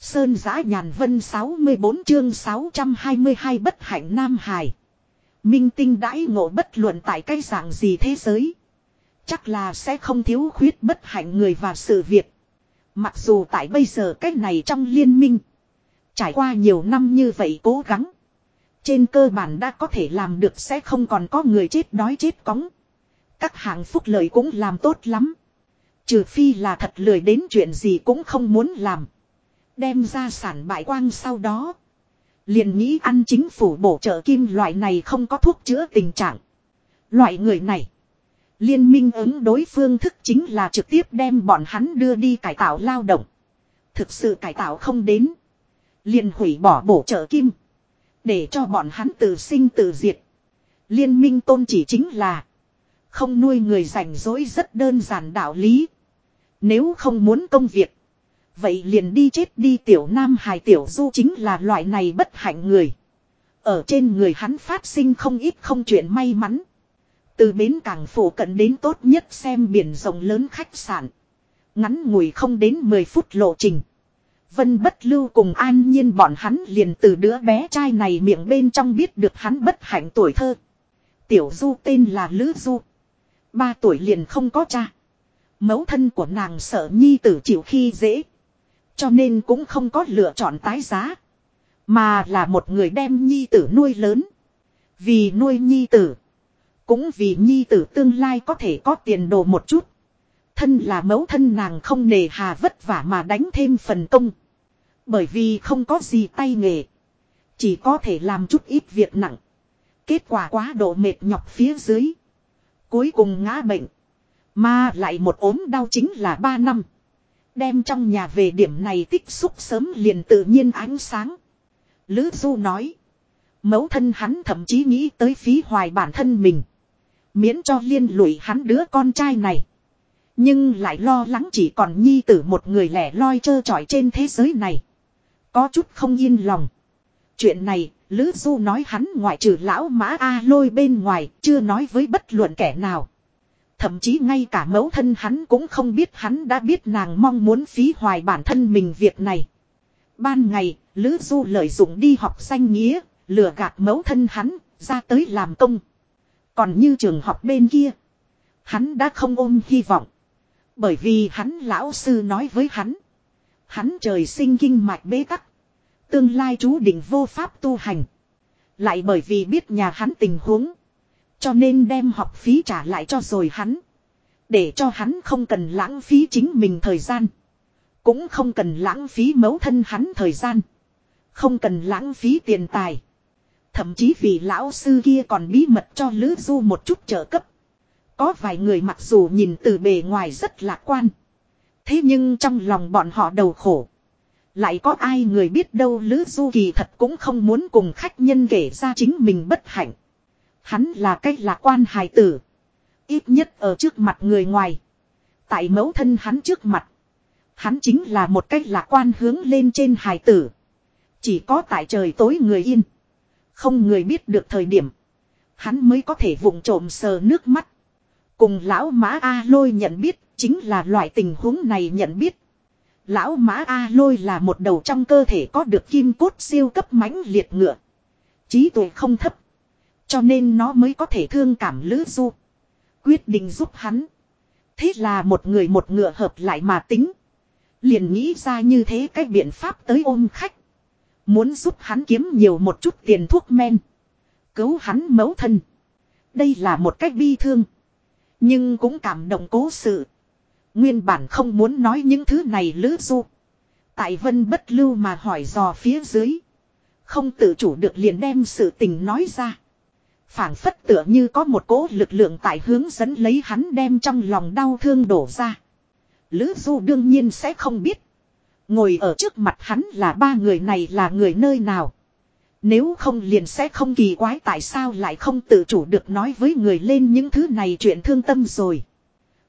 Sơn giã nhàn vân 64 chương 622 bất hạnh Nam Hải. Minh tinh đãi ngộ bất luận tại cái dạng gì thế giới. Chắc là sẽ không thiếu khuyết bất hạnh người và sự việc. Mặc dù tại bây giờ cách này trong liên minh. Trải qua nhiều năm như vậy cố gắng. Trên cơ bản đã có thể làm được sẽ không còn có người chết đói chết cóng. Các hạng phúc lợi cũng làm tốt lắm. Trừ phi là thật lười đến chuyện gì cũng không muốn làm. Đem ra sản bại quang sau đó. Liền nghĩ ăn chính phủ bổ trợ kim loại này không có thuốc chữa tình trạng. Loại người này. Liên minh ứng đối phương thức chính là trực tiếp đem bọn hắn đưa đi cải tạo lao động. Thực sự cải tạo không đến. Liền hủy bỏ bổ trợ kim. Để cho bọn hắn tự sinh tự diệt. Liên minh tôn chỉ chính là. Không nuôi người rảnh rỗi rất đơn giản đạo lý. Nếu không muốn công việc. Vậy liền đi chết đi tiểu nam hài tiểu du chính là loại này bất hạnh người. Ở trên người hắn phát sinh không ít không chuyện may mắn. Từ bến cảng phủ cận đến tốt nhất xem biển rộng lớn khách sạn. Ngắn ngủi không đến 10 phút lộ trình. Vân bất lưu cùng an nhiên bọn hắn liền từ đứa bé trai này miệng bên trong biết được hắn bất hạnh tuổi thơ. Tiểu du tên là Lữ Du. Ba tuổi liền không có cha. Mẫu thân của nàng sợ nhi tử chịu khi dễ. Cho nên cũng không có lựa chọn tái giá. Mà là một người đem nhi tử nuôi lớn. Vì nuôi nhi tử. Cũng vì nhi tử tương lai có thể có tiền đồ một chút. Thân là mẫu thân nàng không nề hà vất vả mà đánh thêm phần công. Bởi vì không có gì tay nghề. Chỉ có thể làm chút ít việc nặng. Kết quả quá độ mệt nhọc phía dưới. Cuối cùng ngã bệnh. Mà lại một ốm đau chính là ba năm. Đem trong nhà về điểm này tích xúc sớm liền tự nhiên ánh sáng. Lữ Du nói. Mẫu thân hắn thậm chí nghĩ tới phí hoài bản thân mình. Miễn cho liên lụy hắn đứa con trai này. Nhưng lại lo lắng chỉ còn nhi tử một người lẻ loi trơ trọi trên thế giới này. Có chút không yên lòng. Chuyện này, Lữ Du nói hắn ngoại trừ lão mã A lôi bên ngoài, chưa nói với bất luận kẻ nào. Thậm chí ngay cả mẫu thân hắn cũng không biết hắn đã biết nàng mong muốn phí hoài bản thân mình việc này. Ban ngày, Lữ Du lợi dụng đi học danh nghĩa, lừa gạt mẫu thân hắn, ra tới làm công. Còn như trường học bên kia, hắn đã không ôm hy vọng. Bởi vì hắn lão sư nói với hắn, hắn trời sinh kinh mạch bế tắc. Tương lai chú định vô pháp tu hành. Lại bởi vì biết nhà hắn tình huống. Cho nên đem học phí trả lại cho rồi hắn. Để cho hắn không cần lãng phí chính mình thời gian. Cũng không cần lãng phí mấu thân hắn thời gian. Không cần lãng phí tiền tài. Thậm chí vì lão sư kia còn bí mật cho Lữ Du một chút trợ cấp. Có vài người mặc dù nhìn từ bề ngoài rất lạc quan. Thế nhưng trong lòng bọn họ đầu khổ. Lại có ai người biết đâu Lữ Du kỳ thật cũng không muốn cùng khách nhân kể ra chính mình bất hạnh. Hắn là cách lạc quan hài tử. Ít nhất ở trước mặt người ngoài. Tại mẫu thân hắn trước mặt. Hắn chính là một cách lạc quan hướng lên trên hài tử. Chỉ có tại trời tối người yên. Không người biết được thời điểm. Hắn mới có thể vụng trộm sờ nước mắt. Cùng lão mã A lôi nhận biết chính là loại tình huống này nhận biết. Lão mã A lôi là một đầu trong cơ thể có được kim cốt siêu cấp mãnh liệt ngựa. Trí tuệ không thấp. Cho nên nó mới có thể thương cảm Lữ Du. Quyết định giúp hắn. Thế là một người một ngựa hợp lại mà tính. Liền nghĩ ra như thế cái biện pháp tới ôm khách. Muốn giúp hắn kiếm nhiều một chút tiền thuốc men. Cứu hắn mấu thân. Đây là một cách bi thương. Nhưng cũng cảm động cố sự. Nguyên bản không muốn nói những thứ này lữ du. Tại vân bất lưu mà hỏi dò phía dưới. Không tự chủ được liền đem sự tình nói ra phảng phất tựa như có một cỗ lực lượng tại hướng dẫn lấy hắn đem trong lòng đau thương đổ ra. Lữ Du đương nhiên sẽ không biết. Ngồi ở trước mặt hắn là ba người này là người nơi nào. Nếu không liền sẽ không kỳ quái tại sao lại không tự chủ được nói với người lên những thứ này chuyện thương tâm rồi.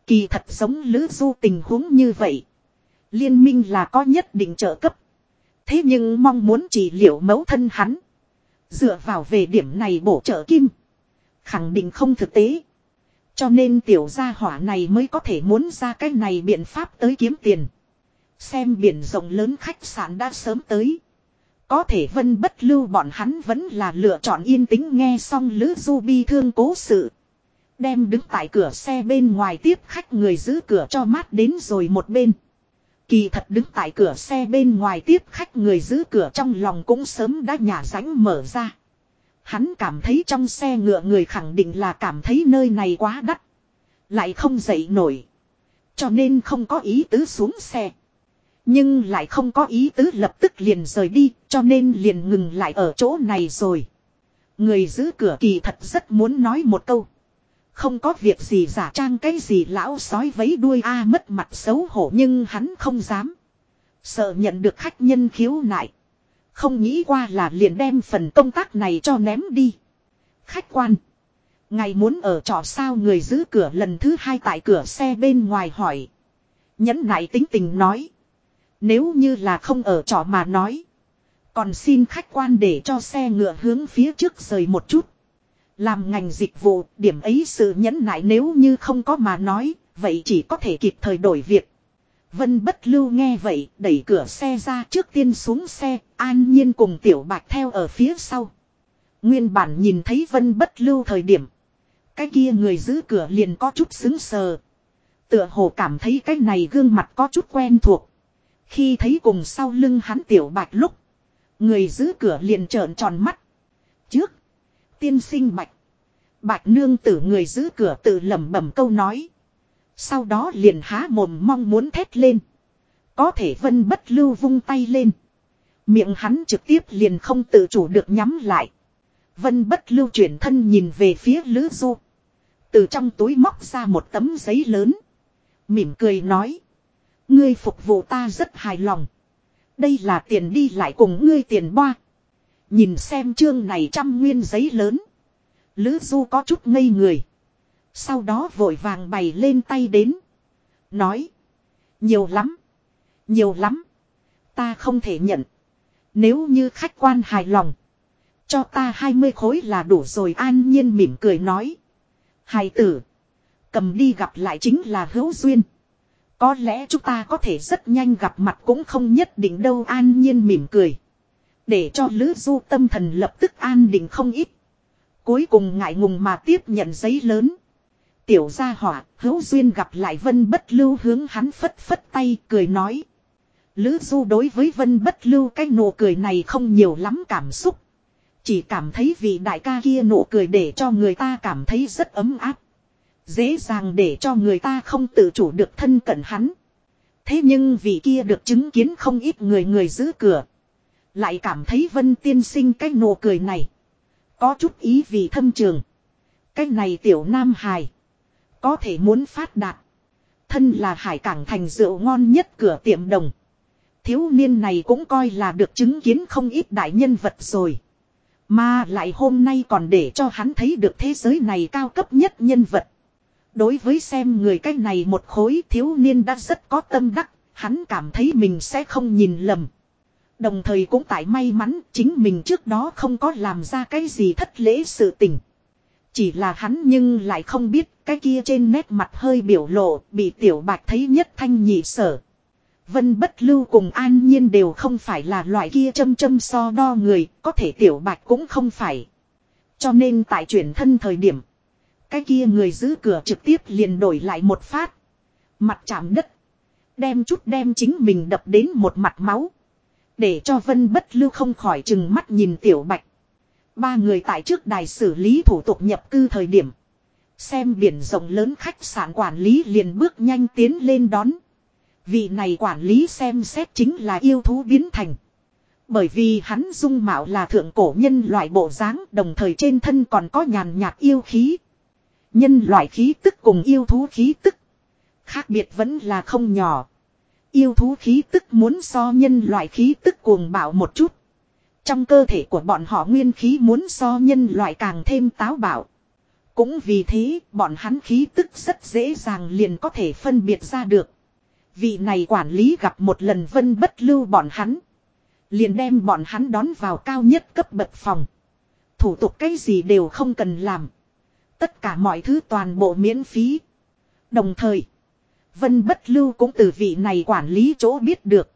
Kỳ thật giống Lữ Du tình huống như vậy. Liên minh là có nhất định trợ cấp. Thế nhưng mong muốn chỉ liệu mẫu thân hắn. Dựa vào về điểm này bổ trợ kim. Khẳng định không thực tế. Cho nên tiểu gia hỏa này mới có thể muốn ra cái này biện pháp tới kiếm tiền. Xem biển rộng lớn khách sạn đã sớm tới. Có thể vân bất lưu bọn hắn vẫn là lựa chọn yên tĩnh nghe xong Lữ Du bi thương cố sự. Đem đứng tại cửa xe bên ngoài tiếp khách người giữ cửa cho mát đến rồi một bên. Kỳ thật đứng tại cửa xe bên ngoài tiếp khách người giữ cửa trong lòng cũng sớm đã nhả ránh mở ra. Hắn cảm thấy trong xe ngựa người khẳng định là cảm thấy nơi này quá đắt. Lại không dậy nổi. Cho nên không có ý tứ xuống xe. Nhưng lại không có ý tứ lập tức liền rời đi, cho nên liền ngừng lại ở chỗ này rồi. Người giữ cửa kỳ thật rất muốn nói một câu. Không có việc gì giả trang cái gì lão sói vấy đuôi a mất mặt xấu hổ nhưng hắn không dám. Sợ nhận được khách nhân khiếu nại. Không nghĩ qua là liền đem phần công tác này cho ném đi. Khách quan. Ngày muốn ở trọ sao người giữ cửa lần thứ hai tại cửa xe bên ngoài hỏi. Nhẫn nại tính tình nói. Nếu như là không ở trọ mà nói. Còn xin khách quan để cho xe ngựa hướng phía trước rời một chút. Làm ngành dịch vụ, điểm ấy sự nhẫn nại nếu như không có mà nói, vậy chỉ có thể kịp thời đổi việc. Vân bất lưu nghe vậy, đẩy cửa xe ra trước tiên xuống xe, an nhiên cùng tiểu bạch theo ở phía sau. Nguyên bản nhìn thấy vân bất lưu thời điểm. Cái kia người giữ cửa liền có chút xứng sờ. Tựa hồ cảm thấy cái này gương mặt có chút quen thuộc. Khi thấy cùng sau lưng hắn tiểu bạch lúc. Người giữ cửa liền trợn tròn mắt. Tiên sinh bạch. Bạch nương tử người giữ cửa tự lẩm bẩm câu nói. Sau đó liền há mồm mong muốn thét lên. Có thể vân bất lưu vung tay lên. Miệng hắn trực tiếp liền không tự chủ được nhắm lại. Vân bất lưu chuyển thân nhìn về phía Lữ Du. Từ trong túi móc ra một tấm giấy lớn. Mỉm cười nói. Ngươi phục vụ ta rất hài lòng. Đây là tiền đi lại cùng ngươi tiền boa. Nhìn xem chương này trăm nguyên giấy lớn. Lữ Du có chút ngây người. Sau đó vội vàng bày lên tay đến. Nói. Nhiều lắm. Nhiều lắm. Ta không thể nhận. Nếu như khách quan hài lòng. Cho ta 20 khối là đủ rồi an nhiên mỉm cười nói. Hài tử. Cầm đi gặp lại chính là hữu duyên. Có lẽ chúng ta có thể rất nhanh gặp mặt cũng không nhất định đâu an nhiên mỉm cười. Để cho Lữ Du tâm thần lập tức an định không ít. Cuối cùng ngại ngùng mà tiếp nhận giấy lớn. Tiểu gia hỏa, hữu duyên gặp lại Vân Bất Lưu hướng hắn phất phất tay cười nói. Lữ Du đối với Vân Bất Lưu cái nụ cười này không nhiều lắm cảm xúc. Chỉ cảm thấy vị đại ca kia nụ cười để cho người ta cảm thấy rất ấm áp. Dễ dàng để cho người ta không tự chủ được thân cận hắn. Thế nhưng vị kia được chứng kiến không ít người người giữ cửa. Lại cảm thấy Vân tiên sinh cái nụ cười này. Có chút ý vì thâm trường. Cái này tiểu nam hài. Có thể muốn phát đạt. Thân là hải cảng thành rượu ngon nhất cửa tiệm đồng. Thiếu niên này cũng coi là được chứng kiến không ít đại nhân vật rồi. Mà lại hôm nay còn để cho hắn thấy được thế giới này cao cấp nhất nhân vật. Đối với xem người cái này một khối thiếu niên đã rất có tâm đắc, hắn cảm thấy mình sẽ không nhìn lầm. Đồng thời cũng tại may mắn chính mình trước đó không có làm ra cái gì thất lễ sự tình. Chỉ là hắn nhưng lại không biết cái kia trên nét mặt hơi biểu lộ bị tiểu bạch thấy nhất thanh nhị sở. Vân bất lưu cùng an nhiên đều không phải là loại kia châm châm so đo người, có thể tiểu bạch cũng không phải. Cho nên tại chuyển thân thời điểm, cái kia người giữ cửa trực tiếp liền đổi lại một phát. Mặt chạm đất. Đem chút đem chính mình đập đến một mặt máu. Để cho vân bất lưu không khỏi chừng mắt nhìn tiểu bạch. Ba người tại trước đài xử lý thủ tục nhập cư thời điểm. Xem biển rộng lớn khách sạn quản lý liền bước nhanh tiến lên đón. Vị này quản lý xem xét chính là yêu thú biến thành. Bởi vì hắn dung mạo là thượng cổ nhân loại bộ dáng, đồng thời trên thân còn có nhàn nhạt yêu khí. Nhân loại khí tức cùng yêu thú khí tức. Khác biệt vẫn là không nhỏ. Yêu thú khí tức muốn so nhân loại khí tức cuồng bạo một chút. Trong cơ thể của bọn họ nguyên khí muốn so nhân loại càng thêm táo bạo. Cũng vì thế, bọn hắn khí tức rất dễ dàng liền có thể phân biệt ra được. Vị này quản lý gặp một lần vân bất lưu bọn hắn. Liền đem bọn hắn đón vào cao nhất cấp bậc phòng. Thủ tục cái gì đều không cần làm. Tất cả mọi thứ toàn bộ miễn phí. Đồng thời. Vân bất lưu cũng từ vị này quản lý chỗ biết được.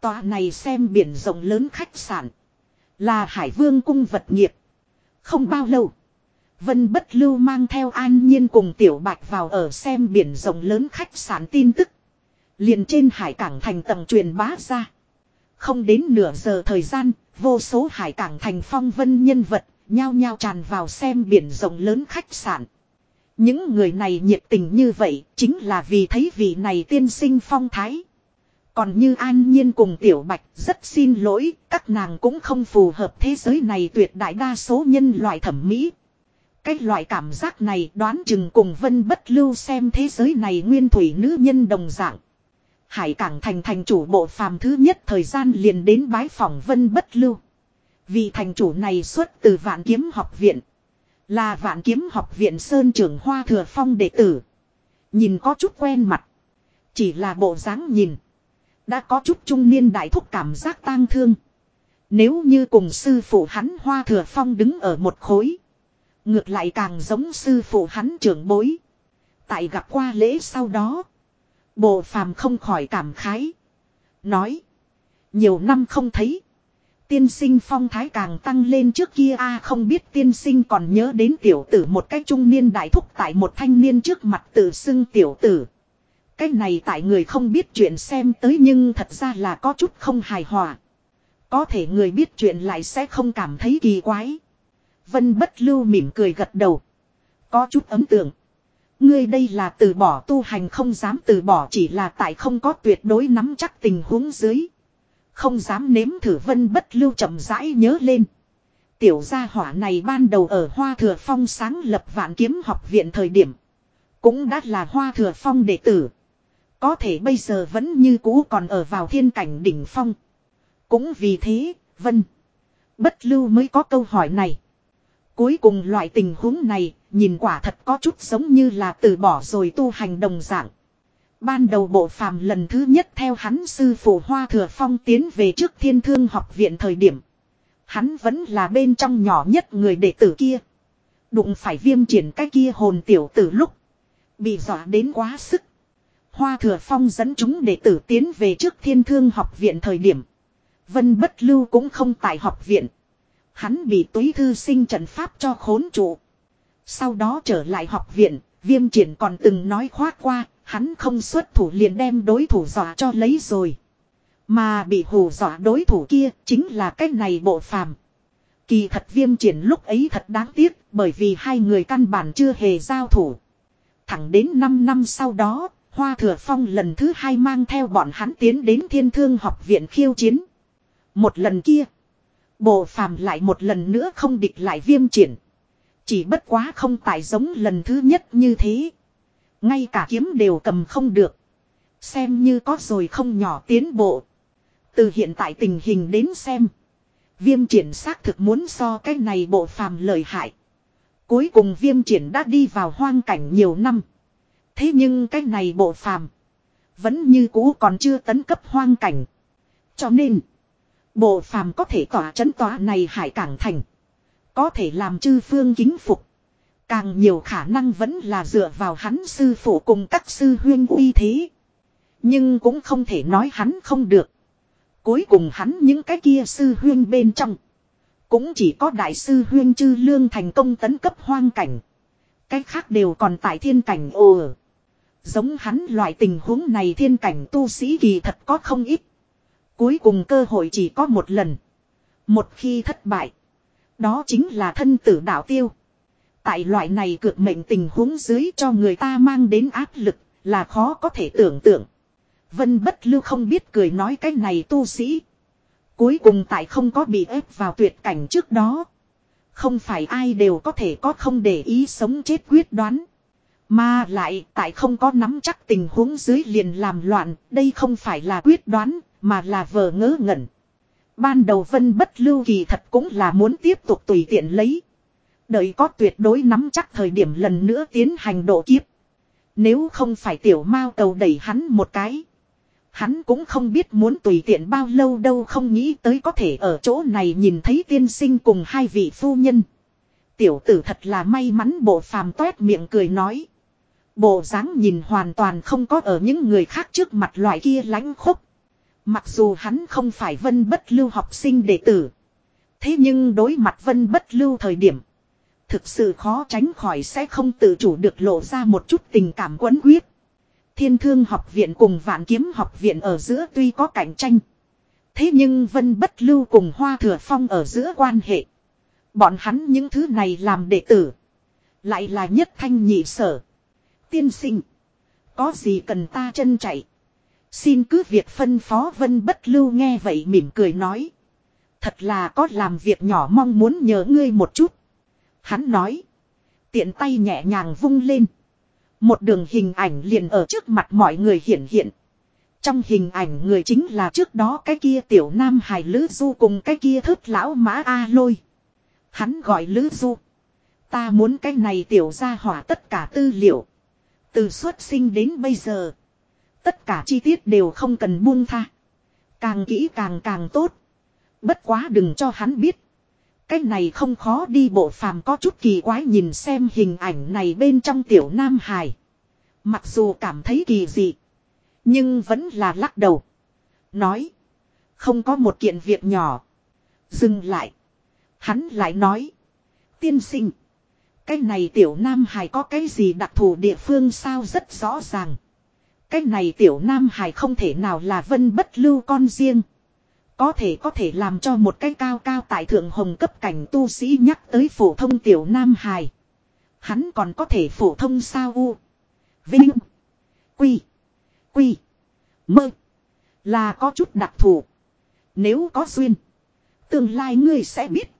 Tòa này xem biển rộng lớn khách sạn. Là Hải Vương cung vật nghiệp. Không bao lâu. Vân bất lưu mang theo an nhiên cùng tiểu bạch vào ở xem biển rộng lớn khách sạn tin tức. liền trên hải cảng thành tầng truyền bá ra. Không đến nửa giờ thời gian, vô số hải cảng thành phong vân nhân vật, nhao nhao tràn vào xem biển rộng lớn khách sạn. Những người này nhiệt tình như vậy, chính là vì thấy vị này tiên sinh phong thái. Còn như an nhiên cùng tiểu bạch, rất xin lỗi, các nàng cũng không phù hợp thế giới này tuyệt đại đa số nhân loại thẩm mỹ. Cái loại cảm giác này đoán chừng cùng vân bất lưu xem thế giới này nguyên thủy nữ nhân đồng dạng. Hải cảng thành thành chủ bộ phàm thứ nhất thời gian liền đến bái phòng vân bất lưu. Vì thành chủ này xuất từ vạn kiếm học viện. Là vạn kiếm học viện Sơn trưởng Hoa Thừa Phong đệ tử. Nhìn có chút quen mặt. Chỉ là bộ dáng nhìn. Đã có chút trung niên đại thúc cảm giác tang thương. Nếu như cùng sư phụ hắn Hoa Thừa Phong đứng ở một khối. Ngược lại càng giống sư phụ hắn trưởng bối. Tại gặp qua lễ sau đó. Bộ phàm không khỏi cảm khái. Nói. Nhiều năm không thấy. Tiên sinh phong thái càng tăng lên trước kia, a không biết tiên sinh còn nhớ đến tiểu tử một cách trung niên đại thúc tại một thanh niên trước mặt tự xưng tiểu tử. Cái này tại người không biết chuyện xem tới nhưng thật ra là có chút không hài hòa. Có thể người biết chuyện lại sẽ không cảm thấy kỳ quái. Vân bất lưu mỉm cười gật đầu. Có chút ấm tượng. Ngươi đây là từ bỏ tu hành không dám từ bỏ chỉ là tại không có tuyệt đối nắm chắc tình huống dưới. Không dám nếm thử vân bất lưu chậm rãi nhớ lên. Tiểu gia hỏa này ban đầu ở Hoa Thừa Phong sáng lập vạn kiếm học viện thời điểm. Cũng đã là Hoa Thừa Phong đệ tử. Có thể bây giờ vẫn như cũ còn ở vào thiên cảnh đỉnh phong. Cũng vì thế, Vân. Bất lưu mới có câu hỏi này. Cuối cùng loại tình huống này, nhìn quả thật có chút giống như là từ bỏ rồi tu hành đồng dạng. Ban đầu bộ phàm lần thứ nhất theo hắn sư phụ Hoa Thừa Phong tiến về trước thiên thương học viện thời điểm. Hắn vẫn là bên trong nhỏ nhất người đệ tử kia. Đụng phải viêm triển cái kia hồn tiểu tử lúc. Bị dọa đến quá sức. Hoa Thừa Phong dẫn chúng đệ tử tiến về trước thiên thương học viện thời điểm. Vân Bất Lưu cũng không tại học viện. Hắn bị túy thư sinh trận pháp cho khốn trụ. Sau đó trở lại học viện, viêm triển còn từng nói khoác qua, hắn không xuất thủ liền đem đối thủ dọa cho lấy rồi. Mà bị hù dọa đối thủ kia chính là cái này bộ phàm. Kỳ thật viêm triển lúc ấy thật đáng tiếc bởi vì hai người căn bản chưa hề giao thủ. Thẳng đến 5 năm sau đó, Hoa Thừa Phong lần thứ hai mang theo bọn hắn tiến đến thiên thương học viện khiêu chiến. Một lần kia, bộ phàm lại một lần nữa không địch lại viêm triển. Chỉ bất quá không tại giống lần thứ nhất như thế. Ngay cả kiếm đều cầm không được. Xem như có rồi không nhỏ tiến bộ. Từ hiện tại tình hình đến xem. Viêm triển xác thực muốn so cái này bộ phàm lợi hại. Cuối cùng viêm triển đã đi vào hoang cảnh nhiều năm. Thế nhưng cái này bộ phàm. Vẫn như cũ còn chưa tấn cấp hoang cảnh. Cho nên. Bộ phàm có thể tỏa chấn tỏa này hải cảng thành. Có thể làm chư phương kính phục. Càng nhiều khả năng vẫn là dựa vào hắn sư phụ cùng các sư huyên uy thế. Nhưng cũng không thể nói hắn không được. Cuối cùng hắn những cái kia sư huyên bên trong. Cũng chỉ có đại sư huyên chư lương thành công tấn cấp hoang cảnh. Cái khác đều còn tại thiên cảnh ồ. Giống hắn loại tình huống này thiên cảnh tu sĩ kỳ thật có không ít. Cuối cùng cơ hội chỉ có một lần. Một khi thất bại. Đó chính là thân tử đạo tiêu. Tại loại này cược mệnh tình huống dưới cho người ta mang đến áp lực là khó có thể tưởng tượng. Vân bất lưu không biết cười nói cái này tu sĩ. Cuối cùng tại không có bị ép vào tuyệt cảnh trước đó. Không phải ai đều có thể có không để ý sống chết quyết đoán. Mà lại tại không có nắm chắc tình huống dưới liền làm loạn, đây không phải là quyết đoán, mà là vờ ngớ ngẩn. Ban đầu vân bất lưu kỳ thật cũng là muốn tiếp tục tùy tiện lấy. Đợi có tuyệt đối nắm chắc thời điểm lần nữa tiến hành độ kiếp. Nếu không phải tiểu mao cầu đẩy hắn một cái. Hắn cũng không biết muốn tùy tiện bao lâu đâu không nghĩ tới có thể ở chỗ này nhìn thấy tiên sinh cùng hai vị phu nhân. Tiểu tử thật là may mắn bộ phàm toét miệng cười nói. Bộ dáng nhìn hoàn toàn không có ở những người khác trước mặt loại kia lãnh khốc. Mặc dù hắn không phải vân bất lưu học sinh đệ tử. Thế nhưng đối mặt vân bất lưu thời điểm. Thực sự khó tránh khỏi sẽ không tự chủ được lộ ra một chút tình cảm quấn quyết. Thiên thương học viện cùng vạn kiếm học viện ở giữa tuy có cạnh tranh. Thế nhưng vân bất lưu cùng hoa thừa phong ở giữa quan hệ. Bọn hắn những thứ này làm đệ tử. Lại là nhất thanh nhị sở. Tiên sinh. Có gì cần ta chân chạy. Xin cứ việc phân phó vân bất lưu nghe vậy mỉm cười nói. Thật là có làm việc nhỏ mong muốn nhớ ngươi một chút. Hắn nói. Tiện tay nhẹ nhàng vung lên. Một đường hình ảnh liền ở trước mặt mọi người hiện hiện. Trong hình ảnh người chính là trước đó cái kia tiểu nam hài lữ du cùng cái kia thớt lão mã A lôi. Hắn gọi lữ du. Ta muốn cái này tiểu ra hỏa tất cả tư liệu. Từ xuất sinh đến bây giờ. Tất cả chi tiết đều không cần buông tha. Càng kỹ càng càng tốt. Bất quá đừng cho hắn biết. Cái này không khó đi, bộ phàm có chút kỳ quái nhìn xem hình ảnh này bên trong tiểu nam hài. Mặc dù cảm thấy kỳ dị. Nhưng vẫn là lắc đầu. Nói. Không có một kiện việc nhỏ. Dừng lại. Hắn lại nói. Tiên sinh. Cái này tiểu nam hài có cái gì đặc thù địa phương sao rất rõ ràng. Cái này tiểu nam hài không thể nào là vân bất lưu con riêng. Có thể có thể làm cho một cái cao cao tại thượng hồng cấp cảnh tu sĩ nhắc tới phổ thông tiểu nam hài. Hắn còn có thể phổ thông sao u. Vinh. Quy. Quy. Mơ. Là có chút đặc thù. Nếu có duyên. Tương lai ngươi sẽ biết.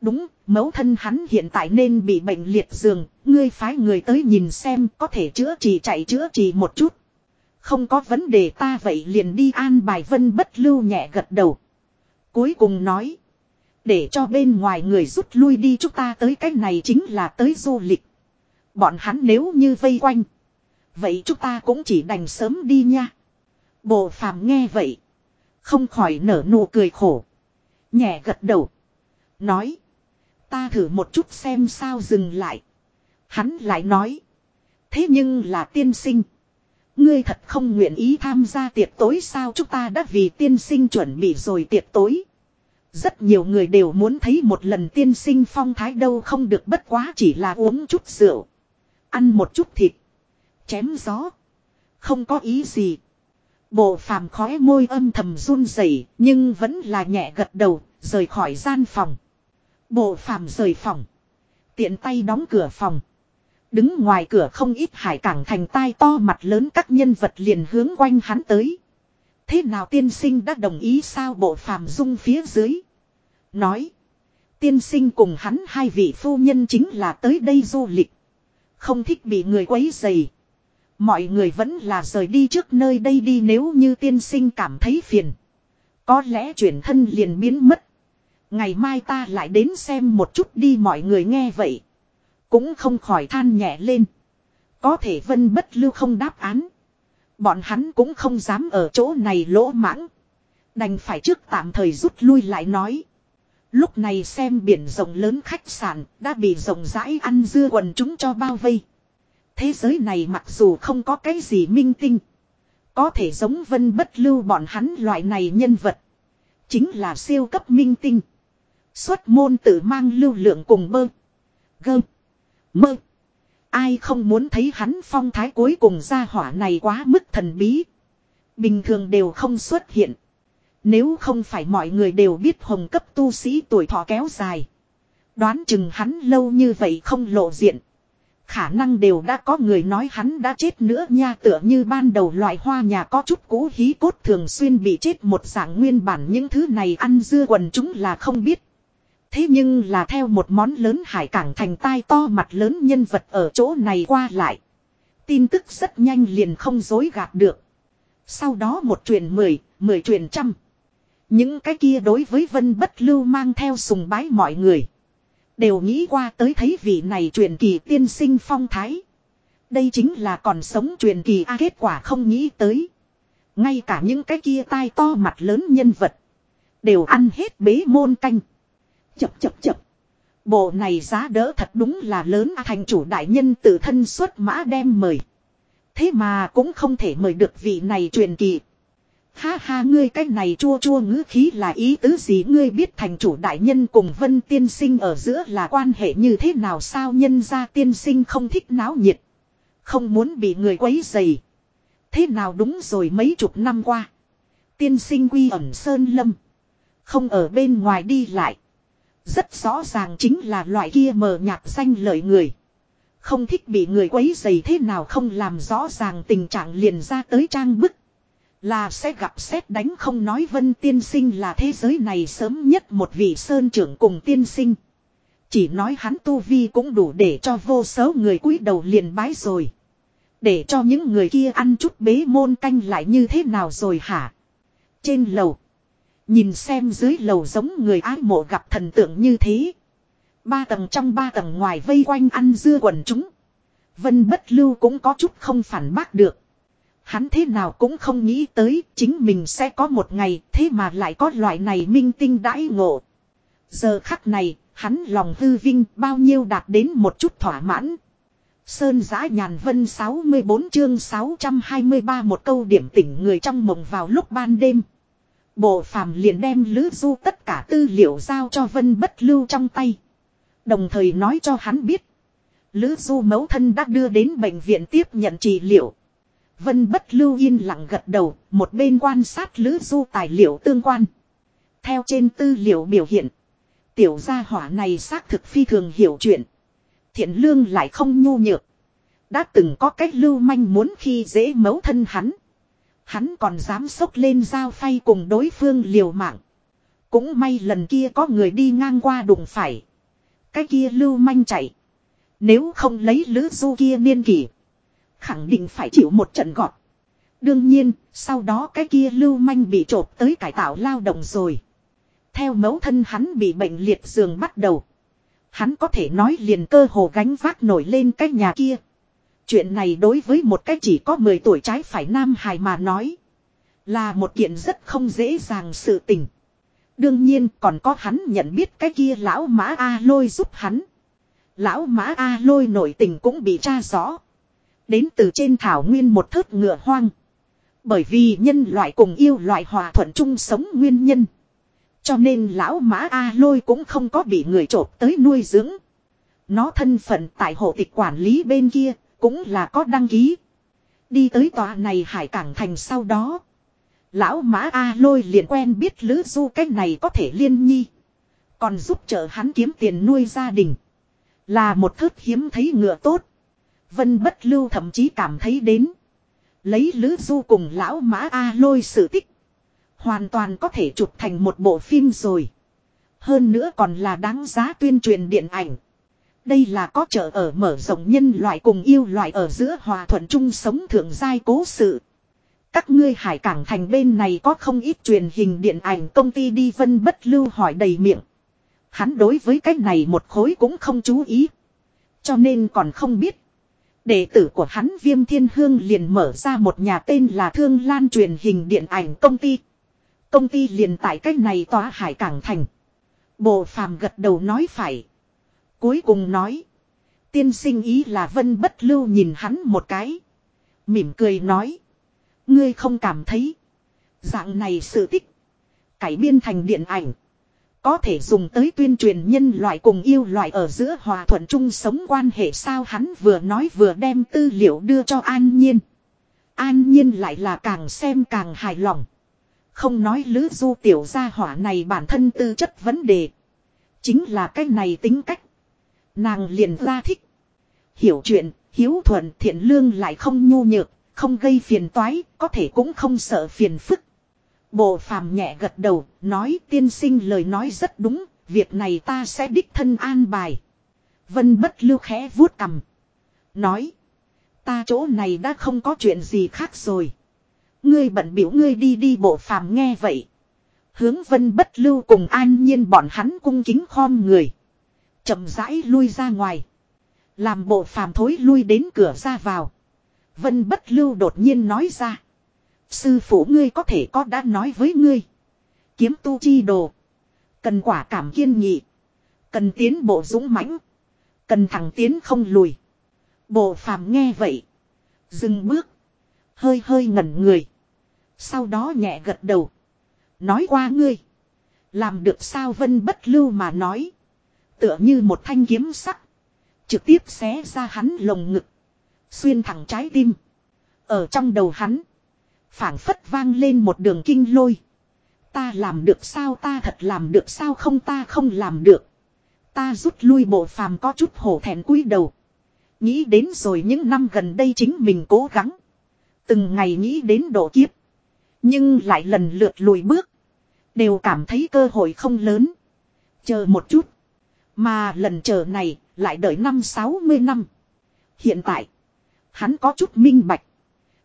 Đúng, mẫu thân hắn hiện tại nên bị bệnh liệt giường, ngươi phái người tới nhìn xem có thể chữa trị chạy chữa trị một chút. Không có vấn đề ta vậy liền đi an bài vân bất lưu nhẹ gật đầu. Cuối cùng nói. Để cho bên ngoài người rút lui đi chúng ta tới cái này chính là tới du lịch. Bọn hắn nếu như vây quanh. Vậy chúng ta cũng chỉ đành sớm đi nha. Bộ phàm nghe vậy. Không khỏi nở nụ cười khổ. Nhẹ gật đầu. Nói. Ta thử một chút xem sao dừng lại. Hắn lại nói. Thế nhưng là tiên sinh. Ngươi thật không nguyện ý tham gia tiệc tối sao chúng ta đã vì tiên sinh chuẩn bị rồi tiệc tối. Rất nhiều người đều muốn thấy một lần tiên sinh phong thái đâu không được bất quá chỉ là uống chút rượu. Ăn một chút thịt. Chém gió. Không có ý gì. Bộ phàm khói môi âm thầm run rẩy nhưng vẫn là nhẹ gật đầu, rời khỏi gian phòng. Bộ phàm rời phòng. Tiện tay đóng cửa phòng. Đứng ngoài cửa không ít hải cảng thành tai to mặt lớn các nhân vật liền hướng quanh hắn tới. Thế nào tiên sinh đã đồng ý sao bộ phàm dung phía dưới. Nói. Tiên sinh cùng hắn hai vị phu nhân chính là tới đây du lịch. Không thích bị người quấy dày. Mọi người vẫn là rời đi trước nơi đây đi nếu như tiên sinh cảm thấy phiền. Có lẽ chuyển thân liền biến mất. Ngày mai ta lại đến xem một chút đi mọi người nghe vậy. Cũng không khỏi than nhẹ lên. Có thể vân bất lưu không đáp án. Bọn hắn cũng không dám ở chỗ này lỗ mãng. Đành phải trước tạm thời rút lui lại nói. Lúc này xem biển rộng lớn khách sạn đã bị rộng rãi ăn dưa quần chúng cho bao vây. Thế giới này mặc dù không có cái gì minh tinh. Có thể giống vân bất lưu bọn hắn loại này nhân vật. Chính là siêu cấp minh tinh. Xuất môn tự mang lưu lượng cùng bơ. gơm. Mơ. Ai không muốn thấy hắn phong thái cuối cùng ra hỏa này quá mức thần bí. Bình thường đều không xuất hiện. Nếu không phải mọi người đều biết hồng cấp tu sĩ tuổi thọ kéo dài. Đoán chừng hắn lâu như vậy không lộ diện. Khả năng đều đã có người nói hắn đã chết nữa nha tựa như ban đầu loại hoa nhà có chút cũ hí cốt thường xuyên bị chết một dạng nguyên bản những thứ này ăn dưa quần chúng là không biết. Thế nhưng là theo một món lớn hải cảng thành tai to mặt lớn nhân vật ở chỗ này qua lại. Tin tức rất nhanh liền không dối gạt được. Sau đó một truyền mười, mười truyền trăm. Những cái kia đối với vân bất lưu mang theo sùng bái mọi người. Đều nghĩ qua tới thấy vị này truyền kỳ tiên sinh phong thái. Đây chính là còn sống truyền kỳ a kết quả không nghĩ tới. Ngay cả những cái kia tai to mặt lớn nhân vật. Đều ăn hết bế môn canh. Chập chập chập. Bộ này giá đỡ thật đúng là lớn à, thành chủ đại nhân tự thân xuất mã đem mời. Thế mà cũng không thể mời được vị này truyền kỳ. Ha ha ngươi cái này chua chua ngữ khí là ý tứ gì ngươi biết thành chủ đại nhân cùng vân tiên sinh ở giữa là quan hệ như thế nào sao nhân ra tiên sinh không thích náo nhiệt. Không muốn bị người quấy dày. Thế nào đúng rồi mấy chục năm qua. Tiên sinh quy ẩn sơn lâm. Không ở bên ngoài đi lại. Rất rõ ràng chính là loại kia mờ nhạt danh lợi người. Không thích bị người quấy dày thế nào không làm rõ ràng tình trạng liền ra tới trang bức. Là sẽ gặp xét đánh không nói vân tiên sinh là thế giới này sớm nhất một vị sơn trưởng cùng tiên sinh. Chỉ nói hắn tu vi cũng đủ để cho vô số người cúi đầu liền bái rồi. Để cho những người kia ăn chút bế môn canh lại như thế nào rồi hả? Trên lầu. Nhìn xem dưới lầu giống người ái mộ gặp thần tượng như thế. Ba tầng trong ba tầng ngoài vây quanh ăn dưa quần chúng. Vân bất lưu cũng có chút không phản bác được. Hắn thế nào cũng không nghĩ tới chính mình sẽ có một ngày thế mà lại có loại này minh tinh đãi ngộ. Giờ khắc này, hắn lòng hư vinh bao nhiêu đạt đến một chút thỏa mãn. Sơn giã nhàn vân 64 chương 623 một câu điểm tỉnh người trong mộng vào lúc ban đêm. Bộ phàm liền đem lữ du tất cả tư liệu giao cho vân bất lưu trong tay. Đồng thời nói cho hắn biết. Lữ du mẫu thân đã đưa đến bệnh viện tiếp nhận trị liệu. Vân bất lưu yên lặng gật đầu, một bên quan sát lữ du tài liệu tương quan. Theo trên tư liệu biểu hiện. Tiểu gia hỏa này xác thực phi thường hiểu chuyện. Thiện lương lại không nhu nhược. Đã từng có cách lưu manh muốn khi dễ mẫu thân hắn. Hắn còn dám sốc lên dao phay cùng đối phương liều mạng. Cũng may lần kia có người đi ngang qua đụng phải. Cái kia lưu manh chạy. Nếu không lấy lữ du kia niên kỷ. Khẳng định phải chịu một trận gọt. Đương nhiên, sau đó cái kia lưu manh bị trộp tới cải tạo lao động rồi. Theo mẫu thân hắn bị bệnh liệt giường bắt đầu. Hắn có thể nói liền cơ hồ gánh vác nổi lên cái nhà kia. Chuyện này đối với một cái chỉ có 10 tuổi trái phải nam hài mà nói. Là một kiện rất không dễ dàng sự tình. Đương nhiên, còn có hắn nhận biết cái kia lão mã A lôi giúp hắn. Lão mã A lôi nổi tình cũng bị tra rõ. Đến từ trên thảo nguyên một thớt ngựa hoang. Bởi vì nhân loại cùng yêu loại hòa thuận chung sống nguyên nhân. Cho nên lão mã A lôi cũng không có bị người trộp tới nuôi dưỡng. Nó thân phận tại hộ tịch quản lý bên kia cũng là có đăng ký. Đi tới tòa này hải cảng thành sau đó. Lão mã A lôi liền quen biết lữ du cách này có thể liên nhi. Còn giúp trợ hắn kiếm tiền nuôi gia đình. Là một thước hiếm thấy ngựa tốt. Vân bất lưu thậm chí cảm thấy đến. Lấy lữ du cùng lão mã A lôi sự tích. Hoàn toàn có thể chụp thành một bộ phim rồi. Hơn nữa còn là đáng giá tuyên truyền điện ảnh. Đây là có trợ ở mở rộng nhân loại cùng yêu loại ở giữa hòa thuận chung sống thượng giai cố sự. Các ngươi hải cảng thành bên này có không ít truyền hình điện ảnh công ty đi vân bất lưu hỏi đầy miệng. Hắn đối với cái này một khối cũng không chú ý. Cho nên còn không biết. Đệ tử của hắn Viêm Thiên Hương liền mở ra một nhà tên là Thương Lan truyền hình điện ảnh công ty. Công ty liền tại cách này tòa hải cảng thành. Bộ phàm gật đầu nói phải. Cuối cùng nói. Tiên sinh ý là vân bất lưu nhìn hắn một cái. Mỉm cười nói. Ngươi không cảm thấy. Dạng này sự tích. Cải biên thành điện ảnh. Có thể dùng tới tuyên truyền nhân loại cùng yêu loại ở giữa hòa thuận chung sống quan hệ sao hắn vừa nói vừa đem tư liệu đưa cho An Nhiên. An Nhiên lại là càng xem càng hài lòng. Không nói lữ du tiểu gia hỏa này bản thân tư chất vấn đề. Chính là cái này tính cách. Nàng liền ra thích. Hiểu chuyện, hiếu thuận thiện lương lại không nhu nhược, không gây phiền toái, có thể cũng không sợ phiền phức. Bộ phàm nhẹ gật đầu, nói tiên sinh lời nói rất đúng, việc này ta sẽ đích thân an bài. Vân bất lưu khẽ vuốt cầm. Nói, ta chỗ này đã không có chuyện gì khác rồi. Ngươi bận biểu ngươi đi đi bộ phàm nghe vậy. Hướng vân bất lưu cùng an nhiên bọn hắn cung kính khom người chậm rãi lui ra ngoài. Làm bộ phàm thối lui đến cửa ra vào. Vân bất lưu đột nhiên nói ra. Sư phụ ngươi có thể có đã nói với ngươi. Kiếm tu chi đồ. Cần quả cảm kiên nghị. Cần tiến bộ dũng mãnh. Cần thẳng tiến không lùi. Bộ phàm nghe vậy. Dừng bước. Hơi hơi ngẩn người. Sau đó nhẹ gật đầu. Nói qua ngươi. Làm được sao vân bất lưu mà nói. Tựa như một thanh kiếm sắc. Trực tiếp xé ra hắn lồng ngực. Xuyên thẳng trái tim. Ở trong đầu hắn. phảng phất vang lên một đường kinh lôi. Ta làm được sao, ta thật làm được sao, không ta không làm được. Ta rút lui bộ phàm có chút hổ thẹn cúi đầu. Nghĩ đến rồi những năm gần đây chính mình cố gắng. Từng ngày nghĩ đến độ kiếp. Nhưng lại lần lượt lùi bước. Đều cảm thấy cơ hội không lớn. Chờ một chút. Mà lần chờ này lại đợi năm 60 năm. Hiện tại. Hắn có chút minh bạch.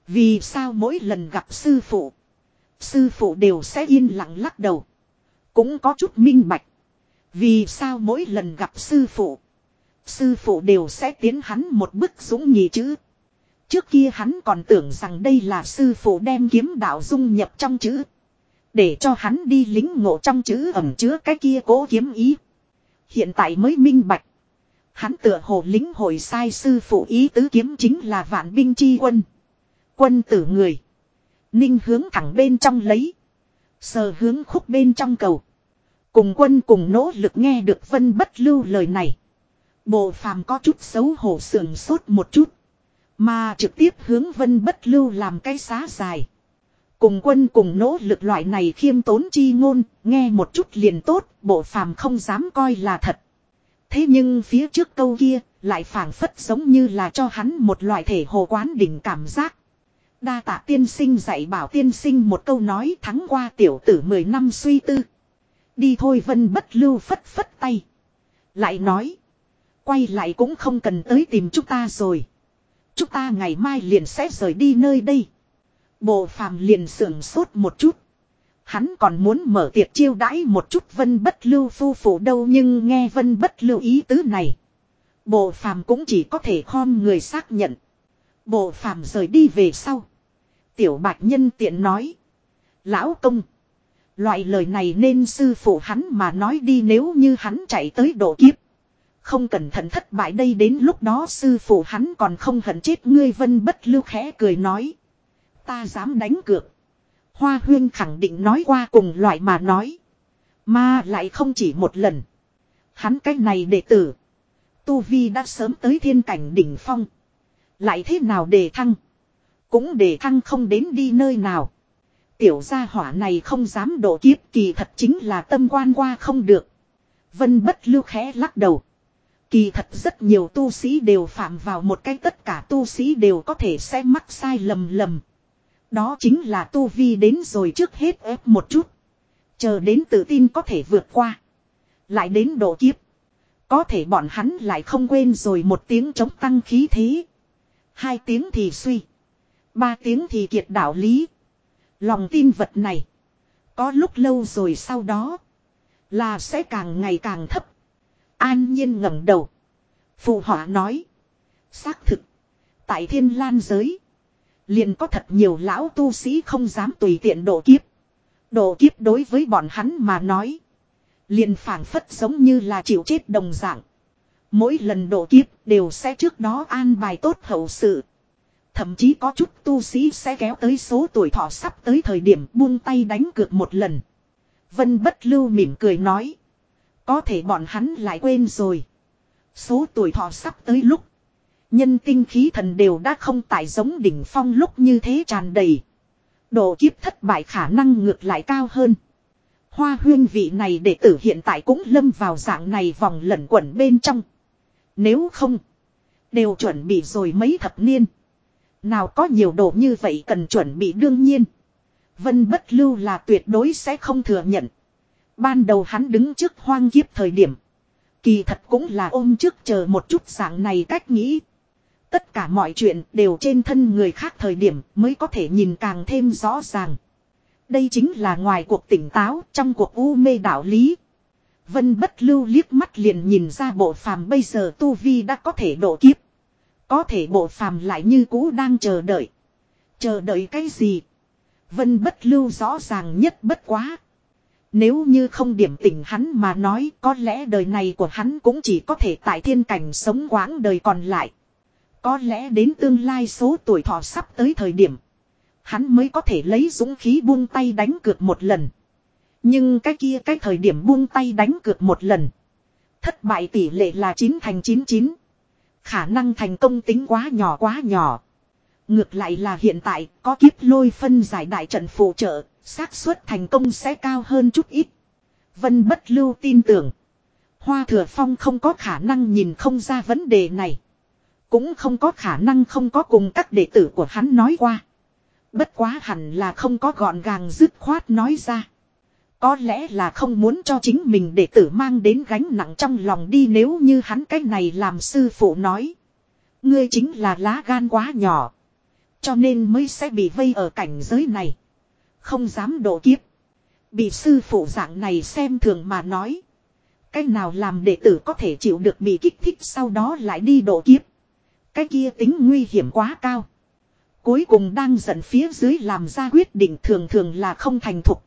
Vì sao mỗi lần gặp sư phụ. Sư phụ đều sẽ yên lặng lắc đầu. Cũng có chút minh bạch. Vì sao mỗi lần gặp sư phụ. Sư phụ đều sẽ tiến hắn một bước dũng nhị chữ. Trước kia hắn còn tưởng rằng đây là sư phụ đem kiếm đạo dung nhập trong chữ. Để cho hắn đi lính ngộ trong chữ ẩm chứa cái kia cố kiếm ý. Hiện tại mới minh bạch. Hắn tựa hồ lính hồi sai sư phụ ý tứ kiếm chính là vạn binh chi quân. Quân tử người. Ninh hướng thẳng bên trong lấy. Sờ hướng khúc bên trong cầu. Cùng quân cùng nỗ lực nghe được vân bất lưu lời này. Bộ phàm có chút xấu hổ sườn sốt một chút. Mà trực tiếp hướng vân bất lưu làm cái xá dài. Cùng quân cùng nỗ lực loại này khiêm tốn chi ngôn, nghe một chút liền tốt, bộ phàm không dám coi là thật. Thế nhưng phía trước câu kia, lại phảng phất giống như là cho hắn một loại thể hồ quán đỉnh cảm giác. Đa tạ tiên sinh dạy bảo tiên sinh một câu nói thắng qua tiểu tử 10 năm suy tư. Đi thôi vân bất lưu phất phất tay. Lại nói. Quay lại cũng không cần tới tìm chúng ta rồi. Chúng ta ngày mai liền sẽ rời đi nơi đây. Bộ phàm liền sưởng sốt một chút. Hắn còn muốn mở tiệc chiêu đãi một chút vân bất lưu phu phụ đâu nhưng nghe vân bất lưu ý tứ này. Bộ phàm cũng chỉ có thể khom người xác nhận. Bộ phàm rời đi về sau. Tiểu bạch nhân tiện nói. Lão công. Loại lời này nên sư phụ hắn mà nói đi nếu như hắn chạy tới độ kiếp. Không cẩn thận thất bại đây đến lúc đó sư phụ hắn còn không hận chết ngươi vân bất lưu khẽ cười nói. Ta dám đánh cược. Hoa huyên khẳng định nói qua cùng loại mà nói. Mà lại không chỉ một lần. Hắn cách này đệ tử. Tu Vi đã sớm tới thiên cảnh đỉnh phong. Lại thế nào để thăng. Cũng để thăng không đến đi nơi nào. Tiểu gia hỏa này không dám độ kiếp, kỳ thật chính là tâm quan qua không được. Vân bất lưu khẽ lắc đầu. Kỳ thật rất nhiều tu sĩ đều phạm vào một cái tất cả tu sĩ đều có thể sẽ mắc sai lầm lầm. Đó chính là tu vi đến rồi trước hết ép một chút. Chờ đến tự tin có thể vượt qua. Lại đến độ kiếp. Có thể bọn hắn lại không quên rồi một tiếng chống tăng khí thế. Hai tiếng thì suy. Ba tiếng thì kiệt đạo lý. Lòng tin vật này. Có lúc lâu rồi sau đó. Là sẽ càng ngày càng thấp. An nhiên ngẩng đầu. Phụ họa nói. Xác thực. Tại thiên lan giới. Liền có thật nhiều lão tu sĩ không dám tùy tiện độ kiếp. Độ kiếp đối với bọn hắn mà nói. Liền phảng phất giống như là chịu chết đồng dạng. Mỗi lần độ kiếp đều sẽ trước đó an bài tốt hậu sự. Thậm chí có chút tu sĩ sẽ kéo tới số tuổi thọ sắp tới thời điểm buông tay đánh cược một lần. Vân bất lưu mỉm cười nói. Có thể bọn hắn lại quên rồi. Số tuổi thọ sắp tới lúc. Nhân tinh khí thần đều đã không tại giống đỉnh phong lúc như thế tràn đầy. Độ kiếp thất bại khả năng ngược lại cao hơn. Hoa huyên vị này đệ tử hiện tại cũng lâm vào dạng này vòng lẩn quẩn bên trong. Nếu không. Đều chuẩn bị rồi mấy thập niên. Nào có nhiều độ như vậy cần chuẩn bị đương nhiên. Vân bất lưu là tuyệt đối sẽ không thừa nhận. Ban đầu hắn đứng trước hoang kiếp thời điểm. Kỳ thật cũng là ôm trước chờ một chút dạng này cách nghĩ. Tất cả mọi chuyện đều trên thân người khác thời điểm mới có thể nhìn càng thêm rõ ràng. Đây chính là ngoài cuộc tỉnh táo, trong cuộc u mê đạo lý. Vân bất lưu liếc mắt liền nhìn ra bộ phàm bây giờ tu vi đã có thể độ kiếp. Có thể bộ phàm lại như cũ đang chờ đợi. Chờ đợi cái gì? Vân bất lưu rõ ràng nhất bất quá. Nếu như không điểm tỉnh hắn mà nói, có lẽ đời này của hắn cũng chỉ có thể tại thiên cảnh sống quãng đời còn lại. Có lẽ đến tương lai số tuổi thọ sắp tới thời điểm. Hắn mới có thể lấy dũng khí buông tay đánh cược một lần. Nhưng cái kia cái thời điểm buông tay đánh cược một lần. Thất bại tỷ lệ là 9 thành 99. Khả năng thành công tính quá nhỏ quá nhỏ. Ngược lại là hiện tại có kiếp lôi phân giải đại trận phụ trợ, xác suất thành công sẽ cao hơn chút ít. Vân bất lưu tin tưởng. Hoa thừa phong không có khả năng nhìn không ra vấn đề này. Cũng không có khả năng không có cùng các đệ tử của hắn nói qua. Bất quá hẳn là không có gọn gàng dứt khoát nói ra. Có lẽ là không muốn cho chính mình đệ tử mang đến gánh nặng trong lòng đi nếu như hắn cái này làm sư phụ nói. Ngươi chính là lá gan quá nhỏ. Cho nên mới sẽ bị vây ở cảnh giới này. Không dám độ kiếp. Bị sư phụ dạng này xem thường mà nói. Cái nào làm đệ tử có thể chịu được bị kích thích sau đó lại đi độ kiếp. Cái kia tính nguy hiểm quá cao. Cuối cùng đang giận phía dưới làm ra quyết định thường thường là không thành thục.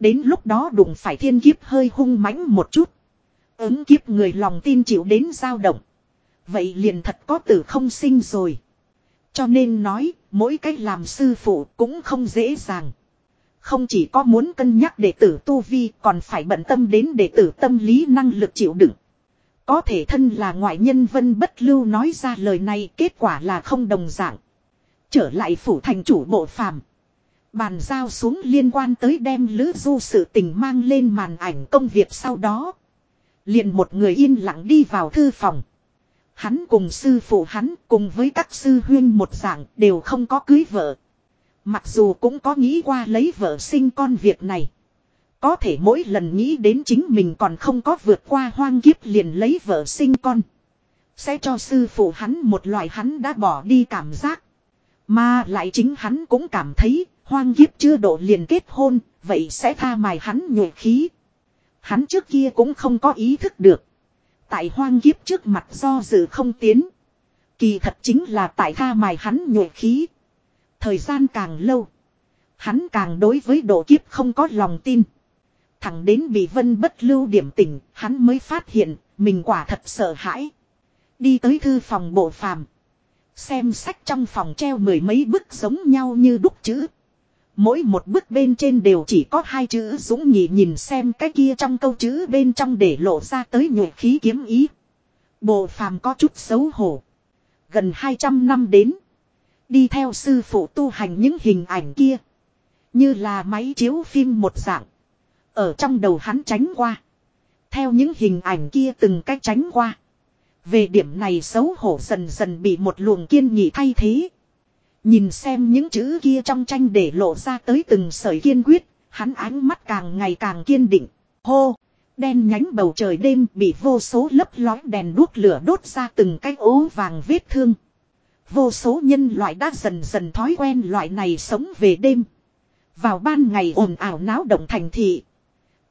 Đến lúc đó đụng phải thiên kiếp hơi hung mãnh một chút. Ứng kiếp người lòng tin chịu đến dao động. Vậy liền thật có tử không sinh rồi. Cho nên nói, mỗi cách làm sư phụ cũng không dễ dàng. Không chỉ có muốn cân nhắc đệ tử tu vi còn phải bận tâm đến đệ tử tâm lý năng lực chịu đựng. Có thể thân là ngoại nhân vân bất lưu nói ra lời này kết quả là không đồng dạng. Trở lại phủ thành chủ bộ phàm. Bàn giao xuống liên quan tới đem lữ du sự tình mang lên màn ảnh công việc sau đó. Liền một người yên lặng đi vào thư phòng. Hắn cùng sư phụ hắn cùng với các sư huyên một dạng đều không có cưới vợ. Mặc dù cũng có nghĩ qua lấy vợ sinh con việc này. Có thể mỗi lần nghĩ đến chính mình còn không có vượt qua hoang kiếp liền lấy vợ sinh con. Sẽ cho sư phụ hắn một loại hắn đã bỏ đi cảm giác. Mà lại chính hắn cũng cảm thấy hoang kiếp chưa độ liền kết hôn, vậy sẽ tha mài hắn nhộ khí. Hắn trước kia cũng không có ý thức được. Tại hoang kiếp trước mặt do dự không tiến. Kỳ thật chính là tại tha mài hắn nhộ khí. Thời gian càng lâu. Hắn càng đối với độ kiếp không có lòng tin. Thẳng đến bị vân bất lưu điểm tỉnh, hắn mới phát hiện, mình quả thật sợ hãi. Đi tới thư phòng bộ phàm. Xem sách trong phòng treo mười mấy bức giống nhau như đúc chữ. Mỗi một bức bên trên đều chỉ có hai chữ dũng nhị nhìn xem cái kia trong câu chữ bên trong để lộ ra tới nhuệ khí kiếm ý. Bộ phàm có chút xấu hổ. Gần 200 năm đến. Đi theo sư phụ tu hành những hình ảnh kia. Như là máy chiếu phim một dạng. Ở trong đầu hắn tránh qua. Theo những hình ảnh kia từng cách tránh qua. Về điểm này xấu hổ dần dần bị một luồng kiên nghị thay thế. Nhìn xem những chữ kia trong tranh để lộ ra tới từng sợi kiên quyết, hắn ánh mắt càng ngày càng kiên định. Hô! Đen nhánh bầu trời đêm bị vô số lấp lói đèn đuốc lửa đốt ra từng cái ố vàng vết thương. Vô số nhân loại đã dần dần thói quen loại này sống về đêm. Vào ban ngày ồn ào náo động thành thị.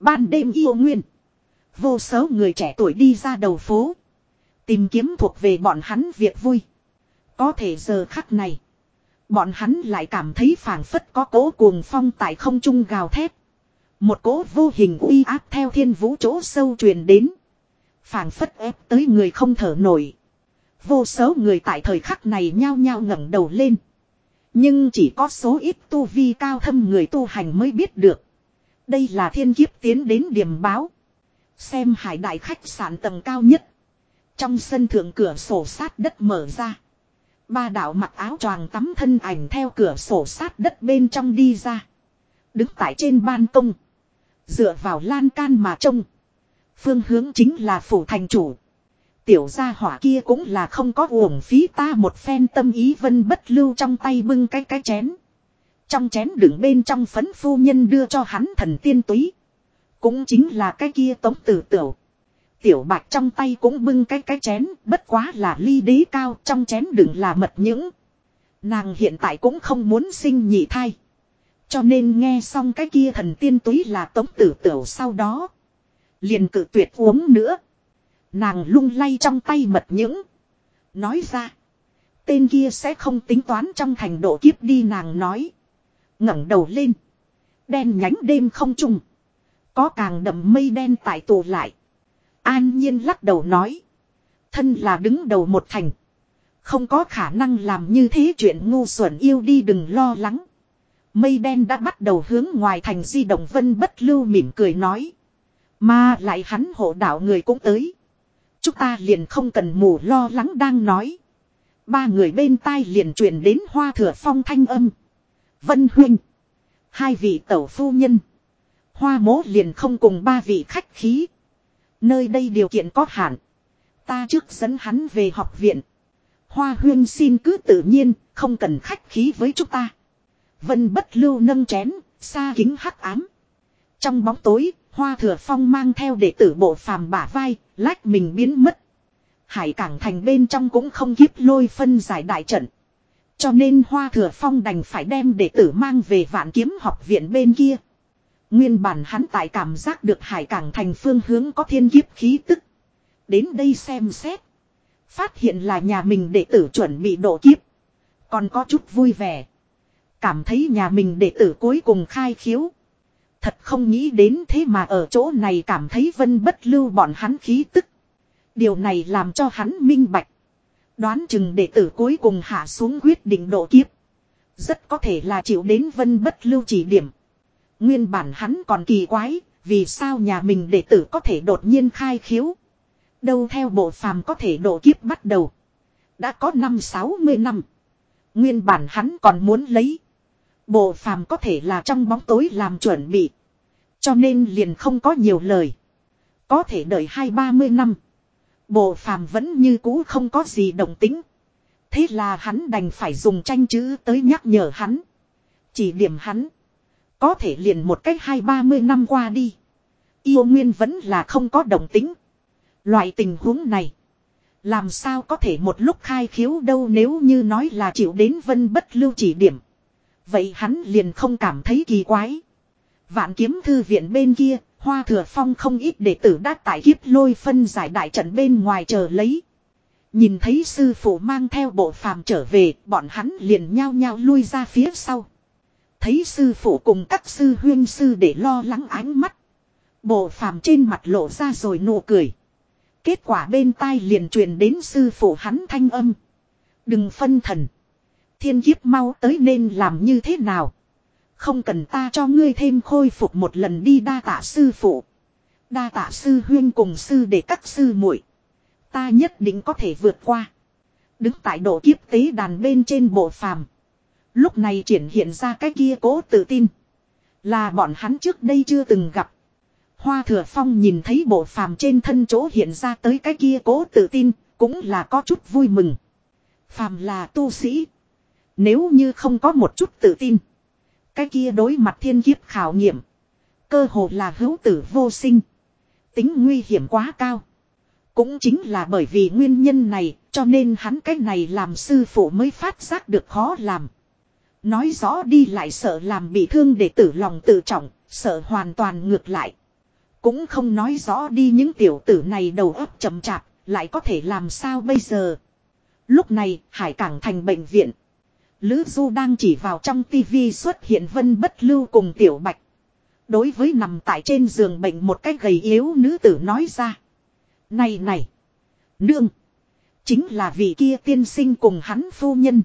Ban đêm yêu nguyên. Vô số người trẻ tuổi đi ra đầu phố. Tìm kiếm thuộc về bọn hắn việc vui. Có thể giờ khắc này. Bọn hắn lại cảm thấy phảng phất có cố cuồng phong tại không trung gào thét. Một cố vô hình uy áp theo thiên vũ chỗ sâu truyền đến. phảng phất ép tới người không thở nổi. Vô số người tại thời khắc này nhao nhao ngẩng đầu lên. Nhưng chỉ có số ít tu vi cao thâm người tu hành mới biết được. Đây là thiên kiếp tiến đến điểm báo. Xem hải đại khách sạn tầng cao nhất. Trong sân thượng cửa sổ sát đất mở ra. Ba đạo mặc áo choàng tắm thân ảnh theo cửa sổ sát đất bên trong đi ra. Đứng tại trên ban công. Dựa vào lan can mà trông. Phương hướng chính là phủ thành chủ. Tiểu gia hỏa kia cũng là không có uổng phí ta một phen tâm ý vân bất lưu trong tay bưng cái cái chén. Trong chén đựng bên trong phấn phu nhân đưa cho hắn thần tiên túy. Cũng chính là cái kia tống tử tiểu. Tiểu bạch trong tay cũng bưng cái cái chén, bất quá là ly đế cao, trong chén đựng là mật những. Nàng hiện tại cũng không muốn sinh nhị thai. Cho nên nghe xong cái kia thần tiên túy là tống tử tiểu sau đó. Liền cự tuyệt uống nữa. Nàng lung lay trong tay mật những. Nói ra. Tên kia sẽ không tính toán trong thành độ kiếp đi nàng nói ngẩng đầu lên. Đen nhánh đêm không trung. Có càng đậm mây đen tại tù lại. An nhiên lắc đầu nói. Thân là đứng đầu một thành. Không có khả năng làm như thế chuyện ngu xuẩn yêu đi đừng lo lắng. Mây đen đã bắt đầu hướng ngoài thành di động vân bất lưu mỉm cười nói. Mà lại hắn hộ đạo người cũng tới. Chúng ta liền không cần mù lo lắng đang nói. Ba người bên tai liền truyền đến hoa thừa phong thanh âm. Vân huynh. Hai vị tẩu phu nhân. Hoa mố liền không cùng ba vị khách khí. Nơi đây điều kiện có hạn. Ta trước dẫn hắn về học viện. Hoa huyên xin cứ tự nhiên, không cần khách khí với chúng ta. Vân bất lưu nâng chén, xa kính hắc ám. Trong bóng tối, hoa thừa phong mang theo đệ tử bộ phàm bả vai, lách mình biến mất. Hải cảng thành bên trong cũng không kiếp lôi phân giải đại trận. Cho nên hoa thừa phong đành phải đem đệ tử mang về vạn kiếm học viện bên kia. Nguyên bản hắn tại cảm giác được hải cảng thành phương hướng có thiên kiếp khí tức. Đến đây xem xét. Phát hiện là nhà mình đệ tử chuẩn bị độ kiếp. Còn có chút vui vẻ. Cảm thấy nhà mình đệ tử cuối cùng khai khiếu. Thật không nghĩ đến thế mà ở chỗ này cảm thấy vân bất lưu bọn hắn khí tức. Điều này làm cho hắn minh bạch. Đoán chừng đệ tử cuối cùng hạ xuống quyết định độ kiếp. Rất có thể là chịu đến vân bất lưu chỉ điểm. Nguyên bản hắn còn kỳ quái, vì sao nhà mình đệ tử có thể đột nhiên khai khiếu. Đâu theo bộ phàm có thể độ kiếp bắt đầu. Đã có năm sáu mươi năm. Nguyên bản hắn còn muốn lấy. Bộ phàm có thể là trong bóng tối làm chuẩn bị. Cho nên liền không có nhiều lời. Có thể đợi hai ba mươi năm. Bộ phàm vẫn như cũ không có gì động tính. Thế là hắn đành phải dùng tranh chữ tới nhắc nhở hắn. Chỉ điểm hắn. Có thể liền một cách hai ba mươi năm qua đi. Yêu nguyên vẫn là không có động tính. Loại tình huống này. Làm sao có thể một lúc khai khiếu đâu nếu như nói là chịu đến vân bất lưu chỉ điểm. Vậy hắn liền không cảm thấy kỳ quái. Vạn kiếm thư viện bên kia, hoa thừa phong không ít đệ tử đã tại kiếp lôi phân giải đại trận bên ngoài chờ lấy. Nhìn thấy sư phụ mang theo bộ phàm trở về, bọn hắn liền nhao nhao lui ra phía sau. Thấy sư phụ cùng các sư huyên sư để lo lắng ánh mắt. Bộ phàm trên mặt lộ ra rồi nụ cười. Kết quả bên tai liền truyền đến sư phụ hắn thanh âm. Đừng phân thần. Thiên kiếp mau tới nên làm như thế nào. Không cần ta cho ngươi thêm khôi phục một lần đi đa tạ sư phụ. Đa tạ sư huyên cùng sư để các sư muội Ta nhất định có thể vượt qua. Đứng tại độ kiếp tế đàn bên trên bộ phàm. Lúc này triển hiện ra cái kia cố tự tin. Là bọn hắn trước đây chưa từng gặp. Hoa thừa phong nhìn thấy bộ phàm trên thân chỗ hiện ra tới cái kia cố tự tin, cũng là có chút vui mừng. Phàm là tu sĩ. Nếu như không có một chút tự tin. Cái kia đối mặt thiên kiếp khảo nghiệm. Cơ hồ là hữu tử vô sinh. Tính nguy hiểm quá cao. Cũng chính là bởi vì nguyên nhân này cho nên hắn cái này làm sư phụ mới phát giác được khó làm. Nói rõ đi lại sợ làm bị thương để tử lòng tự trọng, sợ hoàn toàn ngược lại. Cũng không nói rõ đi những tiểu tử này đầu óc chậm chạp, lại có thể làm sao bây giờ. Lúc này, Hải Cảng thành bệnh viện. Lữ Du đang chỉ vào trong tivi xuất hiện vân bất lưu cùng tiểu bạch. Đối với nằm tại trên giường bệnh một cách gầy yếu nữ tử nói ra. Này này. Nương. Chính là vị kia tiên sinh cùng hắn phu nhân.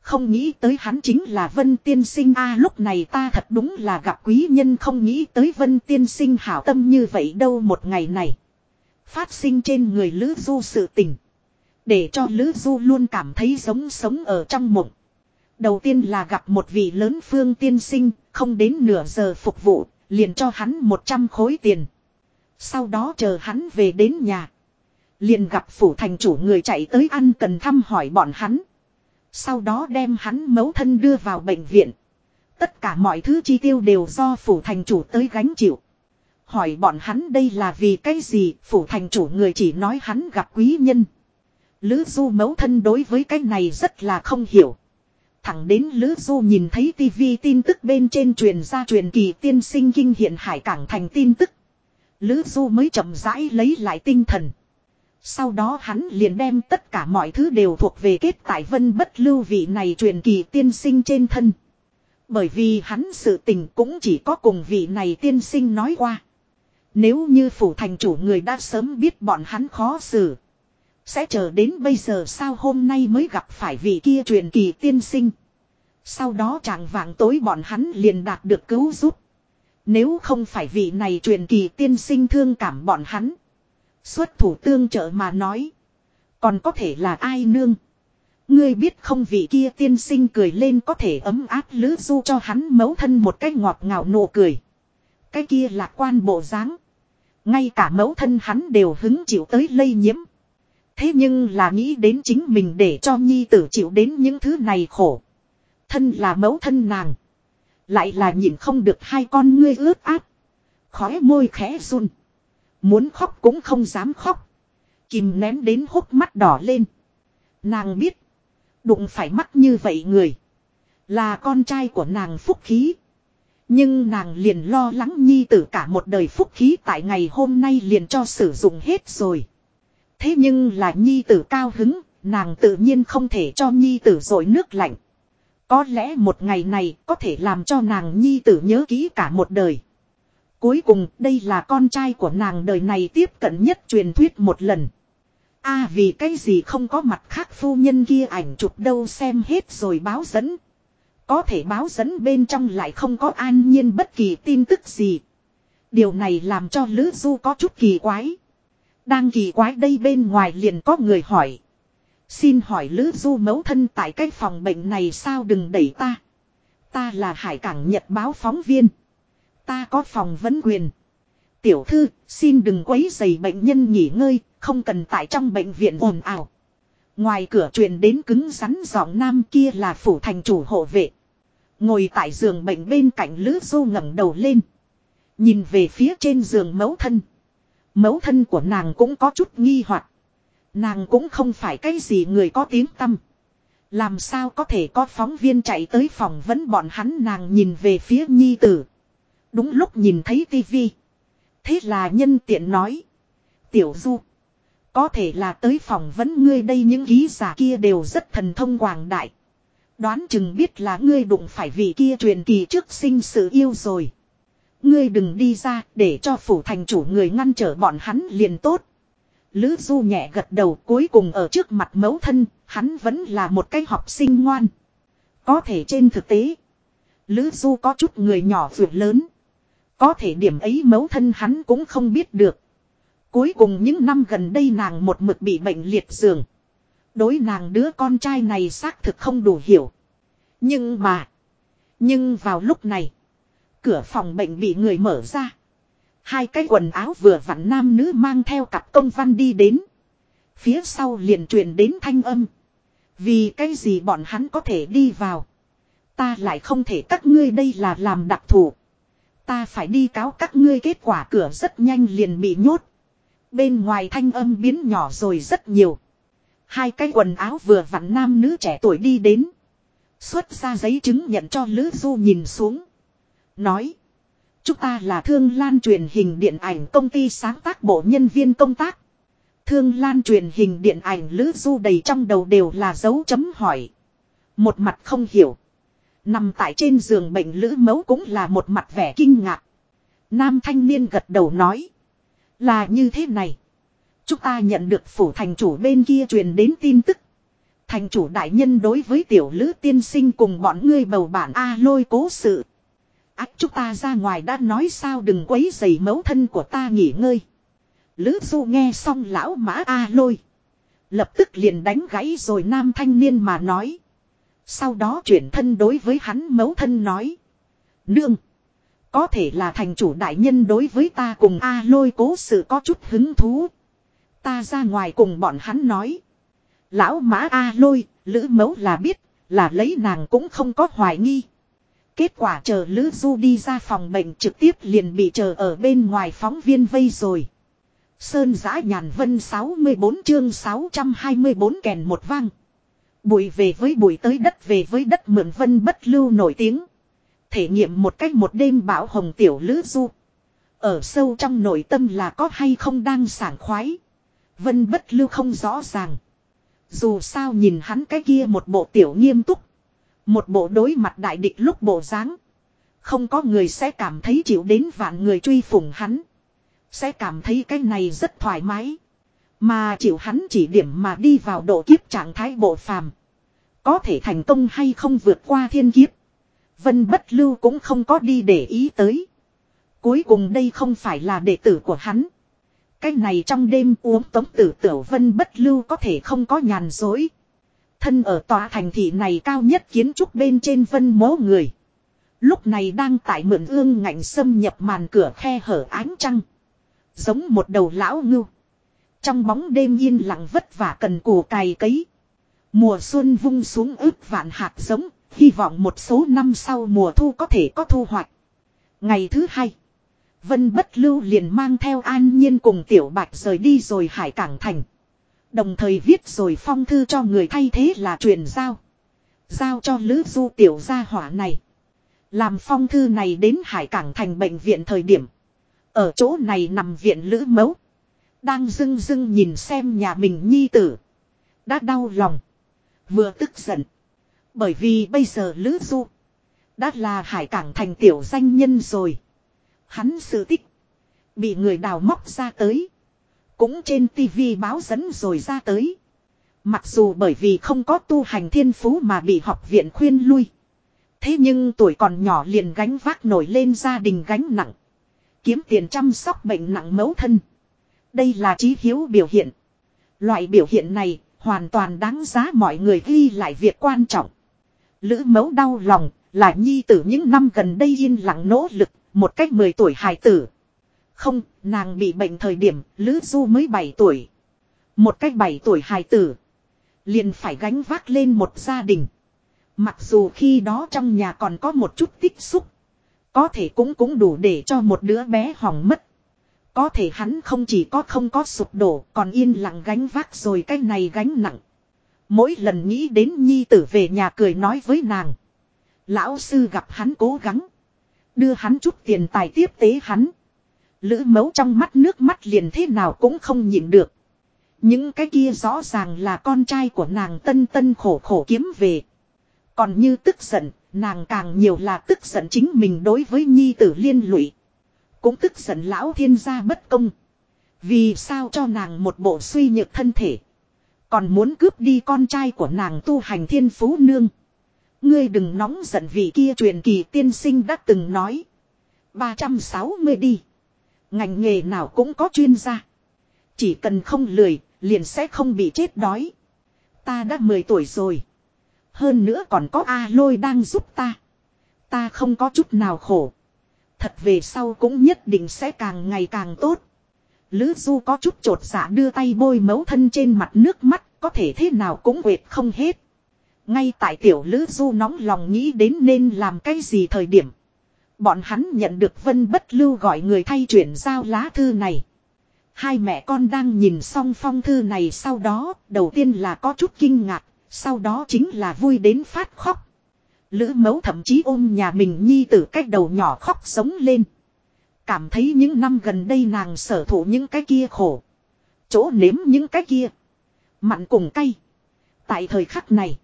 Không nghĩ tới hắn chính là Vân Tiên Sinh a, lúc này ta thật đúng là gặp quý nhân không nghĩ tới Vân Tiên Sinh hảo tâm như vậy đâu một ngày này. Phát sinh trên người Lữ Du sự tình. Để cho Lữ Du luôn cảm thấy giống sống ở trong mộng. Đầu tiên là gặp một vị lớn phương tiên sinh, không đến nửa giờ phục vụ, liền cho hắn 100 khối tiền. Sau đó chờ hắn về đến nhà. Liền gặp phủ thành chủ người chạy tới ăn cần thăm hỏi bọn hắn. Sau đó đem hắn mấu thân đưa vào bệnh viện. Tất cả mọi thứ chi tiêu đều do phủ thành chủ tới gánh chịu. Hỏi bọn hắn đây là vì cái gì, phủ thành chủ người chỉ nói hắn gặp quý nhân. Lữ du mấu thân đối với cái này rất là không hiểu. Thẳng đến Lữ Du nhìn thấy TV tin tức bên trên truyền ra truyền kỳ tiên sinh kinh hiện hải cảng thành tin tức. Lữ Du mới chậm rãi lấy lại tinh thần. Sau đó hắn liền đem tất cả mọi thứ đều thuộc về kết tại vân bất lưu vị này truyền kỳ tiên sinh trên thân. Bởi vì hắn sự tình cũng chỉ có cùng vị này tiên sinh nói qua. Nếu như phủ thành chủ người đã sớm biết bọn hắn khó xử. Sẽ chờ đến bây giờ sao hôm nay mới gặp phải vị kia truyền kỳ tiên sinh. Sau đó chàng vàng tối bọn hắn liền đạt được cứu giúp. Nếu không phải vị này truyền kỳ tiên sinh thương cảm bọn hắn. Xuất thủ tương trợ mà nói. Còn có thể là ai nương. Ngươi biết không vị kia tiên sinh cười lên có thể ấm áp lữ du cho hắn mấu thân một cái ngọt ngào nụ cười. Cái kia lạc quan bộ dáng Ngay cả mẫu thân hắn đều hứng chịu tới lây nhiễm. Thế nhưng là nghĩ đến chính mình để cho nhi tử chịu đến những thứ này khổ. Thân là mẫu thân nàng. Lại là nhìn không được hai con ngươi ướt át. Khói môi khẽ run. Muốn khóc cũng không dám khóc. Kìm nén đến hốc mắt đỏ lên. Nàng biết. Đụng phải mắt như vậy người. Là con trai của nàng phúc khí. Nhưng nàng liền lo lắng nhi tử cả một đời phúc khí tại ngày hôm nay liền cho sử dụng hết rồi. Thế nhưng là nhi tử cao hứng, nàng tự nhiên không thể cho nhi tử dội nước lạnh. Có lẽ một ngày này có thể làm cho nàng nhi tử nhớ kỹ cả một đời. Cuối cùng đây là con trai của nàng đời này tiếp cận nhất truyền thuyết một lần. a vì cái gì không có mặt khác phu nhân kia ảnh chụp đâu xem hết rồi báo dẫn. Có thể báo dẫn bên trong lại không có an nhiên bất kỳ tin tức gì. Điều này làm cho Lữ Du có chút kỳ quái. Đang kỳ quái đây bên ngoài liền có người hỏi. Xin hỏi Lữ Du mẫu thân tại cái phòng bệnh này sao đừng đẩy ta. Ta là hải cảng nhật báo phóng viên. Ta có phòng vấn quyền. Tiểu thư, xin đừng quấy dày bệnh nhân nghỉ ngơi, không cần tại trong bệnh viện ồn ào. Ngoài cửa truyền đến cứng rắn giọng nam kia là phủ thành chủ hộ vệ. Ngồi tại giường bệnh bên cạnh Lữ Du ngẩng đầu lên. Nhìn về phía trên giường mẫu thân. Mẫu thân của nàng cũng có chút nghi hoặc Nàng cũng không phải cái gì người có tiếng tâm. Làm sao có thể có phóng viên chạy tới phòng vấn bọn hắn nàng nhìn về phía nhi tử. Đúng lúc nhìn thấy tivi. Thế là nhân tiện nói. Tiểu du. Có thể là tới phòng vấn ngươi đây những ký giả kia đều rất thần thông quảng đại. Đoán chừng biết là ngươi đụng phải vị kia truyền kỳ trước sinh sự yêu rồi. Ngươi đừng đi ra để cho phủ thành chủ người ngăn trở bọn hắn liền tốt. Lữ Du nhẹ gật đầu cuối cùng ở trước mặt mẫu thân, hắn vẫn là một cái học sinh ngoan. Có thể trên thực tế, Lữ Du có chút người nhỏ vượt lớn. Có thể điểm ấy mẫu thân hắn cũng không biết được. Cuối cùng những năm gần đây nàng một mực bị bệnh liệt giường. Đối nàng đứa con trai này xác thực không đủ hiểu. Nhưng mà. Nhưng vào lúc này. Cửa phòng bệnh bị người mở ra. Hai cái quần áo vừa vặn nam nữ mang theo cặp công văn đi đến. Phía sau liền truyền đến thanh âm. Vì cái gì bọn hắn có thể đi vào. Ta lại không thể các ngươi đây là làm đặc thù. Ta phải đi cáo các ngươi kết quả cửa rất nhanh liền bị nhốt. Bên ngoài thanh âm biến nhỏ rồi rất nhiều. Hai cái quần áo vừa vặn nam nữ trẻ tuổi đi đến. Xuất ra giấy chứng nhận cho Lữ Du nhìn xuống. Nói. Chúng ta là Thương Lan truyền hình điện ảnh công ty sáng tác bộ nhân viên công tác. Thương Lan truyền hình điện ảnh Lữ Du đầy trong đầu đều là dấu chấm hỏi. Một mặt không hiểu. Nằm tại trên giường bệnh Lữ Mấu cũng là một mặt vẻ kinh ngạc. Nam thanh niên gật đầu nói. Là như thế này. Chúng ta nhận được phủ thành chủ bên kia truyền đến tin tức. Thành chủ đại nhân đối với tiểu lữ tiên sinh cùng bọn ngươi bầu bản A lôi cố sự. Ách chúng ta ra ngoài đã nói sao đừng quấy giày mấu thân của ta nghỉ ngơi. Lữ du nghe xong lão mã A lôi. Lập tức liền đánh gãy rồi nam thanh niên mà nói. Sau đó chuyển thân đối với hắn mấu thân nói. Nương. Có thể là thành chủ đại nhân đối với ta cùng A lôi cố sự có chút hứng thú. Ta ra ngoài cùng bọn hắn nói. Lão mã A lôi, lữ mẫu là biết, là lấy nàng cũng không có hoài nghi. Kết quả chờ Lữ Du đi ra phòng bệnh trực tiếp liền bị chờ ở bên ngoài phóng viên vây rồi. Sơn giã nhàn vân 64 chương 624 kèn một vang. Bụi về với bụi tới đất về với đất mượn vân bất lưu nổi tiếng. Thể nghiệm một cách một đêm bão hồng tiểu Lữ Du. Ở sâu trong nội tâm là có hay không đang sảng khoái. Vân bất lưu không rõ ràng. Dù sao nhìn hắn cái kia một bộ tiểu nghiêm túc. Một bộ đối mặt đại địch lúc bộ dáng Không có người sẽ cảm thấy chịu đến vạn người truy phủng hắn. Sẽ cảm thấy cái này rất thoải mái. Mà chịu hắn chỉ điểm mà đi vào độ kiếp trạng thái bộ phàm. Có thể thành công hay không vượt qua thiên kiếp. Vân bất lưu cũng không có đi để ý tới. Cuối cùng đây không phải là đệ tử của hắn. Cái này trong đêm uống tống tử tiểu vân bất lưu có thể không có nhàn dối. Thân ở tòa thành thị này cao nhất kiến trúc bên trên vân mố người. Lúc này đang tại mượn ương ngạnh xâm nhập màn cửa khe hở ánh trăng. Giống một đầu lão ngưu. Trong bóng đêm yên lặng vất vả cần củ cày cấy. Mùa xuân vung xuống ước vạn hạt giống, hy vọng một số năm sau mùa thu có thể có thu hoạch. Ngày thứ hai, Vân Bất Lưu liền mang theo an nhiên cùng Tiểu Bạch rời đi rồi hải cảng thành. Đồng thời viết rồi phong thư cho người thay thế là truyền giao. Giao cho Lữ Du Tiểu gia hỏa này. Làm phong thư này đến hải cảng thành bệnh viện thời điểm. Ở chỗ này nằm viện Lữ Mấu. Đang dưng dưng nhìn xem nhà mình nhi tử. Đã đau lòng. Vừa tức giận. Bởi vì bây giờ Lữ Du. Đã là hải cảng thành tiểu danh nhân rồi. Hắn sự tích. Bị người đào móc ra tới. Cũng trên tivi báo dẫn rồi ra tới. Mặc dù bởi vì không có tu hành thiên phú mà bị học viện khuyên lui. Thế nhưng tuổi còn nhỏ liền gánh vác nổi lên gia đình gánh nặng. Kiếm tiền chăm sóc bệnh nặng mẫu thân. Đây là trí hiếu biểu hiện. Loại biểu hiện này hoàn toàn đáng giá mọi người ghi lại việc quan trọng. Lữ mẫu đau lòng là nhi tử những năm gần đây yên lặng nỗ lực, một cách 10 tuổi hài tử. Không, nàng bị bệnh thời điểm, Lữ Du mới 7 tuổi. Một cách 7 tuổi hài tử. Liền phải gánh vác lên một gia đình. Mặc dù khi đó trong nhà còn có một chút tích xúc. Có thể cũng cũng đủ để cho một đứa bé hỏng mất. Có thể hắn không chỉ có không có sụp đổ còn yên lặng gánh vác rồi cái này gánh nặng. Mỗi lần nghĩ đến nhi tử về nhà cười nói với nàng. Lão sư gặp hắn cố gắng. Đưa hắn chút tiền tài tiếp tế hắn. Lữ mấu trong mắt nước mắt liền thế nào cũng không nhịn được. Những cái kia rõ ràng là con trai của nàng tân tân khổ khổ kiếm về. Còn như tức giận, nàng càng nhiều là tức giận chính mình đối với nhi tử liên lụy. Cũng tức giận lão thiên gia bất công. Vì sao cho nàng một bộ suy nhược thân thể. Còn muốn cướp đi con trai của nàng tu hành thiên phú nương. Ngươi đừng nóng giận vì kia truyền kỳ tiên sinh đã từng nói. 360 đi. Ngành nghề nào cũng có chuyên gia. Chỉ cần không lười, liền sẽ không bị chết đói. Ta đã 10 tuổi rồi. Hơn nữa còn có A lôi đang giúp ta. Ta không có chút nào khổ. Thật về sau cũng nhất định sẽ càng ngày càng tốt. Lữ Du có chút trột dạ đưa tay bôi mấu thân trên mặt nước mắt, có thể thế nào cũng quệt không hết. Ngay tại tiểu Lữ Du nóng lòng nghĩ đến nên làm cái gì thời điểm. Bọn hắn nhận được Vân Bất Lưu gọi người thay chuyển giao lá thư này. Hai mẹ con đang nhìn xong phong thư này sau đó, đầu tiên là có chút kinh ngạc, sau đó chính là vui đến phát khóc. Lữ mấu thậm chí ôm nhà mình nhi tử cách đầu nhỏ khóc sống lên. Cảm thấy những năm gần đây nàng sở thụ những cái kia khổ. Chỗ nếm những cái kia. Mặn cùng cay. Tại thời khắc này.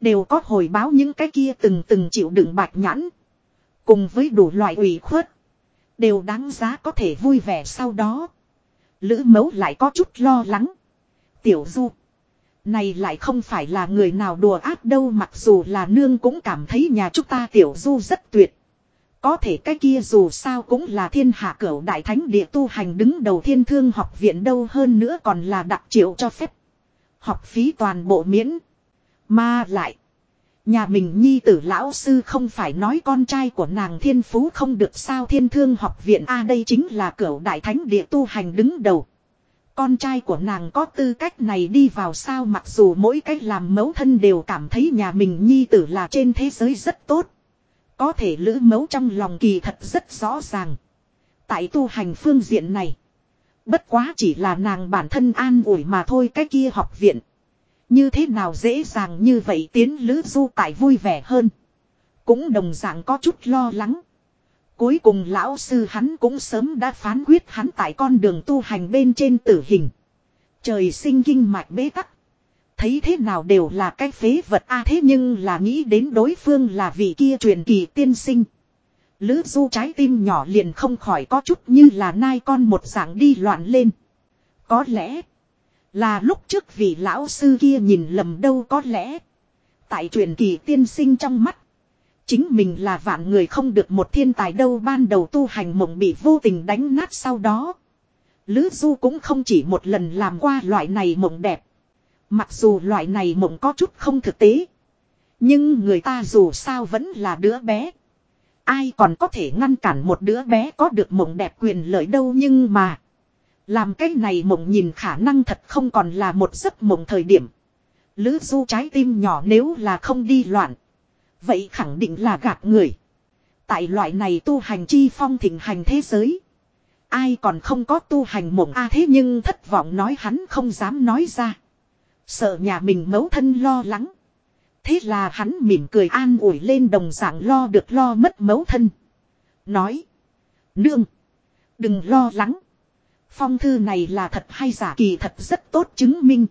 Đều có hồi báo những cái kia từng từng chịu đựng bạch nhãn. Cùng với đủ loại ủy khuất. Đều đáng giá có thể vui vẻ sau đó. Lữ mấu lại có chút lo lắng. Tiểu du. Này lại không phải là người nào đùa ác đâu mặc dù là nương cũng cảm thấy nhà chúng ta tiểu du rất tuyệt. Có thể cái kia dù sao cũng là thiên hạ cửu đại thánh địa tu hành đứng đầu thiên thương học viện đâu hơn nữa còn là đặc triệu cho phép. Học phí toàn bộ miễn. Mà lại. Nhà mình nhi tử lão sư không phải nói con trai của nàng thiên phú không được sao thiên thương học viện a đây chính là cửa đại thánh địa tu hành đứng đầu. Con trai của nàng có tư cách này đi vào sao mặc dù mỗi cách làm mẫu thân đều cảm thấy nhà mình nhi tử là trên thế giới rất tốt. Có thể lữ mẫu trong lòng kỳ thật rất rõ ràng. Tại tu hành phương diện này. Bất quá chỉ là nàng bản thân an ủi mà thôi cái kia học viện. Như thế nào dễ dàng như vậy tiến lữ du tại vui vẻ hơn. Cũng đồng dạng có chút lo lắng. Cuối cùng lão sư hắn cũng sớm đã phán quyết hắn tại con đường tu hành bên trên tử hình. Trời sinh kinh mạch bế tắc. Thấy thế nào đều là cái phế vật a, thế nhưng là nghĩ đến đối phương là vị kia truyền kỳ tiên sinh. Lữ du trái tim nhỏ liền không khỏi có chút như là nai con một dạng đi loạn lên. Có lẽ là lúc trước vị lão sư kia nhìn lầm đâu có lẽ. Tại truyền kỳ tiên sinh trong mắt. Chính mình là vạn người không được một thiên tài đâu ban đầu tu hành mộng bị vô tình đánh nát sau đó. Lữ Du cũng không chỉ một lần làm qua loại này mộng đẹp. Mặc dù loại này mộng có chút không thực tế. Nhưng người ta dù sao vẫn là đứa bé. Ai còn có thể ngăn cản một đứa bé có được mộng đẹp quyền lợi đâu nhưng mà. Làm cái này mộng nhìn khả năng thật không còn là một giấc mộng thời điểm. Lữ du trái tim nhỏ nếu là không đi loạn. Vậy khẳng định là gạt người. Tại loại này tu hành chi phong thịnh hành thế giới. Ai còn không có tu hành mộng a à thế nhưng thất vọng nói hắn không dám nói ra. Sợ nhà mình mấu thân lo lắng. Thế là hắn mỉm cười an ủi lên đồng dạng lo được lo mất mấu thân. Nói. Nương. Đừng lo lắng. Phong thư này là thật hay giả kỳ thật rất tốt chứng minh.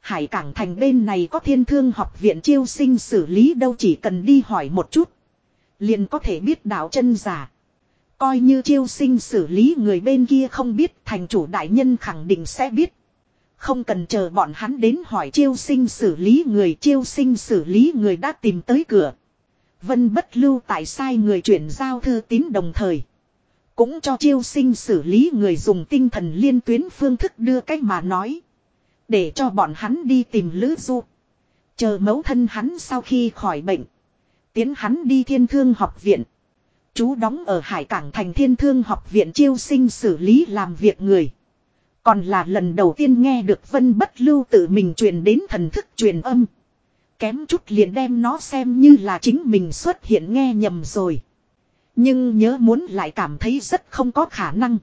Hải cảng thành bên này có thiên thương học viện chiêu sinh xử lý đâu chỉ cần đi hỏi một chút. Liền có thể biết đạo chân giả. Coi như chiêu sinh xử lý người bên kia không biết, thành chủ đại nhân khẳng định sẽ biết. Không cần chờ bọn hắn đến hỏi chiêu sinh xử lý người, chiêu sinh xử lý người đã tìm tới cửa. Vân bất lưu tại sai người chuyển giao thư tín đồng thời. Cũng cho chiêu sinh xử lý người dùng tinh thần liên tuyến phương thức đưa cách mà nói. Để cho bọn hắn đi tìm Lữ Du. Chờ mẫu thân hắn sau khi khỏi bệnh. Tiến hắn đi thiên thương học viện. Chú đóng ở hải cảng thành thiên thương học viện chiêu sinh xử lý làm việc người. Còn là lần đầu tiên nghe được vân bất lưu tự mình truyền đến thần thức truyền âm. Kém chút liền đem nó xem như là chính mình xuất hiện nghe nhầm rồi. Nhưng nhớ muốn lại cảm thấy rất không có khả năng.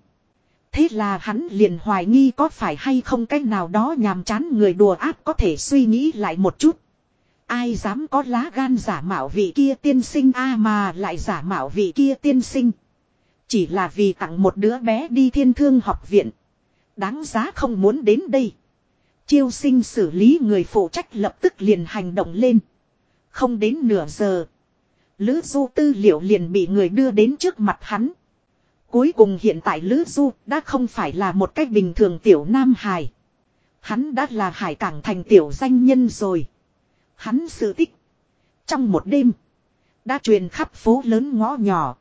Thế là hắn liền hoài nghi có phải hay không cái nào đó nhàm chán người đùa áp có thể suy nghĩ lại một chút. Ai dám có lá gan giả mạo vị kia tiên sinh a mà lại giả mạo vị kia tiên sinh. Chỉ là vì tặng một đứa bé đi thiên thương học viện. Đáng giá không muốn đến đây. Chiêu sinh xử lý người phụ trách lập tức liền hành động lên. Không đến nửa giờ. Lữ du tư liệu liền bị người đưa đến trước mặt hắn. Cuối cùng hiện tại Lữ Du đã không phải là một cách bình thường tiểu nam hài. Hắn đã là hải cảng thành tiểu danh nhân rồi. Hắn sự tích. Trong một đêm. Đã truyền khắp phố lớn ngõ nhỏ.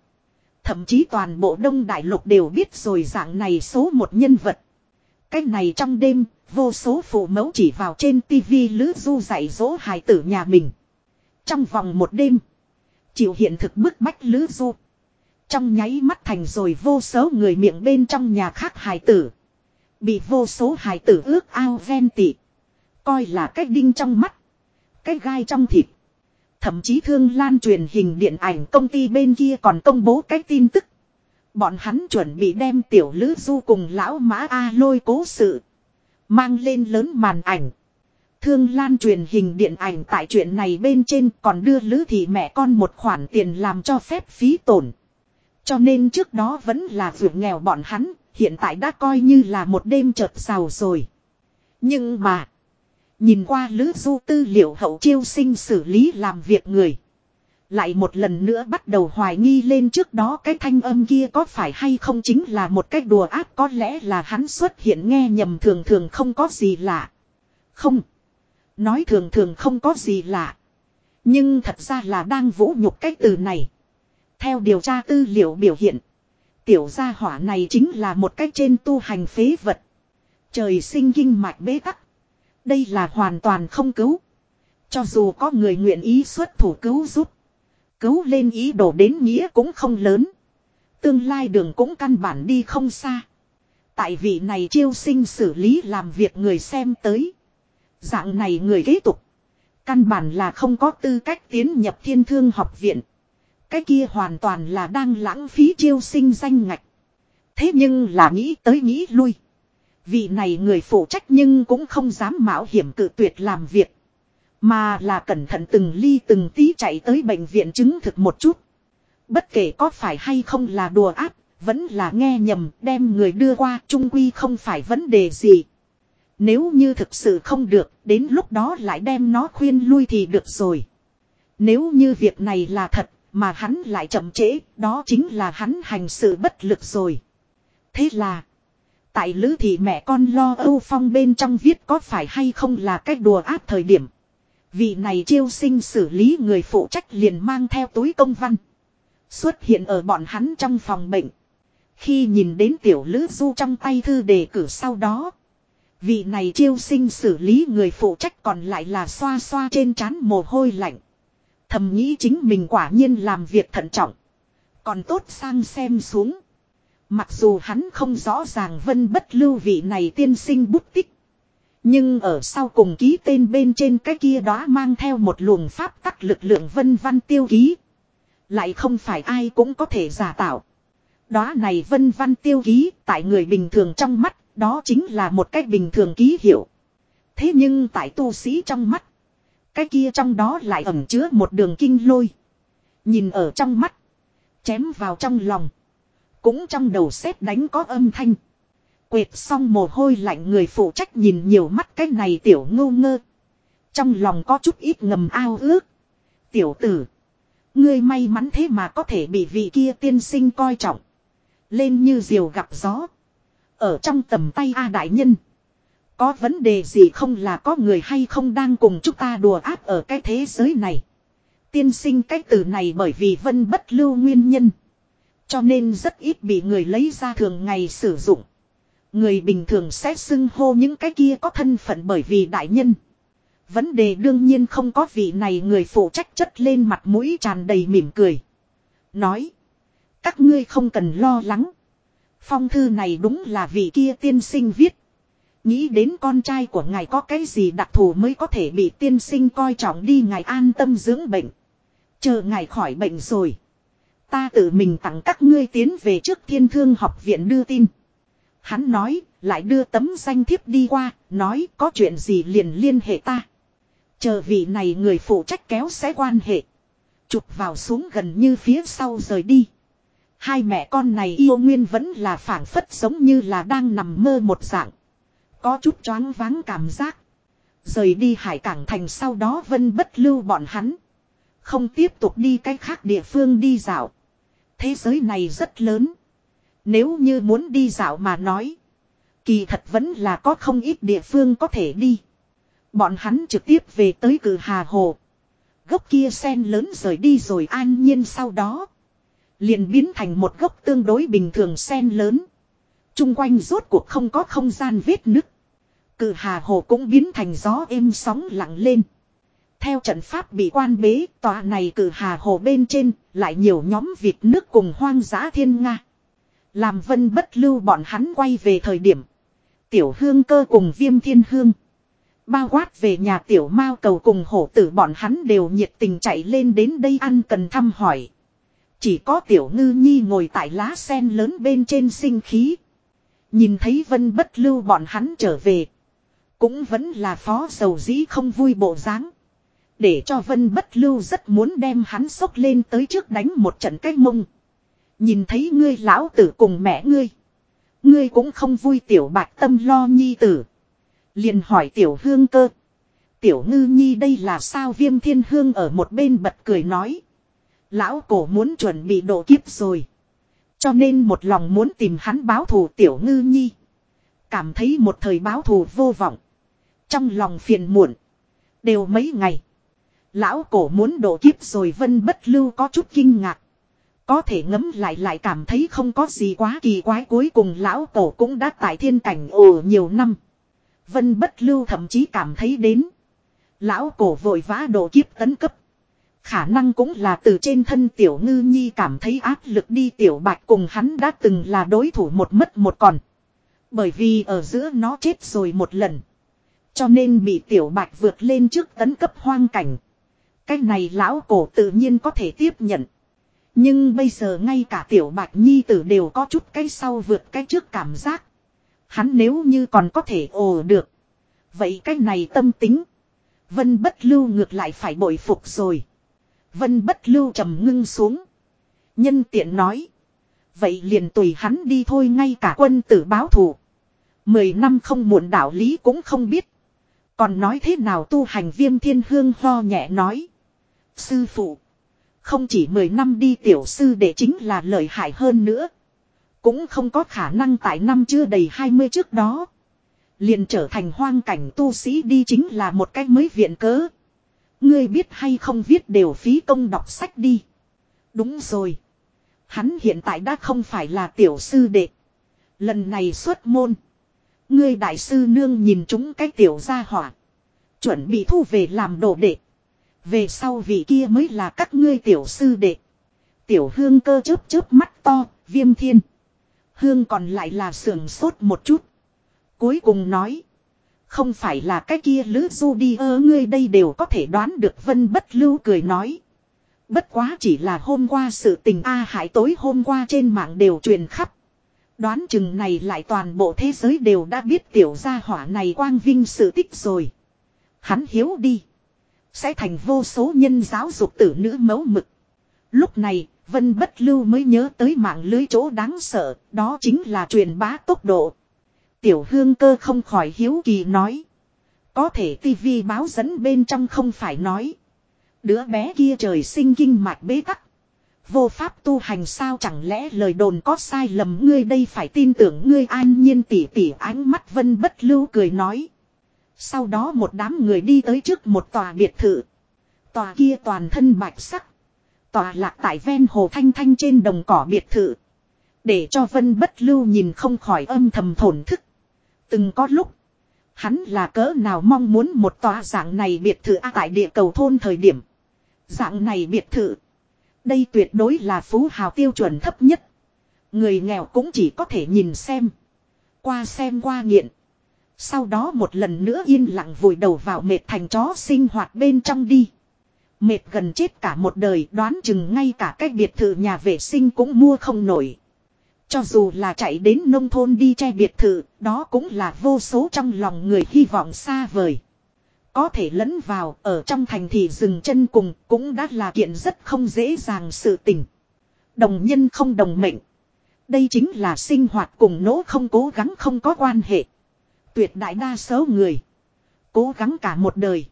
Thậm chí toàn bộ đông đại lục đều biết rồi dạng này số một nhân vật. Cách này trong đêm, vô số phụ mẫu chỉ vào trên tivi Lữ Du dạy dỗ hài tử nhà mình. Trong vòng một đêm. Chịu hiện thực bức bách Lữ Du. Trong nháy mắt thành rồi vô số người miệng bên trong nhà khác hài tử. Bị vô số hài tử ước ao ven tị. Coi là cái đinh trong mắt. Cái gai trong thịt. Thậm chí thương lan truyền hình điện ảnh công ty bên kia còn công bố cái tin tức. Bọn hắn chuẩn bị đem tiểu lữ du cùng lão mã A lôi cố sự. Mang lên lớn màn ảnh. Thương Lan truyền hình điện ảnh tại chuyện này bên trên còn đưa Lữ Thị mẹ con một khoản tiền làm cho phép phí tổn. Cho nên trước đó vẫn là vượt nghèo bọn hắn, hiện tại đã coi như là một đêm chợt giàu rồi. Nhưng mà, nhìn qua Lữ Du tư liệu hậu chiêu sinh xử lý làm việc người. Lại một lần nữa bắt đầu hoài nghi lên trước đó cái thanh âm kia có phải hay không chính là một cách đùa ác có lẽ là hắn xuất hiện nghe nhầm thường thường không có gì lạ. Không. Nói thường thường không có gì lạ. Nhưng thật ra là đang vũ nhục cái từ này. Theo điều tra tư liệu biểu hiện. Tiểu gia hỏa này chính là một cách trên tu hành phế vật. Trời sinh kinh mạch bế tắc. Đây là hoàn toàn không cứu. Cho dù có người nguyện ý xuất thủ cứu giúp. Cứu lên ý đồ đến nghĩa cũng không lớn. Tương lai đường cũng căn bản đi không xa. Tại vị này chiêu sinh xử lý làm việc người xem tới. Dạng này người kế tục. Căn bản là không có tư cách tiến nhập thiên thương học viện. Cái kia hoàn toàn là đang lãng phí chiêu sinh danh ngạch. Thế nhưng là nghĩ tới nghĩ lui. Vị này người phụ trách nhưng cũng không dám mạo hiểm cự tuyệt làm việc. Mà là cẩn thận từng ly từng tí chạy tới bệnh viện chứng thực một chút. Bất kể có phải hay không là đùa áp, vẫn là nghe nhầm đem người đưa qua trung quy không phải vấn đề gì. Nếu như thực sự không được, đến lúc đó lại đem nó khuyên lui thì được rồi. Nếu như việc này là thật, mà hắn lại chậm trễ, đó chính là hắn hành sự bất lực rồi. Thế là, tại lữ thị mẹ con lo âu phong bên trong viết có phải hay không là cách đùa áp thời điểm. Vị này chiêu sinh xử lý người phụ trách liền mang theo túi công văn. Xuất hiện ở bọn hắn trong phòng bệnh. Khi nhìn đến tiểu lữ du trong tay thư đề cử sau đó. Vị này chiêu sinh xử lý người phụ trách còn lại là xoa xoa trên trán mồ hôi lạnh. Thầm nghĩ chính mình quả nhiên làm việc thận trọng. Còn tốt sang xem xuống. Mặc dù hắn không rõ ràng vân bất lưu vị này tiên sinh bút tích. Nhưng ở sau cùng ký tên bên trên cái kia đó mang theo một luồng pháp tắc lực lượng vân văn tiêu ký. Lại không phải ai cũng có thể giả tạo. Đó này vân văn tiêu ký tại người bình thường trong mắt, đó chính là một cách bình thường ký hiệu. Thế nhưng tại tu sĩ trong mắt, cái kia trong đó lại ẩn chứa một đường kinh lôi. Nhìn ở trong mắt, chém vào trong lòng. Cũng trong đầu xếp đánh có âm thanh. Quệt xong mồ hôi lạnh người phụ trách nhìn nhiều mắt cái này tiểu ngô ngơ. Trong lòng có chút ít ngầm ao ước. Tiểu tử. Ngươi may mắn thế mà có thể bị vị kia tiên sinh coi trọng. Lên như diều gặp gió. Ở trong tầm tay A đại nhân. Có vấn đề gì không là có người hay không đang cùng chúng ta đùa áp ở cái thế giới này. Tiên sinh cái từ này bởi vì vân bất lưu nguyên nhân. Cho nên rất ít bị người lấy ra thường ngày sử dụng. Người bình thường sẽ xưng hô những cái kia có thân phận bởi vì đại nhân. Vấn đề đương nhiên không có vị này người phụ trách chất lên mặt mũi tràn đầy mỉm cười. Nói. Các ngươi không cần lo lắng. Phong thư này đúng là vị kia tiên sinh viết. Nghĩ đến con trai của ngài có cái gì đặc thù mới có thể bị tiên sinh coi trọng đi ngài an tâm dưỡng bệnh. Chờ ngài khỏi bệnh rồi. Ta tự mình tặng các ngươi tiến về trước thiên thương học viện đưa tin. Hắn nói, lại đưa tấm danh thiếp đi qua, nói có chuyện gì liền liên hệ ta. Chờ vị này người phụ trách kéo sẽ quan hệ. Chụp vào xuống gần như phía sau rời đi. Hai mẹ con này yêu nguyên vẫn là phản phất giống như là đang nằm mơ một dạng. Có chút choáng váng cảm giác. Rời đi hải cảng thành sau đó vân bất lưu bọn hắn. Không tiếp tục đi cách khác địa phương đi dạo. Thế giới này rất lớn. Nếu như muốn đi dạo mà nói. Kỳ thật vẫn là có không ít địa phương có thể đi. Bọn hắn trực tiếp về tới cử hà hồ. Gốc kia sen lớn rời đi rồi an nhiên sau đó. Liền biến thành một gốc tương đối bình thường sen lớn. Trung quanh rốt cuộc không có không gian vết nứt. Cử hà hồ cũng biến thành gió êm sóng lặng lên. Theo trận pháp bị quan bế, tòa này cử hà hồ bên trên, lại nhiều nhóm vịt nước cùng hoang dã thiên nga. Làm vân bất lưu bọn hắn quay về thời điểm. Tiểu hương cơ cùng viêm thiên hương. Bao quát về nhà tiểu mao cầu cùng hổ tử bọn hắn đều nhiệt tình chạy lên đến đây ăn cần thăm hỏi. Chỉ có tiểu ngư nhi ngồi tại lá sen lớn bên trên sinh khí. Nhìn thấy vân bất lưu bọn hắn trở về. Cũng vẫn là phó dầu dĩ không vui bộ dáng. Để cho vân bất lưu rất muốn đem hắn sốc lên tới trước đánh một trận cách mông. Nhìn thấy ngươi lão tử cùng mẹ ngươi. Ngươi cũng không vui tiểu bạch tâm lo nhi tử. liền hỏi tiểu hương cơ. Tiểu ngư nhi đây là sao viêm thiên hương ở một bên bật cười nói. Lão cổ muốn chuẩn bị độ kiếp rồi. Cho nên một lòng muốn tìm hắn báo thù tiểu ngư nhi. Cảm thấy một thời báo thù vô vọng. Trong lòng phiền muộn. Đều mấy ngày. Lão cổ muốn độ kiếp rồi vân bất lưu có chút kinh ngạc. Có thể ngấm lại lại cảm thấy không có gì quá kỳ quái cuối cùng lão cổ cũng đã tại thiên cảnh ồ nhiều năm. Vân bất lưu thậm chí cảm thấy đến. Lão cổ vội vã độ kiếp tấn cấp. Khả năng cũng là từ trên thân tiểu ngư nhi cảm thấy áp lực đi tiểu bạch cùng hắn đã từng là đối thủ một mất một còn. Bởi vì ở giữa nó chết rồi một lần. Cho nên bị tiểu bạch vượt lên trước tấn cấp hoang cảnh. Cái này lão cổ tự nhiên có thể tiếp nhận. Nhưng bây giờ ngay cả tiểu bạch nhi tử đều có chút cái sau vượt cái trước cảm giác. Hắn nếu như còn có thể ồ được. Vậy cái này tâm tính. Vân bất lưu ngược lại phải bội phục rồi. Vân bất lưu trầm ngưng xuống. Nhân tiện nói. Vậy liền tùy hắn đi thôi ngay cả quân tử báo thù. Mười năm không muộn đạo lý cũng không biết. Còn nói thế nào tu hành viêm thiên hương ho nhẹ nói. Sư phụ. Không chỉ 10 năm đi tiểu sư đệ chính là lợi hại hơn nữa. Cũng không có khả năng tại năm chưa đầy 20 trước đó. Liền trở thành hoang cảnh tu sĩ đi chính là một cách mới viện cớ. Ngươi biết hay không viết đều phí công đọc sách đi. Đúng rồi. Hắn hiện tại đã không phải là tiểu sư đệ. Lần này xuất môn. Ngươi đại sư nương nhìn chúng cái tiểu gia hỏa. Chuẩn bị thu về làm đồ đệ. Về sau vị kia mới là các ngươi tiểu sư đệ. Tiểu hương cơ chớp chớp mắt to, viêm thiên. Hương còn lại là sườn sốt một chút. Cuối cùng nói. Không phải là cái kia lữ du đi ơ ngươi đây đều có thể đoán được vân bất lưu cười nói. Bất quá chỉ là hôm qua sự tình A hại tối hôm qua trên mạng đều truyền khắp. Đoán chừng này lại toàn bộ thế giới đều đã biết tiểu gia hỏa này quang vinh sự tích rồi. Hắn hiếu đi. Sẽ thành vô số nhân giáo dục tử nữ mẫu mực. Lúc này, Vân Bất Lưu mới nhớ tới mạng lưới chỗ đáng sợ, đó chính là truyền bá tốc độ. Tiểu hương cơ không khỏi hiếu kỳ nói. Có thể tivi báo dẫn bên trong không phải nói. Đứa bé kia trời sinh kinh mạch bế tắc. Vô pháp tu hành sao chẳng lẽ lời đồn có sai lầm ngươi đây phải tin tưởng ngươi an nhiên tỉ tỉ ánh mắt vân bất lưu cười nói. Sau đó một đám người đi tới trước một tòa biệt thự. Tòa kia toàn thân bạch sắc. Tòa lạc tại ven hồ thanh thanh trên đồng cỏ biệt thự. Để cho vân bất lưu nhìn không khỏi âm thầm thổn thức. Từng có lúc. Hắn là cỡ nào mong muốn một tòa dạng này biệt thự tại địa cầu thôn thời điểm. Dạng này biệt thự. Đây tuyệt đối là phú hào tiêu chuẩn thấp nhất. Người nghèo cũng chỉ có thể nhìn xem. Qua xem qua nghiện. Sau đó một lần nữa yên lặng vùi đầu vào mệt thành chó sinh hoạt bên trong đi. Mệt gần chết cả một đời, đoán chừng ngay cả cái biệt thự nhà vệ sinh cũng mua không nổi. Cho dù là chạy đến nông thôn đi che biệt thự, đó cũng là vô số trong lòng người hy vọng xa vời. Có thể lẫn vào ở trong thành thì dừng chân cùng cũng đã là kiện rất không dễ dàng sự tình. Đồng nhân không đồng mệnh. Đây chính là sinh hoạt cùng nỗ không cố gắng không có quan hệ. Tuyệt đại đa số người. Cố gắng cả một đời.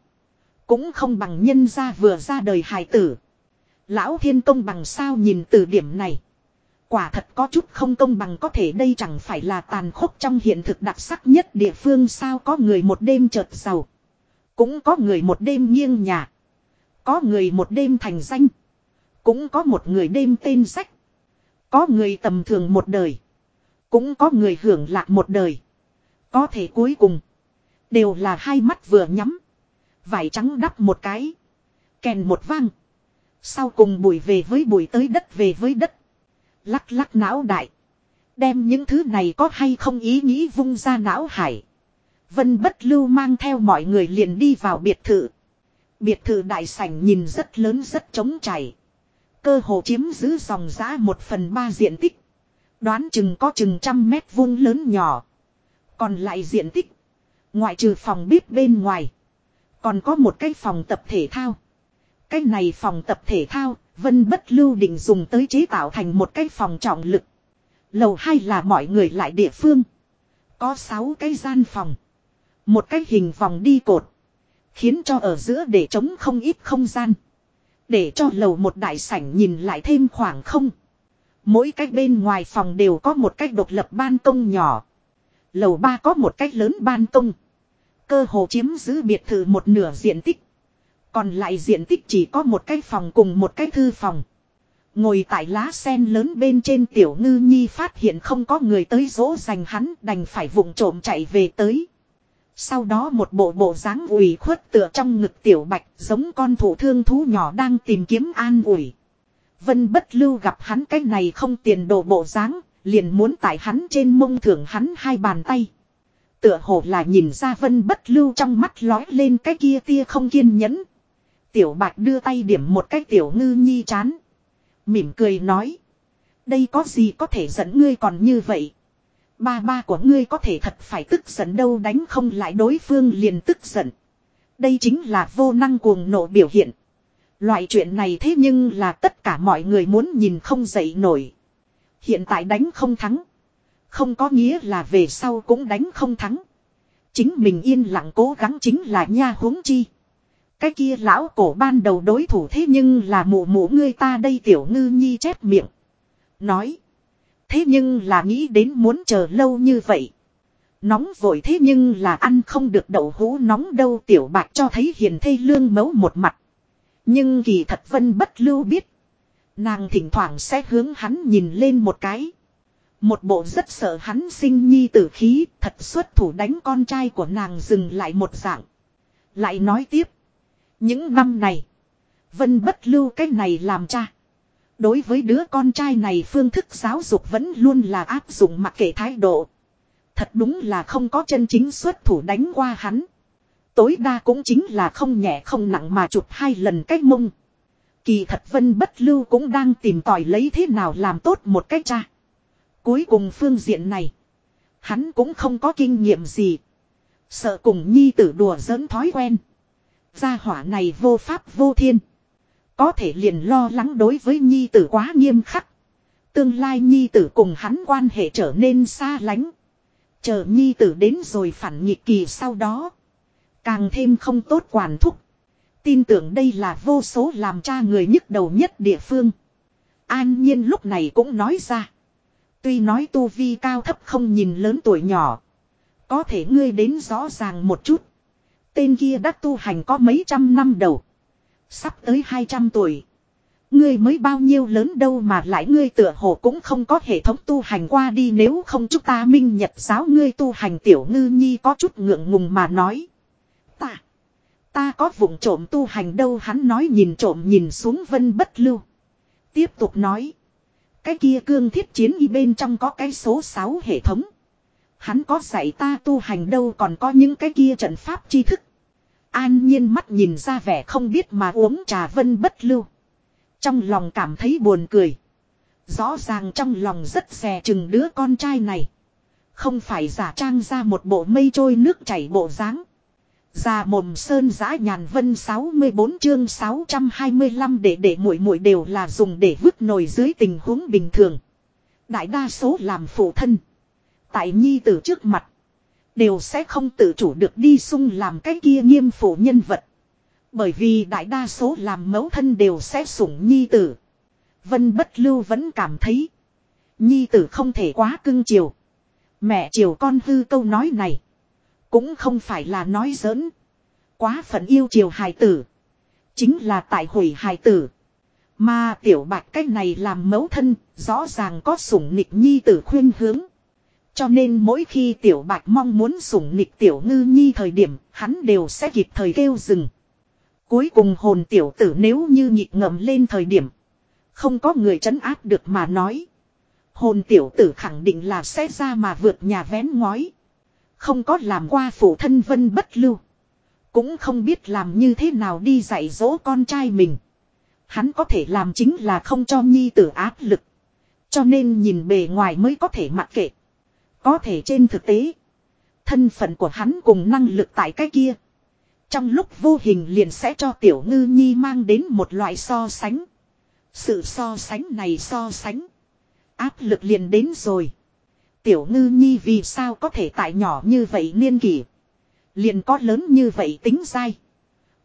Cũng không bằng nhân ra vừa ra đời hài tử. Lão thiên công bằng sao nhìn từ điểm này. Quả thật có chút không công bằng có thể đây chẳng phải là tàn khốc trong hiện thực đặc sắc nhất địa phương sao có người một đêm chợt giàu. Cũng có người một đêm nghiêng nhà. Có người một đêm thành danh. Cũng có một người đêm tên sách. Có người tầm thường một đời. Cũng có người hưởng lạc một đời. Có thể cuối cùng. Đều là hai mắt vừa nhắm. Vải trắng đắp một cái. Kèn một vang. Sau cùng bụi về với bụi tới đất về với đất. Lắc lắc não đại. Đem những thứ này có hay không ý nghĩ vung ra não hải. Vân bất lưu mang theo mọi người liền đi vào biệt thự. Biệt thự đại sảnh nhìn rất lớn rất trống chảy. Cơ hồ chiếm giữ dòng giã một phần ba diện tích. Đoán chừng có chừng trăm mét vuông lớn nhỏ. Còn lại diện tích. Ngoại trừ phòng bếp bên ngoài. Còn có một cái phòng tập thể thao. Cái này phòng tập thể thao, Vân Bất Lưu định dùng tới chế tạo thành một cái phòng trọng lực. Lầu hai là mọi người lại địa phương. Có sáu cái gian phòng. Một cái hình vòng đi cột. Khiến cho ở giữa để trống không ít không gian. Để cho lầu một đại sảnh nhìn lại thêm khoảng không. Mỗi cách bên ngoài phòng đều có một cách độc lập ban công nhỏ. Lầu ba có một cách lớn ban công. Cơ hồ chiếm giữ biệt thự một nửa diện tích. Còn lại diện tích chỉ có một cái phòng cùng một cái thư phòng. Ngồi tại lá sen lớn bên trên tiểu ngư nhi phát hiện không có người tới dỗ dành hắn đành phải vụng trộm chạy về tới. Sau đó một bộ bộ dáng ủy khuất tựa trong ngực tiểu bạch giống con thủ thương thú nhỏ đang tìm kiếm an ủi. Vân bất lưu gặp hắn cái này không tiền đồ bộ dáng, liền muốn tại hắn trên mông thưởng hắn hai bàn tay. Tựa hồ là nhìn ra vân bất lưu trong mắt lói lên cái kia tia không kiên nhẫn. Tiểu bạch đưa tay điểm một cái tiểu ngư nhi chán. Mỉm cười nói. Đây có gì có thể dẫn ngươi còn như vậy. Ba ba của ngươi có thể thật phải tức giận đâu đánh không lại đối phương liền tức giận. Đây chính là vô năng cuồng nộ biểu hiện. Loại chuyện này thế nhưng là tất cả mọi người muốn nhìn không dậy nổi. Hiện tại đánh không thắng. Không có nghĩa là về sau cũng đánh không thắng. Chính mình yên lặng cố gắng chính là nha huống chi. Cái kia lão cổ ban đầu đối thủ thế nhưng là mụ mụ ngươi ta đây tiểu ngư nhi chép miệng. Nói. Thế nhưng là nghĩ đến muốn chờ lâu như vậy. Nóng vội thế nhưng là ăn không được đậu hũ nóng đâu tiểu bạch cho thấy hiền thê lương mấu một mặt. Nhưng kỳ thật vân bất lưu biết. Nàng thỉnh thoảng sẽ hướng hắn nhìn lên một cái. Một bộ rất sợ hắn sinh nhi tử khí, thật xuất thủ đánh con trai của nàng dừng lại một dạng. Lại nói tiếp. Những năm này. Vân bất lưu cái này làm cha. Đối với đứa con trai này phương thức giáo dục vẫn luôn là áp dụng mặc kệ thái độ. Thật đúng là không có chân chính xuất thủ đánh qua hắn. Tối đa cũng chính là không nhẹ không nặng mà chụp hai lần cách mông. Kỳ thật vân bất lưu cũng đang tìm tòi lấy thế nào làm tốt một cách cha. Cuối cùng phương diện này. Hắn cũng không có kinh nghiệm gì. Sợ cùng nhi tử đùa giỡn thói quen. Gia hỏa này vô pháp vô thiên. Có thể liền lo lắng đối với nhi tử quá nghiêm khắc. Tương lai nhi tử cùng hắn quan hệ trở nên xa lánh. Chờ nhi tử đến rồi phản nghịch kỳ sau đó. Càng thêm không tốt quản thúc. Tin tưởng đây là vô số làm cha người nhức đầu nhất địa phương. An nhiên lúc này cũng nói ra. Tuy nói tu vi cao thấp không nhìn lớn tuổi nhỏ. Có thể ngươi đến rõ ràng một chút. Tên kia đã tu hành có mấy trăm năm đầu. Sắp tới 200 tuổi. Ngươi mới bao nhiêu lớn đâu mà lại ngươi tựa hồ cũng không có hệ thống tu hành qua đi nếu không chúng ta minh nhật giáo ngươi tu hành tiểu ngư nhi có chút ngượng ngùng mà nói. Ta, ta có vùng trộm tu hành đâu hắn nói nhìn trộm nhìn xuống vân bất lưu. Tiếp tục nói. Cái kia cương thiết chiến y bên trong có cái số 6 hệ thống. Hắn có dạy ta tu hành đâu còn có những cái kia trận pháp tri thức. An nhiên mắt nhìn ra vẻ không biết mà uống trà vân bất lưu. Trong lòng cảm thấy buồn cười. Rõ ràng trong lòng rất xè chừng đứa con trai này. Không phải giả trang ra một bộ mây trôi nước chảy bộ dáng Già mồm sơn giã nhàn vân 64 chương 625 để để muội muội đều là dùng để vứt nồi dưới tình huống bình thường. Đại đa số làm phụ thân. Tại nhi tử trước mặt. Đều sẽ không tự chủ được đi sung làm cái kia nghiêm phủ nhân vật. Bởi vì đại đa số làm mẫu thân đều sẽ sủng nhi tử. Vân bất lưu vẫn cảm thấy. Nhi tử không thể quá cưng chiều. Mẹ chiều con hư câu nói này. Cũng không phải là nói giỡn. Quá phận yêu chiều hài tử. Chính là tại hủy hài tử. Mà tiểu bạch cái này làm mẫu thân, rõ ràng có sủng nịch nhi tử khuyên hướng. Cho nên mỗi khi tiểu bạch mong muốn sủng nịch tiểu ngư nhi thời điểm, hắn đều sẽ kịp thời kêu dừng. Cuối cùng hồn tiểu tử nếu như nhịp ngậm lên thời điểm. Không có người trấn áp được mà nói. Hồn tiểu tử khẳng định là sẽ ra mà vượt nhà vén ngói. Không có làm qua phụ thân vân bất lưu. Cũng không biết làm như thế nào đi dạy dỗ con trai mình. Hắn có thể làm chính là không cho nhi tử áp lực. Cho nên nhìn bề ngoài mới có thể mặc kệ. Có thể trên thực tế. Thân phận của hắn cùng năng lực tại cái kia. Trong lúc vô hình liền sẽ cho tiểu ngư nhi mang đến một loại so sánh. Sự so sánh này so sánh. Áp lực liền đến rồi. Tiểu ngư nhi vì sao có thể tại nhỏ như vậy niên kỷ. Liền có lớn như vậy tính dai.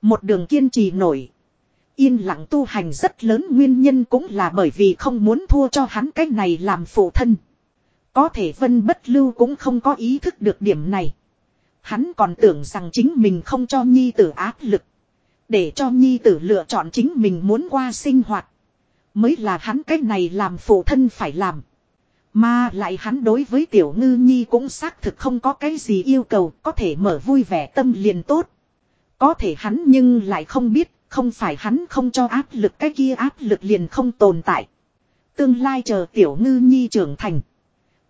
Một đường kiên trì nổi. Yên lặng tu hành rất lớn nguyên nhân cũng là bởi vì không muốn thua cho hắn cách này làm phụ thân. Có thể vân bất lưu cũng không có ý thức được điểm này. Hắn còn tưởng rằng chính mình không cho nhi tử áp lực. Để cho nhi tử lựa chọn chính mình muốn qua sinh hoạt. Mới là hắn cái này làm phụ thân phải làm. Mà lại hắn đối với tiểu ngư nhi cũng xác thực không có cái gì yêu cầu, có thể mở vui vẻ tâm liền tốt. Có thể hắn nhưng lại không biết, không phải hắn không cho áp lực cái kia áp lực liền không tồn tại. Tương lai chờ tiểu ngư nhi trưởng thành.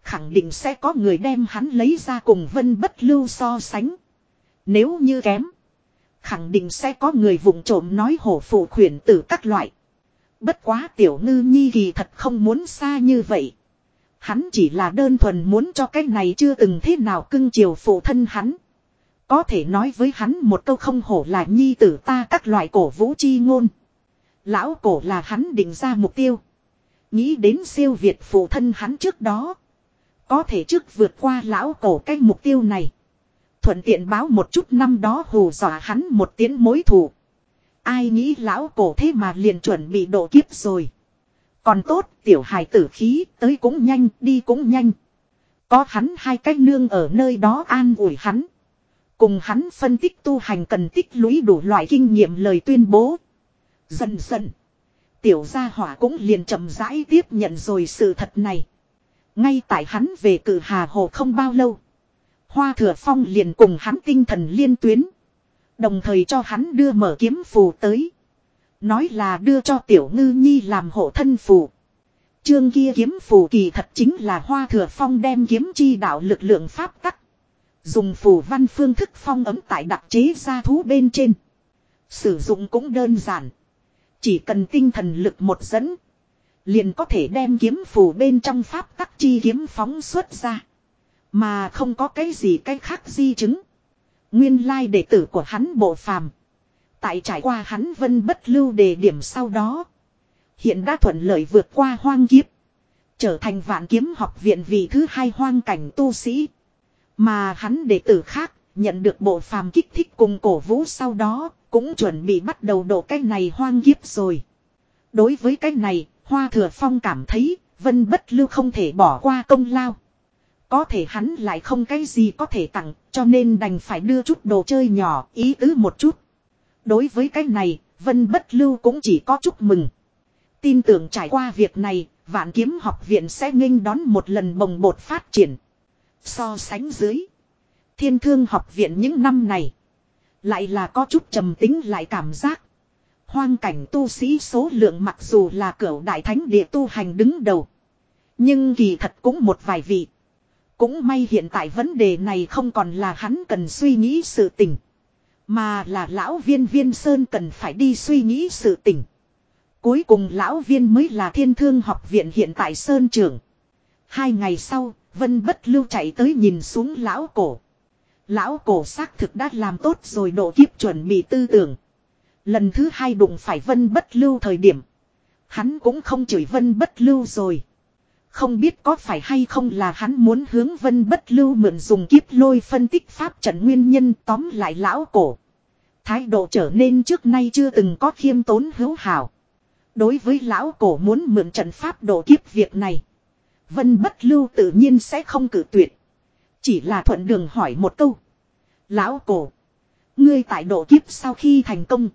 Khẳng định sẽ có người đem hắn lấy ra cùng vân bất lưu so sánh. Nếu như kém. Khẳng định sẽ có người vùng trộm nói hổ phụ khuyển tử các loại. Bất quá tiểu ngư nhi kỳ thật không muốn xa như vậy. Hắn chỉ là đơn thuần muốn cho cái này chưa từng thế nào cưng chiều phụ thân hắn. Có thể nói với hắn một câu không hổ là nhi tử ta các loại cổ vũ chi ngôn. Lão cổ là hắn định ra mục tiêu. Nghĩ đến siêu việt phụ thân hắn trước đó. Có thể trước vượt qua lão cổ cái mục tiêu này. Thuận tiện báo một chút năm đó hù dọa hắn một tiếng mối thù. Ai nghĩ lão cổ thế mà liền chuẩn bị độ kiếp rồi. Còn tốt, tiểu hài tử khí, tới cũng nhanh, đi cũng nhanh. Có hắn hai cách nương ở nơi đó an ủi hắn. Cùng hắn phân tích tu hành cần tích lũy đủ loại kinh nghiệm lời tuyên bố. Dần dần. Tiểu gia hỏa cũng liền chậm rãi tiếp nhận rồi sự thật này. Ngay tại hắn về cử hà hồ không bao lâu. Hoa thừa phong liền cùng hắn tinh thần liên tuyến. Đồng thời cho hắn đưa mở kiếm phù tới. Nói là đưa cho tiểu ngư nhi làm hộ thân phù. Chương kia kiếm phù kỳ thật chính là hoa thừa phong đem kiếm chi đạo lực lượng pháp tắc. Dùng phù văn phương thức phong ấm tại đặc chế gia thú bên trên. Sử dụng cũng đơn giản. Chỉ cần tinh thần lực một dẫn. Liền có thể đem kiếm phù bên trong pháp tắc chi kiếm phóng xuất ra. Mà không có cái gì cái khác di chứng. Nguyên lai đệ tử của hắn bộ phàm. Tại trải qua hắn vân bất lưu đề điểm sau đó. Hiện đã thuận lợi vượt qua hoang kiếp. Trở thành vạn kiếm học viện vị thứ hai hoang cảnh tu sĩ. Mà hắn đệ tử khác nhận được bộ phàm kích thích cùng cổ vũ sau đó cũng chuẩn bị bắt đầu độ cái này hoang kiếp rồi. Đối với cái này, Hoa Thừa Phong cảm thấy Vân Bất Lưu không thể bỏ qua công lao. Có thể hắn lại không cái gì có thể tặng, cho nên đành phải đưa chút đồ chơi nhỏ, ý tứ một chút. Đối với cái này, Vân Bất Lưu cũng chỉ có chúc mừng. Tin tưởng trải qua việc này, Vạn Kiếm Học Viện sẽ nghênh đón một lần bồng bột phát triển. So sánh dưới, Thiên Thương Học Viện những năm này, lại là có chút trầm tính lại cảm giác. Hoang cảnh tu sĩ số lượng mặc dù là cửu đại thánh địa tu hành đứng đầu. Nhưng kỳ thật cũng một vài vị. Cũng may hiện tại vấn đề này không còn là hắn cần suy nghĩ sự tình. Mà là lão viên viên sơn cần phải đi suy nghĩ sự tình. Cuối cùng lão viên mới là thiên thương học viện hiện tại sơn trưởng. Hai ngày sau, Vân bất lưu chạy tới nhìn xuống lão cổ. Lão cổ xác thực đã làm tốt rồi độ kiếp chuẩn bị tư tưởng. Lần thứ hai đụng phải vân bất lưu thời điểm. Hắn cũng không chửi vân bất lưu rồi. Không biết có phải hay không là hắn muốn hướng vân bất lưu mượn dùng kiếp lôi phân tích pháp trận nguyên nhân tóm lại lão cổ. Thái độ trở nên trước nay chưa từng có khiêm tốn hữu hảo. Đối với lão cổ muốn mượn trận pháp độ kiếp việc này. Vân bất lưu tự nhiên sẽ không cử tuyệt. Chỉ là thuận đường hỏi một câu. Lão cổ. Ngươi tại độ kiếp sau khi thành công.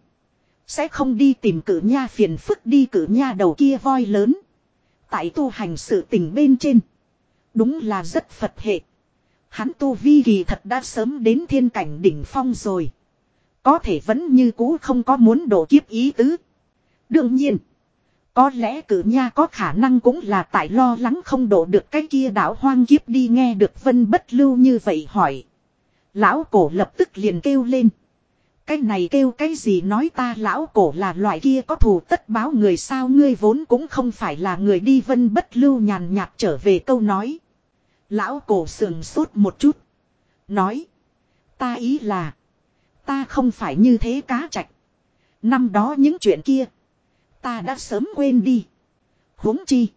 Sẽ không đi tìm cử nha phiền phức đi cử nha đầu kia voi lớn. Tại tu hành sự tình bên trên. Đúng là rất Phật hệ. Hắn tu vi kỳ thật đã sớm đến thiên cảnh đỉnh phong rồi. Có thể vẫn như cũ không có muốn độ kiếp ý tứ. Đương nhiên. Có lẽ cử nha có khả năng cũng là tại lo lắng không độ được cái kia đảo hoang kiếp đi nghe được vân bất lưu như vậy hỏi. Lão cổ lập tức liền kêu lên. Cái này kêu cái gì nói ta lão cổ là loại kia có thù tất báo người sao ngươi vốn cũng không phải là người đi vân bất lưu nhàn nhạt trở về câu nói. Lão cổ sườn sốt một chút. Nói. Ta ý là. Ta không phải như thế cá chạch. Năm đó những chuyện kia. Ta đã sớm quên đi. huống chi.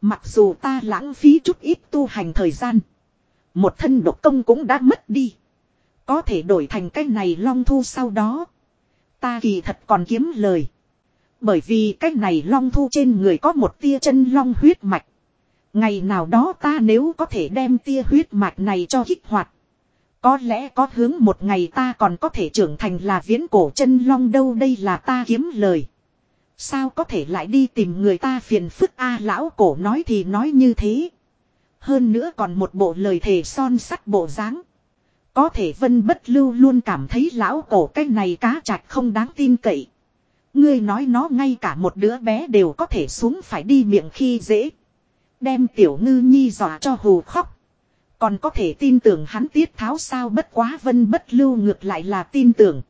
Mặc dù ta lãng phí chút ít tu hành thời gian. Một thân độc công cũng đã mất đi. Có thể đổi thành cái này long thu sau đó. Ta kỳ thật còn kiếm lời. Bởi vì cái này long thu trên người có một tia chân long huyết mạch. Ngày nào đó ta nếu có thể đem tia huyết mạch này cho kích hoạt. Có lẽ có hướng một ngày ta còn có thể trưởng thành là viễn cổ chân long đâu đây là ta kiếm lời. Sao có thể lại đi tìm người ta phiền phức a lão cổ nói thì nói như thế. Hơn nữa còn một bộ lời thề son sắt bộ dáng. Có thể vân bất lưu luôn cảm thấy lão cổ cái này cá chạch không đáng tin cậy. Ngươi nói nó ngay cả một đứa bé đều có thể xuống phải đi miệng khi dễ. Đem tiểu ngư nhi dọa cho hù khóc. Còn có thể tin tưởng hắn tiết tháo sao bất quá vân bất lưu ngược lại là tin tưởng.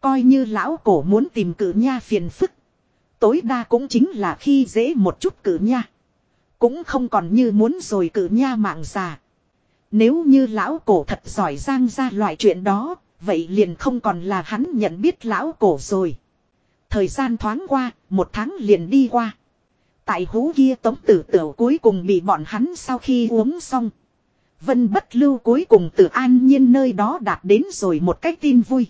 Coi như lão cổ muốn tìm cử nha phiền phức. Tối đa cũng chính là khi dễ một chút cử nha. Cũng không còn như muốn rồi cử nha mạng già. Nếu như lão cổ thật giỏi giang ra loại chuyện đó, vậy liền không còn là hắn nhận biết lão cổ rồi. Thời gian thoáng qua, một tháng liền đi qua. Tại hú kia tống tử tiểu cuối cùng bị bọn hắn sau khi uống xong. Vân bất lưu cuối cùng từ an nhiên nơi đó đạt đến rồi một cách tin vui.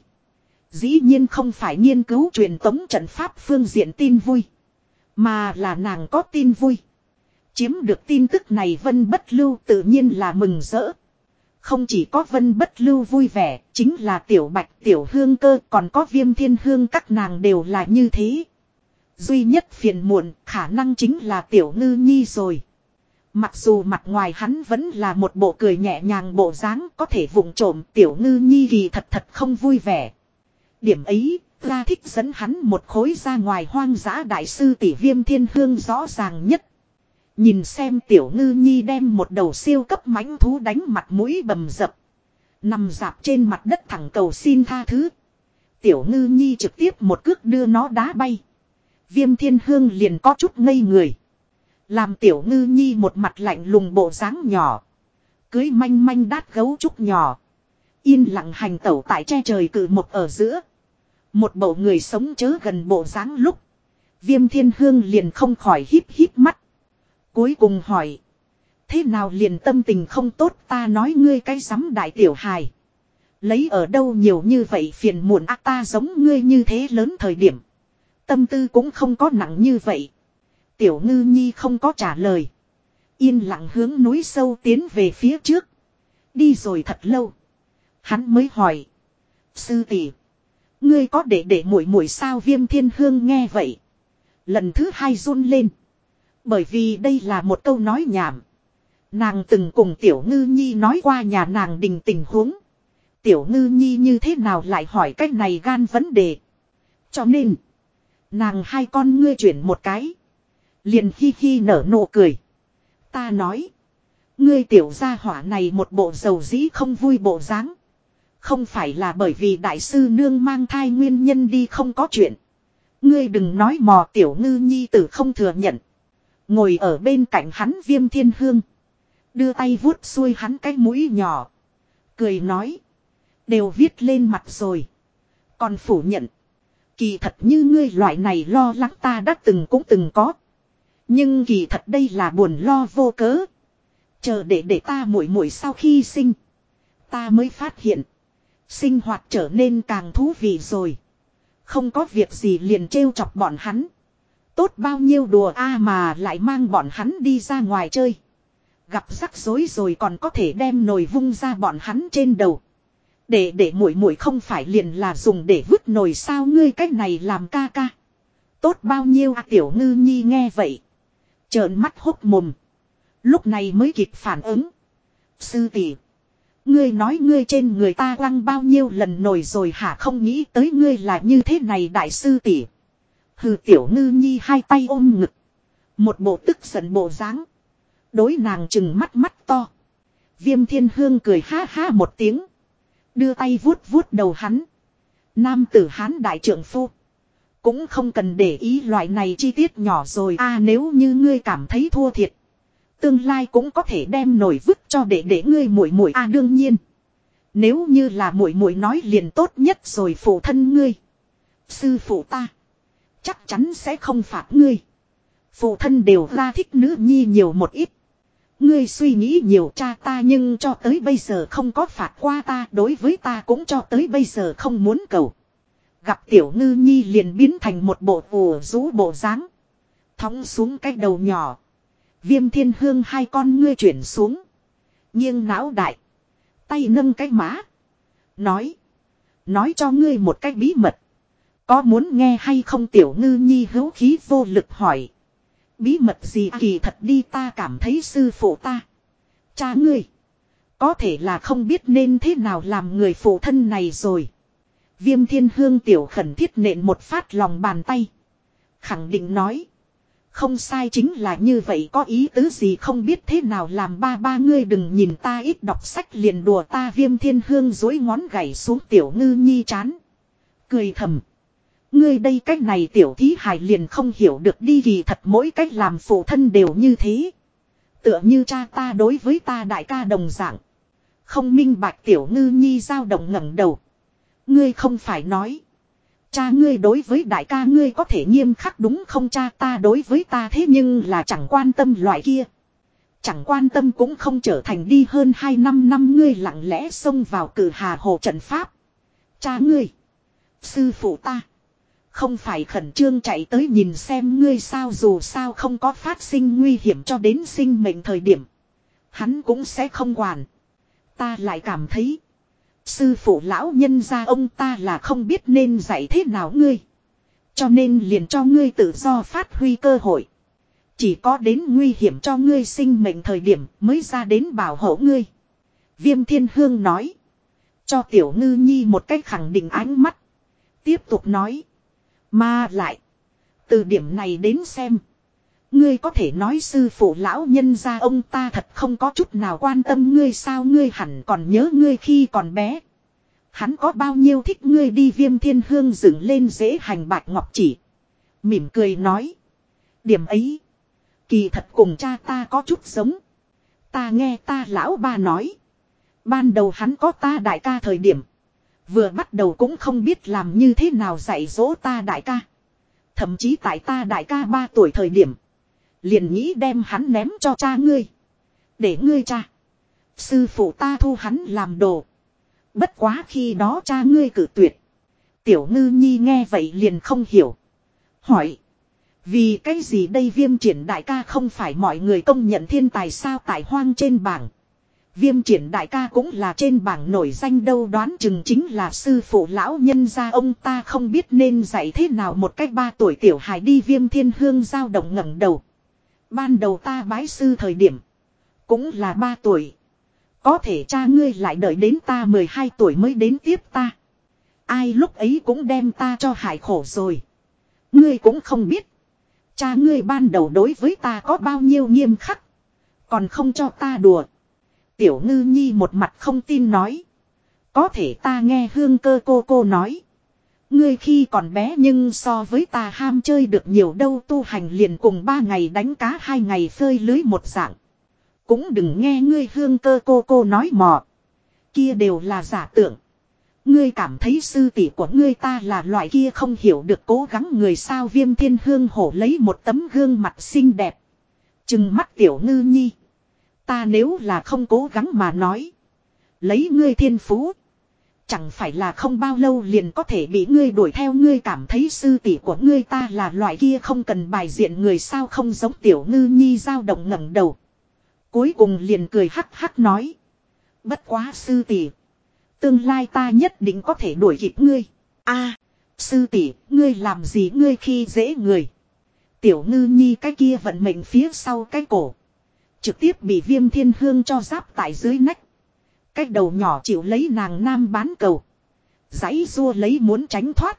Dĩ nhiên không phải nghiên cứu truyền tống trận pháp phương diện tin vui. Mà là nàng có tin vui. Chiếm được tin tức này Vân Bất Lưu tự nhiên là mừng rỡ. Không chỉ có Vân Bất Lưu vui vẻ, chính là Tiểu Bạch, Tiểu Hương Cơ, còn có Viêm Thiên Hương các nàng đều là như thế. Duy nhất phiền muộn, khả năng chính là Tiểu Ngư Nhi rồi. Mặc dù mặt ngoài hắn vẫn là một bộ cười nhẹ nhàng bộ dáng có thể vụng trộm Tiểu Ngư Nhi thì thật thật không vui vẻ. Điểm ấy, ra thích dẫn hắn một khối ra ngoài hoang dã đại sư tỷ viêm thiên hương rõ ràng nhất. Nhìn xem tiểu ngư nhi đem một đầu siêu cấp mãnh thú đánh mặt mũi bầm dập. Nằm dạp trên mặt đất thẳng cầu xin tha thứ. Tiểu ngư nhi trực tiếp một cước đưa nó đá bay. Viêm thiên hương liền có chút ngây người. Làm tiểu ngư nhi một mặt lạnh lùng bộ dáng nhỏ. Cưới manh manh đát gấu trúc nhỏ. Yên lặng hành tẩu tại che trời cử một ở giữa. Một bộ người sống chớ gần bộ dáng lúc. Viêm thiên hương liền không khỏi híp híp mắt. Cuối cùng hỏi. Thế nào liền tâm tình không tốt ta nói ngươi cái rắm đại tiểu hài. Lấy ở đâu nhiều như vậy phiền muộn ác ta giống ngươi như thế lớn thời điểm. Tâm tư cũng không có nặng như vậy. Tiểu ngư nhi không có trả lời. Yên lặng hướng núi sâu tiến về phía trước. Đi rồi thật lâu. Hắn mới hỏi. Sư tỷ, Ngươi có để để muội muội sao viêm thiên hương nghe vậy. Lần thứ hai run lên. Bởi vì đây là một câu nói nhảm. Nàng từng cùng tiểu ngư nhi nói qua nhà nàng đình tình huống. Tiểu ngư nhi như thế nào lại hỏi cách này gan vấn đề. Cho nên. Nàng hai con ngươi chuyển một cái. Liền khi khi nở nụ cười. Ta nói. Ngươi tiểu gia hỏa này một bộ dầu dĩ không vui bộ dáng. Không phải là bởi vì đại sư nương mang thai nguyên nhân đi không có chuyện. Ngươi đừng nói mò tiểu ngư nhi tử không thừa nhận. Ngồi ở bên cạnh hắn viêm thiên hương. Đưa tay vuốt xuôi hắn cái mũi nhỏ. Cười nói. Đều viết lên mặt rồi. Còn phủ nhận. Kỳ thật như ngươi loại này lo lắng ta đã từng cũng từng có. Nhưng kỳ thật đây là buồn lo vô cớ. Chờ để để ta muội muội sau khi sinh. Ta mới phát hiện. Sinh hoạt trở nên càng thú vị rồi. Không có việc gì liền trêu chọc bọn hắn. Tốt bao nhiêu đùa a mà lại mang bọn hắn đi ra ngoài chơi. Gặp rắc rối rồi còn có thể đem nồi vung ra bọn hắn trên đầu. Để để muội muội không phải liền là dùng để vứt nồi sao ngươi cách này làm ca ca. Tốt bao nhiêu à tiểu ngư nhi nghe vậy. Trợn mắt hốc mồm. Lúc này mới kịp phản ứng. Sư tỷ, Ngươi nói ngươi trên người ta lăng bao nhiêu lần nổi rồi hả không nghĩ tới ngươi là như thế này đại sư tỷ. Hừ tiểu ngư nhi hai tay ôm ngực. Một bộ tức giận bộ dáng. Đối nàng chừng mắt mắt to. Viêm thiên hương cười ha ha một tiếng. Đưa tay vuốt vuốt đầu hắn. Nam tử hán đại trưởng phu. Cũng không cần để ý loại này chi tiết nhỏ rồi a à, nếu như ngươi cảm thấy thua thiệt. Tương lai cũng có thể đem nổi vứt cho để để ngươi muội muội a à, đương nhiên. Nếu như là muội muội nói liền tốt nhất rồi phụ thân ngươi. Sư phụ ta. Chắc chắn sẽ không phạt ngươi. Phụ thân đều ra thích nữ nhi nhiều một ít. Ngươi suy nghĩ nhiều cha ta nhưng cho tới bây giờ không có phạt qua ta, đối với ta cũng cho tới bây giờ không muốn cầu. Gặp tiểu ngư nhi liền biến thành một bộ vùa rũ bộ dáng Thóng xuống cái đầu nhỏ. Viêm thiên hương hai con ngươi chuyển xuống. nghiêng não đại. Tay nâng cái má. Nói. Nói cho ngươi một cách bí mật. Có muốn nghe hay không tiểu ngư nhi hữu khí vô lực hỏi. Bí mật gì kỳ thật đi ta cảm thấy sư phụ ta. Cha ngươi. Có thể là không biết nên thế nào làm người phụ thân này rồi. Viêm thiên hương tiểu khẩn thiết nện một phát lòng bàn tay. Khẳng định nói. Không sai chính là như vậy có ý tứ gì không biết thế nào làm ba ba ngươi đừng nhìn ta ít đọc sách liền đùa ta viêm thiên hương dối ngón gảy xuống tiểu ngư nhi chán. Cười thầm. Ngươi đây cách này tiểu thí hài liền không hiểu được đi vì thật mỗi cách làm phụ thân đều như thế. Tựa như cha ta đối với ta đại ca đồng dạng. Không minh bạch tiểu ngư nhi giao động ngẩng đầu. Ngươi không phải nói. Cha ngươi đối với đại ca ngươi có thể nghiêm khắc đúng không cha ta đối với ta thế nhưng là chẳng quan tâm loại kia. Chẳng quan tâm cũng không trở thành đi hơn 2 năm năm ngươi lặng lẽ xông vào cử hà hồ trận pháp. Cha ngươi. Sư phụ ta. Không phải khẩn trương chạy tới nhìn xem ngươi sao dù sao không có phát sinh nguy hiểm cho đến sinh mệnh thời điểm. Hắn cũng sẽ không quản. Ta lại cảm thấy. Sư phụ lão nhân gia ông ta là không biết nên dạy thế nào ngươi. Cho nên liền cho ngươi tự do phát huy cơ hội. Chỉ có đến nguy hiểm cho ngươi sinh mệnh thời điểm mới ra đến bảo hộ ngươi. Viêm thiên hương nói. Cho tiểu ngư nhi một cách khẳng định ánh mắt. Tiếp tục nói. Mà lại. Từ điểm này đến xem. Ngươi có thể nói sư phụ lão nhân ra ông ta thật không có chút nào quan tâm ngươi sao ngươi hẳn còn nhớ ngươi khi còn bé. Hắn có bao nhiêu thích ngươi đi viêm thiên hương dựng lên dễ hành bạch ngọc chỉ. Mỉm cười nói. Điểm ấy. Kỳ thật cùng cha ta có chút giống. Ta nghe ta lão ba nói. Ban đầu hắn có ta đại ca thời điểm. Vừa bắt đầu cũng không biết làm như thế nào dạy dỗ ta đại ca. Thậm chí tại ta đại ca 3 tuổi thời điểm. Liền nghĩ đem hắn ném cho cha ngươi. Để ngươi cha. Sư phụ ta thu hắn làm đồ. Bất quá khi đó cha ngươi cử tuyệt. Tiểu ngư nhi nghe vậy liền không hiểu. Hỏi. Vì cái gì đây viêm triển đại ca không phải mọi người công nhận thiên tài sao tại hoang trên bảng. Viêm triển đại ca cũng là trên bảng nổi danh đâu đoán chừng chính là sư phụ lão nhân gia ông ta không biết nên dạy thế nào một cách ba tuổi tiểu hài đi viêm thiên hương giao động ngẩng đầu. Ban đầu ta bái sư thời điểm. Cũng là ba tuổi. Có thể cha ngươi lại đợi đến ta 12 tuổi mới đến tiếp ta. Ai lúc ấy cũng đem ta cho hại khổ rồi. Ngươi cũng không biết. Cha ngươi ban đầu đối với ta có bao nhiêu nghiêm khắc. Còn không cho ta đùa. Tiểu ngư nhi một mặt không tin nói. Có thể ta nghe hương cơ cô cô nói. Ngươi khi còn bé nhưng so với ta ham chơi được nhiều đâu tu hành liền cùng ba ngày đánh cá hai ngày phơi lưới một dạng. Cũng đừng nghe ngươi hương cơ cô cô nói mò. Kia đều là giả tưởng. Ngươi cảm thấy sư tỷ của ngươi ta là loại kia không hiểu được cố gắng người sao viêm thiên hương hổ lấy một tấm gương mặt xinh đẹp. Chừng mắt tiểu ngư nhi. Ta nếu là không cố gắng mà nói. Lấy ngươi thiên phú. Chẳng phải là không bao lâu liền có thể bị ngươi đuổi theo ngươi cảm thấy sư tỷ của ngươi ta là loại kia không cần bài diện người sao không giống tiểu ngư nhi dao động ngẩng đầu. Cuối cùng liền cười hắc hắc nói. Bất quá sư tỷ. Tương lai ta nhất định có thể đuổi kịp ngươi. a sư tỷ, ngươi làm gì ngươi khi dễ người. Tiểu ngư nhi cái kia vận mệnh phía sau cái cổ. Trực tiếp bị viêm thiên hương cho giáp tại dưới nách. Cái đầu nhỏ chịu lấy nàng nam bán cầu. Giấy rua lấy muốn tránh thoát.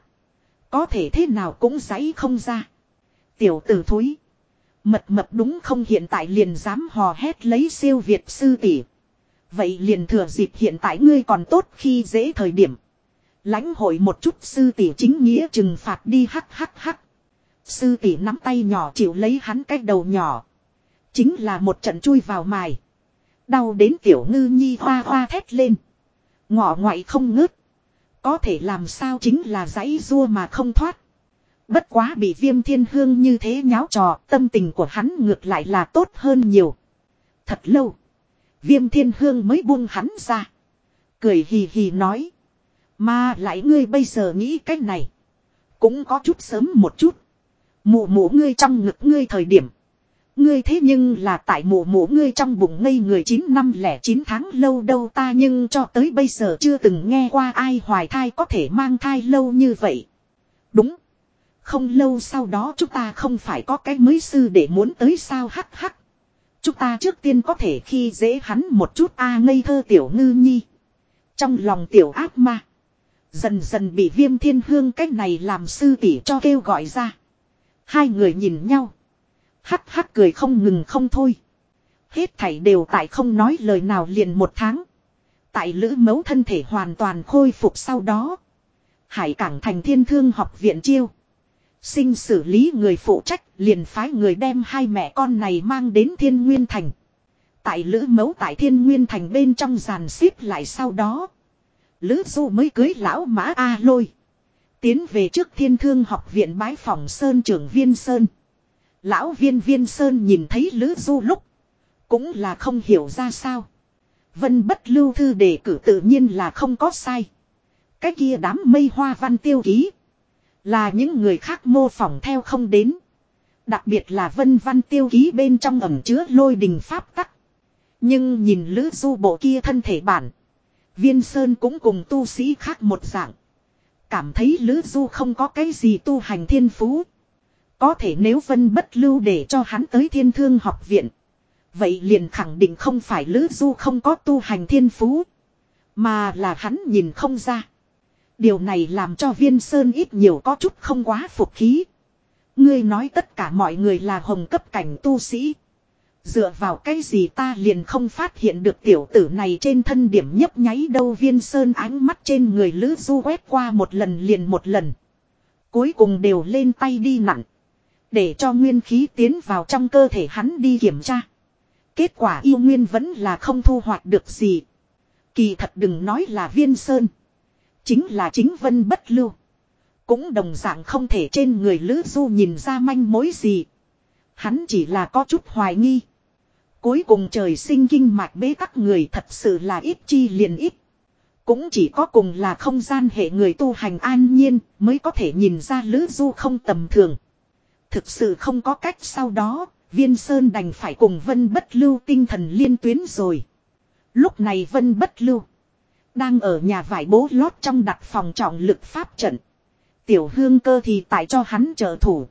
Có thể thế nào cũng giấy không ra. Tiểu tử thúi. Mật mật đúng không hiện tại liền dám hò hét lấy siêu việt sư tỷ. Vậy liền thừa dịp hiện tại ngươi còn tốt khi dễ thời điểm. lãnh hội một chút sư tỷ chính nghĩa trừng phạt đi hắc hắc hắc. Sư tỷ nắm tay nhỏ chịu lấy hắn cái đầu nhỏ. Chính là một trận chui vào mài. Đau đến tiểu ngư nhi hoa hoa thét lên. Ngọ ngoại không ngớt. Có thể làm sao chính là giấy rua mà không thoát. Bất quá bị viêm thiên hương như thế nháo trò, tâm tình của hắn ngược lại là tốt hơn nhiều. Thật lâu. Viêm thiên hương mới buông hắn ra. Cười hì hì nói. Mà lại ngươi bây giờ nghĩ cách này. Cũng có chút sớm một chút. Mụ mụ ngươi trong ngực ngươi thời điểm. Ngươi thế nhưng là tại mộ mộ ngươi trong bụng ngây người 9 năm lẻ 9 tháng lâu đâu ta nhưng cho tới bây giờ chưa từng nghe qua ai hoài thai có thể mang thai lâu như vậy. Đúng. Không lâu sau đó chúng ta không phải có cái mới sư để muốn tới sao hắc hắc. Chúng ta trước tiên có thể khi dễ hắn một chút a ngây thơ tiểu ngư nhi. Trong lòng tiểu ác ma. Dần dần bị viêm thiên hương cách này làm sư tỷ cho kêu gọi ra. Hai người nhìn nhau. Hắc hắc cười không ngừng không thôi. Hết thảy đều tại không nói lời nào liền một tháng. Tại lữ mấu thân thể hoàn toàn khôi phục sau đó. Hải cảng thành thiên thương học viện chiêu. Sinh xử lý người phụ trách liền phái người đem hai mẹ con này mang đến thiên nguyên thành. Tại lữ mấu tại thiên nguyên thành bên trong giàn xếp lại sau đó. Lữ du mới cưới lão mã A lôi. Tiến về trước thiên thương học viện bái phòng Sơn trưởng viên Sơn. Lão viên viên Sơn nhìn thấy Lữ Du lúc. Cũng là không hiểu ra sao. Vân bất lưu thư đề cử tự nhiên là không có sai. Cái kia đám mây hoa văn tiêu ký. Là những người khác mô phỏng theo không đến. Đặc biệt là vân văn tiêu ký bên trong ẩm chứa lôi đình pháp tắc. Nhưng nhìn lữ du bộ kia thân thể bản. Viên Sơn cũng cùng tu sĩ khác một dạng. Cảm thấy lữ du không có cái gì tu hành thiên phú. Có thể nếu vân bất lưu để cho hắn tới thiên thương học viện. Vậy liền khẳng định không phải lữ du không có tu hành thiên phú. Mà là hắn nhìn không ra. Điều này làm cho viên sơn ít nhiều có chút không quá phục khí. Ngươi nói tất cả mọi người là hồng cấp cảnh tu sĩ. Dựa vào cái gì ta liền không phát hiện được tiểu tử này trên thân điểm nhấp nháy đâu viên sơn ánh mắt trên người lữ du quét qua một lần liền một lần. Cuối cùng đều lên tay đi nặng. Để cho nguyên khí tiến vào trong cơ thể hắn đi kiểm tra. Kết quả yêu nguyên vẫn là không thu hoạch được gì. Kỳ thật đừng nói là viên sơn. Chính là chính vân bất lưu. Cũng đồng dạng không thể trên người Lữ Du nhìn ra manh mối gì. Hắn chỉ là có chút hoài nghi. Cuối cùng trời sinh kinh mạch bế tắc người thật sự là ít chi liền ít. Cũng chỉ có cùng là không gian hệ người tu hành an nhiên mới có thể nhìn ra Lữ Du không tầm thường. Thực sự không có cách sau đó, Viên Sơn đành phải cùng Vân Bất Lưu tinh thần liên tuyến rồi. Lúc này Vân Bất Lưu đang ở nhà vải bố lót trong đặt phòng trọng lực pháp trận. Tiểu hương cơ thì tại cho hắn trợ thủ.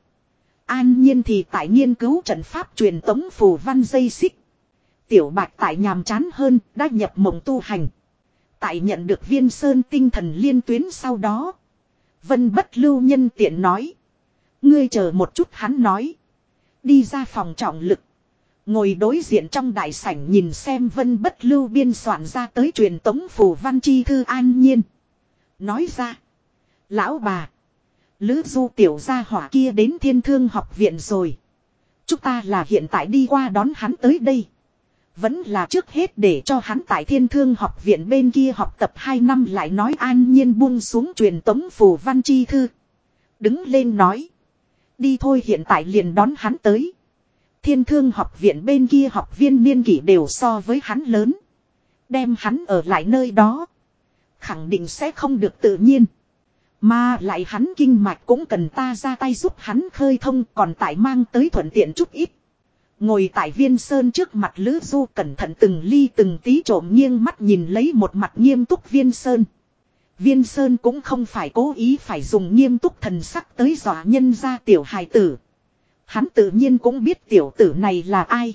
An nhiên thì tại nghiên cứu trận pháp truyền tống phù văn dây xích. Tiểu bạch tại nhàm chán hơn đã nhập mộng tu hành. Tại nhận được viên sơn tinh thần liên tuyến sau đó. Vân bất lưu nhân tiện nói. Ngươi chờ một chút hắn nói. Đi ra phòng trọng lực. Ngồi đối diện trong đại sảnh nhìn xem vân bất lưu biên soạn ra tới truyền tống phủ văn chi thư an nhiên. Nói ra. Lão bà. Lữ du tiểu gia hỏa kia đến thiên thương học viện rồi. Chúng ta là hiện tại đi qua đón hắn tới đây. Vẫn là trước hết để cho hắn tại thiên thương học viện bên kia học tập 2 năm lại nói an nhiên buông xuống truyền tống phù văn chi thư. Đứng lên nói. Đi thôi hiện tại liền đón hắn tới. Thiên thương học viện bên kia học viên niên kỷ đều so với hắn lớn. Đem hắn ở lại nơi đó. Khẳng định sẽ không được tự nhiên. Mà lại hắn kinh mạch cũng cần ta ra tay giúp hắn khơi thông còn tại mang tới thuận tiện chút ít. Ngồi tại viên sơn trước mặt Lữ Du cẩn thận từng ly từng tí trộm nghiêng mắt nhìn lấy một mặt nghiêm túc viên sơn. Viên sơn cũng không phải cố ý phải dùng nghiêm túc thần sắc tới dọa nhân ra tiểu hài tử. Hắn tự nhiên cũng biết tiểu tử này là ai.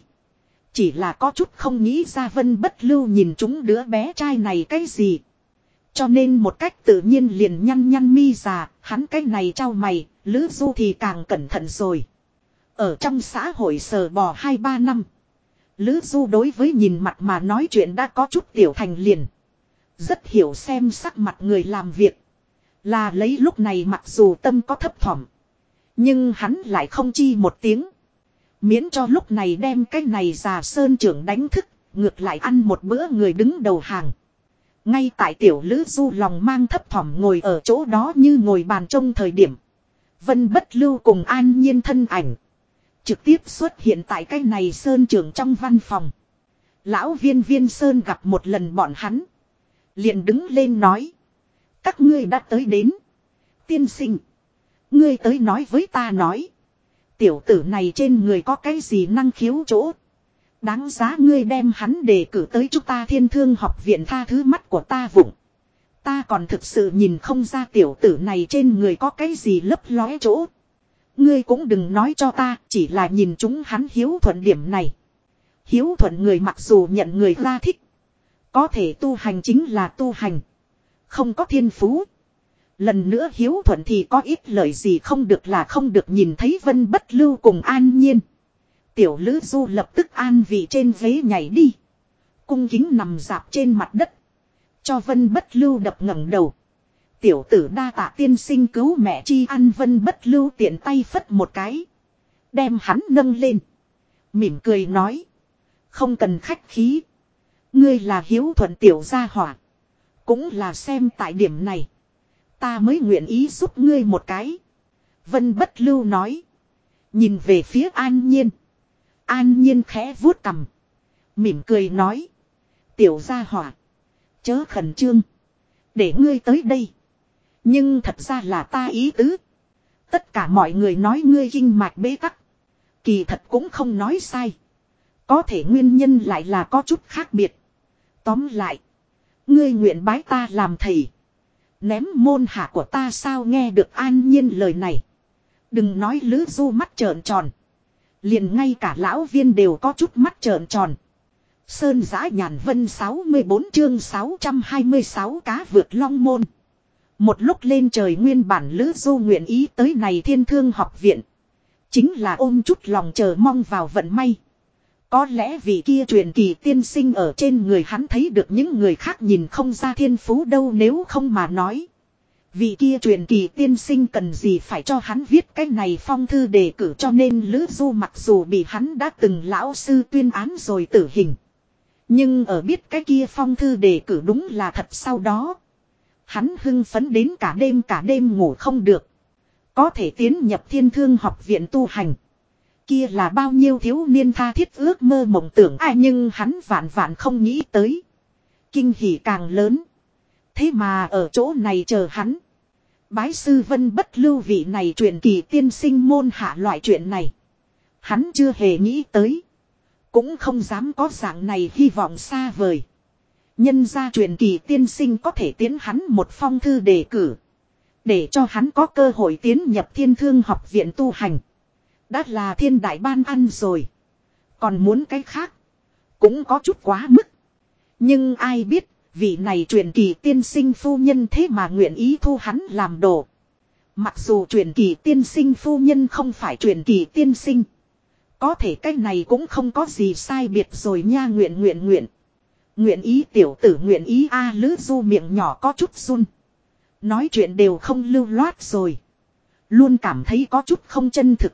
Chỉ là có chút không nghĩ ra vân bất lưu nhìn chúng đứa bé trai này cái gì. Cho nên một cách tự nhiên liền nhăn nhăn mi già, hắn cái này trao mày, Lữ Du thì càng cẩn thận rồi. Ở trong xã hội sờ bò 2-3 năm. Lữ Du đối với nhìn mặt mà nói chuyện đã có chút tiểu thành liền. Rất hiểu xem sắc mặt người làm việc. Là lấy lúc này mặc dù tâm có thấp thỏm. Nhưng hắn lại không chi một tiếng. Miễn cho lúc này đem cái này già sơn trưởng đánh thức, ngược lại ăn một bữa người đứng đầu hàng. Ngay tại tiểu lữ du lòng mang thấp thỏm ngồi ở chỗ đó như ngồi bàn trông thời điểm. Vân bất lưu cùng an nhiên thân ảnh. Trực tiếp xuất hiện tại cái này sơn trưởng trong văn phòng. Lão viên viên sơn gặp một lần bọn hắn. Liền đứng lên nói. Các ngươi đã tới đến. Tiên sinh. Ngươi tới nói với ta nói. Tiểu tử này trên người có cái gì năng khiếu chỗ. Đáng giá ngươi đem hắn đề cử tới chúng ta thiên thương học viện tha thứ mắt của ta vụng. Ta còn thực sự nhìn không ra tiểu tử này trên người có cái gì lấp lóe chỗ. Ngươi cũng đừng nói cho ta, chỉ là nhìn chúng hắn hiếu thuận điểm này. Hiếu thuận người mặc dù nhận người ra thích. Có thể tu hành chính là tu hành. Không có thiên phú. Lần nữa hiếu thuận thì có ít lời gì không được là không được nhìn thấy vân bất lưu cùng an nhiên. Tiểu lữ du lập tức an vị trên ghế nhảy đi. Cung kính nằm dạp trên mặt đất. Cho vân bất lưu đập ngẩng đầu. Tiểu tử đa tạ tiên sinh cứu mẹ chi ăn vân bất lưu tiện tay phất một cái. Đem hắn nâng lên. Mỉm cười nói. Không cần khách khí. Ngươi là hiếu thuận tiểu gia hỏa. Cũng là xem tại điểm này. Ta mới nguyện ý giúp ngươi một cái. Vân bất lưu nói. Nhìn về phía an nhiên. An nhiên khẽ vuốt cầm. Mỉm cười nói. Tiểu gia hỏa. Chớ khẩn trương. Để ngươi tới đây. Nhưng thật ra là ta ý tứ. Tất cả mọi người nói ngươi kinh mạch bế tắc. Kỳ thật cũng không nói sai. Có thể nguyên nhân lại là có chút khác biệt. Tóm lại. Ngươi nguyện bái ta làm thầy. Ném môn hạ của ta sao nghe được an nhiên lời này. Đừng nói lứ du mắt trợn tròn. Liền ngay cả lão viên đều có chút mắt trợn tròn. Sơn giã nhàn vân 64 chương 626 cá vượt long môn. Một lúc lên trời nguyên bản lữ du nguyện ý tới này thiên thương học viện. Chính là ôm chút lòng chờ mong vào vận may. Có lẽ vì kia truyền kỳ tiên sinh ở trên người hắn thấy được những người khác nhìn không ra thiên phú đâu nếu không mà nói. Vì kia truyền kỳ tiên sinh cần gì phải cho hắn viết cái này phong thư đề cử cho nên Lữ Du mặc dù bị hắn đã từng lão sư tuyên án rồi tử hình. Nhưng ở biết cái kia phong thư đề cử đúng là thật sau đó. Hắn hưng phấn đến cả đêm cả đêm ngủ không được. Có thể tiến nhập thiên thương học viện tu hành. Kia là bao nhiêu thiếu niên tha thiết ước mơ mộng tưởng ai nhưng hắn vạn vạn không nghĩ tới. Kinh hỉ càng lớn. Thế mà ở chỗ này chờ hắn. Bái sư vân bất lưu vị này truyền kỳ tiên sinh môn hạ loại chuyện này. Hắn chưa hề nghĩ tới. Cũng không dám có dạng này hy vọng xa vời. Nhân gia truyền kỳ tiên sinh có thể tiến hắn một phong thư đề cử. Để cho hắn có cơ hội tiến nhập thiên thương học viện tu hành. Đã là thiên đại ban ăn rồi. Còn muốn cái khác. Cũng có chút quá mức. Nhưng ai biết, vị này truyền kỳ tiên sinh phu nhân thế mà nguyện ý thu hắn làm đồ. Mặc dù truyền kỳ tiên sinh phu nhân không phải truyền kỳ tiên sinh. Có thể cái này cũng không có gì sai biệt rồi nha nguyện nguyện nguyện. Nguyện ý tiểu tử nguyện ý a lứ du miệng nhỏ có chút run. Nói chuyện đều không lưu loát rồi. Luôn cảm thấy có chút không chân thực.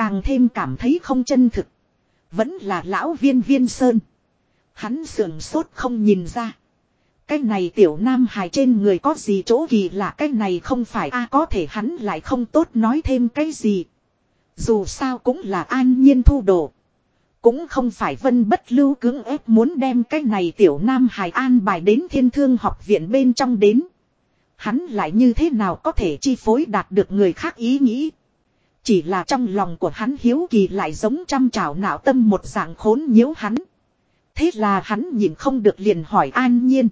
Càng thêm cảm thấy không chân thực. Vẫn là lão viên viên sơn. Hắn sườn sốt không nhìn ra. Cái này tiểu nam hài trên người có gì chỗ kỳ lạ cái này không phải a, có thể hắn lại không tốt nói thêm cái gì. Dù sao cũng là an nhiên thu đồ. Cũng không phải vân bất lưu cưỡng ép muốn đem cái này tiểu nam hài an bài đến thiên thương học viện bên trong đến. Hắn lại như thế nào có thể chi phối đạt được người khác ý nghĩ. Chỉ là trong lòng của hắn hiếu kỳ lại giống trăm trào não tâm một dạng khốn nhiễu hắn. Thế là hắn nhìn không được liền hỏi an nhiên.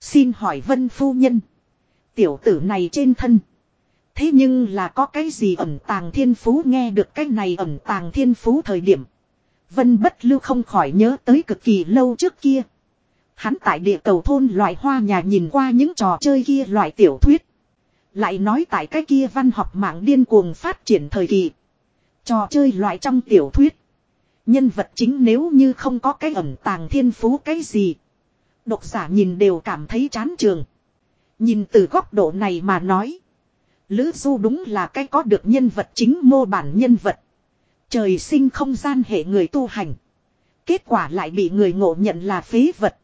Xin hỏi vân phu nhân. Tiểu tử này trên thân. Thế nhưng là có cái gì ẩn tàng thiên phú nghe được cái này ẩn tàng thiên phú thời điểm. Vân bất lưu không khỏi nhớ tới cực kỳ lâu trước kia. Hắn tại địa cầu thôn loại hoa nhà nhìn qua những trò chơi kia loại tiểu thuyết. Lại nói tại cái kia văn học mạng điên cuồng phát triển thời kỳ. Trò chơi loại trong tiểu thuyết. Nhân vật chính nếu như không có cái ẩn tàng thiên phú cái gì. Độc giả nhìn đều cảm thấy chán trường. Nhìn từ góc độ này mà nói. Lữ Du đúng là cái có được nhân vật chính mô bản nhân vật. Trời sinh không gian hệ người tu hành. Kết quả lại bị người ngộ nhận là phế vật.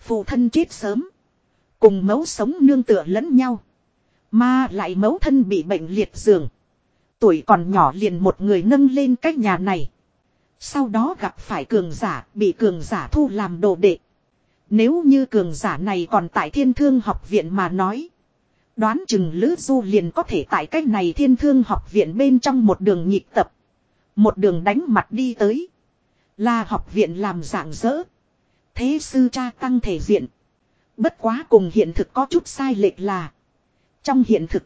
Phụ thân chết sớm. Cùng mẫu sống nương tựa lẫn nhau. Mà lại mẫu thân bị bệnh liệt giường. Tuổi còn nhỏ liền một người nâng lên cách nhà này. Sau đó gặp phải cường giả, bị cường giả thu làm đồ đệ. Nếu như cường giả này còn tại thiên thương học viện mà nói. Đoán chừng Lữ Du liền có thể tại cách này thiên thương học viện bên trong một đường nhịp tập. Một đường đánh mặt đi tới. Là học viện làm dạng dỡ. Thế sư cha tăng thể diện. Bất quá cùng hiện thực có chút sai lệch là. Trong hiện thực.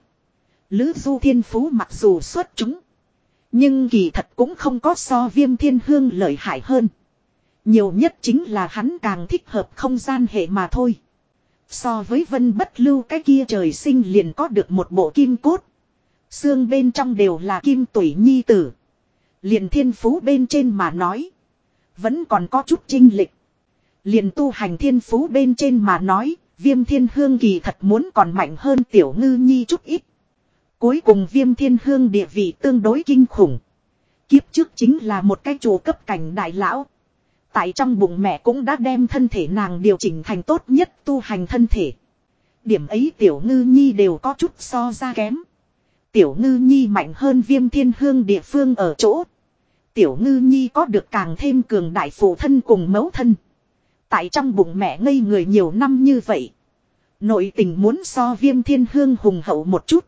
Lữ Du thiên phú mặc dù xuất chúng. Nhưng kỳ thật cũng không có so viêm thiên hương lợi hại hơn. Nhiều nhất chính là hắn càng thích hợp không gian hệ mà thôi. So với vân bất lưu cái kia trời sinh liền có được một bộ kim cốt. Xương bên trong đều là kim tuổi nhi tử. Liền thiên phú bên trên mà nói. Vẫn còn có chút trinh lịch. Liền tu hành thiên phú bên trên mà nói. Viêm thiên hương kỳ thật muốn còn mạnh hơn tiểu ngư nhi chút ít. Cuối cùng viêm thiên hương địa vị tương đối kinh khủng. Kiếp trước chính là một cái chủ cấp cảnh đại lão. Tại trong bụng mẹ cũng đã đem thân thể nàng điều chỉnh thành tốt nhất tu hành thân thể. Điểm ấy tiểu ngư nhi đều có chút so ra kém. Tiểu ngư nhi mạnh hơn viêm thiên hương địa phương ở chỗ. Tiểu ngư nhi có được càng thêm cường đại phụ thân cùng mẫu thân. Tại trong bụng mẹ ngây người nhiều năm như vậy. Nội tình muốn so viêm thiên hương hùng hậu một chút.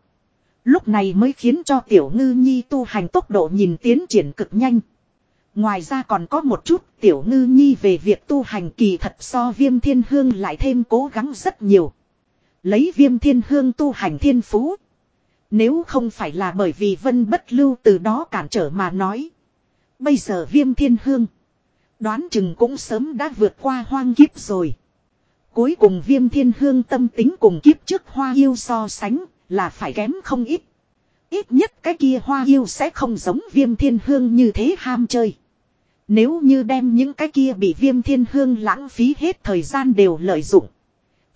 Lúc này mới khiến cho tiểu ngư nhi tu hành tốc độ nhìn tiến triển cực nhanh. Ngoài ra còn có một chút, tiểu ngư nhi về việc tu hành kỳ thật so viêm thiên hương lại thêm cố gắng rất nhiều. Lấy viêm thiên hương tu hành thiên phú. Nếu không phải là bởi vì vân bất lưu từ đó cản trở mà nói. Bây giờ viêm thiên hương. Đoán chừng cũng sớm đã vượt qua hoang kiếp rồi. Cuối cùng viêm thiên hương tâm tính cùng kiếp trước hoa yêu so sánh là phải kém không ít. Ít nhất cái kia hoa yêu sẽ không giống viêm thiên hương như thế ham chơi. Nếu như đem những cái kia bị viêm thiên hương lãng phí hết thời gian đều lợi dụng.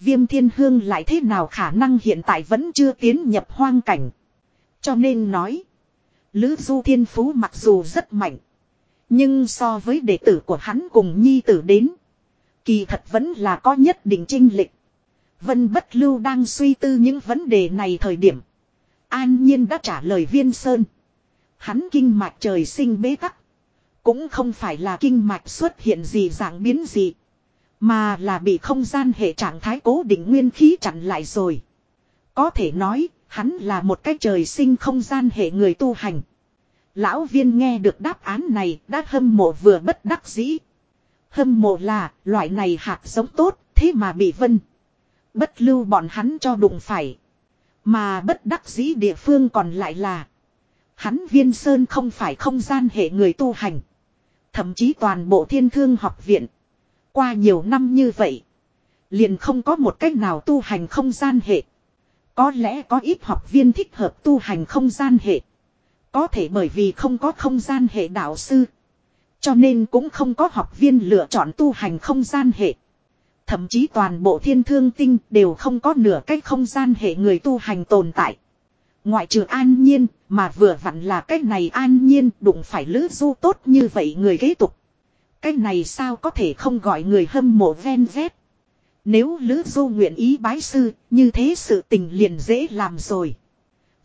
Viêm thiên hương lại thế nào khả năng hiện tại vẫn chưa tiến nhập hoang cảnh. Cho nên nói. Lữ du thiên phú mặc dù rất mạnh. Nhưng so với đệ tử của hắn cùng nhi tử đến. Kỳ thật vẫn là có nhất định trinh lịch. Vân Bất Lưu đang suy tư những vấn đề này thời điểm. An Nhiên đã trả lời Viên Sơn. Hắn kinh mạch trời sinh bế tắc. Cũng không phải là kinh mạch xuất hiện gì dạng biến gì. Mà là bị không gian hệ trạng thái cố định nguyên khí chặn lại rồi. Có thể nói, hắn là một cái trời sinh không gian hệ người tu hành. Lão viên nghe được đáp án này, đã hâm mộ vừa bất đắc dĩ. Hâm mộ là, loại này hạt giống tốt, thế mà bị vân. Bất lưu bọn hắn cho đụng phải. Mà bất đắc dĩ địa phương còn lại là. Hắn viên sơn không phải không gian hệ người tu hành. Thậm chí toàn bộ thiên thương học viện. Qua nhiều năm như vậy. Liền không có một cách nào tu hành không gian hệ. Có lẽ có ít học viên thích hợp tu hành không gian hệ. Có thể bởi vì không có không gian hệ đạo sư. Cho nên cũng không có học viên lựa chọn tu hành không gian hệ. Thậm chí toàn bộ thiên thương tinh đều không có nửa cách không gian hệ người tu hành tồn tại. Ngoại trừ an nhiên, mà vừa vặn là cách này an nhiên đụng phải lữ du tốt như vậy người kế tục. Cách này sao có thể không gọi người hâm mộ ven vét. Nếu lữ du nguyện ý bái sư, như thế sự tình liền dễ làm rồi.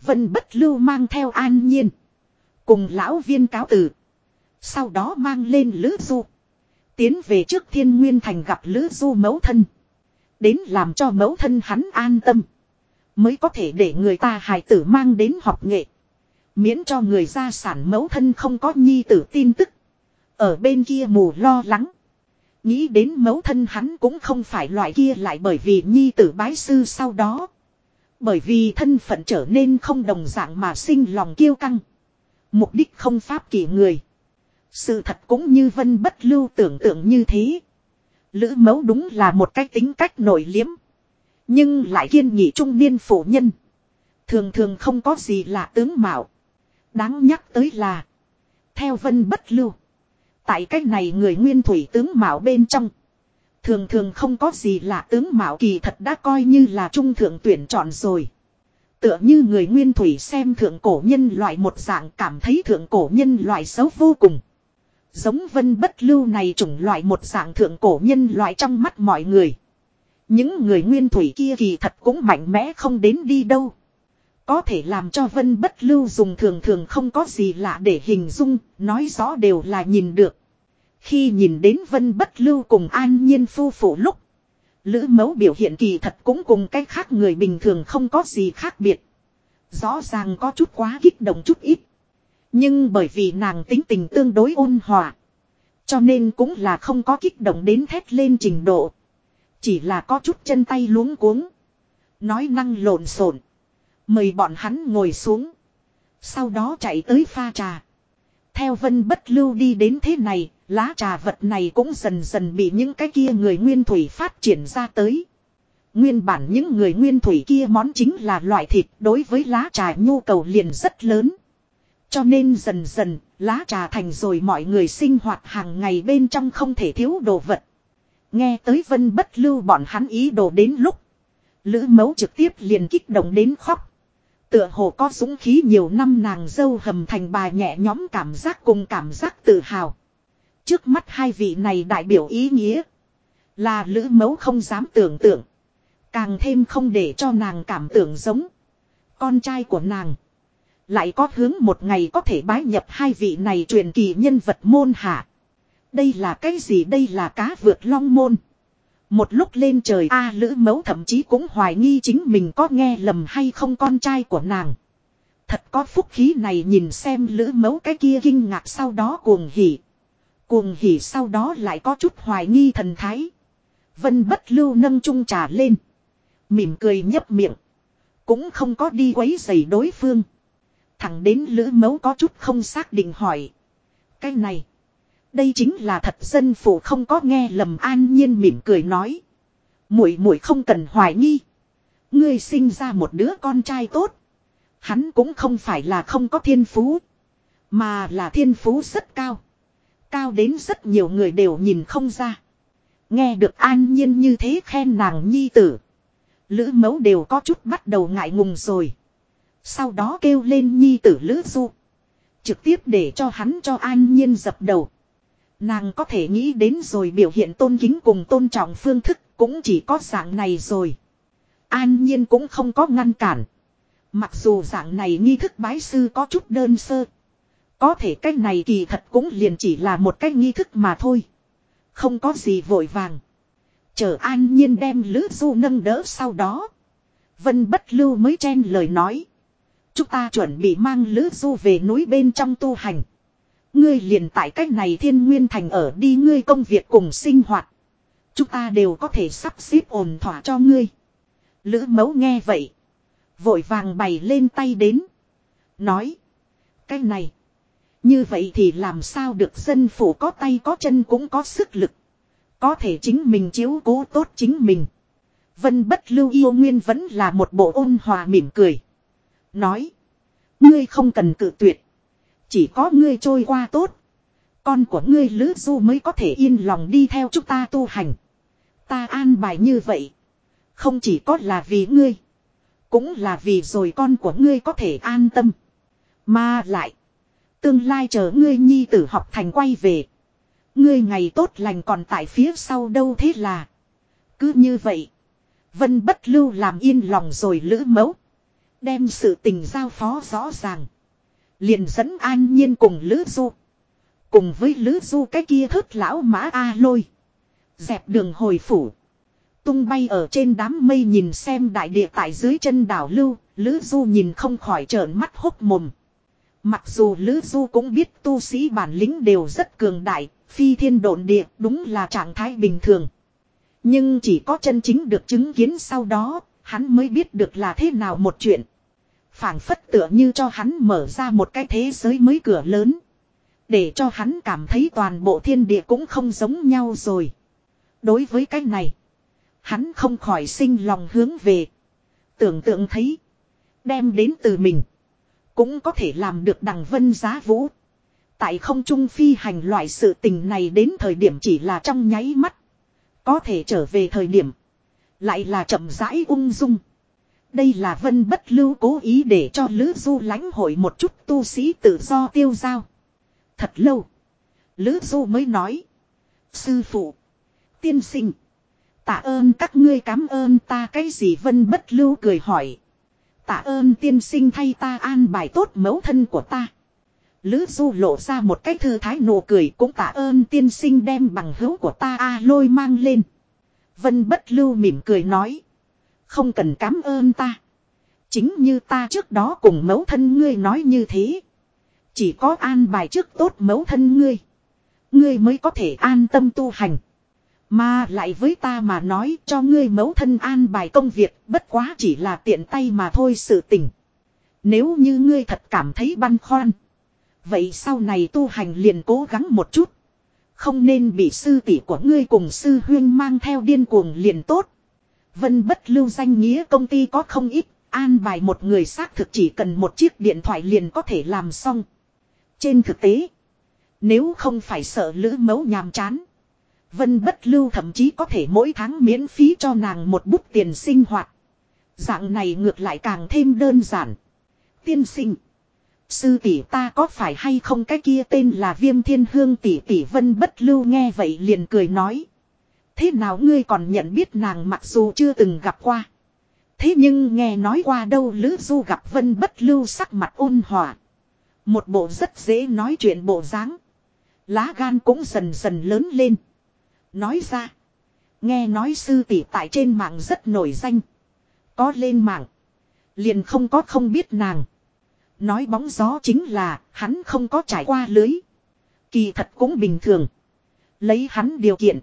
Vân bất lưu mang theo an nhiên. Cùng lão viên cáo tử. Sau đó mang lên lữ du. Tiến về trước thiên nguyên thành gặp lữ du mẫu thân. Đến làm cho mẫu thân hắn an tâm. Mới có thể để người ta hài tử mang đến học nghệ. Miễn cho người gia sản mẫu thân không có nhi tử tin tức. Ở bên kia mù lo lắng. Nghĩ đến mẫu thân hắn cũng không phải loại kia lại bởi vì nhi tử bái sư sau đó. Bởi vì thân phận trở nên không đồng dạng mà sinh lòng kiêu căng. Mục đích không pháp kỷ người. Sự thật cũng như vân bất lưu tưởng tượng như thế. Lữ mẫu đúng là một cách tính cách nổi liếm. Nhưng lại kiên nghị trung niên phụ nhân. Thường thường không có gì là tướng mạo. Đáng nhắc tới là. Theo vân bất lưu. Tại cách này người nguyên thủy tướng mạo bên trong. Thường thường không có gì lạ tướng mạo kỳ thật đã coi như là trung thượng tuyển chọn rồi. Tựa như người nguyên thủy xem thượng cổ nhân loại một dạng cảm thấy thượng cổ nhân loại xấu vô cùng. Giống vân bất lưu này chủng loại một dạng thượng cổ nhân loại trong mắt mọi người. Những người nguyên thủy kia kỳ thật cũng mạnh mẽ không đến đi đâu. Có thể làm cho vân bất lưu dùng thường thường không có gì lạ để hình dung, nói rõ đều là nhìn được. Khi nhìn đến vân bất lưu cùng an nhiên phu phụ lúc, lữ mẫu biểu hiện kỳ thật cũng cùng cái khác người bình thường không có gì khác biệt. Rõ ràng có chút quá kích động chút ít. Nhưng bởi vì nàng tính tình tương đối ôn hòa. Cho nên cũng là không có kích động đến thét lên trình độ. Chỉ là có chút chân tay luống cuống. Nói năng lộn xộn. Mời bọn hắn ngồi xuống. Sau đó chạy tới pha trà. Theo vân bất lưu đi đến thế này, lá trà vật này cũng dần dần bị những cái kia người nguyên thủy phát triển ra tới. Nguyên bản những người nguyên thủy kia món chính là loại thịt đối với lá trà nhu cầu liền rất lớn. Cho nên dần dần, lá trà thành rồi mọi người sinh hoạt hàng ngày bên trong không thể thiếu đồ vật. Nghe tới vân bất lưu bọn hắn ý đồ đến lúc. Lữ mấu trực tiếp liền kích động đến khóc. Tựa hồ có dũng khí nhiều năm nàng dâu hầm thành bài nhẹ nhóm cảm giác cùng cảm giác tự hào. Trước mắt hai vị này đại biểu ý nghĩa. Là lữ mấu không dám tưởng tượng. Càng thêm không để cho nàng cảm tưởng giống. Con trai của nàng. Lại có hướng một ngày có thể bái nhập hai vị này truyền kỳ nhân vật môn hạ. Đây là cái gì đây là cá vượt long môn. Một lúc lên trời, A Lữ Mấu thậm chí cũng hoài nghi chính mình có nghe lầm hay không con trai của nàng. Thật có phúc khí này nhìn xem Lữ Mấu cái kia kinh ngạc sau đó cuồng hỉ. Cuồng hỉ sau đó lại có chút hoài nghi thần thái. Vân bất lưu nâng chung trà lên. Mỉm cười nhấp miệng. Cũng không có đi quấy giày đối phương. Thẳng đến Lữ Mấu có chút không xác định hỏi. Cái này. Đây chính là thật dân phủ không có nghe lầm an nhiên mỉm cười nói. Muội muội không cần hoài nghi. Ngươi sinh ra một đứa con trai tốt. Hắn cũng không phải là không có thiên phú. Mà là thiên phú rất cao. Cao đến rất nhiều người đều nhìn không ra. Nghe được an nhiên như thế khen nàng nhi tử. Lữ mẫu đều có chút bắt đầu ngại ngùng rồi. Sau đó kêu lên nhi tử Lữ Du. Trực tiếp để cho hắn cho an nhiên dập đầu. Nàng có thể nghĩ đến rồi biểu hiện tôn kính cùng tôn trọng phương thức cũng chỉ có dạng này rồi. An nhiên cũng không có ngăn cản. Mặc dù dạng này nghi thức bái sư có chút đơn sơ. Có thể cái này kỳ thật cũng liền chỉ là một cái nghi thức mà thôi. Không có gì vội vàng. Chờ an nhiên đem Lữ Du nâng đỡ sau đó. Vân bất lưu mới chen lời nói. Chúng ta chuẩn bị mang Lữ Du về núi bên trong tu hành. Ngươi liền tại cách này thiên nguyên thành ở đi ngươi công việc cùng sinh hoạt. Chúng ta đều có thể sắp xếp ổn thỏa cho ngươi. Lữ mấu nghe vậy. Vội vàng bày lên tay đến. Nói. Cái này. Như vậy thì làm sao được dân phủ có tay có chân cũng có sức lực. Có thể chính mình chiếu cố tốt chính mình. Vân bất lưu yêu nguyên vẫn là một bộ ôn hòa mỉm cười. Nói. Ngươi không cần cự tuyệt. Chỉ có ngươi trôi qua tốt. Con của ngươi lữ du mới có thể yên lòng đi theo chúng ta tu hành. Ta an bài như vậy. Không chỉ có là vì ngươi. Cũng là vì rồi con của ngươi có thể an tâm. Mà lại. Tương lai chờ ngươi nhi tử học thành quay về. Ngươi ngày tốt lành còn tại phía sau đâu thế là. Cứ như vậy. Vân bất lưu làm yên lòng rồi lữ mẫu. Đem sự tình giao phó rõ ràng. Liền dẫn an nhiên cùng lữ du. Cùng với lữ du cái kia thớt lão mã A lôi. Dẹp đường hồi phủ. Tung bay ở trên đám mây nhìn xem đại địa tại dưới chân đảo lưu. Lữ du nhìn không khỏi trợn mắt hốc mồm. Mặc dù Lữ Du cũng biết tu sĩ bản lĩnh đều rất cường đại, phi thiên độn địa đúng là trạng thái bình thường. Nhưng chỉ có chân chính được chứng kiến sau đó, hắn mới biết được là thế nào một chuyện. phảng phất tựa như cho hắn mở ra một cái thế giới mới cửa lớn. Để cho hắn cảm thấy toàn bộ thiên địa cũng không giống nhau rồi. Đối với cái này, hắn không khỏi sinh lòng hướng về. Tưởng tượng thấy, đem đến từ mình. Cũng có thể làm được đằng vân giá vũ. Tại không trung phi hành loại sự tình này đến thời điểm chỉ là trong nháy mắt. Có thể trở về thời điểm. Lại là chậm rãi ung dung. Đây là vân bất lưu cố ý để cho Lữ Du lãnh hội một chút tu sĩ tự do tiêu giao. Thật lâu. Lữ Du mới nói. Sư phụ. Tiên sinh. Tạ ơn các ngươi cảm ơn ta cái gì vân bất lưu cười hỏi. Tạ ơn tiên sinh thay ta an bài tốt mẫu thân của ta. Lữ du lộ ra một cái thư thái nụ cười cũng tạ ơn tiên sinh đem bằng hữu của ta a lôi mang lên. Vân bất lưu mỉm cười nói. Không cần cảm ơn ta. Chính như ta trước đó cùng mẫu thân ngươi nói như thế. Chỉ có an bài trước tốt mẫu thân ngươi. Ngươi mới có thể an tâm tu hành. Mà lại với ta mà nói cho ngươi mẫu thân an bài công việc bất quá chỉ là tiện tay mà thôi sự tình. Nếu như ngươi thật cảm thấy băn khoăn. Vậy sau này tu hành liền cố gắng một chút. Không nên bị sư tỷ của ngươi cùng sư huyên mang theo điên cuồng liền tốt. Vân bất lưu danh nghĩa công ty có không ít, an bài một người xác thực chỉ cần một chiếc điện thoại liền có thể làm xong. Trên thực tế, nếu không phải sợ lữ mấu nhàm chán. Vân bất lưu thậm chí có thể mỗi tháng miễn phí cho nàng một bút tiền sinh hoạt. Dạng này ngược lại càng thêm đơn giản. Tiên sinh. Sư tỷ ta có phải hay không cái kia tên là viêm thiên hương tỷ tỷ vân bất lưu nghe vậy liền cười nói. Thế nào ngươi còn nhận biết nàng mặc dù chưa từng gặp qua. Thế nhưng nghe nói qua đâu lữ du gặp vân bất lưu sắc mặt ôn hòa. Một bộ rất dễ nói chuyện bộ dáng. Lá gan cũng dần dần lớn lên. Nói ra. Nghe nói sư tỷ tại trên mạng rất nổi danh. Có lên mạng. Liền không có không biết nàng. Nói bóng gió chính là hắn không có trải qua lưới. Kỳ thật cũng bình thường. Lấy hắn điều kiện.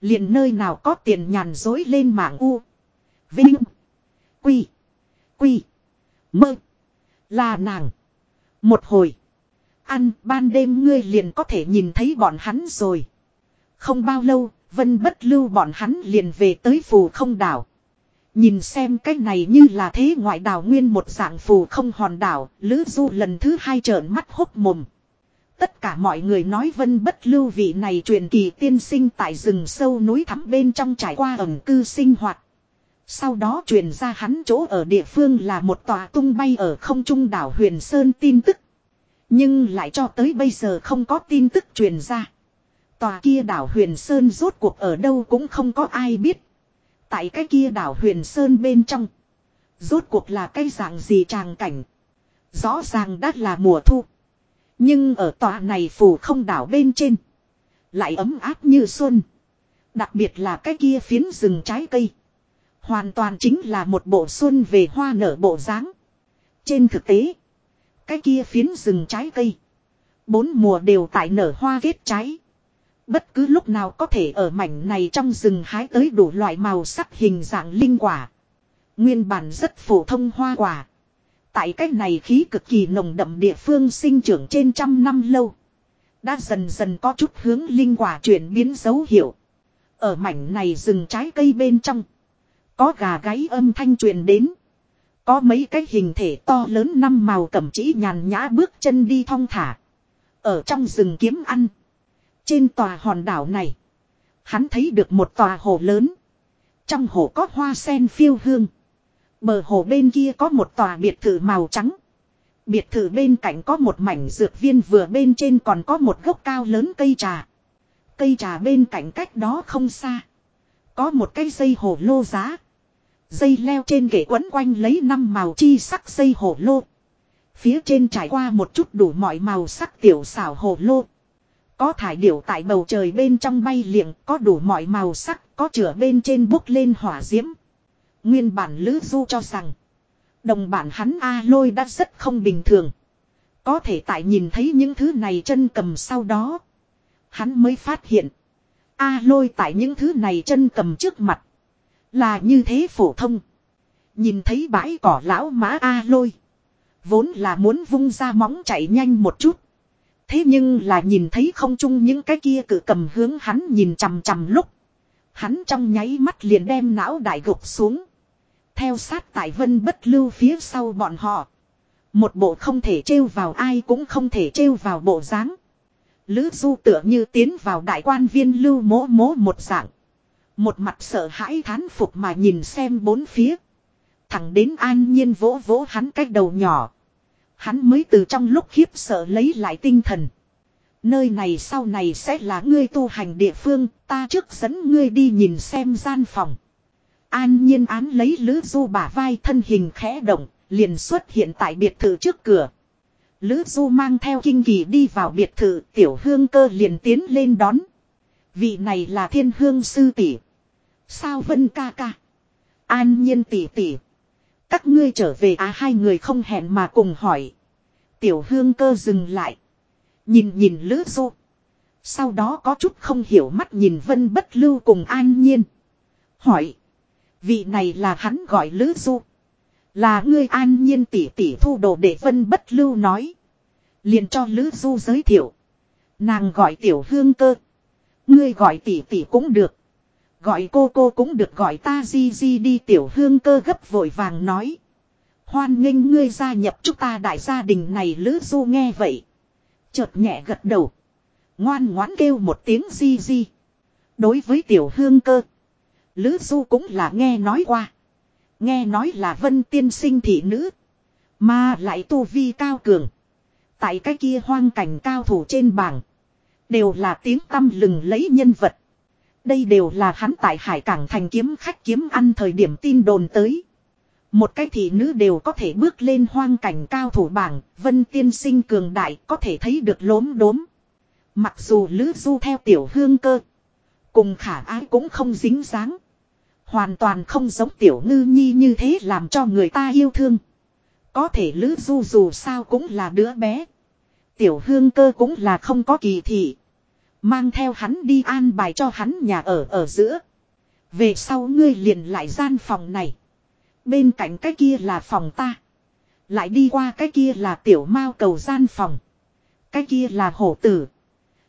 Liền nơi nào có tiền nhàn dối lên mạng u. Vinh. Quy. Quy. Mơ. Là nàng. Một hồi. Ăn ban đêm ngươi liền có thể nhìn thấy bọn hắn rồi. Không bao lâu, vân bất lưu bọn hắn liền về tới phù không đảo. Nhìn xem cái này như là thế ngoại đảo nguyên một dạng phù không hòn đảo, Lữ Du lần thứ hai trợn mắt hốc mồm. Tất cả mọi người nói vân bất lưu vị này truyền kỳ tiên sinh tại rừng sâu núi thẳm bên trong trải qua ẩn cư sinh hoạt. Sau đó truyền ra hắn chỗ ở địa phương là một tòa tung bay ở không trung đảo Huyền Sơn tin tức. Nhưng lại cho tới bây giờ không có tin tức truyền ra. Tòa kia đảo Huyền Sơn rốt cuộc ở đâu cũng không có ai biết. Tại cái kia đảo Huyền Sơn bên trong. Rốt cuộc là cái dạng gì tràng cảnh. Rõ ràng đã là mùa thu. Nhưng ở tòa này phủ không đảo bên trên. Lại ấm áp như xuân. Đặc biệt là cái kia phiến rừng trái cây. Hoàn toàn chính là một bộ xuân về hoa nở bộ dáng. Trên thực tế. Cái kia phiến rừng trái cây. Bốn mùa đều tại nở hoa kết trái. Bất cứ lúc nào có thể ở mảnh này trong rừng hái tới đủ loại màu sắc hình dạng linh quả. Nguyên bản rất phổ thông hoa quả. Tại cách này khí cực kỳ nồng đậm địa phương sinh trưởng trên trăm năm lâu. Đã dần dần có chút hướng linh quả chuyển biến dấu hiệu. Ở mảnh này rừng trái cây bên trong. Có gà gáy âm thanh truyền đến. Có mấy cái hình thể to lớn năm màu cẩm chỉ nhàn nhã bước chân đi thong thả. Ở trong rừng kiếm ăn. Trên tòa hòn đảo này. Hắn thấy được một tòa hồ lớn. Trong hồ có hoa sen phiêu hương. Bờ hồ bên kia có một tòa biệt thự màu trắng. Biệt thự bên cạnh có một mảnh dược viên vừa bên trên còn có một gốc cao lớn cây trà. Cây trà bên cạnh cách đó không xa. Có một cây dây hồ lô giá. Dây leo trên ghế quấn quanh lấy năm màu chi sắc dây hồ lô. Phía trên trải qua một chút đủ mọi màu sắc tiểu xảo hồ lô. Có thải điểu tại bầu trời bên trong bay liệng, có đủ mọi màu sắc, có chửa bên trên bốc lên hỏa diễm. Nguyên bản Lữ Du cho rằng, đồng bản hắn A lôi đã rất không bình thường. Có thể tại nhìn thấy những thứ này chân cầm sau đó. Hắn mới phát hiện, A lôi tại những thứ này chân cầm trước mặt. Là như thế phổ thông. Nhìn thấy bãi cỏ lão mã A lôi. Vốn là muốn vung ra móng chạy nhanh một chút. Thế nhưng là nhìn thấy không chung những cái kia cử cầm hướng hắn nhìn chằm chằm lúc. Hắn trong nháy mắt liền đem não đại gục xuống. Theo sát tại vân bất lưu phía sau bọn họ. Một bộ không thể trêu vào ai cũng không thể trêu vào bộ dáng. Lữ du tựa như tiến vào đại quan viên lưu mố mố một dạng. Một mặt sợ hãi thán phục mà nhìn xem bốn phía. Thẳng đến an nhiên vỗ vỗ hắn cách đầu nhỏ. Hắn mới từ trong lúc khiếp sợ lấy lại tinh thần. Nơi này sau này sẽ là ngươi tu hành địa phương, ta trước dẫn ngươi đi nhìn xem gian phòng. An nhiên án lấy Lữ Du bả vai thân hình khẽ động, liền xuất hiện tại biệt thự trước cửa. Lữ Du mang theo kinh kỳ đi vào biệt thự, tiểu hương cơ liền tiến lên đón. Vị này là thiên hương sư tỷ. Sao vân ca ca? An nhiên tỷ tỷ. Các ngươi trở về à hai người không hẹn mà cùng hỏi. Tiểu hương cơ dừng lại. Nhìn nhìn lữ du. Sau đó có chút không hiểu mắt nhìn vân bất lưu cùng an nhiên. Hỏi. Vị này là hắn gọi lữ du. Là ngươi an nhiên tỷ tỷ thu đồ để vân bất lưu nói. Liền cho lữ du giới thiệu. Nàng gọi tiểu hương cơ. Ngươi gọi tỷ tỷ cũng được. Gọi cô cô cũng được gọi ta di di đi tiểu hương cơ gấp vội vàng nói. Hoan nghênh ngươi gia nhập chúng ta đại gia đình này lữ du nghe vậy. Chợt nhẹ gật đầu. Ngoan ngoãn kêu một tiếng di di. Đối với tiểu hương cơ. Lữ du cũng là nghe nói qua. Nghe nói là vân tiên sinh thị nữ. Mà lại tu vi cao cường. Tại cái kia hoang cảnh cao thủ trên bảng. Đều là tiếng tâm lừng lấy nhân vật. Đây đều là hắn tại hải cảng thành kiếm khách kiếm ăn thời điểm tin đồn tới. Một cái thị nữ đều có thể bước lên hoang cảnh cao thủ bảng, vân tiên sinh cường đại có thể thấy được lốm đốm. Mặc dù lữ du theo tiểu hương cơ, Cùng khả ái cũng không dính dáng. Hoàn toàn không giống tiểu ngư nhi như thế làm cho người ta yêu thương. Có thể lữ du dù sao cũng là đứa bé. Tiểu hương cơ cũng là không có kỳ thị. Mang theo hắn đi an bài cho hắn nhà ở ở giữa. Về sau ngươi liền lại gian phòng này. Bên cạnh cái kia là phòng ta. Lại đi qua cái kia là tiểu mao cầu gian phòng. Cái kia là hổ tử.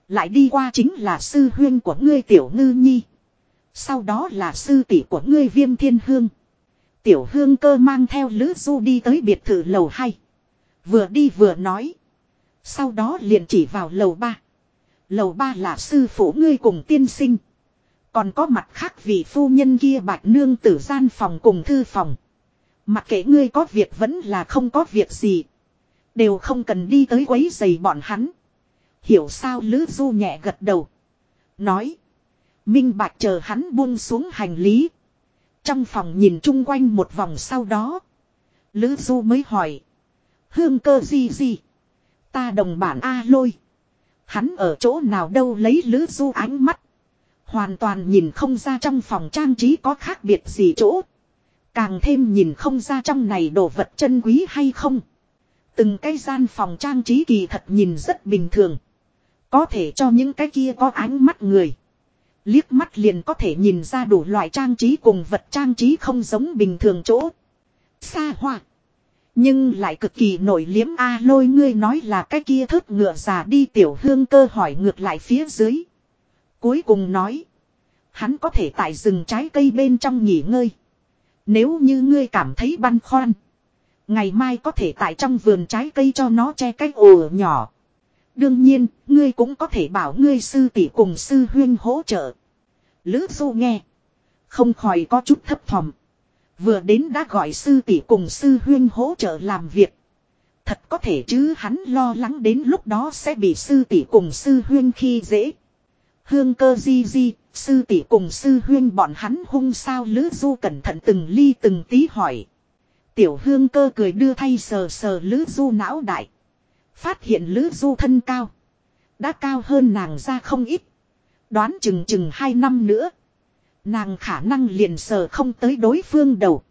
Lại đi qua chính là sư huyên của ngươi tiểu ngư nhi. Sau đó là sư tỷ của ngươi viêm thiên hương. Tiểu hương cơ mang theo lữ du đi tới biệt thự lầu 2. Vừa đi vừa nói. Sau đó liền chỉ vào lầu 3. Lầu ba là sư phụ ngươi cùng tiên sinh. Còn có mặt khác vị phu nhân kia bạch nương tử gian phòng cùng thư phòng. Mặc kệ ngươi có việc vẫn là không có việc gì. Đều không cần đi tới quấy giày bọn hắn. Hiểu sao Lữ Du nhẹ gật đầu. Nói. Minh Bạch chờ hắn buông xuống hành lý. Trong phòng nhìn chung quanh một vòng sau đó. Lữ Du mới hỏi. Hương cơ gì gì. Ta đồng bản A lôi. Hắn ở chỗ nào đâu lấy Lữ Du ánh mắt. Hoàn toàn nhìn không ra trong phòng trang trí có khác biệt gì chỗ. Càng thêm nhìn không ra trong này đồ vật chân quý hay không. Từng cái gian phòng trang trí kỳ thật nhìn rất bình thường. Có thể cho những cái kia có ánh mắt người. Liếc mắt liền có thể nhìn ra đủ loại trang trí cùng vật trang trí không giống bình thường chỗ. Xa hoa. Nhưng lại cực kỳ nổi liếm A lôi ngươi nói là cái kia thớt ngựa già đi tiểu hương cơ hỏi ngược lại phía dưới. Cuối cùng nói. Hắn có thể tại rừng trái cây bên trong nghỉ ngơi. Nếu như ngươi cảm thấy băn khoăn. Ngày mai có thể tại trong vườn trái cây cho nó che cách ổ nhỏ. Đương nhiên, ngươi cũng có thể bảo ngươi sư tỷ cùng sư huyên hỗ trợ. Lữ du nghe. Không khỏi có chút thấp thỏm. Vừa đến đã gọi sư tỷ cùng sư huyên hỗ trợ làm việc. Thật có thể chứ hắn lo lắng đến lúc đó sẽ bị sư tỷ cùng sư huyên khi dễ. Hương cơ di di, sư tỷ cùng sư huyên bọn hắn hung sao lữ du cẩn thận từng ly từng tí hỏi. Tiểu hương cơ cười đưa thay sờ sờ lữ du não đại. Phát hiện lữ du thân cao. Đã cao hơn nàng ra không ít. Đoán chừng chừng hai năm nữa. Nàng khả năng liền sờ không tới đối phương đầu.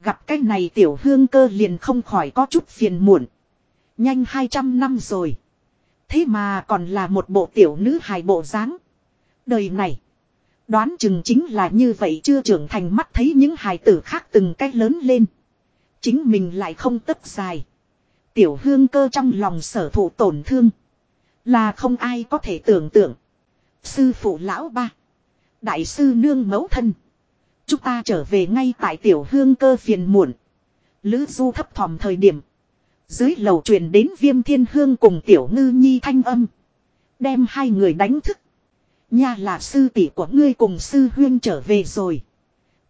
Gặp cái này tiểu hương cơ liền không khỏi có chút phiền muộn. Nhanh 200 năm rồi. Thế mà còn là một bộ tiểu nữ hài bộ dáng. Đời này. Đoán chừng chính là như vậy chưa trưởng thành mắt thấy những hài tử khác từng cách lớn lên. Chính mình lại không tức dài. Tiểu hương cơ trong lòng sở thụ tổn thương. Là không ai có thể tưởng tượng. Sư phụ lão ba. Đại sư nương mẫu thân. Chúng ta trở về ngay tại tiểu hương cơ phiền muộn. Lữ du thấp thỏm thời điểm. Dưới lầu truyền đến viêm thiên hương cùng tiểu ngư nhi thanh âm. Đem hai người đánh thức. Nha là sư tỷ của ngươi cùng sư huyên trở về rồi.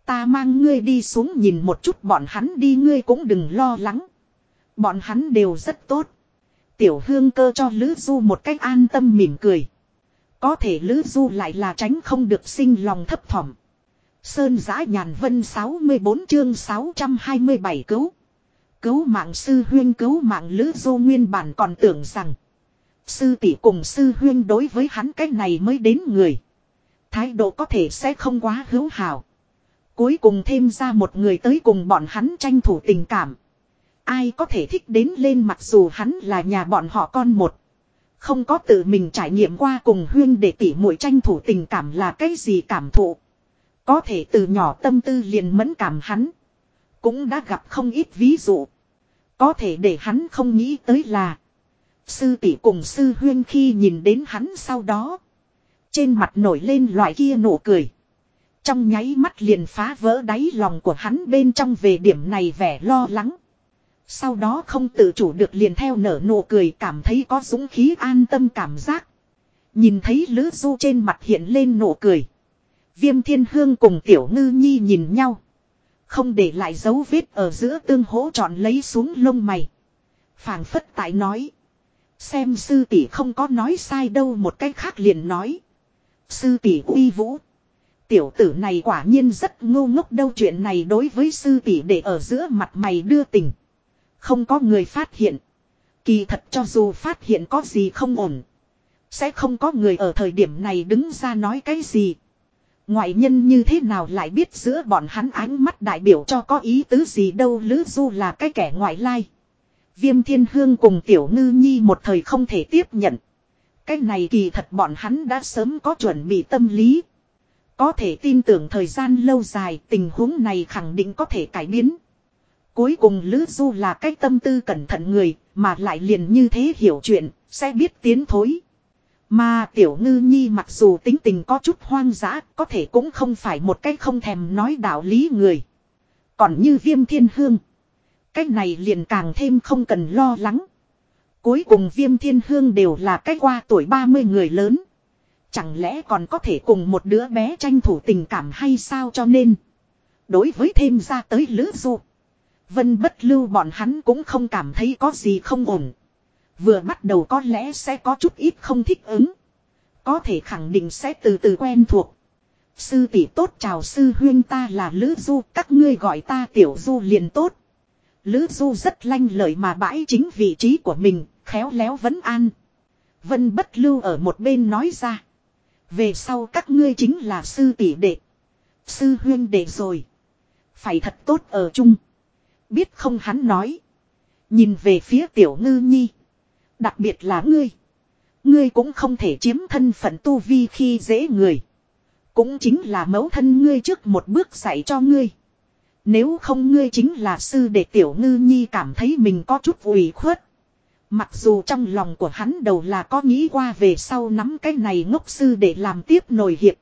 Ta mang ngươi đi xuống nhìn một chút bọn hắn đi ngươi cũng đừng lo lắng. Bọn hắn đều rất tốt. Tiểu hương cơ cho Lữ Du một cách an tâm mỉm cười. Có thể Lữ Du lại là tránh không được sinh lòng thấp thỏm. Sơn giã nhàn vân 64 chương 627 cứu. Cứu mạng sư huyên, cứu mạng Lữ Du nguyên bản còn tưởng rằng. Sư tỷ cùng sư huyên đối với hắn cách này mới đến người. Thái độ có thể sẽ không quá hữu hảo. Cuối cùng thêm ra một người tới cùng bọn hắn tranh thủ tình cảm. Ai có thể thích đến lên mặc dù hắn là nhà bọn họ con một. Không có tự mình trải nghiệm qua cùng huyên để tỉ muội tranh thủ tình cảm là cái gì cảm thụ. Có thể từ nhỏ tâm tư liền mẫn cảm hắn. Cũng đã gặp không ít ví dụ. Có thể để hắn không nghĩ tới là. Sư tỷ cùng sư huyên khi nhìn đến hắn sau đó. Trên mặt nổi lên loại kia nụ cười. Trong nháy mắt liền phá vỡ đáy lòng của hắn bên trong về điểm này vẻ lo lắng. Sau đó không tự chủ được liền theo nở nụ cười cảm thấy có dũng khí an tâm cảm giác. Nhìn thấy Lữ Du trên mặt hiện lên nụ cười. Viêm thiên hương cùng tiểu ngư nhi nhìn nhau. Không để lại dấu vết ở giữa tương hỗ trọn lấy xuống lông mày. phảng phất tại nói. Xem sư tỷ không có nói sai đâu một cách khác liền nói. Sư tỷ uy vũ. Tiểu tử này quả nhiên rất ngu ngốc đâu chuyện này đối với sư tỷ để ở giữa mặt mày đưa tình. Không có người phát hiện. Kỳ thật cho dù phát hiện có gì không ổn. Sẽ không có người ở thời điểm này đứng ra nói cái gì. Ngoại nhân như thế nào lại biết giữa bọn hắn ánh mắt đại biểu cho có ý tứ gì đâu, Lữ Du là cái kẻ ngoại lai. Viêm thiên hương cùng tiểu ngư nhi một thời không thể tiếp nhận. Cái này kỳ thật bọn hắn đã sớm có chuẩn bị tâm lý. Có thể tin tưởng thời gian lâu dài, tình huống này khẳng định có thể cải biến. Cuối cùng Lữ Du là cái tâm tư cẩn thận người mà lại liền như thế hiểu chuyện, sẽ biết tiến thối. Mà tiểu ngư nhi mặc dù tính tình có chút hoang dã, có thể cũng không phải một cái không thèm nói đạo lý người. Còn như viêm thiên hương. Cái này liền càng thêm không cần lo lắng. Cuối cùng viêm thiên hương đều là cái qua tuổi 30 người lớn. Chẳng lẽ còn có thể cùng một đứa bé tranh thủ tình cảm hay sao cho nên. Đối với thêm ra tới lữ du. Vân bất lưu bọn hắn cũng không cảm thấy có gì không ổn. Vừa bắt đầu có lẽ sẽ có chút ít không thích ứng. Có thể khẳng định sẽ từ từ quen thuộc. Sư tỷ tốt chào sư huyên ta là Lữ Du, các ngươi gọi ta tiểu Du liền tốt. Lữ Du rất lanh lợi mà bãi chính vị trí của mình, khéo léo vấn an. Vân bất lưu ở một bên nói ra. Về sau các ngươi chính là sư tỷ đệ. Sư huyên đệ rồi. Phải thật tốt ở chung. Biết không hắn nói. Nhìn về phía tiểu ngư nhi. Đặc biệt là ngươi. Ngươi cũng không thể chiếm thân phận tu vi khi dễ người. Cũng chính là mẫu thân ngươi trước một bước dạy cho ngươi. Nếu không ngươi chính là sư để tiểu ngư nhi cảm thấy mình có chút ủy khuất. Mặc dù trong lòng của hắn đầu là có nghĩ qua về sau nắm cái này ngốc sư để làm tiếp nổi hiệp.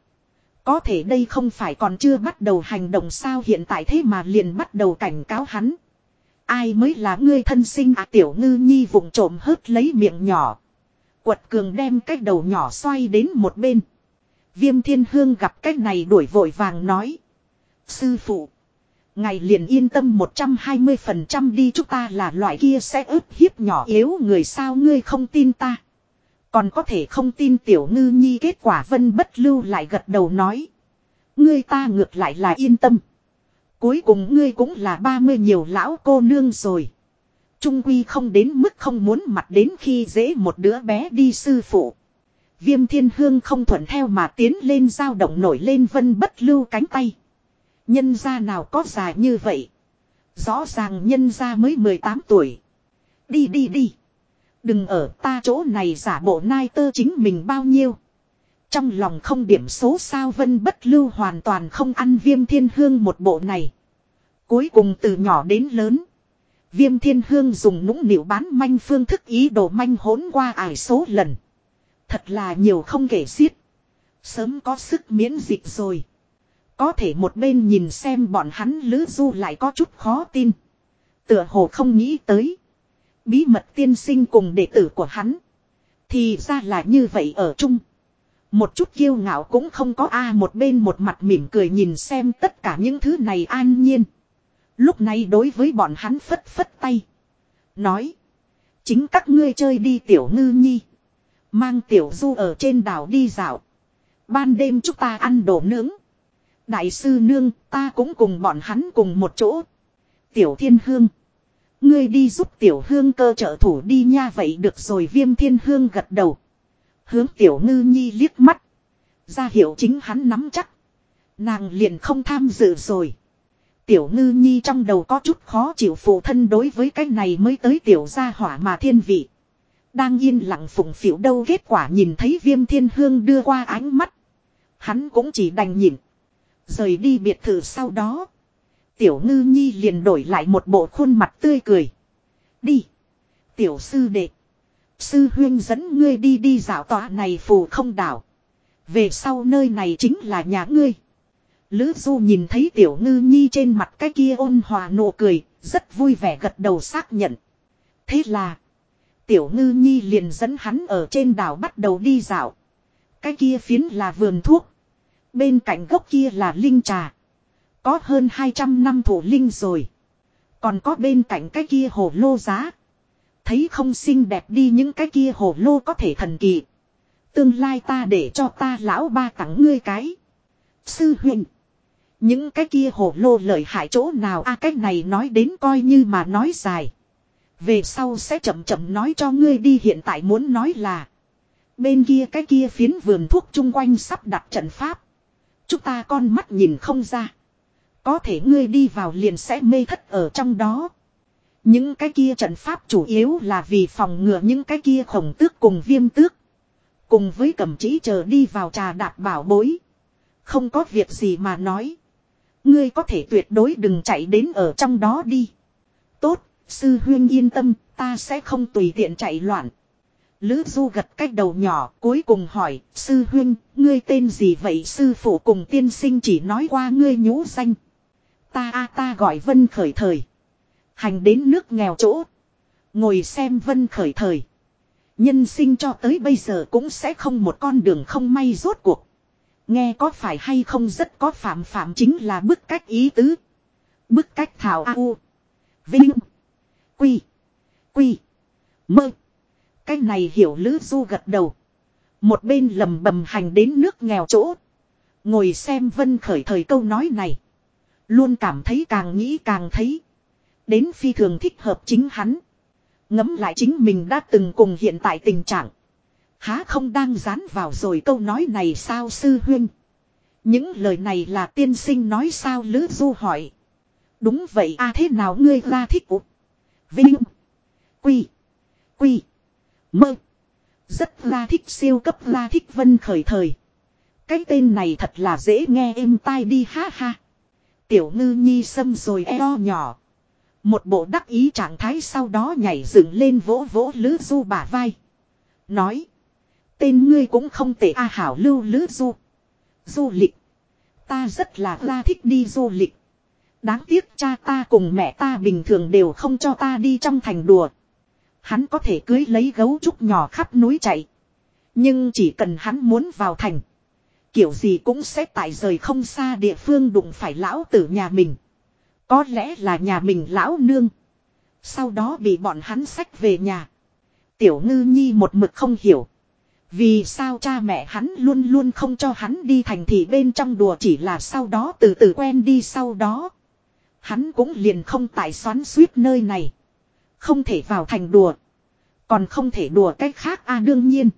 Có thể đây không phải còn chưa bắt đầu hành động sao hiện tại thế mà liền bắt đầu cảnh cáo hắn. Ai mới là ngươi thân sinh à tiểu ngư nhi vụng trộm hớt lấy miệng nhỏ. Quật cường đem cái đầu nhỏ xoay đến một bên. Viêm thiên hương gặp cái này đuổi vội vàng nói. Sư phụ. Ngài liền yên tâm 120% đi, chúng ta là loại kia sẽ ướp hiếp nhỏ yếu người sao ngươi không tin ta. Còn có thể không tin tiểu ngư nhi kết quả vân bất lưu lại gật đầu nói. Ngươi ta ngược lại là yên tâm. Cuối cùng ngươi cũng là 30 nhiều lão cô nương rồi. Trung quy không đến mức không muốn mặt đến khi dễ một đứa bé đi sư phụ. Viêm thiên hương không thuận theo mà tiến lên dao động nổi lên vân bất lưu cánh tay. Nhân gia nào có dài như vậy. Rõ ràng nhân gia mới 18 tuổi. Đi đi đi. Đừng ở ta chỗ này giả bộ nai tơ chính mình bao nhiêu. Trong lòng không điểm số sao vân bất lưu hoàn toàn không ăn viêm thiên hương một bộ này. Cuối cùng từ nhỏ đến lớn. Viêm thiên hương dùng nũng nịu bán manh phương thức ý đồ manh hỗn qua ải số lần. Thật là nhiều không kể xiết. Sớm có sức miễn dịch rồi. Có thể một bên nhìn xem bọn hắn lữ du lại có chút khó tin. Tựa hồ không nghĩ tới. Bí mật tiên sinh cùng đệ tử của hắn. Thì ra là như vậy ở chung. Một chút kiêu ngạo cũng không có a, một bên một mặt mỉm cười nhìn xem tất cả những thứ này an nhiên. Lúc này đối với bọn hắn phất phất tay. Nói. Chính các ngươi chơi đi tiểu ngư nhi. Mang tiểu du ở trên đảo đi dạo. Ban đêm chúng ta ăn đồ nướng. Đại sư nương, ta cũng cùng bọn hắn cùng một chỗ. Tiểu thiên hương. Ngươi đi giúp tiểu hương cơ trợ thủ đi nha, vậy được rồi, viêm thiên hương gật đầu. Hướng tiểu ngư nhi liếc mắt. Ra hiệu chính hắn nắm chắc. Nàng liền không tham dự rồi. Tiểu ngư nhi trong đầu có chút khó chịu, phụ thân đối với cái này mới tới tiểu gia hỏa mà thiên vị. Đang yên lặng phụng phịu đâu, kết quả nhìn thấy viêm thiên hương đưa qua ánh mắt. Hắn cũng chỉ đành nhìn. Rời đi biệt thự sau đó. Tiểu ngư nhi liền đổi lại một bộ khuôn mặt tươi cười. Đi. Tiểu sư đệ. Sư huyên dẫn ngươi đi đi dạo tòa này phù không đảo. Về sau nơi này chính là nhà ngươi. Lữ Du nhìn thấy tiểu ngư nhi trên mặt cái kia ôn hòa nụ cười, rất vui vẻ gật đầu xác nhận. Thế là, tiểu ngư nhi liền dẫn hắn ở trên đảo bắt đầu đi dạo. Cái kia phiến là vườn thuốc. Bên cạnh gốc kia là linh trà. Có hơn 200 năm thủ linh rồi. Còn có bên cạnh cái kia hồ lô giá. Thấy không xinh đẹp đi những cái kia hồ lô có thể thần kỳ. Tương lai ta để cho ta lão ba tặng ngươi cái. Sư huynh. Những cái kia hồ lô lợi hại chỗ nào a à, cái này nói đến coi như mà nói dài. Về sau sẽ chậm chậm nói cho ngươi đi hiện tại muốn nói là. Bên kia cái kia phiến vườn thuốc chung quanh sắp đặt trận pháp. Chúng ta con mắt nhìn không ra. Có thể ngươi đi vào liền sẽ mê thất ở trong đó. Những cái kia trận pháp chủ yếu là vì phòng ngừa những cái kia khổng tước cùng viêm tước. Cùng với cầm chỉ chờ đi vào trà đạp bảo bối. Không có việc gì mà nói. Ngươi có thể tuyệt đối đừng chạy đến ở trong đó đi. Tốt, sư huyên yên tâm, ta sẽ không tùy tiện chạy loạn. Lữ du gật cách đầu nhỏ cuối cùng hỏi, sư huyên, ngươi tên gì vậy sư phụ cùng tiên sinh chỉ nói qua ngươi nhũ danh. Ta a ta gọi vân khởi thời. Hành đến nước nghèo chỗ. Ngồi xem vân khởi thời. Nhân sinh cho tới bây giờ cũng sẽ không một con đường không may rốt cuộc. Nghe có phải hay không rất có phạm phạm chính là bức cách ý tứ. Bức cách thảo a u. Vinh. Quy. Quy. Mơ. Cái này hiểu lữ du gật đầu. Một bên lầm bầm hành đến nước nghèo chỗ. Ngồi xem vân khởi thời câu nói này. Luôn cảm thấy càng nghĩ càng thấy. Đến phi thường thích hợp chính hắn. Ngấm lại chính mình đã từng cùng hiện tại tình trạng. Há không đang dán vào rồi câu nói này sao sư huyên. Những lời này là tiên sinh nói sao Lữ Du hỏi. Đúng vậy a à, thế nào ngươi ra thích ụ. Vinh. Quy. Quy. Mơ. Rất ra thích siêu cấp ra thích vân khởi thời. Cái tên này thật là dễ nghe êm tai đi ha ha. Tiểu ngư nhi xâm rồi eo nhỏ. Một bộ đắc ý trạng thái sau đó nhảy dựng lên vỗ vỗ lữ du bả vai. Nói. Tên ngươi cũng không tệ a, hảo lưu lữ du. Du lịch. Ta rất là ra thích đi du lịch. Đáng tiếc cha ta cùng mẹ ta bình thường đều không cho ta đi trong thành đùa. Hắn có thể cưới lấy gấu trúc nhỏ khắp núi chạy. Nhưng chỉ cần hắn muốn vào thành. Kiểu gì cũng sẽ tại rời không xa địa phương đụng phải lão tử nhà mình. Có lẽ là nhà mình lão nương. Sau đó bị bọn hắn sách về nhà. Tiểu ngư nhi một mực không hiểu. Vì sao cha mẹ hắn luôn luôn không cho hắn đi thành thị bên trong đùa chỉ là sau đó từ từ quen đi sau đó. Hắn cũng liền không tại xoắn suýt nơi này. Không thể vào thành đùa. Còn không thể đùa cách khác a à, đương nhiên.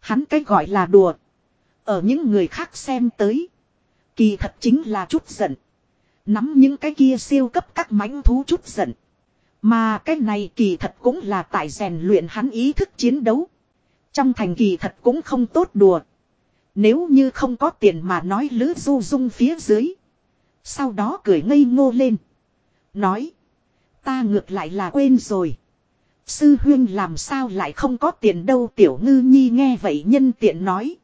Hắn cách gọi là đùa. Ở những người khác xem tới. Kỳ thật chính là chút giận. Nắm những cái kia siêu cấp các mãnh thú chút giận. Mà cái này kỳ thật cũng là tại rèn luyện hắn ý thức chiến đấu. Trong thành kỳ thật cũng không tốt đùa. Nếu như không có tiền mà nói lữ du dung phía dưới. Sau đó cười ngây ngô lên. Nói. Ta ngược lại là quên rồi. Sư huyên làm sao lại không có tiền đâu, tiểu ngư nhi nghe vậy nhân tiện nói.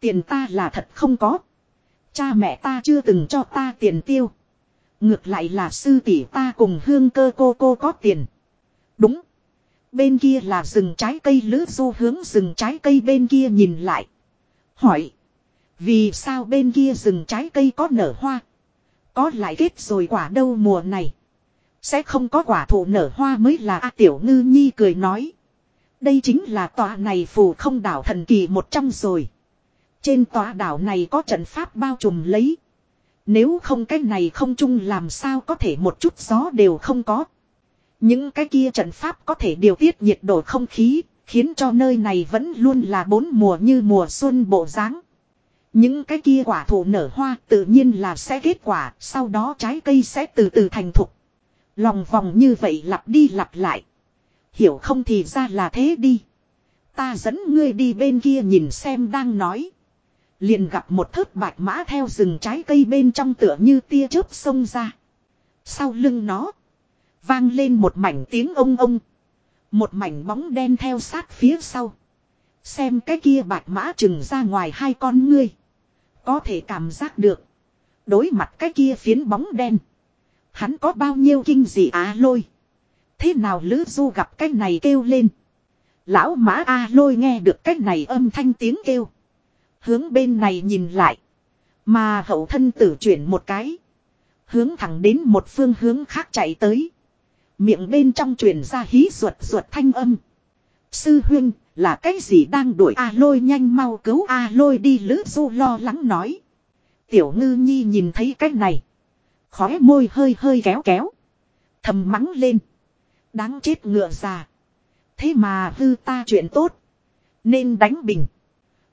Tiền ta là thật không có. Cha mẹ ta chưa từng cho ta tiền tiêu. Ngược lại là sư tỷ ta cùng hương cơ cô cô có tiền. Đúng. Bên kia là rừng trái cây lữ du hướng rừng trái cây bên kia nhìn lại. Hỏi. Vì sao bên kia rừng trái cây có nở hoa? Có lại kết rồi quả đâu mùa này? Sẽ không có quả thụ nở hoa mới là A Tiểu Ngư Nhi cười nói. Đây chính là tòa này phù không đảo thần kỳ một trong rồi. Trên tòa đảo này có trận pháp bao trùm lấy. Nếu không cái này không chung làm sao có thể một chút gió đều không có. Những cái kia trận pháp có thể điều tiết nhiệt độ không khí, khiến cho nơi này vẫn luôn là bốn mùa như mùa xuân bộ dáng. Những cái kia quả thụ nở hoa tự nhiên là sẽ kết quả, sau đó trái cây sẽ từ từ thành thục. Lòng vòng như vậy lặp đi lặp lại. Hiểu không thì ra là thế đi. Ta dẫn ngươi đi bên kia nhìn xem đang nói. Liền gặp một thớt bạch mã theo rừng trái cây bên trong tựa như tia chớp xông ra. Sau lưng nó. Vang lên một mảnh tiếng ông ông. Một mảnh bóng đen theo sát phía sau. Xem cái kia bạch mã trừng ra ngoài hai con ngươi. Có thể cảm giác được. Đối mặt cái kia phiến bóng đen. Hắn có bao nhiêu kinh dị á lôi. Thế nào Lữ Du gặp cái này kêu lên. Lão mã A lôi nghe được cái này âm thanh tiếng kêu. Hướng bên này nhìn lại. Mà hậu thân tử chuyển một cái. Hướng thẳng đến một phương hướng khác chạy tới. Miệng bên trong truyền ra hí ruột ruột thanh âm. Sư huynh, là cái gì đang đuổi A lôi nhanh mau cứu A lôi đi lữ du lo lắng nói. Tiểu ngư nhi nhìn thấy cái này. Khóe môi hơi hơi kéo kéo. Thầm mắng lên. Đáng chết ngựa già. Thế mà hư ta chuyện tốt. Nên đánh bình.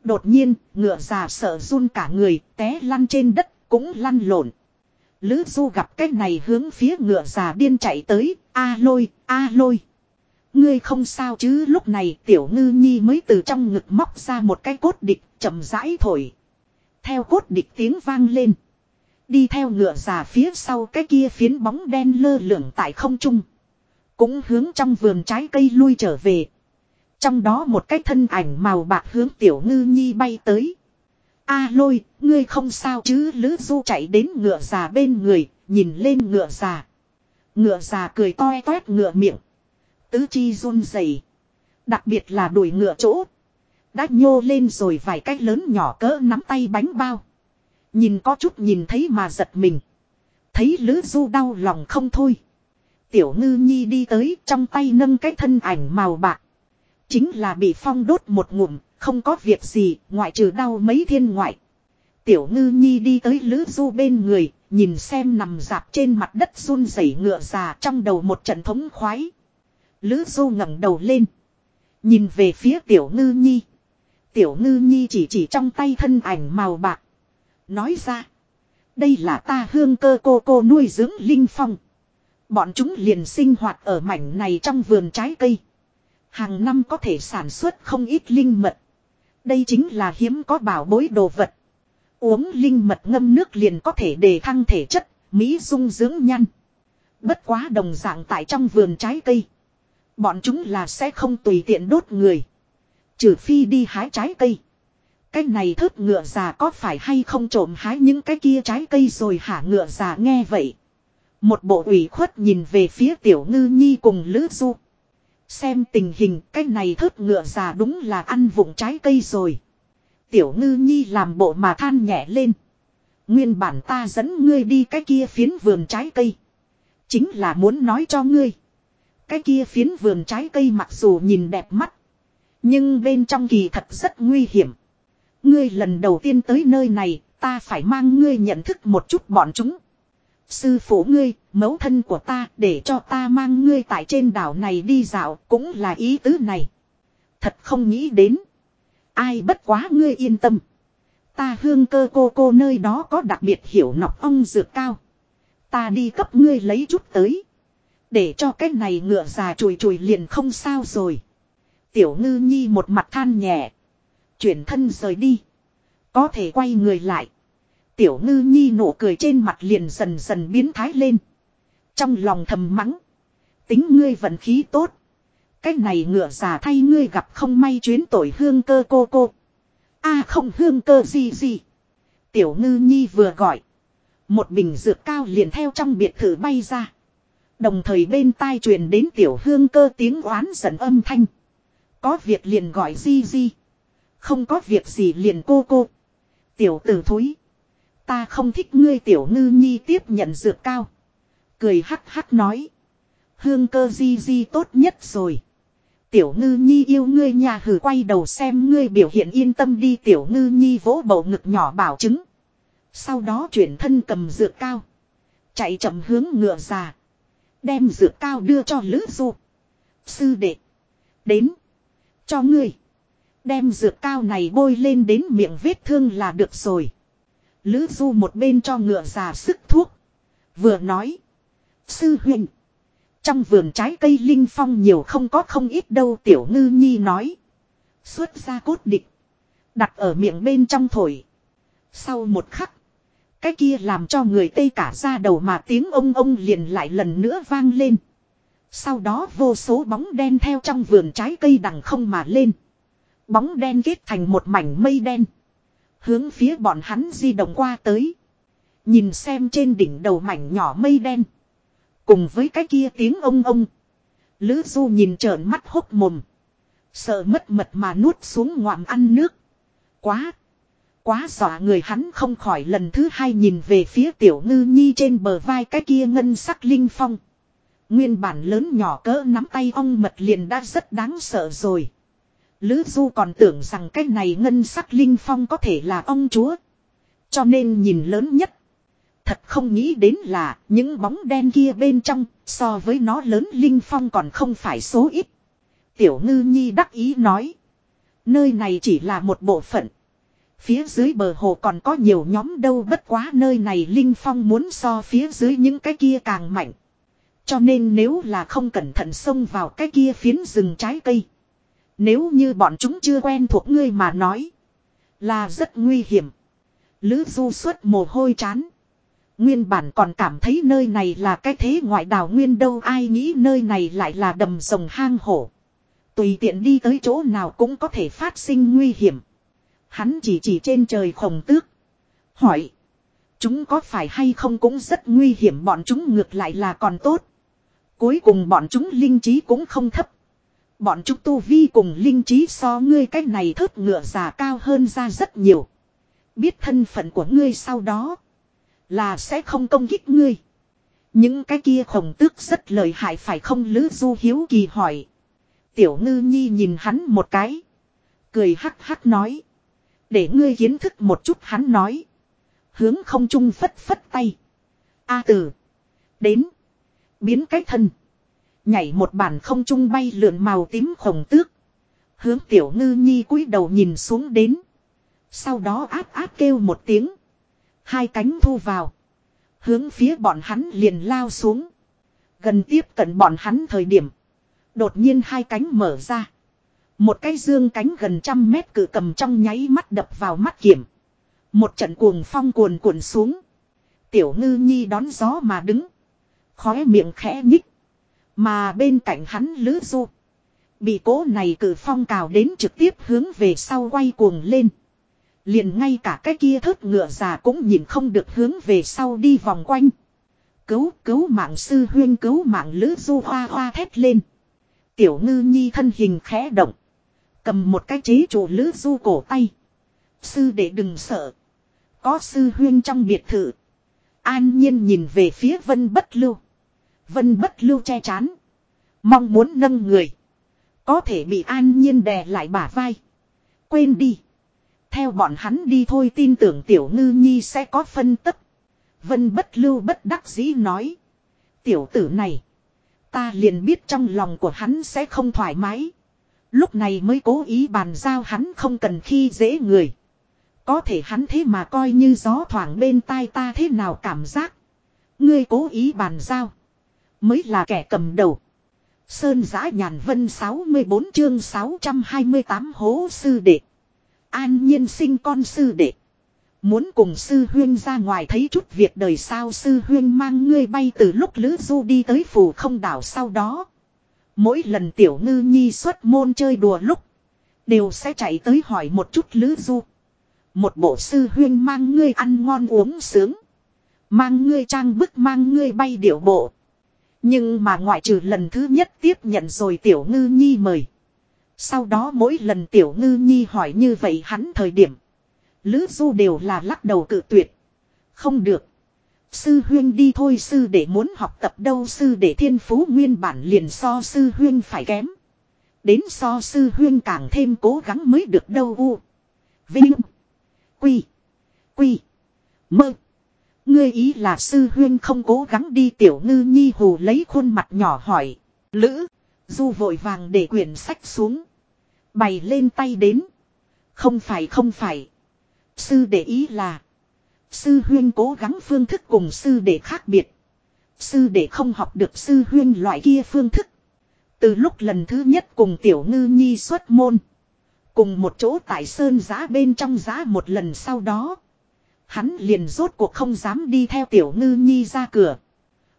Đột nhiên, ngựa già sợ run cả người, té lăn trên đất, cũng lăn lộn. Lữ du gặp cái này hướng phía ngựa già điên chạy tới, a lôi, a lôi. Ngươi không sao chứ lúc này tiểu ngư nhi mới từ trong ngực móc ra một cái cốt địch chậm rãi thổi. Theo cốt địch tiếng vang lên. Đi theo ngựa già phía sau cái kia phiến bóng đen lơ lửng tại không trung. Cũng hướng trong vườn trái cây lui trở về. Trong đó một cái thân ảnh màu bạc hướng tiểu ngư nhi bay tới. A lôi, ngươi không sao chứ lữ du chạy đến ngựa già bên người, nhìn lên ngựa già. Ngựa già cười toe toét ngựa miệng. Tứ chi run rẩy Đặc biệt là đuổi ngựa chỗ. Đã nhô lên rồi vài cái lớn nhỏ cỡ nắm tay bánh bao. Nhìn có chút nhìn thấy mà giật mình. Thấy lữ du đau lòng không thôi. Tiểu ngư nhi đi tới trong tay nâng cái thân ảnh màu bạc. Chính là bị phong đốt một ngụm, không có việc gì, ngoại trừ đau mấy thiên ngoại. Tiểu ngư nhi đi tới lữ du bên người, nhìn xem nằm dạp trên mặt đất run rẩy ngựa già trong đầu một trận thống khoái. Lữ du ngẩng đầu lên. Nhìn về phía tiểu ngư nhi. Tiểu ngư nhi chỉ chỉ trong tay thân ảnh màu bạc. Nói ra. Đây là ta hương cơ cô cô nuôi dưỡng linh phong. Bọn chúng liền sinh hoạt ở mảnh này trong vườn trái cây. Hàng năm có thể sản xuất không ít linh mật. Đây chính là hiếm có bảo bối đồ vật. Uống linh mật ngâm nước liền có thể đề thăng thể chất, mỹ dung dưỡng nhăn. Bất quá đồng dạng tại trong vườn trái cây. Bọn chúng là sẽ không tùy tiện đốt người. Trừ phi đi hái trái cây. Cái này thớt ngựa già có phải hay không trộm hái những cái kia trái cây rồi hả ngựa già nghe vậy. Một bộ ủy khuất nhìn về phía tiểu ngư nhi cùng lữ du. Xem tình hình cái này thớt ngựa già đúng là ăn vụng trái cây rồi. Tiểu ngư nhi làm bộ mà than nhẹ lên. Nguyên bản ta dẫn ngươi đi cái kia phiến vườn trái cây. Chính là muốn nói cho ngươi. Cái kia phiến vườn trái cây mặc dù nhìn đẹp mắt. Nhưng bên trong kỳ thật rất nguy hiểm. Ngươi lần đầu tiên tới nơi này, ta phải mang ngươi nhận thức một chút bọn chúng. Sư phụ ngươi, mẫu thân của ta, để cho ta mang ngươi tại trên đảo này đi dạo, cũng là ý tứ này. Thật không nghĩ đến. Ai bất quá ngươi yên tâm. Ta hương cơ cô cô nơi đó có đặc biệt hiểu nọc ong dược cao. Ta đi cấp ngươi lấy chút tới. Để cho cái này ngựa già chùi chùi liền không sao rồi. Tiểu ngư nhi một mặt than nhẹ. Chuyển thân rời đi. Có thể quay người lại. Tiểu ngư nhi nụ cười trên mặt liền dần dần biến thái lên. Trong lòng thầm mắng. Tính ngươi vận khí tốt. cách này ngựa già thay ngươi gặp không may chuyến tội hương cơ cô cô. a không hương cơ gì gì. Tiểu ngư nhi vừa gọi. Một bình dược cao liền theo trong biệt thự bay ra. Đồng thời bên tai truyền đến tiểu hương cơ tiếng oán giận âm thanh. Có việc liền gọi di di. Không có việc gì liền cô cô. Tiểu tử thúi. Ta không thích ngươi tiểu ngư nhi tiếp nhận dược cao. Cười hắc hắc nói. Hương cơ di di tốt nhất rồi. Tiểu ngư nhi yêu ngươi nhà hử quay đầu xem ngươi biểu hiện yên tâm đi tiểu ngư nhi vỗ bầu ngực nhỏ bảo chứng. Sau đó chuyển thân cầm dược cao. Chạy chậm hướng ngựa già. Đem dược cao đưa cho lữ du. Sư đệ. Đến. Cho ngươi. Đem dược cao này bôi lên đến miệng vết thương là được rồi. Lữ du một bên cho ngựa già sức thuốc. Vừa nói. Sư huynh. Trong vườn trái cây linh phong nhiều không có không ít đâu tiểu ngư nhi nói. Xuất ra cốt địch. Đặt ở miệng bên trong thổi. Sau một khắc. Cái kia làm cho người tây cả ra đầu mà tiếng ông ông liền lại lần nữa vang lên. Sau đó vô số bóng đen theo trong vườn trái cây đằng không mà lên. Bóng đen kết thành một mảnh mây đen. Hướng phía bọn hắn di động qua tới. Nhìn xem trên đỉnh đầu mảnh nhỏ mây đen. Cùng với cái kia tiếng ông ông. Lữ du nhìn trợn mắt hốc mồm. Sợ mất mật mà nuốt xuống ngoạm ăn nước. Quá. Quá dọa người hắn không khỏi lần thứ hai nhìn về phía tiểu ngư nhi trên bờ vai cái kia ngân sắc linh phong. Nguyên bản lớn nhỏ cỡ nắm tay ong mật liền đã rất đáng sợ rồi. Lữ Du còn tưởng rằng cái này ngân sắc linh phong có thể là ông chúa. Cho nên nhìn lớn nhất. Thật không nghĩ đến là những bóng đen kia bên trong, so với nó lớn linh phong còn không phải số ít. Tiểu ngư nhi đắc ý nói. Nơi này chỉ là một bộ phận. Phía dưới bờ hồ còn có nhiều nhóm đâu bất quá nơi này Linh Phong muốn so phía dưới những cái kia càng mạnh. Cho nên nếu là không cẩn thận xông vào cái kia phiến rừng trái cây. Nếu như bọn chúng chưa quen thuộc ngươi mà nói. Là rất nguy hiểm. Lữ du xuất mồ hôi chán. Nguyên bản còn cảm thấy nơi này là cái thế ngoại đảo nguyên đâu, ai nghĩ nơi này lại là đầm rồng hang hổ. Tùy tiện đi tới chỗ nào cũng có thể phát sinh nguy hiểm. Hắn chỉ chỉ trên trời khổng tước. Hỏi. Chúng có phải hay không cũng rất nguy hiểm, bọn chúng ngược lại là còn tốt. Cuối cùng bọn chúng linh trí cũng không thấp. Bọn chúng tu vi cùng linh trí so ngươi cách này thớt ngựa già cao hơn ra rất nhiều. Biết thân phận của ngươi sau đó. Là sẽ không công kích ngươi. Những cái kia khổng tước rất lợi hại phải không lữ du hiếu kỳ hỏi. Tiểu ngư nhi nhìn hắn một cái. Cười hắc hắc nói. Để ngươi kiến thức một chút hắn nói. Hướng không trung phất phất tay. A tử. Đến. Biến cái thân. Nhảy một bản không trung bay lượn màu tím khổng tước. Hướng tiểu ngư nhi cúi đầu nhìn xuống đến. Sau đó áp áp kêu một tiếng. Hai cánh thu vào. Hướng phía bọn hắn liền lao xuống. Gần tiếp cận bọn hắn thời điểm. Đột nhiên hai cánh mở ra. Một cái dương cánh gần trăm mét cử cầm trong nháy mắt đập vào mắt kiểm. Một trận cuồng phong cuồn cuộn xuống. Tiểu ngư nhi đón gió mà đứng. Khóe miệng khẽ nhích. Mà bên cạnh hắn lữ du. Bị cố này cử phong cào đến trực tiếp hướng về sau quay cuồng lên. Liền ngay cả cái kia thớt ngựa già cũng nhìn không được hướng về sau đi vòng quanh. Cứu cứu mạng sư huyên, cứu mạng lữ du hoa hoa thét lên. Tiểu ngư nhi thân hình khẽ động. Cầm một cái chế chủ lữ du cổ tay. Sư để đừng sợ. Có sư huyên trong biệt thự. An nhiên nhìn về phía vân bất lưu. Vân bất lưu che chán. Mong muốn nâng người. Có thể bị an nhiên đè lại bả vai. Quên đi. Theo bọn hắn đi thôi tin tưởng tiểu ngư nhi sẽ có phân tức. Vân bất lưu bất đắc dĩ nói. Tiểu tử này. Ta liền biết trong lòng của hắn sẽ không thoải mái. Lúc này mới cố ý bàn giao hắn không cần khi dễ người. Có thể hắn thế mà coi như gió thoảng bên tai ta thế nào cảm giác. Ngươi cố ý bàn giao. Mới là kẻ cầm đầu. Sơn giã nhàn vân 64 chương 628 hố sư đệ. An nhiên sinh con sư đệ. Muốn cùng sư huyên ra ngoài thấy chút việc đời sao sư huyên mang ngươi bay từ lúc lữ du đi tới phủ không đảo sau đó. Mỗi lần tiểu ngư nhi xuất môn chơi đùa lúc. Đều sẽ chạy tới hỏi một chút lữ du. Một bộ sư huyên mang ngươi ăn ngon uống sướng. Mang ngươi trang bức, mang ngươi bay điệu bộ. Nhưng mà ngoại trừ lần thứ nhất tiếp nhận rồi tiểu ngư nhi mời. Sau đó mỗi lần tiểu ngư nhi hỏi như vậy hắn thời điểm. Lữ du đều là lắc đầu cự tuyệt. Không được. Sư huyên đi thôi, sư để muốn học tập đâu, sư để thiên phú nguyên bản liền so sư huyên phải kém. Đến so sư huyên càng thêm cố gắng mới được đâu, u. Vinh. Quy. Quy. Mơ. Ngươi ý là sư huyên không cố gắng đi tiểu ngư nhi hù lấy khuôn mặt nhỏ hỏi. Lữ. Du vội vàng để quyển sách xuống. Bày lên tay đến. Không phải không phải. Sư để ý là. Sư huyên cố gắng phương thức cùng sư để khác biệt. Sư để không học được sư huyên loại kia phương thức. Từ lúc lần thứ nhất cùng tiểu ngư nhi xuất môn. Cùng một chỗ tại sơn giá bên trong giá một lần sau đó. Hắn liền rốt cuộc không dám đi theo tiểu ngư nhi ra cửa.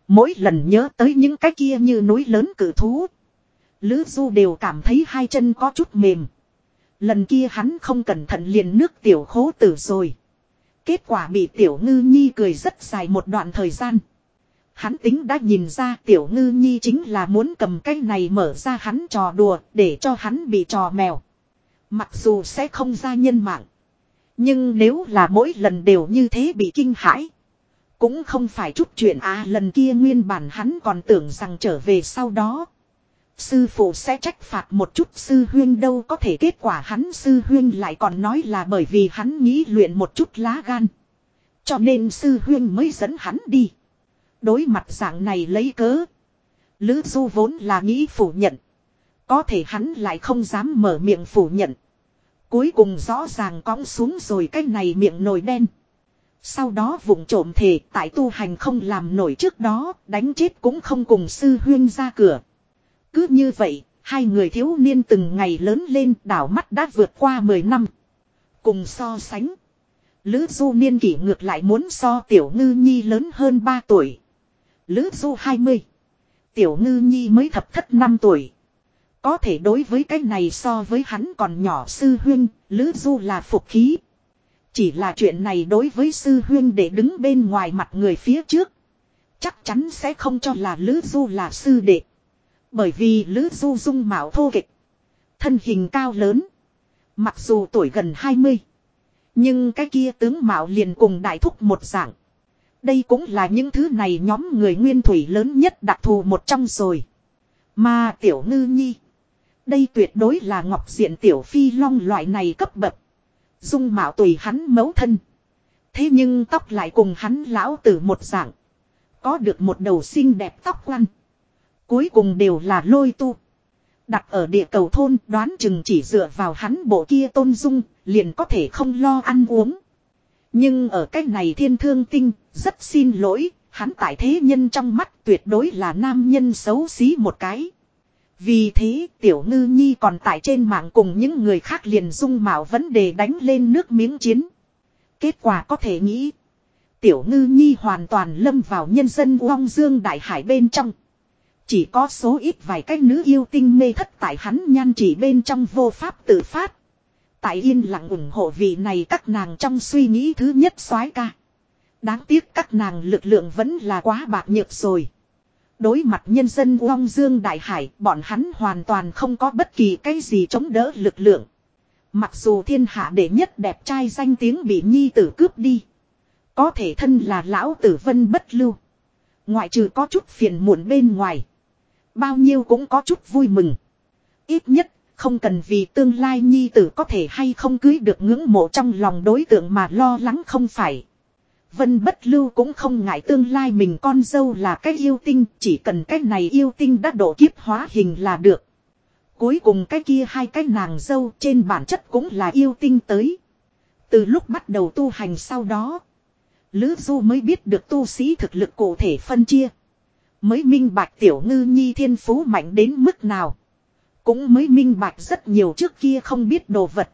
Mỗi lần nhớ tới những cái kia như núi lớn cử thú. Lữ du đều cảm thấy hai chân có chút mềm. Lần kia hắn không cẩn thận liền nước tiểu khố tử rồi. Kết quả bị tiểu ngư nhi cười rất dài một đoạn thời gian. Hắn tính đã nhìn ra tiểu ngư nhi chính là muốn cầm cái này mở ra hắn trò đùa để cho hắn bị trò mèo. Mặc dù sẽ không ra nhân mạng. Nhưng nếu là mỗi lần đều như thế bị kinh hãi. Cũng không phải chút chuyện à lần kia nguyên bản hắn còn tưởng rằng trở về sau đó. Sư phụ sẽ trách phạt một chút sư huyên đâu, có thể kết quả hắn sư huyên lại còn nói là bởi vì hắn nghĩ luyện một chút lá gan. Cho nên sư huyên mới dẫn hắn đi. Đối mặt dạng này lấy cớ. Lữ du vốn là nghĩ phủ nhận. Có thể hắn lại không dám mở miệng phủ nhận. Cuối cùng rõ ràng cõng xuống rồi cái này miệng nồi đen. Sau đó vụng trộm thề tại tu hành không làm nổi trước đó, đánh chết cũng không cùng sư huyên ra cửa. Cứ như vậy, hai người thiếu niên từng ngày lớn lên đảo mắt đã vượt qua 10 năm. Cùng so sánh. Lữ du niên kỷ ngược lại muốn so tiểu ngư nhi lớn hơn 3 tuổi. Lữ du 20. Tiểu ngư nhi mới thập thất 5 tuổi. Có thể đối với cái này so với hắn còn nhỏ sư huyên, Lữ Du là phục khí. Chỉ là chuyện này đối với sư huyên để đứng bên ngoài mặt người phía trước. Chắc chắn sẽ không cho là Lữ Du là sư đệ. Bởi vì Lữ Du dung mạo thô kịch. Thân hình cao lớn. Mặc dù tuổi gần 20. Nhưng cái kia tướng mạo liền cùng đại thúc một dạng. Đây cũng là những thứ này nhóm người nguyên thủy lớn nhất đặc thù một trong rồi. Mà tiểu ngư nhi. Đây tuyệt đối là ngọc diện tiểu phi long loại này cấp bậc. Dung mạo tùy hắn mấu thân. Thế nhưng tóc lại cùng hắn lão tử một dạng. Có được một đầu xinh đẹp tóc quăn. Cuối cùng đều là lôi tu. Đặt ở địa cầu thôn đoán chừng chỉ dựa vào hắn bộ kia tôn dung, liền có thể không lo ăn uống. Nhưng ở cái này thiên thương tinh, rất xin lỗi, hắn tại thế nhân trong mắt tuyệt đối là nam nhân xấu xí một cái. Vì thế, tiểu ngư nhi còn tại trên mạng cùng những người khác liền dung mạo vấn đề đánh lên nước miếng chiến. Kết quả có thể nghĩ. Tiểu ngư nhi hoàn toàn lâm vào nhân dân uong dương đại hải bên trong. Chỉ có số ít vài cách nữ yêu tinh mê thất tại hắn nhan chỉ bên trong vô pháp tự phát. Tại yên lặng ủng hộ vị này các nàng trong suy nghĩ thứ nhất soái ca. Đáng tiếc các nàng lực lượng vẫn là quá bạc nhược rồi. Đối mặt nhân dân Uông Dương Đại Hải, bọn hắn hoàn toàn không có bất kỳ cái gì chống đỡ lực lượng. Mặc dù thiên hạ đệ nhất đẹp trai danh tiếng bị nhi tử cướp đi. Có thể thân là lão tử vân bất lưu. Ngoại trừ có chút phiền muộn bên ngoài. Bao nhiêu cũng có chút vui mừng. Ít nhất, không cần vì tương lai nhi tử có thể hay không cưới được ngưỡng mộ trong lòng đối tượng mà lo lắng không phải. Vân bất lưu cũng không ngại tương lai mình con dâu là cái yêu tinh, chỉ cần cái này yêu tinh đã độ kiếp hóa hình là được. Cuối cùng cái kia hai cái nàng dâu trên bản chất cũng là yêu tinh tới. Từ lúc bắt đầu tu hành sau đó, Lữ Du mới biết được tu sĩ thực lực cụ thể phân chia. Mới minh bạch tiểu ngư nhi thiên phú mạnh đến mức nào. Cũng mới minh bạch rất nhiều trước kia không biết đồ vật.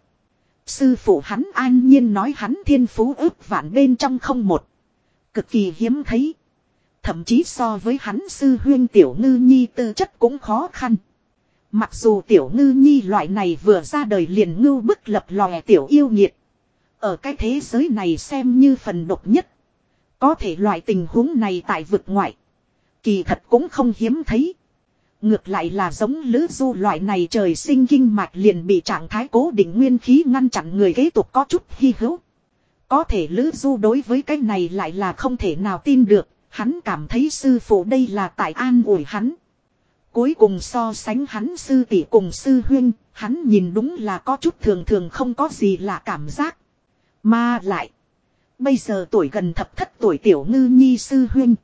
Sư phụ hắn an nhiên nói hắn thiên phú ước vạn bên trong không một. Cực kỳ hiếm thấy. Thậm chí so với hắn sư huyên tiểu ngư nhi tư chất cũng khó khăn. Mặc dù tiểu ngư nhi loại này vừa ra đời liền ngưu bức lập lòe tiểu yêu nhiệt. Ở cái thế giới này xem như phần độc nhất. Có thể loại tình huống này tại vực ngoại. Kỳ thật cũng không hiếm thấy. Ngược lại là giống lữ du loại này trời sinh kinh mạch liền bị trạng thái cố định nguyên khí ngăn chặn người kế tục có chút hy hữu. Có thể lữ du đối với cái này lại là không thể nào tin được, hắn cảm thấy sư phụ đây là tại an ủi hắn. Cuối cùng so sánh hắn sư tỷ cùng sư huyên, hắn nhìn đúng là có chút thường thường không có gì là cảm giác. Mà lại, bây giờ tuổi gần thập thất tuổi tiểu ngư nhi sư huyên.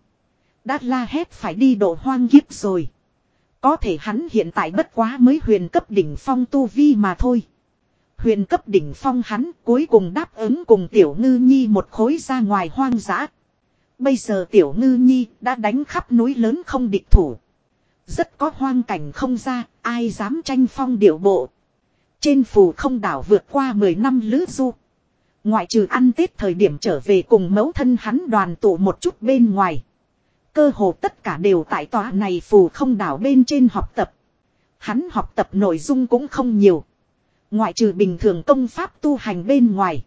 Đã la hét phải đi độ hoang kiếp rồi. Có thể hắn hiện tại bất quá mới huyền cấp đỉnh phong tu vi mà thôi. Huyền cấp đỉnh phong hắn cuối cùng đáp ứng cùng tiểu ngư nhi một khối ra ngoài hoang dã. Bây giờ tiểu ngư nhi đã đánh khắp núi lớn không địch thủ. Rất có hoang cảnh không ra, ai dám tranh phong điệu bộ. Trên phù không đảo vượt qua 10 năm lữ du. Ngoại trừ ăn Tết thời điểm trở về cùng mẫu thân hắn đoàn tụ một chút bên ngoài. Cơ hồ tất cả đều tại tòa này phù không đảo bên trên học tập. Hắn học tập nội dung cũng không nhiều. Ngoại trừ bình thường công pháp tu hành bên ngoài.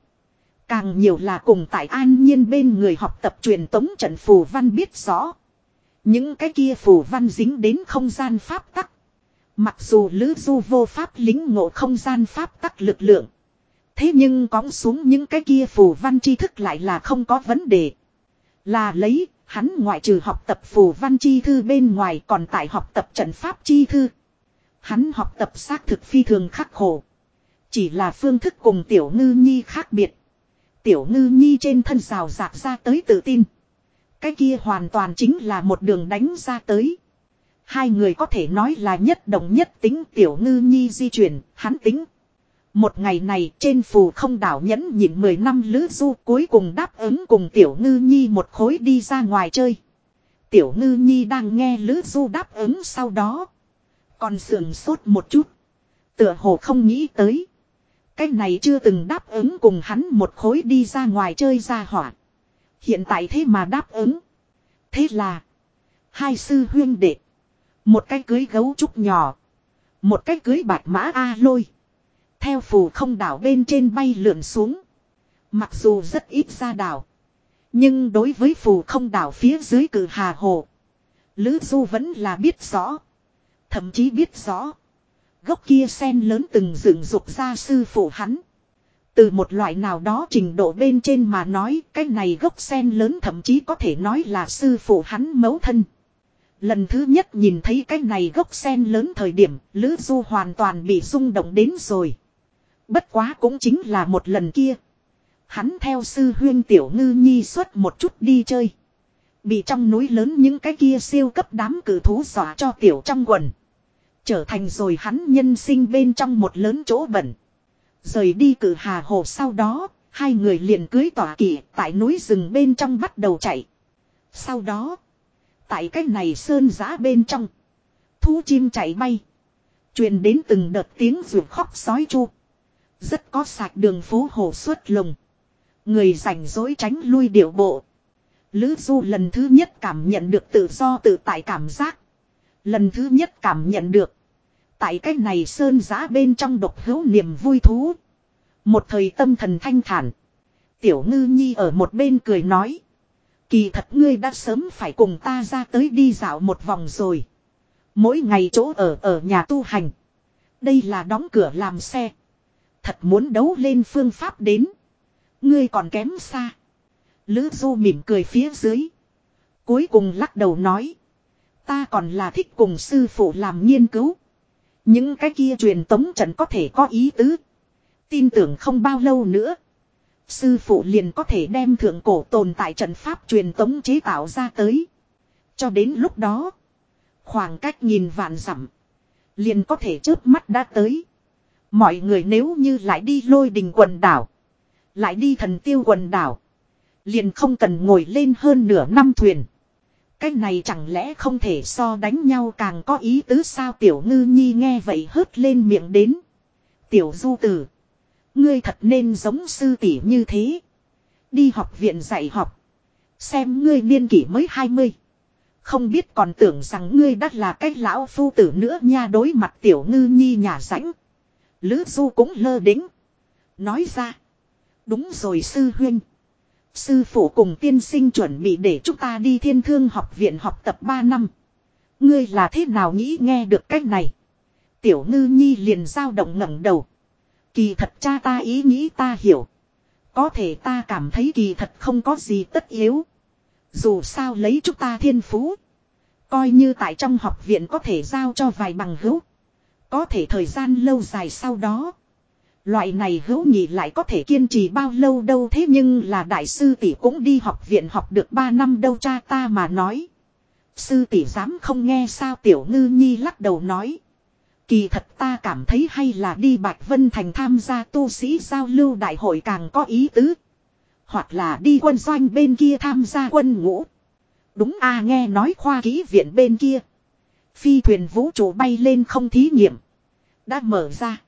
Càng nhiều là cùng tại an nhiên bên người học tập truyền tống trận phù văn biết rõ. Những cái kia phù văn dính đến không gian pháp tắc. Mặc dù lữ du vô pháp lính ngộ không gian pháp tắc lực lượng. Thế nhưng cõng xuống những cái kia phù văn tri thức lại là không có vấn đề. Là lấy Hắn ngoại trừ học tập phù văn chi thư bên ngoài còn tại học tập trận pháp chi thư. Hắn học tập xác thực phi thường khắc khổ. Chỉ là phương thức cùng tiểu ngư nhi khác biệt. Tiểu ngư nhi trên thân rào rạc ra tới tự tin. Cái kia hoàn toàn chính là một đường đánh ra tới. Hai người có thể nói là nhất đồng nhất tính tiểu ngư nhi di chuyển, hắn tính. Một ngày này trên phù không đảo nhẫn nhịn 10 năm lữ du cuối cùng đáp ứng cùng tiểu ngư nhi một khối đi ra ngoài chơi. Tiểu ngư nhi đang nghe lữ du đáp ứng sau đó. Còn sườn sốt một chút. Tựa hồ không nghĩ tới. Cái này chưa từng đáp ứng cùng hắn một khối đi ra ngoài chơi ra hỏa. Hiện tại thế mà đáp ứng. Thế là. Hai sư huyên đệ. Một cái cưới gấu trúc nhỏ. Một cái cưới bạch mã A lôi. Theo phù không đảo bên trên bay lượn xuống. Mặc dù rất ít ra đảo. Nhưng đối với phù không đảo phía dưới cử hà hồ. Lữ Du vẫn là biết rõ. Thậm chí biết rõ. Gốc kia sen lớn từng dựng dục ra sư phụ hắn. Từ một loại nào đó trình độ bên trên mà nói, cái này gốc sen lớn thậm chí có thể nói là sư phụ hắn mấu thân. Lần thứ nhất nhìn thấy cái này gốc sen lớn thời điểm, Lữ Du hoàn toàn bị rung động đến rồi. Bất quá cũng chính là một lần kia. Hắn theo sư huyên tiểu ngư nhi xuất một chút đi chơi. Bị trong núi lớn những cái kia siêu cấp đám cử thú dọa cho tiểu trong quần. Trở thành rồi hắn nhân sinh bên trong một lớn chỗ bẩn. Rời đi cử hà hồ sau đó, hai người liền cưới tỏa kỵ tại núi rừng bên trong bắt đầu chạy. Sau đó, tại cái này sơn giã bên trong, thú chim chạy bay. truyền đến từng đợt tiếng ruột khóc sói chu. Rất có sạc đường phố hồ suốt lồng. Người rảnh rỗi tránh lui điệu bộ. Lữ Du lần thứ nhất cảm nhận được tự do tự tại cảm giác. Lần thứ nhất cảm nhận được. Tại cách này sơn giá bên trong độc hữu niềm vui thú. Một thời tâm thần thanh thản. Tiểu ngư nhi ở một bên cười nói. Kỳ thật ngươi đã sớm phải cùng ta ra tới đi dạo một vòng rồi. Mỗi ngày chỗ ở ở nhà tu hành. Đây là đóng cửa làm xe. Thật muốn đấu lên phương pháp đến. Ngươi còn kém xa. Lữ du mỉm cười phía dưới. Cuối cùng lắc đầu nói. Ta còn là thích cùng sư phụ làm nghiên cứu. Những cái kia truyền tống trận có thể có ý tứ. Tin tưởng không bao lâu nữa. Sư phụ liền có thể đem thượng cổ tồn tại trận pháp truyền tống chế tạo ra tới. Cho đến lúc đó. Khoảng cách nhìn vạn dặm, Liền có thể trước mắt đã tới. Mọi người nếu như lại đi lôi đình quần đảo. Lại đi thần tiêu quần đảo. Liền không cần ngồi lên hơn nửa năm thuyền. Cái này chẳng lẽ không thể so đánh nhau càng có ý tứ sao tiểu ngư nhi nghe vậy hớt lên miệng đến. Tiểu du tử. Ngươi thật nên giống sư tỷ như thế. Đi học viện dạy học. Xem ngươi niên kỷ mới 20. Không biết còn tưởng rằng ngươi đã là cái lão phu tử nữa nha đối mặt tiểu ngư nhi nhà rãnh. Lữ du cũng lơ đính. Nói ra. Đúng rồi sư huynh. Sư phụ cùng tiên sinh chuẩn bị để chúng ta đi thiên thương học viện học tập 3 năm. Ngươi là thế nào nghĩ nghe được cách này? Tiểu ngư nhi liền giao động ngẩng đầu. Kỳ thật cha ta ý nghĩ ta hiểu. Có thể ta cảm thấy kỳ thật không có gì tất yếu. Dù sao lấy chúng ta thiên phú. Coi như tại trong học viện có thể giao cho vài bằng hữu. Có thể thời gian lâu dài sau đó. Loại này hữu nhị lại có thể kiên trì bao lâu đâu thế nhưng là đại sư tỷ cũng đi học viện học được 3 năm đâu cha ta mà nói. Sư tỷ dám không nghe sao tiểu ngư nhi lắc đầu nói. Kỳ thật ta cảm thấy hay là đi Bạch Vân Thành tham gia tu sĩ giao lưu đại hội càng có ý tứ. Hoặc là đi quân doanh bên kia tham gia quân ngũ. Đúng a nghe nói khoa ký viện bên kia. Phi thuyền vũ trụ bay lên không thí nghiệm. Đã mở ra.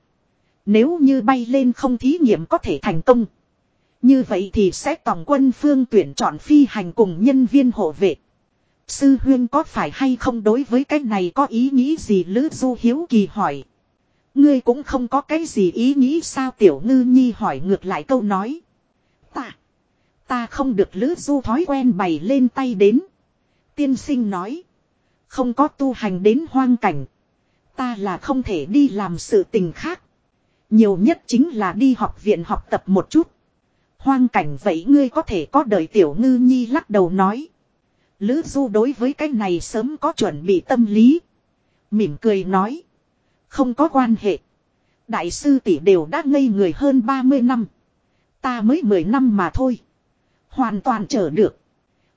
Nếu như bay lên không thí nghiệm có thể thành công. Như vậy thì sẽ tổng quân phương tuyển chọn phi hành cùng nhân viên hộ vệ. Sư huyên có phải hay không đối với cái này có ý nghĩ gì Lữ Du Hiếu Kỳ hỏi. Ngươi cũng không có cái gì ý nghĩ sao Tiểu Ngư Nhi hỏi ngược lại câu nói. Ta. Ta không được Lữ Du thói quen bày lên tay đến. Tiên sinh nói. Không có tu hành đến hoang cảnh. Ta là không thể đi làm sự tình khác. Nhiều nhất chính là đi học viện học tập một chút. Hoang cảnh vậy ngươi có thể có đời tiểu ngư nhi lắc đầu nói. Lữ du đối với cái này sớm có chuẩn bị tâm lý. Mỉm cười nói. Không có quan hệ. Đại sư tỷ đều đã ngây người hơn 30 năm. Ta mới 10 năm mà thôi. Hoàn toàn trở được.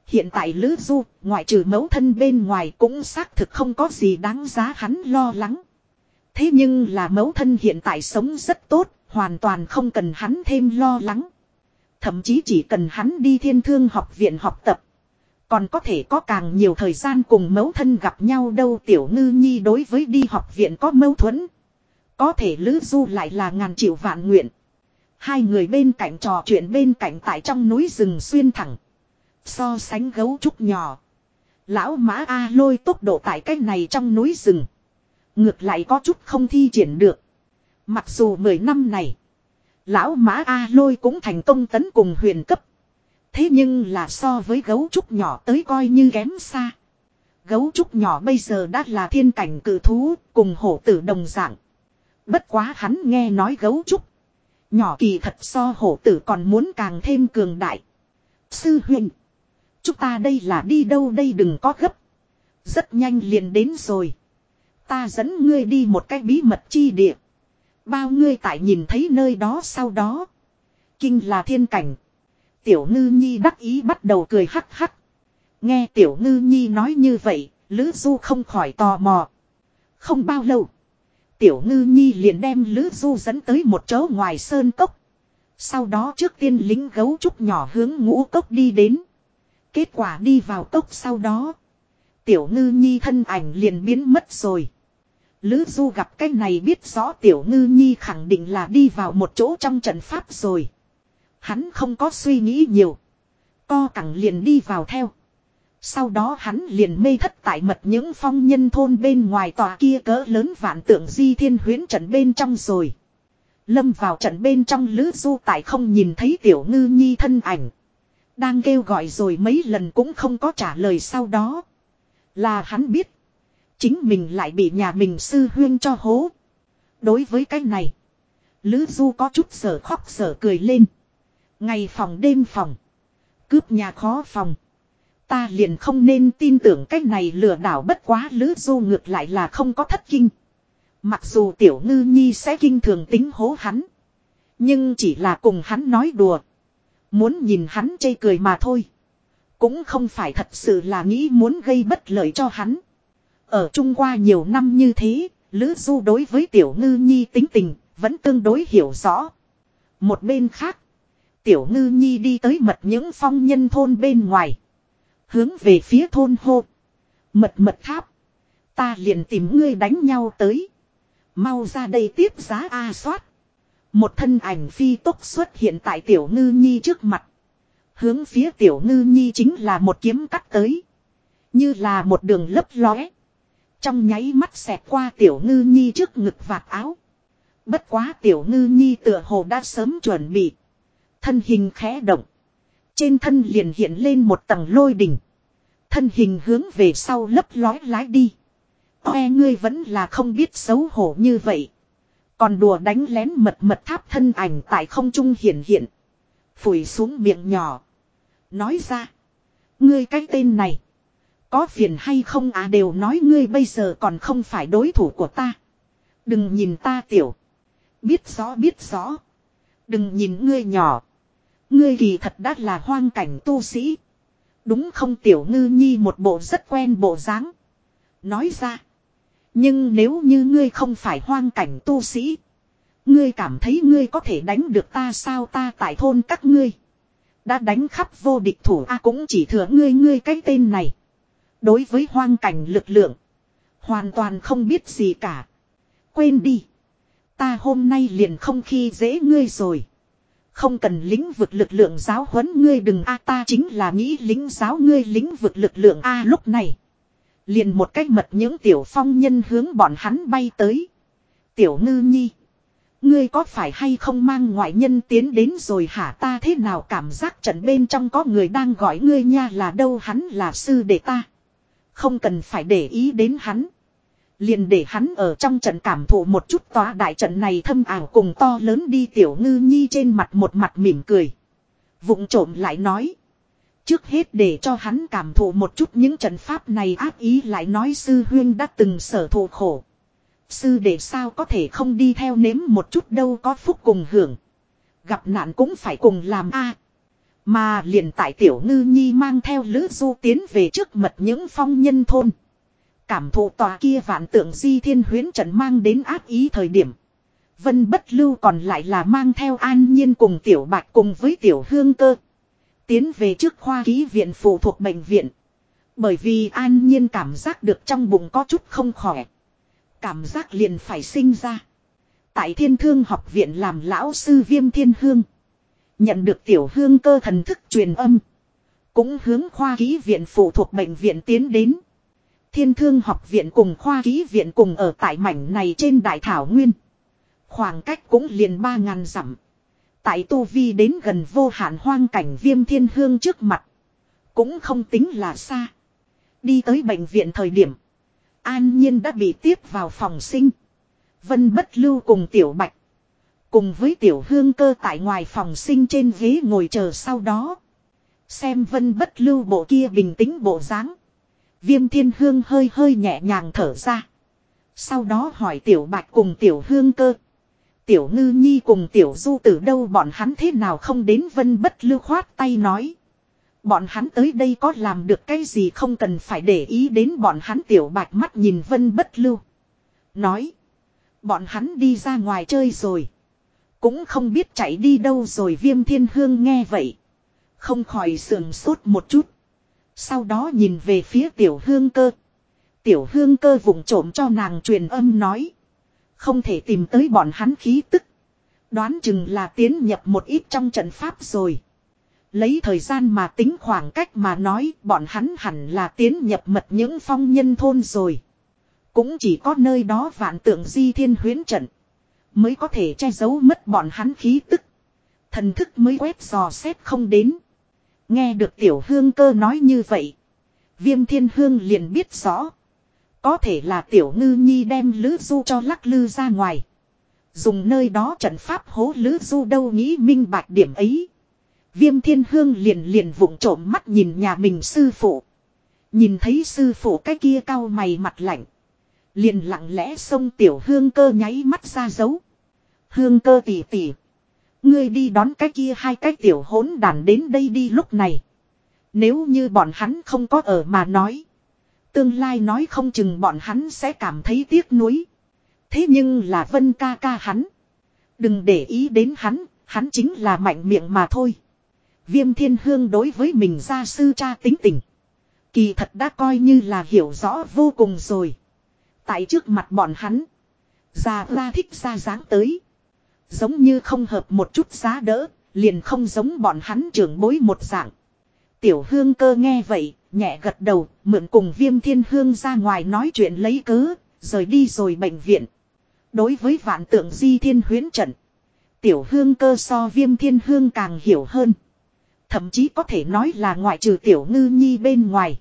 Hiện tại Lữ Du, ngoại trừ mẫu thân bên ngoài cũng xác thực không có gì đáng giá hắn lo lắng. Thế nhưng là mẫu thân hiện tại sống rất tốt, hoàn toàn không cần hắn thêm lo lắng. Thậm chí chỉ cần hắn đi thiên thương học viện học tập. Còn có thể có càng nhiều thời gian cùng mẫu thân gặp nhau đâu tiểu ngư nhi đối với đi học viện có mâu thuẫn. Có thể lữ du lại là ngàn triệu vạn nguyện. Hai người bên cạnh trò chuyện bên cạnh tại trong núi rừng xuyên thẳng. So sánh gấu trúc nhỏ. Lão mã A lôi tốc độ tại cách này trong núi rừng. Ngược lại có chút không thi triển được. Mặc dù 10 năm này. Lão mã A lôi cũng thành công tấn cùng huyền cấp. Thế nhưng là so với gấu trúc nhỏ tới coi như kém xa. Gấu trúc nhỏ bây giờ đã là thiên cảnh cử thú cùng hổ tử đồng dạng. Bất quá hắn nghe nói gấu trúc. Nhỏ kỳ thật so hổ tử còn muốn càng thêm cường đại. Sư huynh. Chúng ta đây là đi đâu đây đừng có gấp. Rất nhanh liền đến rồi. Ta dẫn ngươi đi một cái bí mật chi địa. Bao ngươi tại nhìn thấy nơi đó sau đó. Kinh là thiên cảnh. Tiểu ngư nhi đắc ý bắt đầu cười hắc hắc. Nghe tiểu ngư nhi nói như vậy, Lữ Du không khỏi tò mò. Không bao lâu. Tiểu ngư nhi liền đem Lữ Du dẫn tới một chỗ ngoài sơn cốc. Sau đó trước tiên lính gấu trúc nhỏ hướng ngũ cốc đi đến. Kết quả đi vào cốc sau đó. Tiểu ngư nhi thân ảnh liền biến mất rồi. Lữ Du gặp cái này biết rõ tiểu ngư nhi khẳng định là đi vào một chỗ trong trận pháp rồi. Hắn không có suy nghĩ nhiều. Co cẳng liền đi vào theo. Sau đó hắn liền mê thất tại mật những phong nhân thôn bên ngoài tòa kia cỡ lớn vạn tượng di thiên huyến trận bên trong rồi. Lâm vào trận bên trong lữ du tại không nhìn thấy tiểu ngư nhi thân ảnh. Đang kêu gọi rồi mấy lần cũng không có trả lời sau đó. Là hắn biết. Chính mình lại bị nhà mình sư huyên cho hố. Đối với cái này. Lữ du có chút sở khóc sở cười lên. Ngày phòng đêm phòng. Cướp nhà khó phòng. Ta liền không nên tin tưởng cách này lừa đảo bất quá lữ du ngược lại là không có thất kinh. Mặc dù tiểu ngư nhi sẽ kinh thường tính hố hắn. Nhưng chỉ là cùng hắn nói đùa. Muốn nhìn hắn chê cười mà thôi. Cũng không phải thật sự là nghĩ muốn gây bất lợi cho hắn. Ở Trung qua nhiều năm như thế, Lữ Du đối với Tiểu Ngư Nhi tính tình, vẫn tương đối hiểu rõ. Một bên khác, Tiểu Ngư Nhi đi tới mật những phong nhân thôn bên ngoài. Hướng về phía thôn hô. Mật mật tháp. Ta liền tìm ngươi đánh nhau tới. Mau ra đây tiếp giá A soát. Một thân ảnh phi tốc xuất hiện tại Tiểu Ngư Nhi trước mặt. Hướng phía Tiểu Ngư Nhi chính là một kiếm cắt tới. Như là một đường lấp lóe. Trong nháy mắt xẹt qua Tiểu Ngư Nhi trước ngực vạt áo. Bất quá Tiểu Ngư Nhi tựa hồ đã sớm chuẩn bị. Thân hình khẽ động. Trên thân liền hiện lên một tầng lôi đỉnh. Thân hình hướng về sau lấp lói lái đi. Oe ngươi vẫn là không biết xấu hổ như vậy. Còn đùa đánh lén mật mật tháp thân ảnh tại không trung hiển hiện. Phủi xuống miệng nhỏ. Nói ra. Ngươi cái tên này. Có phiền hay không à đều nói ngươi bây giờ còn không phải đối thủ của ta. Đừng nhìn ta tiểu. Biết rõ biết rõ. Đừng nhìn ngươi nhỏ. Ngươi kỳ thật đã là hoang cảnh tu sĩ. Đúng không tiểu ngư nhi một bộ rất quen bộ dáng. Nói ra. Nhưng nếu như ngươi không phải hoang cảnh tu sĩ. Ngươi cảm thấy ngươi có thể đánh được ta sao ta tại thôn các ngươi. Đã đánh khắp vô địch thủ a, cũng chỉ thừa ngươi ngươi cái tên này. Đối với hoang cảnh lực lượng. Hoàn toàn không biết gì cả. Quên đi. Ta hôm nay liền không khi dễ ngươi rồi. Không cần lĩnh vực lực lượng giáo huấn ngươi đừng a, ta chính là nghĩ lính giáo ngươi lĩnh vực lực lượng a lúc này. Liền một cách mật những tiểu phong nhân hướng bọn hắn bay tới. Tiểu ngư nhi. Ngươi có phải hay không mang ngoại nhân tiến đến rồi hả ta thế nào cảm giác trận bên trong có người đang gọi ngươi nha là đâu hắn là sư đệ ta. Không cần phải để ý đến hắn. Liền để hắn ở trong trận cảm thụ một chút tòa đại trận này thâm ảo cùng to lớn đi tiểu ngư nhi trên mặt một mặt mỉm cười. Vụng trộm lại nói. Trước hết để cho hắn cảm thụ một chút những trận pháp này ác ý lại nói sư huyên đã từng sở thụ khổ. Sư để sao có thể không đi theo nếm một chút đâu có phúc cùng hưởng. Gặp nạn cũng phải cùng làm a Mà liền tại tiểu ngư nhi mang theo lữ du tiến về trước mật những phong nhân thôn. Cảm thụ tòa kia vạn tượng di thiên huyến trận mang đến ác ý thời điểm. Vân bất lưu còn lại là mang theo an nhiên cùng tiểu bạch cùng với tiểu hương cơ. Tiến về trước khoa ký viện phụ thuộc bệnh viện. Bởi vì an nhiên cảm giác được trong bụng có chút không khỏe. Cảm giác liền phải sinh ra. Tại thiên thương học viện làm lão sư viêm thiên hương. Nhận được tiểu hương cơ thần thức truyền âm. Cũng hướng khoa ký viện phụ thuộc bệnh viện tiến đến. Thiên thương học viện cùng khoa ký viện cùng ở tại mảnh này trên đại thảo nguyên. Khoảng cách cũng liền ba ngàn dặm. Tại tu vi đến gần vô hạn hoang cảnh viêm thiên hương trước mặt. Cũng không tính là xa. Đi tới bệnh viện thời điểm. An nhiên đã bị tiếp vào phòng sinh. Vân bất lưu cùng tiểu bạch. Cùng với tiểu hương cơ tại ngoài phòng sinh trên ghế ngồi chờ sau đó. Xem vân bất lưu bộ kia bình tĩnh bộ dáng. Viêm thiên hương hơi hơi nhẹ nhàng thở ra. Sau đó hỏi tiểu bạch cùng tiểu hương cơ. Tiểu ngư nhi cùng tiểu du từ đâu bọn hắn thế nào không đến vân bất lưu khoát tay nói. Bọn hắn tới đây có làm được cái gì không cần phải để ý đến bọn hắn tiểu bạch mắt nhìn vân bất lưu. Nói. Bọn hắn đi ra ngoài chơi rồi. Cũng không biết chạy đi đâu rồi viêm thiên hương nghe vậy. Không khỏi sườn sốt một chút. Sau đó nhìn về phía tiểu hương cơ. Tiểu hương cơ vùng trộm cho nàng truyền âm nói. Không thể tìm tới bọn hắn khí tức. Đoán chừng là tiến nhập một ít trong trận pháp rồi. Lấy thời gian mà tính khoảng cách mà nói, bọn hắn hẳn là tiến nhập mật những phong nhân thôn rồi. Cũng chỉ có nơi đó vạn tượng di thiên huyến trận. Mới có thể che giấu mất bọn hắn khí tức. Thần thức mới quét dò xét không đến. Nghe được tiểu hương cơ nói như vậy. Viêm thiên hương liền biết rõ. Có thể là tiểu ngư nhi đem lữ du cho lắc lư ra ngoài. Dùng nơi đó trận pháp hố lữ du đâu nghĩ minh bạch điểm ấy. Viêm thiên hương liền liền vụng trộm mắt nhìn nhà mình sư phụ. Nhìn thấy sư phụ cái kia cao mày mặt lạnh. Liền lặng lẽ xông tiểu hương cơ nháy mắt ra dấu. Hương cơ tỉ tỉ. Ngươi đi đón cái kia hai cái tiểu hỗn đàn đến đây đi lúc này. Nếu như bọn hắn không có ở mà nói. Tương lai nói không chừng bọn hắn sẽ cảm thấy tiếc nuối. Thế nhưng là vân ca ca hắn. Đừng để ý đến hắn, hắn chính là mạnh miệng mà thôi. Viêm thiên hương đối với mình gia sư cha tính tình. Kỳ thật đã coi như là hiểu rõ vô cùng rồi. Tại trước mặt bọn hắn. Già la thích ra dáng tới. Giống như không hợp một chút giá đỡ, liền không giống bọn hắn trưởng bối một dạng. Tiểu hương cơ nghe vậy, nhẹ gật đầu, mượn cùng viêm thiên hương ra ngoài nói chuyện lấy cớ, rời đi rồi bệnh viện. Đối với vạn tượng di thiên huyến trận, tiểu hương cơ so viêm thiên hương càng hiểu hơn. Thậm chí có thể nói là ngoại trừ tiểu ngư nhi bên ngoài.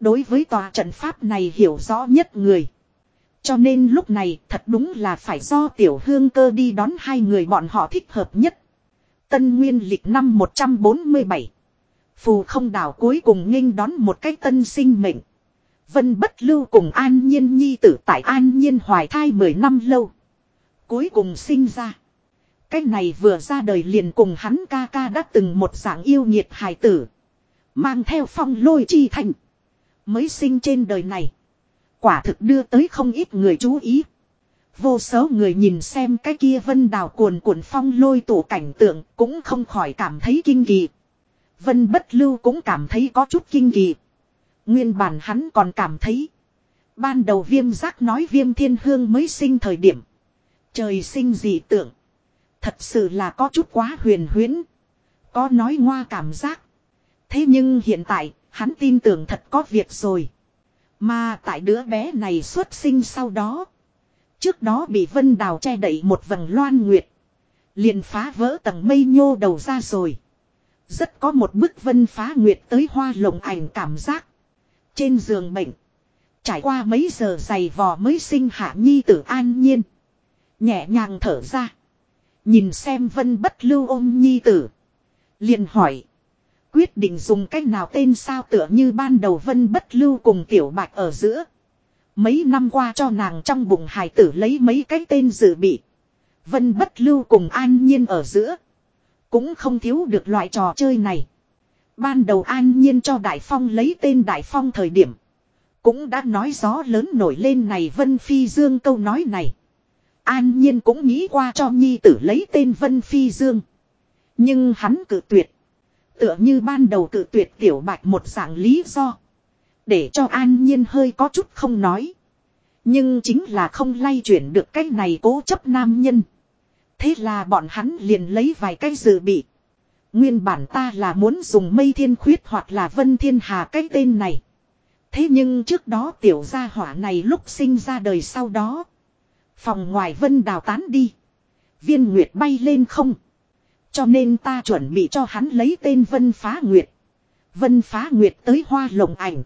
Đối với tòa trận pháp này hiểu rõ nhất người. Cho nên lúc này thật đúng là phải do tiểu hương cơ đi đón hai người bọn họ thích hợp nhất. Tân Nguyên lịch năm 147. Phù không đảo cuối cùng nghênh đón một cái tân sinh mệnh. Vân bất lưu cùng an nhiên nhi tử tại an nhiên hoài thai 10 năm lâu. Cuối cùng sinh ra. Cái này vừa ra đời liền cùng hắn ca ca đã từng một dạng yêu nhiệt hài tử. Mang theo phong lôi chi thành. Mới sinh trên đời này. Quả thực đưa tới không ít người chú ý. Vô số người nhìn xem cái kia vân đào cuồn cuộn phong lôi tổ cảnh tượng cũng không khỏi cảm thấy kinh kỳ. Vân bất lưu cũng cảm thấy có chút kinh kỳ. Nguyên bản hắn còn cảm thấy. Ban đầu viêm giác nói viêm thiên hương mới sinh thời điểm. Trời sinh dị tượng. Thật sự là có chút quá huyền huyễn. Có nói ngoa cảm giác. Thế nhưng hiện tại, hắn tin tưởng thật có việc rồi. Mà tại đứa bé này xuất sinh sau đó. Trước đó bị Vân Đào che đậy một vầng loan nguyệt. Liền phá vỡ tầng mây nhô đầu ra rồi. Rất có một bức vân phá nguyệt tới hoa lồng ảnh cảm giác. Trên giường bệnh. Trải qua mấy giờ dày vò mới sinh hạ nhi tử an nhiên. Nhẹ nhàng thở ra. Nhìn xem vân bất lưu ôm nhi tử. Liền hỏi. Quyết định dùng cách nào tên sao tựa như ban đầu vân bất lưu cùng tiểu bạch ở giữa. Mấy năm qua cho nàng trong bụng hài tử lấy mấy cái tên dự bị. Vân bất lưu cùng an nhiên ở giữa. Cũng không thiếu được loại trò chơi này. Ban đầu an nhiên cho Đại Phong lấy tên Đại Phong thời điểm. Cũng đã nói gió lớn nổi lên này Vân Phi Dương câu nói này. An Nhiên cũng nghĩ qua cho Nhi tử lấy tên Vân Phi Dương. Nhưng hắn cự tuyệt. Tựa như ban đầu cự tuyệt tiểu bạch một dạng lý do. Để cho An Nhiên hơi có chút không nói. Nhưng chính là không lay chuyển được cái này cố chấp nam nhân. Thế là bọn hắn liền lấy vài cái dự bị. Nguyên bản ta là muốn dùng mây thiên khuyết hoặc là vân thiên hà cái tên này. Thế nhưng trước đó tiểu gia hỏa này lúc sinh ra đời sau đó. Phòng ngoài vân đào tán đi. Viên nguyệt bay lên không. Cho nên ta chuẩn bị cho hắn lấy tên vân phá nguyệt. Vân phá nguyệt tới hoa lồng ảnh.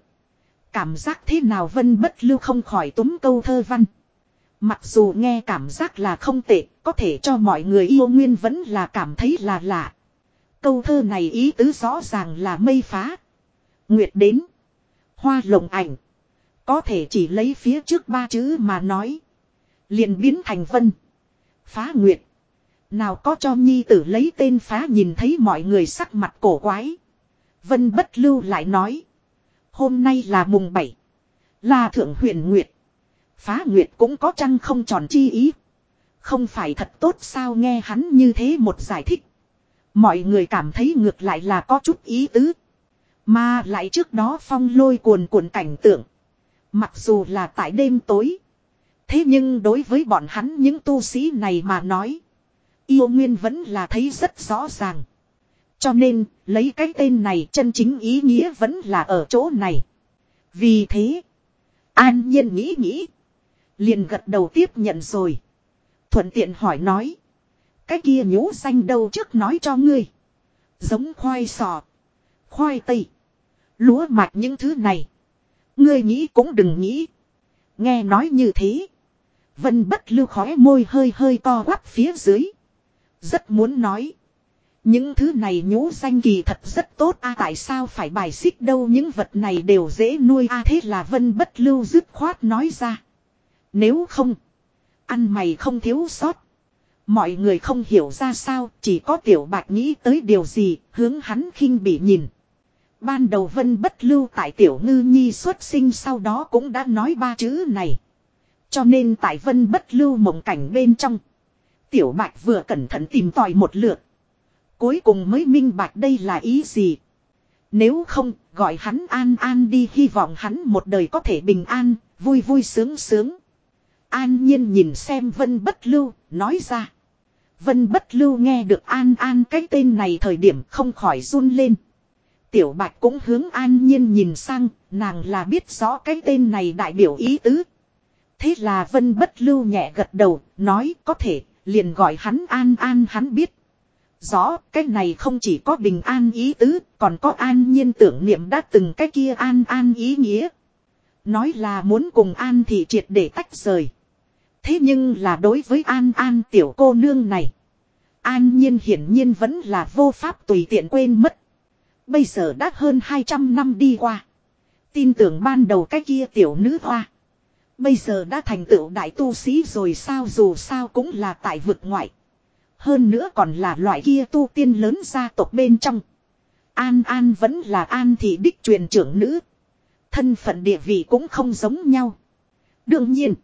Cảm giác thế nào vân bất lưu không khỏi túm câu thơ văn. Mặc dù nghe cảm giác là không tệ, có thể cho mọi người yêu nguyên vẫn là cảm thấy là lạ. Câu thơ này ý tứ rõ ràng là mây phá. Nguyệt đến. Hoa lồng ảnh. Có thể chỉ lấy phía trước ba chữ mà nói. liền biến thành vân. Phá nguyệt. Nào có cho nhi tử lấy tên phá nhìn thấy mọi người sắc mặt cổ quái. Vân bất lưu lại nói. Hôm nay là mùng 7. Là thượng huyền nguyệt. Phá nguyệt cũng có chăng không tròn chi ý. Không phải thật tốt sao nghe hắn như thế một giải thích. Mọi người cảm thấy ngược lại là có chút ý tứ. Mà lại trước đó phong lôi cuồn cuộn cảnh tượng. Mặc dù là tại đêm tối. Thế nhưng đối với bọn hắn những tu sĩ này mà nói. Yêu nguyên vẫn là thấy rất rõ ràng. Cho nên, lấy cái tên này chân chính ý nghĩa vẫn là ở chỗ này. Vì thế, an nhiên nghĩ nghĩ. Liền gật đầu tiếp nhận rồi. Thuận tiện hỏi nói. Cái kia nhũ xanh đâu trước nói cho ngươi. Giống khoai sọ. Khoai tây. Lúa mạch những thứ này. Ngươi nghĩ cũng đừng nghĩ. Nghe nói như thế. Vân bất lưu khóe môi hơi hơi co quắp phía dưới. Rất muốn nói. Những thứ này nhũ danh kỳ thật rất tốt a tại sao phải bài xích đâu những vật này đều dễ nuôi a thế là vân bất lưu dứt khoát nói ra. Nếu không. Ăn mày không thiếu sót. Mọi người không hiểu ra sao chỉ có tiểu bạch nghĩ tới điều gì hướng hắn khinh bị nhìn. Ban đầu vân bất lưu tại tiểu ngư nhi xuất sinh sau đó cũng đã nói ba chữ này. Cho nên tại vân bất lưu mộng cảnh bên trong. Tiểu bạch vừa cẩn thận tìm tòi một lượt. Cuối cùng mới minh bạch đây là ý gì. Nếu không, gọi hắn an an đi hy vọng hắn một đời có thể bình an, vui vui sướng sướng. An nhiên nhìn xem vân bất lưu, nói ra. Vân bất lưu nghe được an an cái tên này thời điểm không khỏi run lên. Tiểu bạch cũng hướng an nhiên nhìn sang, nàng là biết rõ cái tên này đại biểu ý tứ. Thế là vân bất lưu nhẹ gật đầu, nói có thể, liền gọi hắn an an hắn biết. Rõ, cái này không chỉ có bình an ý tứ, còn có an nhiên tưởng niệm đã từng cái kia an an ý nghĩa. Nói là muốn cùng an thì triệt để tách rời. Thế nhưng là đối với an an tiểu cô nương này. An nhiên hiển nhiên vẫn là vô pháp tùy tiện quên mất. Bây giờ đã hơn 200 năm đi qua. Tin tưởng ban đầu cái kia tiểu nữ hoa. Bây giờ đã thành tựu đại tu sĩ rồi sao dù sao cũng là tại vực ngoại. Hơn nữa còn là loại kia tu tiên lớn gia tộc bên trong. An An vẫn là An thị đích truyền trưởng nữ. Thân phận địa vị cũng không giống nhau. Đương nhiên.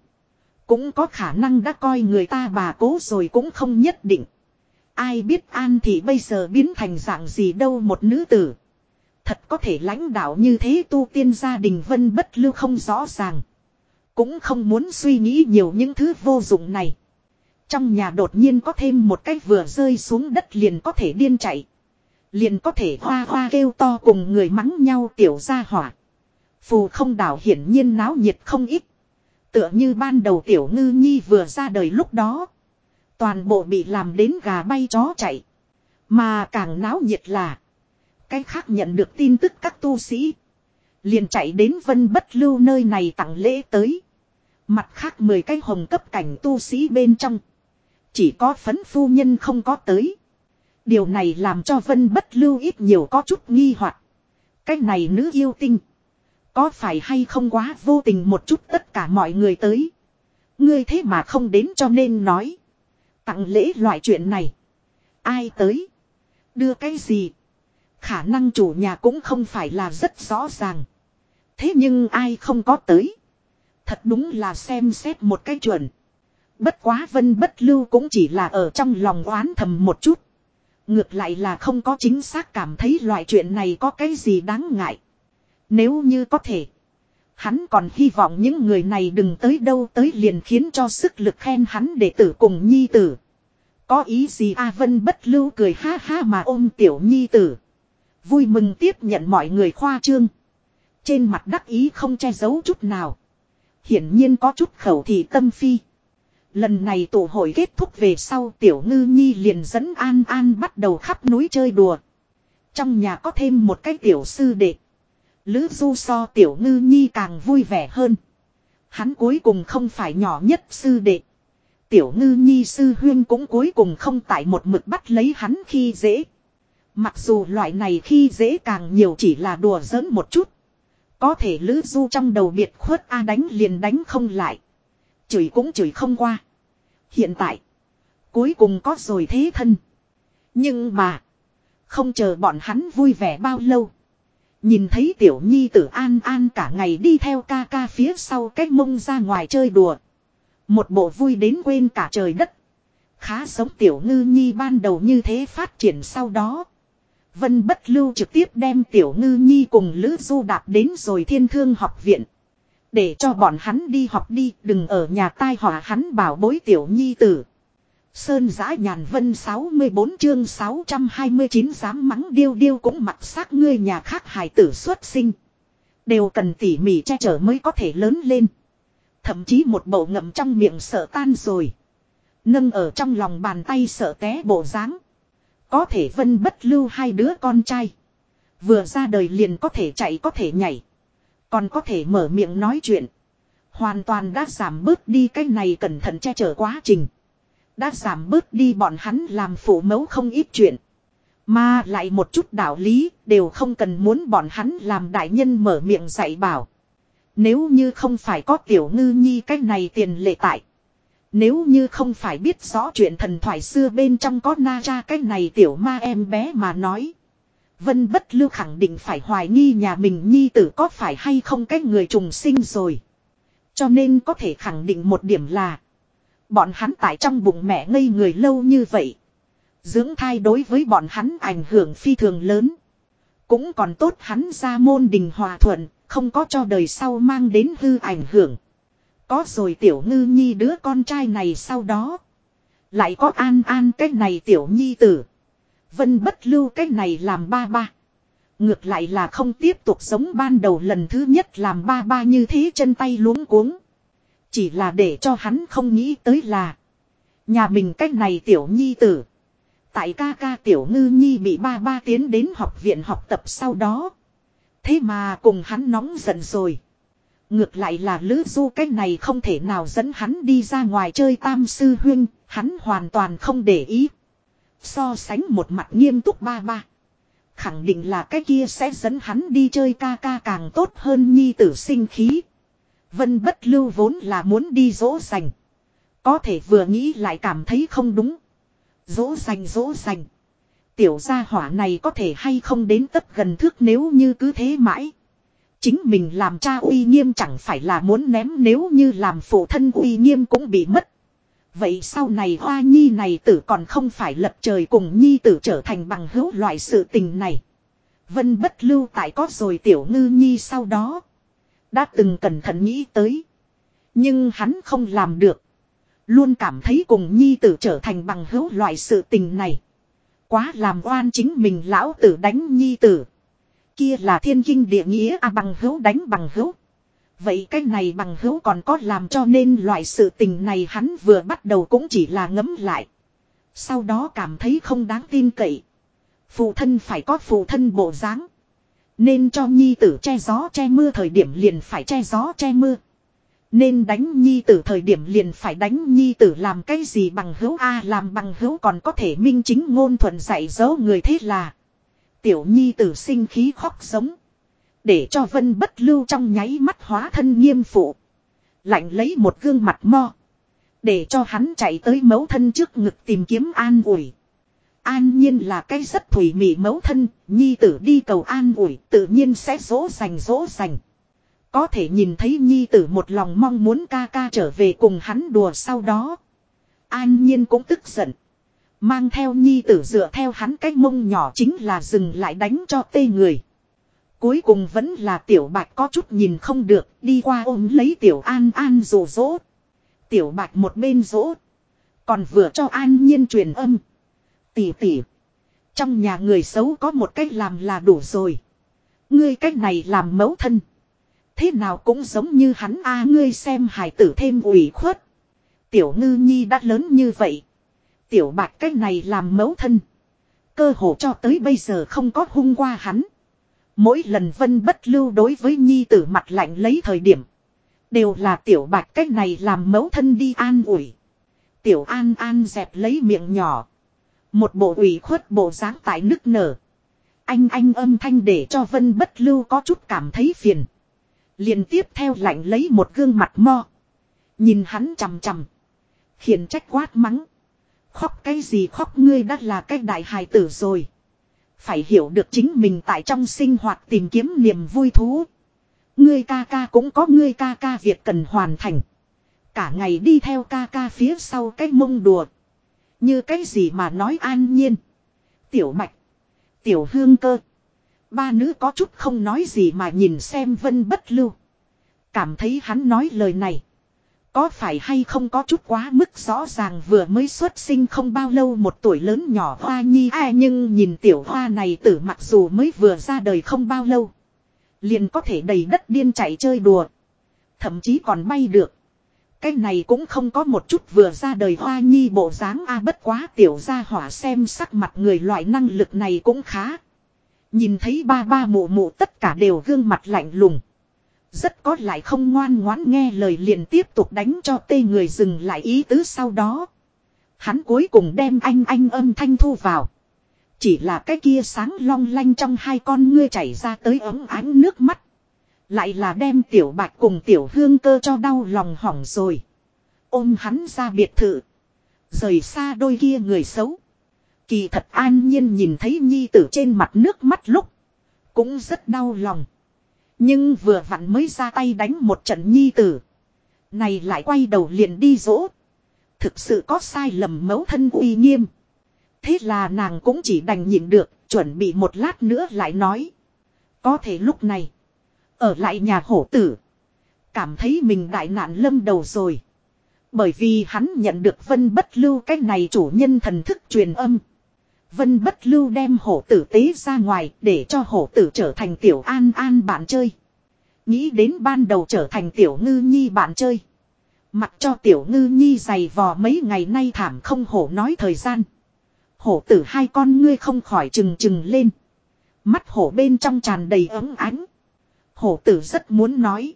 Cũng có khả năng đã coi người ta bà cố rồi cũng không nhất định. Ai biết An thị bây giờ biến thành dạng gì đâu một nữ tử. Thật có thể lãnh đạo như thế tu tiên gia đình vân bất lưu không rõ ràng. Cũng không muốn suy nghĩ nhiều những thứ vô dụng này. Trong nhà đột nhiên có thêm một cái vừa rơi xuống đất liền có thể điên chạy. Liền có thể hoa hoa kêu to cùng người mắng nhau tiểu ra hỏa. Phù không đảo hiển nhiên náo nhiệt không ít. Tựa như ban đầu tiểu ngư nhi vừa ra đời lúc đó. Toàn bộ bị làm đến gà bay chó chạy. Mà càng náo nhiệt là. Cái khác nhận được tin tức các tu sĩ. Liền chạy đến vân bất lưu nơi này tặng lễ tới. Mặt khác 10 cái hồng cấp cảnh tu sĩ bên trong. Chỉ có phấn phu nhân không có tới. Điều này làm cho vân bất lưu ít nhiều có chút nghi hoặc Cái này nữ yêu tinh. Có phải hay không quá vô tình một chút tất cả mọi người tới. Ngươi thế mà không đến cho nên nói. Tặng lễ loại chuyện này. Ai tới. Đưa cái gì. Khả năng chủ nhà cũng không phải là rất rõ ràng. Thế nhưng ai không có tới. Thật đúng là xem xét một cái chuẩn. Bất quá vân bất lưu cũng chỉ là ở trong lòng oán thầm một chút. Ngược lại là không có chính xác cảm thấy loại chuyện này có cái gì đáng ngại. Nếu như có thể. Hắn còn hy vọng những người này đừng tới đâu tới liền khiến cho sức lực khen hắn để tử cùng nhi tử. Có ý gì A Vân bất lưu cười ha ha mà ôm tiểu nhi tử. Vui mừng tiếp nhận mọi người khoa trương. Trên mặt đắc ý không che giấu chút nào. Hiển nhiên có chút khẩu thị tâm phi. Lần này tổ hội kết thúc về sau tiểu ngư nhi liền dẫn An An bắt đầu khắp núi chơi đùa. Trong nhà có thêm một cái tiểu sư đệ. Lữ du so tiểu ngư nhi càng vui vẻ hơn. Hắn cuối cùng không phải nhỏ nhất sư đệ. Tiểu ngư nhi sư huyên cũng cuối cùng không tại một mực bắt lấy hắn khi dễ. Mặc dù loại này khi dễ càng nhiều chỉ là đùa giỡn một chút. Có thể lữ du trong đầu biệt khuất A đánh liền đánh không lại. Chửi cũng chửi không qua. Hiện tại. Cuối cùng có rồi thế thân. Nhưng mà. Không chờ bọn hắn vui vẻ bao lâu. Nhìn thấy tiểu nhi tử an an cả ngày đi theo ca ca phía sau cái mông ra ngoài chơi đùa. Một bộ vui đến quên cả trời đất. Khá giống tiểu ngư nhi ban đầu như thế phát triển sau đó. Vân bất lưu trực tiếp đem tiểu ngư nhi cùng Lữ Du đạp đến rồi thiên thương học viện. Để cho bọn hắn đi học đi, đừng ở nhà tai họa hắn bảo bối tiểu nhi tử. Sơn giã nhàn vân 64 chương 629 dám mắng điêu điêu cũng mặc xác ngươi nhà khác hài tử xuất sinh. Đều cần tỉ mỉ che chở mới có thể lớn lên. Thậm chí một bầu ngậm trong miệng sợ tan rồi. Nâng ở trong lòng bàn tay sợ té bộ dáng Có thể vân bất lưu hai đứa con trai. Vừa ra đời liền có thể chạy có thể nhảy. Còn có thể mở miệng nói chuyện. Hoàn toàn đã giảm bớt đi cái này cẩn thận che chở quá trình. Đã giảm bớt đi bọn hắn làm phụ mẫu không ít chuyện. Mà lại một chút đạo lý đều không cần muốn bọn hắn làm đại nhân mở miệng dạy bảo. Nếu như không phải có tiểu ngư nhi cái này tiền lệ tại. Nếu như không phải biết rõ chuyện thần thoại xưa bên trong có na ra cái này tiểu ma em bé mà nói. Vân bất lưu khẳng định phải hoài nghi nhà mình nhi tử có phải hay không cái người trùng sinh rồi. Cho nên có thể khẳng định một điểm là. Bọn hắn tại trong bụng mẹ ngây người lâu như vậy. Dưỡng thai đối với bọn hắn ảnh hưởng phi thường lớn. Cũng còn tốt hắn ra môn đình hòa thuận, không có cho đời sau mang đến hư ảnh hưởng. Có rồi tiểu ngư nhi đứa con trai này sau đó. Lại có an an cái này tiểu nhi tử. Vân bất lưu cái này làm ba ba. Ngược lại là không tiếp tục sống ban đầu lần thứ nhất làm ba ba như thế chân tay luống cuống. Chỉ là để cho hắn không nghĩ tới là. Nhà mình cách này tiểu nhi tử. Tại ca ca tiểu ngư nhi bị ba ba tiến đến học viện học tập sau đó. Thế mà cùng hắn nóng giận rồi. Ngược lại là lữ du cái này không thể nào dẫn hắn đi ra ngoài chơi tam sư huyên, hắn hoàn toàn không để ý. So sánh một mặt nghiêm túc ba ba. Khẳng định là cái kia sẽ dẫn hắn đi chơi ca ca càng tốt hơn nhi tử sinh khí. Vân bất lưu vốn là muốn đi dỗ dành. Có thể vừa nghĩ lại cảm thấy không đúng. Dỗ dành dỗ dành. Tiểu gia hỏa này có thể hay không đến tất gần thước nếu như cứ thế mãi. Chính mình làm cha uy nghiêm chẳng phải là muốn ném nếu như làm phụ thân uy nghiêm cũng bị mất. Vậy sau này hoa nhi này tử còn không phải lập trời cùng nhi tử trở thành bằng hữu loại sự tình này. Vân bất lưu tại có rồi tiểu ngư nhi sau đó. Đã từng cẩn thận nghĩ tới. Nhưng hắn không làm được. Luôn cảm thấy cùng nhi tử trở thành bằng hữu loại sự tình này. Quá làm oan chính mình lão tử đánh nhi tử. Kia là thiên kinh địa nghĩa à bằng hữu đánh bằng hữu. Vậy cái này bằng hữu còn có làm cho nên loại sự tình này hắn vừa bắt đầu cũng chỉ là ngấm lại. Sau đó cảm thấy không đáng tin cậy. Phụ thân phải có phụ thân bộ dáng. Nên cho nhi tử che gió che mưa, thời điểm liền phải che gió che mưa. Nên đánh nhi tử, thời điểm liền phải đánh nhi tử làm cái gì bằng hữu A, làm bằng hữu còn có thể minh chính ngôn thuận dạy dỗ người thế là. Tiểu nhi tử sinh khí khóc giống. Để cho vân bất lưu trong nháy mắt hóa thân nghiêm phụ. Lạnh lấy một gương mặt mo. Để cho hắn chạy tới mấu thân trước ngực tìm kiếm an ủi. An nhiên là cái rất thủy mị mấu thân, nhi tử đi cầu an ủi, tự nhiên sẽ dỗ dành dỗ dành. Có thể nhìn thấy nhi tử một lòng mong muốn ca ca trở về cùng hắn đùa sau đó. An nhiên cũng tức giận. Mang theo nhi tử dựa theo hắn cái mông nhỏ chính là dừng lại đánh cho tê người. Cuối cùng vẫn là tiểu bạch có chút nhìn không được, đi qua ôm lấy tiểu an an rồ rỗ. Tiểu bạch một bên rỗ. Còn vừa cho an nhiên truyền âm. Tỉ tỉ. Trong nhà người xấu có một cách làm là đủ rồi. Ngươi cách này làm mẫu thân. Thế nào cũng giống như hắn a, ngươi xem hài tử thêm ủy khuất. Tiểu ngư nhi đã lớn như vậy. Tiểu bạch cách này làm mẫu thân. Cơ hồ cho tới bây giờ không có hung qua hắn. Mỗi lần vân bất lưu đối với nhi tử mặt lạnh lấy thời điểm. Đều là tiểu bạch cách này làm mẫu thân đi an ủi. Tiểu an an dẹp lấy miệng nhỏ. Một bộ ủy khuất bộ dáng tại nức nở. Anh anh âm thanh để cho vân bất lưu có chút cảm thấy phiền. liền tiếp theo lạnh lấy một gương mặt mo. Nhìn hắn chằm chằm. Khiển trách quát mắng. Khóc cái gì khóc ngươi đã là cái đại hài tử rồi. Phải hiểu được chính mình tại trong sinh hoạt tìm kiếm niềm vui thú. Ngươi ca ca cũng có ngươi ca ca việc cần hoàn thành. Cả ngày đi theo ca ca phía sau cái mông đùa. Như cái gì mà nói an nhiên. Tiểu mạch. Tiểu hương cơ. Ba nữ có chút không nói gì mà nhìn xem vân bất lưu. Cảm thấy hắn nói lời này. Có phải hay không có chút quá mức rõ ràng vừa mới xuất sinh không bao lâu một tuổi lớn nhỏ hoa nhi ai nhưng nhìn tiểu hoa này tử mặc dù mới vừa ra đời không bao lâu. Liền có thể đầy đất điên chạy chơi đùa. Thậm chí còn bay được. Cái này cũng không có một chút vừa ra đời hoa nhi bộ dáng a, bất quá tiểu gia hỏa xem sắc mặt người loại năng lực này cũng khá. Nhìn thấy ba ba mụ mụ tất cả đều gương mặt lạnh lùng. Rất có lại không ngoan ngoãn nghe lời liền tiếp tục đánh cho tê người dừng lại ý tứ sau đó. Hắn cuối cùng đem anh anh âm thanh thu vào. Chỉ là cái kia sáng long lanh trong hai con ngươi chảy ra tới ấm ánh nước mắt. Lại là đem tiểu bạch cùng tiểu hương cơ cho đau lòng hỏng rồi. Ôm hắn ra biệt thự. Rời xa đôi kia người xấu. Kỳ thật an nhiên nhìn thấy nhi tử trên mặt nước mắt lúc. Cũng rất đau lòng. Nhưng vừa vặn mới ra tay đánh một trận nhi tử. Này lại quay đầu liền đi dỗ. Thực sự có sai lầm mẫu thân uy nghiêm. Thế là nàng cũng chỉ đành nhịn được, chuẩn bị một lát nữa lại nói. Có thể lúc này, ở lại nhà hổ tử, cảm thấy mình đại nạn lâm đầu rồi. Bởi vì hắn nhận được vân bất lưu cái này chủ nhân thần thức truyền âm. Vân bất lưu đem hổ tử tế ra ngoài để cho hổ tử trở thành tiểu an an bạn chơi. Nghĩ đến ban đầu trở thành tiểu ngư nhi bạn chơi. Mặc cho tiểu ngư nhi dày vò mấy ngày nay thảm không hổ nói thời gian. Hổ tử hai con ngươi không khỏi trừng trừng lên. Mắt hổ bên trong tràn đầy ấm ánh. Hổ tử rất muốn nói.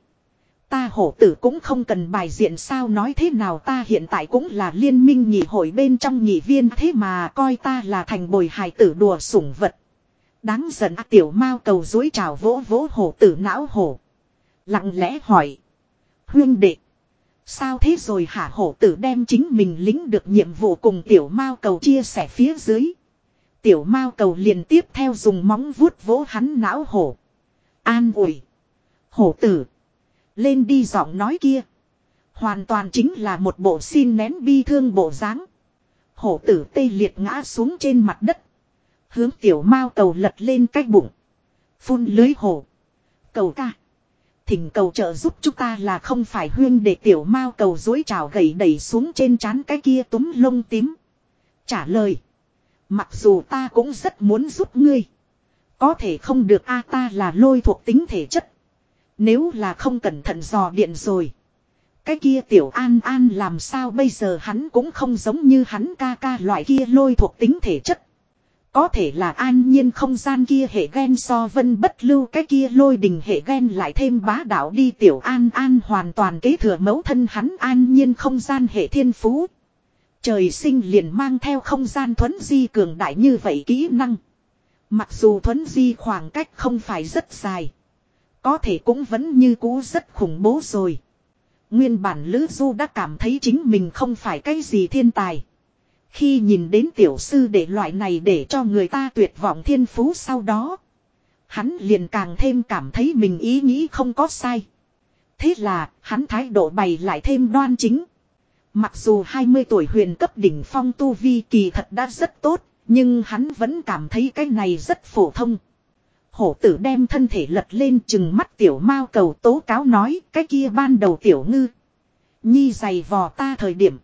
Ta hổ tử cũng không cần bài diện sao nói thế nào ta hiện tại cũng là liên minh nhị hội bên trong nhị viên thế mà coi ta là thành bồi hài tử đùa sủng vật. Đáng giận tiểu mao cầu dối trào vỗ vỗ hổ tử não hổ. Lặng lẽ hỏi. Huyên đệ. Sao thế rồi hả hổ tử đem chính mình lính được nhiệm vụ cùng tiểu mao cầu chia sẻ phía dưới. Tiểu mao cầu liền tiếp theo dùng móng vuốt vỗ hắn não hổ. An ủi. Hổ tử. Lên đi giọng nói kia. Hoàn toàn chính là một bộ xin nén bi thương bộ dáng. Hổ tử tê liệt ngã xuống trên mặt đất. Hướng tiểu mao cầu lật lên cách bụng. Phun lưới hổ. Cầu ca. Thỉnh cầu trợ giúp chúng ta là không phải huyên để tiểu mao cầu dối trào gầy đẩy xuống trên trán cái kia túm lông tím. Trả lời. Mặc dù ta cũng rất muốn giúp ngươi. Có thể không được a ta là lôi thuộc tính thể chất. Nếu là không cẩn thận dò điện rồi. Cái kia tiểu an an làm sao bây giờ hắn cũng không giống như hắn ca ca loại kia lôi thuộc tính thể chất. Có thể là an nhiên không gian kia hệ ghen so vân bất lưu cái kia lôi đình hệ ghen lại thêm bá đạo đi tiểu an an hoàn toàn kế thừa mẫu thân hắn an nhiên không gian hệ thiên phú. Trời sinh liền mang theo không gian thuấn di cường đại như vậy kỹ năng. Mặc dù thuấn di khoảng cách không phải rất dài. Có thể cũng vẫn như cũ rất khủng bố rồi. Nguyên bản Lữ Du đã cảm thấy chính mình không phải cái gì thiên tài. Khi nhìn đến tiểu sư để loại này để cho người ta tuyệt vọng thiên phú sau đó. Hắn liền càng thêm cảm thấy mình ý nghĩ không có sai. Thế là, hắn thái độ bày lại thêm đoan chính. Mặc dù 20 tuổi huyền cấp đỉnh phong tu vi kỳ thật đã rất tốt, nhưng hắn vẫn cảm thấy cái này rất phổ thông. Hổ tử đem thân thể lật lên chừng mắt tiểu mao cầu tố cáo nói, cái kia ban đầu tiểu ngư. Nhi giày vò ta thời điểm.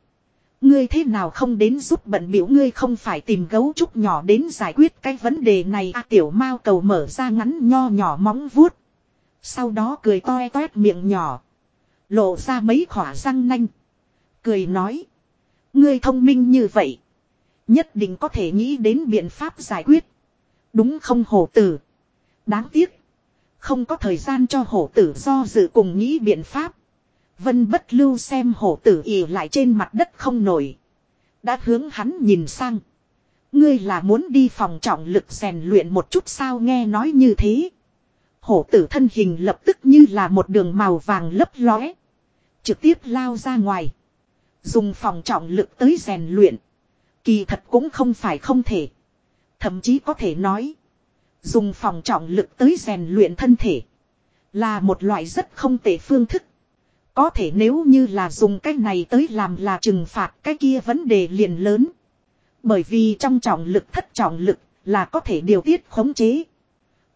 Ngươi thế nào không đến giúp bận biểu, ngươi không phải tìm gấu trúc nhỏ đến giải quyết cái vấn đề này à tiểu mao cầu mở ra ngắn nho nhỏ móng vuốt. Sau đó cười toe toét miệng nhỏ. Lộ ra mấy khỏa răng nanh. Cười nói. Ngươi thông minh như vậy. Nhất định có thể nghĩ đến biện pháp giải quyết. Đúng không hổ tử. Đáng tiếc. Không có thời gian cho hổ tử do dự cùng nghĩ biện pháp. Vân bất lưu xem hổ tử ỉ lại trên mặt đất không nổi. Đã hướng hắn nhìn sang. Ngươi là muốn đi phòng trọng lực rèn luyện một chút sao nghe nói như thế. Hổ tử thân hình lập tức như là một đường màu vàng lấp lóe. Trực tiếp lao ra ngoài. Dùng phòng trọng lực tới rèn luyện. Kỳ thật cũng không phải không thể. Thậm chí có thể nói. Dùng phòng trọng lực tới rèn luyện thân thể. Là một loại rất không tệ phương thức. Có thể nếu như là dùng cái này tới làm là trừng phạt cái kia vấn đề liền lớn. Bởi vì trong trọng lực thất trọng lực là có thể điều tiết khống chế.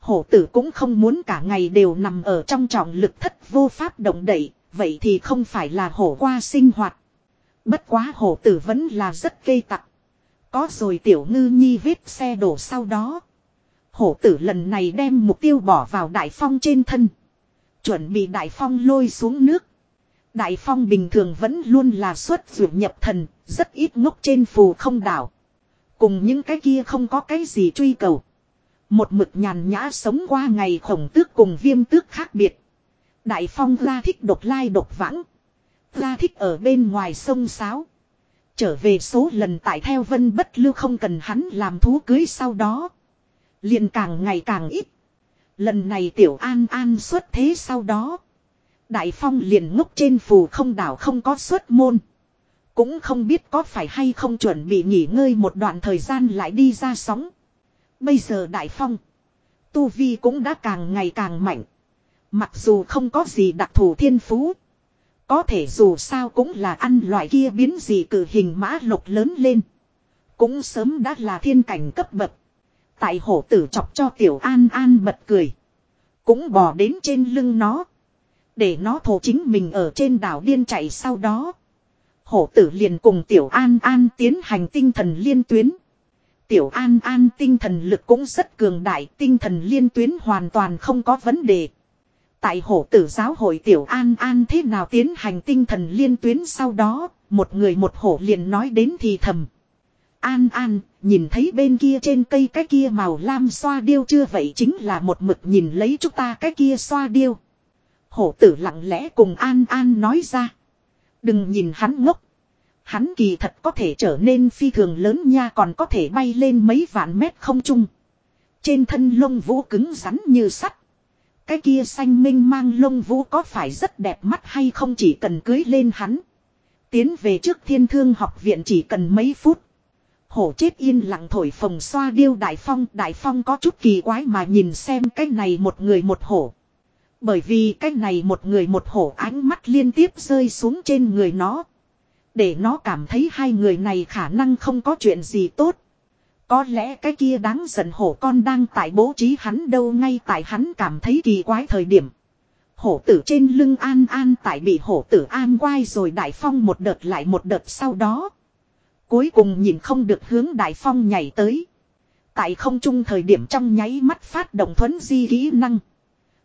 Hổ tử cũng không muốn cả ngày đều nằm ở trong trọng lực thất vô pháp động đậy, vậy thì không phải là hổ qua sinh hoạt. Bất quá hổ tử vẫn là rất gây tặc. Có rồi tiểu ngư nhi vết xe đổ sau đó. Hổ tử lần này đem mục tiêu bỏ vào đại phong trên thân. Chuẩn bị đại phong lôi xuống nước. Đại phong bình thường vẫn luôn là xuất dụ nhập thần, rất ít ngốc trên phù không đảo. Cùng những cái kia không có cái gì truy cầu. Một mực nhàn nhã sống qua ngày khổng tước cùng viêm tước khác biệt. Đại phong ra thích độc lai độc vãng. Ra thích ở bên ngoài sông sáo. Trở về số lần tại theo vân bất lưu không cần hắn làm thú cưới sau đó liền càng ngày càng ít. Lần này tiểu an an xuất thế sau đó. Đại phong liền ngốc trên phù không đảo không có xuất môn. Cũng không biết có phải hay không chuẩn bị nghỉ ngơi một đoạn thời gian lại đi ra sóng. Bây giờ đại phong. Tu Vi cũng đã càng ngày càng mạnh. Mặc dù không có gì đặc thù thiên phú. Có thể dù sao cũng là ăn loại kia biến gì cử hình mã lục lớn lên. Cũng sớm đã là thiên cảnh cấp bậc. Tại hổ tử chọc cho tiểu an an bật cười. Cũng bò đến trên lưng nó. Để nó thổ chính mình ở trên đảo điên chạy sau đó. Hổ tử liền cùng tiểu an an tiến hành tinh thần liên tuyến. Tiểu an an tinh thần lực cũng rất cường đại, tinh thần liên tuyến hoàn toàn không có vấn đề. Tại hổ tử giáo hội tiểu an an thế nào tiến hành tinh thần liên tuyến sau đó, một người một hổ liền nói đến thì thầm. An an, nhìn thấy bên kia trên cây cái kia màu lam xoa điêu chưa vậy chính là một mực nhìn lấy chúng ta cái kia xoa điêu. Hổ tử lặng lẽ cùng an an nói ra. Đừng nhìn hắn ngốc. Hắn kỳ thật có thể trở nên phi thường lớn nha còn có thể bay lên mấy vạn mét không trung. Trên thân lông vũ cứng rắn như sắt. Cái kia xanh minh mang lông vũ có phải rất đẹp mắt hay không chỉ cần cưới lên hắn. Tiến về trước thiên thương học viện chỉ cần mấy phút. Hổ chết yên lặng thổi phồng xoa điêu đại phong. Đại phong có chút kỳ quái mà nhìn xem cái này một người một hổ. Bởi vì cái này một người một hổ ánh mắt liên tiếp rơi xuống trên người nó. Để nó cảm thấy hai người này khả năng không có chuyện gì tốt. Có lẽ cái kia đáng giận hổ con đang tại bố trí hắn đâu ngay tại hắn cảm thấy kỳ quái thời điểm. Hổ tử trên lưng an an tại bị hổ tử an quay rồi đại phong một đợt lại một đợt sau đó. Cuối cùng nhìn không được hướng đại phong nhảy tới. Tại không trung thời điểm trong nháy mắt phát động thuấn di kỹ năng.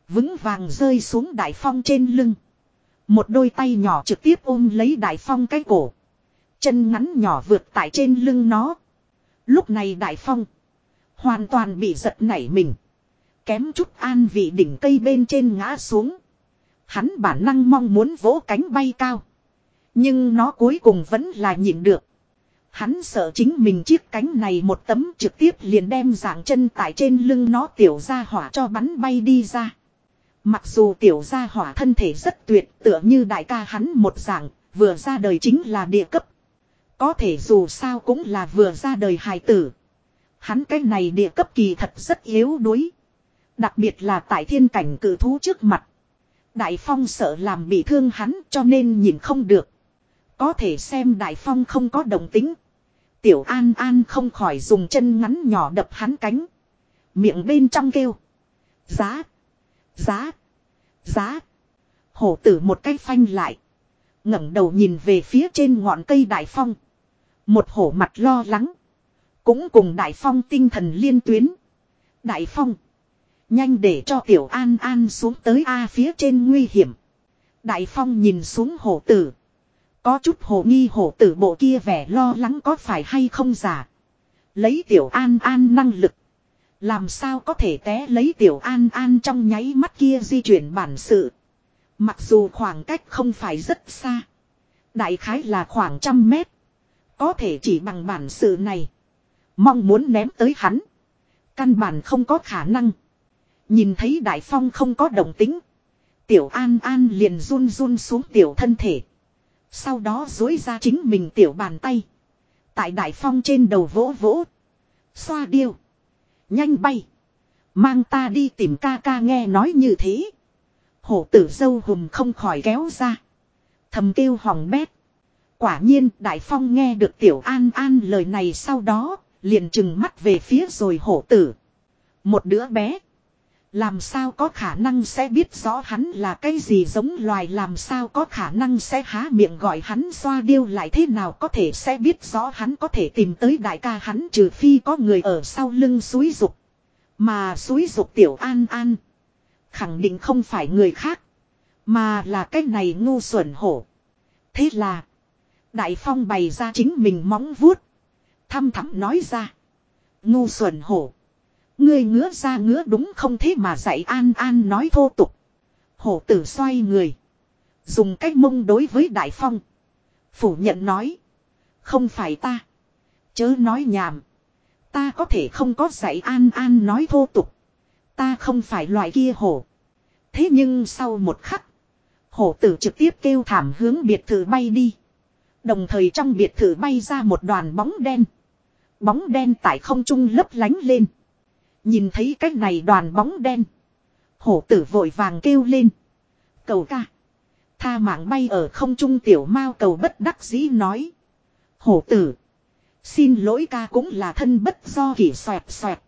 Vững vàng rơi xuống đại phong trên lưng. Một đôi tay nhỏ trực tiếp ôm lấy đại phong cái cổ. Chân ngắn nhỏ vượt tại trên lưng nó. Lúc này đại phong. Hoàn toàn bị giật nảy mình. Kém chút an vị đỉnh cây bên trên ngã xuống. Hắn bản năng mong muốn vỗ cánh bay cao. Nhưng nó cuối cùng vẫn là nhịn được. Hắn sợ chính mình chiếc cánh này một tấm trực tiếp liền đem dạng chân tại trên lưng nó tiểu ra hỏa cho bắn bay đi ra. Mặc dù tiểu gia hỏa thân thể rất tuyệt tựa như đại ca hắn một dạng, vừa ra đời chính là địa cấp. Có thể dù sao cũng là vừa ra đời hài tử. Hắn cái này địa cấp kỳ thật rất yếu đuối. Đặc biệt là tại thiên cảnh cử thú trước mặt. Đại phong sợ làm bị thương hắn cho nên nhìn không được. Có thể xem đại phong không có đồng tính. Tiểu an an không khỏi dùng chân ngắn nhỏ đập hắn cánh. Miệng bên trong kêu. Giá. Giá. Giá. Hổ tử một cái phanh lại. ngẩng đầu nhìn về phía trên ngọn cây đại phong. Một hổ mặt lo lắng. Cũng cùng đại phong tinh thần liên tuyến. Đại phong. Nhanh để cho tiểu an an xuống tới A phía trên nguy hiểm. Đại phong nhìn xuống hổ tử. Có chút hồ nghi hổ tử bộ kia vẻ lo lắng có phải hay không giả. Lấy tiểu an an năng lực. Làm sao có thể té lấy tiểu an an trong nháy mắt kia di chuyển bản sự. Mặc dù khoảng cách không phải rất xa. Đại khái là khoảng trăm mét. Có thể chỉ bằng bản sự này. Mong muốn ném tới hắn. Căn bản không có khả năng. Nhìn thấy đại phong không có đồng tính. Tiểu an an liền run run xuống tiểu thân thể. Sau đó dối ra chính mình tiểu bàn tay. Tại đại phong trên đầu vỗ vỗ. Xoa điêu. Nhanh bay. Mang ta đi tìm ca ca nghe nói như thế. Hổ tử dâu hùm không khỏi kéo ra. Thầm kêu hỏng bét. Quả nhiên đại phong nghe được tiểu an an lời này sau đó. Liền chừng mắt về phía rồi hổ tử. Một đứa bé. Làm sao có khả năng sẽ biết rõ hắn là cái gì giống loài làm sao có khả năng sẽ há miệng gọi hắn xoa điêu lại thế nào có thể sẽ biết rõ hắn có thể tìm tới đại ca hắn trừ phi có người ở sau lưng suối dục. Mà suối dục tiểu an an. Khẳng định không phải người khác. Mà là cái này ngu xuẩn hổ. Thế là. Đại phong bày ra chính mình móng vuốt. Thăm thẳm nói ra. Ngu xuẩn hổ. Ngươi ngứa ra ngứa đúng không thế mà dạy an an nói thô tục. Hổ tử xoay người. Dùng cách mông đối với đại phong. Phủ nhận nói. Không phải ta. Chớ nói nhảm. Ta có thể không có dạy an an nói thô tục. Ta không phải loại kia hổ. Thế nhưng sau một khắc. Hổ tử trực tiếp kêu thảm hướng biệt thự bay đi. Đồng thời trong biệt thự bay ra một đoàn bóng đen. Bóng đen tại không trung lấp lánh lên. Nhìn thấy cách này đoàn bóng đen. Hổ tử vội vàng kêu lên. Cầu ca. Tha mạng bay ở không trung tiểu mao cầu bất đắc dĩ nói. Hổ tử. Xin lỗi ca cũng là thân bất do kỷ xoẹt xoẹt.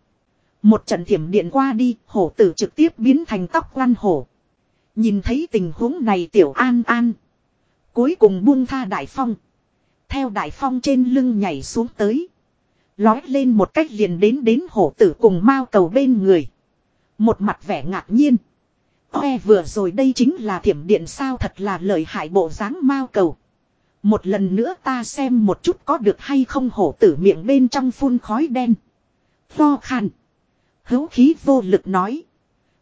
Một trận thiểm điện qua đi, hổ tử trực tiếp biến thành tóc quan hổ. Nhìn thấy tình huống này tiểu an an. Cuối cùng buông tha đại phong. Theo đại phong trên lưng nhảy xuống tới. Lói lên một cách liền đến đến hổ tử cùng mao cầu bên người. Một mặt vẻ ngạc nhiên. Oe vừa rồi đây chính là thiểm điện sao thật là lợi hại bộ dáng mao cầu. Một lần nữa ta xem một chút có được hay không hổ tử miệng bên trong phun khói đen. Lo khàn. Hấu khí vô lực nói.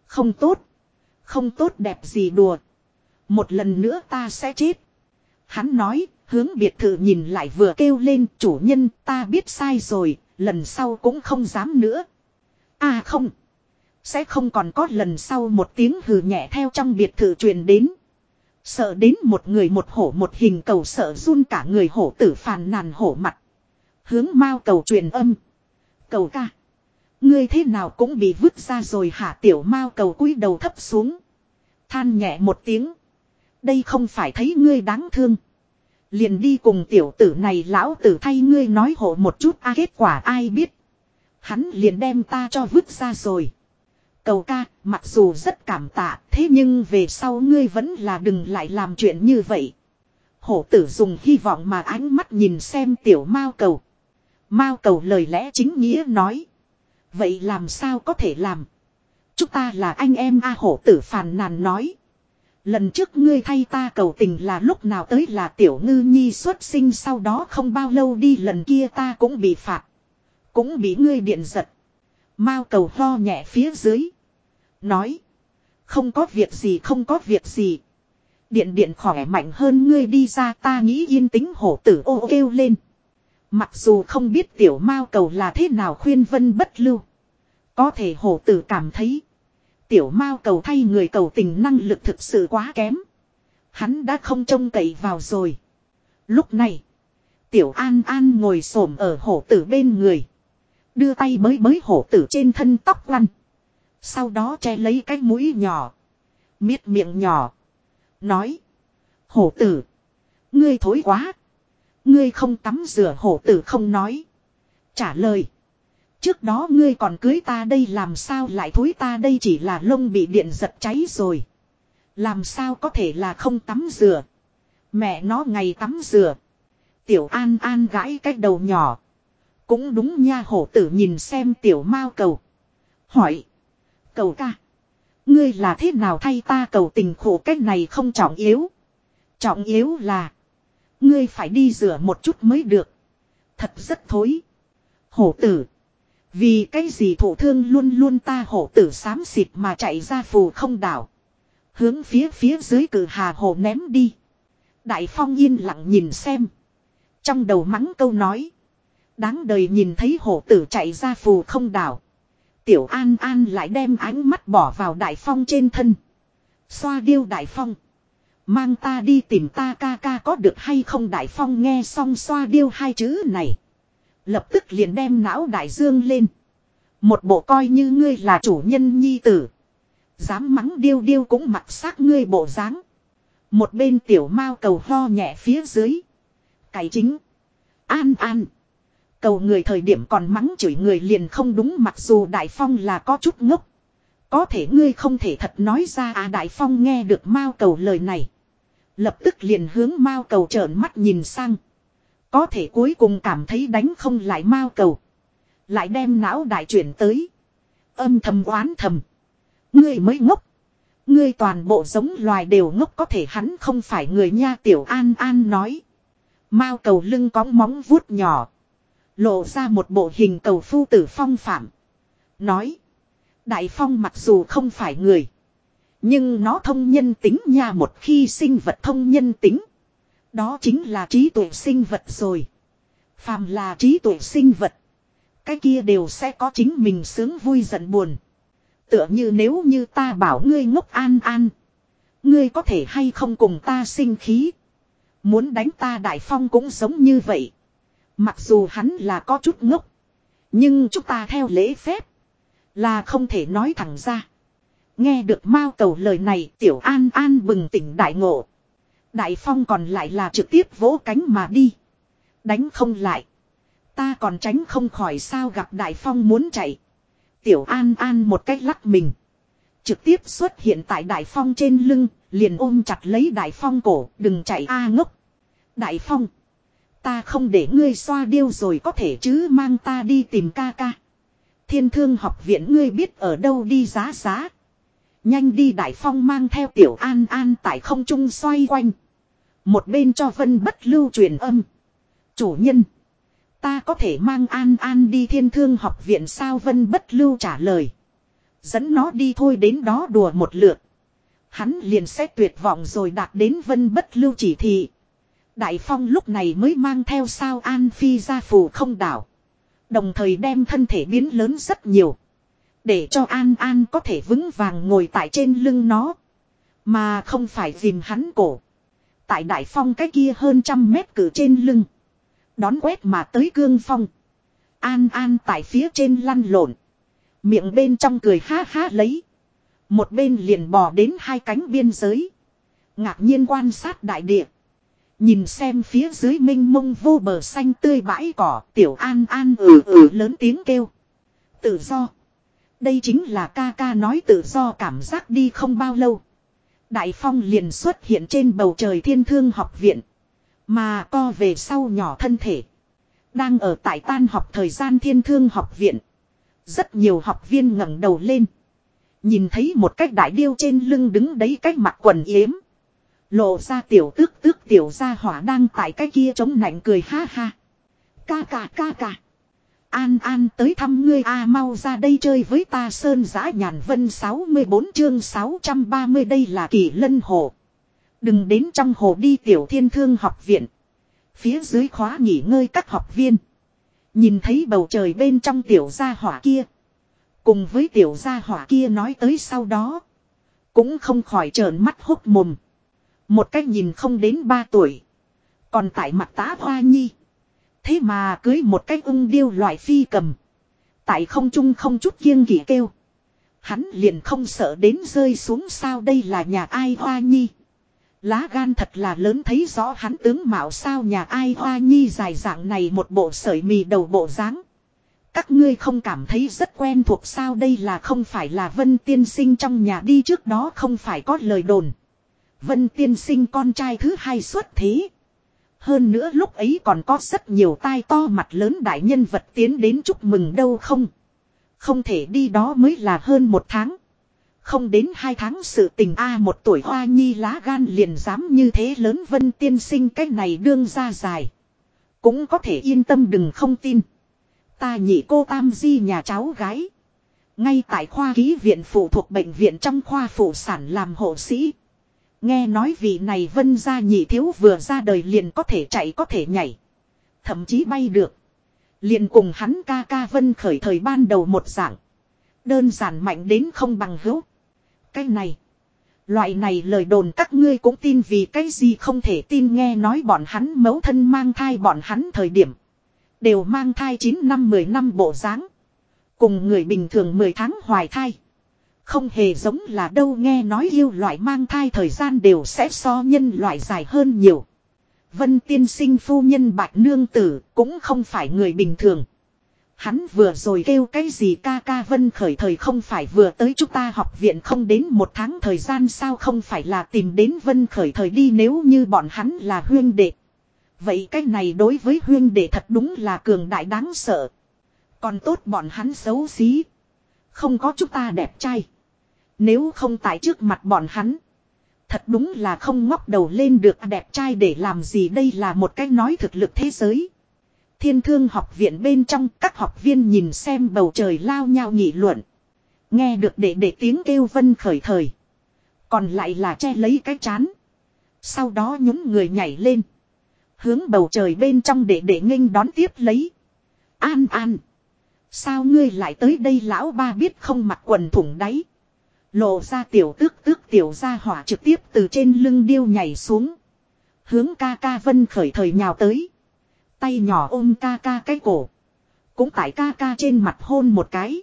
Không tốt. Không tốt đẹp gì đùa. Một lần nữa ta sẽ chết. Hắn nói Hướng biệt thự nhìn lại vừa kêu lên chủ nhân ta biết sai rồi, lần sau cũng không dám nữa. À không. Sẽ không còn có lần sau một tiếng hừ nhẹ theo trong biệt thự truyền đến. Sợ đến một người một hổ một hình cầu sợ run cả người hổ tử phàn nàn hổ mặt. Hướng mao cầu truyền âm. Cầu ca. Ngươi thế nào cũng bị vứt ra rồi hả tiểu mao cầu cúi đầu thấp xuống. Than nhẹ một tiếng. Đây không phải thấy ngươi đáng thương. Liền đi cùng tiểu tử này lão tử thay ngươi nói hộ một chút a kết quả ai biết. Hắn liền đem ta cho vứt ra rồi. Cầu ca, mặc dù rất cảm tạ, thế nhưng về sau ngươi vẫn là đừng lại làm chuyện như vậy. Hổ tử dùng hy vọng mà ánh mắt nhìn xem tiểu mao cầu. Mao cầu lời lẽ chính nghĩa nói. Vậy làm sao có thể làm? Chúng ta là anh em A hổ tử phàn nàn nói. Lần trước ngươi thay ta cầu tình là lúc nào tới là tiểu ngư nhi xuất sinh sau đó không bao lâu đi, lần kia ta cũng bị phạt. Cũng bị ngươi điện giật. Mao cầu ho nhẹ phía dưới. Nói. Không có việc gì, không có việc gì. Điện điện khỏe mạnh hơn ngươi đi ra, ta nghĩ yên tĩnh hổ tử ô kêu lên. Mặc dù không biết tiểu mao cầu là thế nào khuyên vân bất lưu. Có thể hổ tử cảm thấy. Tiểu mao cầu thay người cầu tình năng lực thực sự quá kém. Hắn đã không trông cậy vào rồi. Lúc này. Tiểu an an ngồi xổm ở hổ tử bên người. Đưa tay bới bới hổ tử trên thân tóc lăn. Sau đó che lấy cái mũi nhỏ. Miết miệng nhỏ. Nói. Hổ tử. Ngươi thối quá. Ngươi không tắm rửa hổ tử không nói. Trả lời. Trước đó ngươi còn cưới ta đây làm sao lại thối ta đây chỉ là lông bị điện giật cháy rồi. Làm sao có thể là không tắm rửa. Mẹ nó ngày tắm rửa. Tiểu An An gãi cái đầu nhỏ. Cũng đúng nha, hổ tử nhìn xem tiểu mao cầu. Hỏi. Cầu ca. Ngươi là thế nào thay ta cầu tình khổ cách này không trọng yếu. Trọng yếu là. Ngươi phải đi rửa một chút mới được. Thật rất thối. Hổ tử. Vì cái gì thủ thương luôn luôn ta hổ tử xám xịt mà chạy ra phù không đảo. Hướng phía phía dưới cử hà hồ ném đi. Đại phong yên lặng nhìn xem. Trong đầu mắng câu nói. Đáng đời nhìn thấy hổ tử chạy ra phù không đảo. Tiểu An An lại đem ánh mắt bỏ vào đại phong trên thân. Xoa điêu đại phong. Mang ta đi tìm ta ca ca có được hay không đại phong nghe xong xoa điêu hai chữ này. Lập tức liền đem não đại dương lên. Một bộ coi như ngươi là chủ nhân nhi tử. Dám mắng điêu điêu cũng mặc xác ngươi bộ dáng. Một bên tiểu mao cầu ho nhẹ phía dưới. Cái chính. An an. Cầu người thời điểm còn mắng chửi người liền không đúng mặc dù Đại Phong là có chút ngốc. Có thể ngươi không thể thật nói ra à Đại Phong nghe được Mao cầu lời này. Lập tức liền hướng Mao cầu trợn mắt nhìn sang. Có thể cuối cùng cảm thấy đánh không lại Mao cầu. Lại đem não đại chuyển tới. Âm thầm oán thầm. Ngươi mới ngốc. Ngươi toàn bộ giống loài đều ngốc có thể hắn không phải người nha tiểu an an nói. Mao cầu lưng cóng móng vuốt nhỏ. Lộ ra một bộ hình cầu phu tử phong phạm. Nói. Đại phong mặc dù không phải người. Nhưng nó thông nhân tính nha một khi sinh vật thông nhân tính. Đó chính là trí tuệ sinh vật rồi. Phàm là trí tuệ sinh vật. Cái kia đều sẽ có chính mình sướng vui giận buồn. Tựa như nếu như ta bảo ngươi ngốc an an. Ngươi có thể hay không cùng ta sinh khí. Muốn đánh ta đại phong cũng giống như vậy. Mặc dù hắn là có chút ngốc. Nhưng chúng ta theo lễ phép. Là không thể nói thẳng ra. Nghe được Mao cầu lời này, tiểu an an bừng tỉnh đại ngộ. Đại phong còn lại là trực tiếp vỗ cánh mà đi. Đánh không lại. Ta còn tránh không khỏi sao gặp đại phong muốn chạy. Tiểu an an một cách lắc mình. Trực tiếp xuất hiện tại đại phong trên lưng. Liền ôm chặt lấy đại phong cổ. Đừng chạy a ngốc. Đại phong. Ta không để ngươi xoa điêu rồi có thể chứ, mang ta đi tìm ca ca. Thiên thương học viện ngươi biết ở đâu đi giá giá. Nhanh đi đại phong mang theo tiểu an an tại không trung xoay quanh. Một bên cho vân bất lưu truyền âm. Chủ nhân. Ta có thể mang an an đi thiên thương học viện sao vân bất lưu trả lời. Dẫn nó đi thôi, đến đó đùa một lượt. Hắn liền sẽ tuyệt vọng rồi đạt đến vân bất lưu chỉ thị. Đại Phong lúc này mới mang theo sao An Phi ra phù không đảo. Đồng thời đem thân thể biến lớn rất nhiều. Để cho An An có thể vững vàng ngồi tại trên lưng nó. Mà không phải dìm hắn cổ. Tại Đại Phong cái kia hơn trăm mét cử trên lưng. Đón quét mà tới cương phong. An An tại phía trên lăn lộn. Miệng bên trong cười ha ha lấy. Một bên liền bò đến hai cánh biên giới. Ngạc nhiên quan sát đại địa. Nhìn xem phía dưới minh mông vô bờ xanh tươi bãi cỏ, tiểu an an ừ ừ lớn tiếng kêu. Tự do. Đây chính là ca ca nói tự do cảm giác đi không bao lâu. Đại phong liền xuất hiện trên bầu trời thiên thương học viện. Mà co về sau nhỏ thân thể. Đang ở tại tan học thời gian thiên thương học viện. Rất nhiều học viên ngẩng đầu lên. Nhìn thấy một cách đại điêu trên lưng đứng đấy cách mặt quần yếm. Lộ ra tiểu tước tước tiểu ra hỏa đang tại cái kia chống nạnh cười ha ha. Ca ca ca ca. An An tới thăm ngươi a mau ra đây chơi với ta Sơn Giã Nhàn Vân 64 chương 630 đây là kỳ lân hồ. Đừng đến trong hồ đi tiểu thiên thương học viện. Phía dưới khóa nghỉ ngơi các học viên. Nhìn thấy bầu trời bên trong tiểu gia hỏa kia. Cùng với tiểu gia hỏa kia nói tới sau đó. Cũng không khỏi trợn mắt hốc mồm. Một cách nhìn không đến ba tuổi. Còn tại mặt tá hoa nhi. Thế mà cưới một cách ung điêu loại phi cầm. Tại không trung không chút kiêng kỵ kêu. Hắn liền không sợ đến rơi xuống sao đây là nhà ai hoa nhi. Lá gan thật là lớn thấy rõ hắn tướng mạo sao nhà ai hoa nhi dài dạng này một bộ sợi mì đầu bộ dáng Các ngươi không cảm thấy rất quen thuộc sao đây là không phải là Vân Tiên Sinh trong nhà đi trước đó không phải có lời đồn. Vân Tiên Sinh con trai thứ hai xuất thế. Hơn nữa lúc ấy còn có rất nhiều tai to mặt lớn đại nhân vật tiến đến chúc mừng đâu không. Không thể đi đó mới là hơn một tháng. Không đến hai tháng sự tình A một tuổi hoa nhi lá gan liền dám như thế lớn vân tiên sinh cái này đương ra dài. Cũng có thể yên tâm đừng không tin. Ta nhị cô tam di nhà cháu gái. Ngay tại khoa ký viện phụ thuộc bệnh viện trong khoa phụ sản làm hộ sĩ. Nghe nói vị này vân gia nhị thiếu vừa ra đời liền có thể chạy có thể nhảy. Thậm chí bay được. Liền cùng hắn ca ca vân khởi thời ban đầu một dạng. Đơn giản mạnh đến không bằng hữu. Cái này. Loại này lời đồn các ngươi cũng tin vì cái gì không thể tin nghe nói bọn hắn mấu thân mang thai bọn hắn thời điểm. Đều mang thai 9 năm 10 năm bộ dáng Cùng người bình thường 10 tháng hoài thai. Không hề giống là đâu nghe nói yêu loại mang thai thời gian đều sẽ so nhân loại dài hơn nhiều. Vân tiên sinh phu nhân bạch nương tử cũng không phải người bình thường. Hắn vừa rồi kêu cái gì ca ca vân khởi thời không phải vừa tới chúng ta học viện không đến một tháng thời gian sao không phải là tìm đến vân khởi thời đi nếu như bọn hắn là huyên đệ. Vậy cái này đối với huyên đệ thật đúng là cường đại đáng sợ. Còn tốt bọn hắn xấu xí. Không có chúng ta đẹp trai. Nếu không tại trước mặt bọn hắn. Thật đúng là không ngóc đầu lên được đẹp trai để làm gì đây là một cách nói thực lực thế giới. Thiên thương học viện bên trong các học viên nhìn xem bầu trời lao nhau nghị luận. Nghe được để để tiếng kêu vân khởi thời. Còn lại là che lấy cái chán. Sau đó những người nhảy lên. Hướng bầu trời bên trong để để nghênh đón tiếp lấy. An an. Sao ngươi lại tới đây lão ba biết không mặc quần thủng đáy. Lộ ra tiểu tước tước tiểu ra hỏa trực tiếp từ trên lưng điêu nhảy xuống. Hướng ca ca vân khởi thời nhào tới. Tay nhỏ ôm ca ca cái cổ. Cũng tại ca ca trên mặt hôn một cái.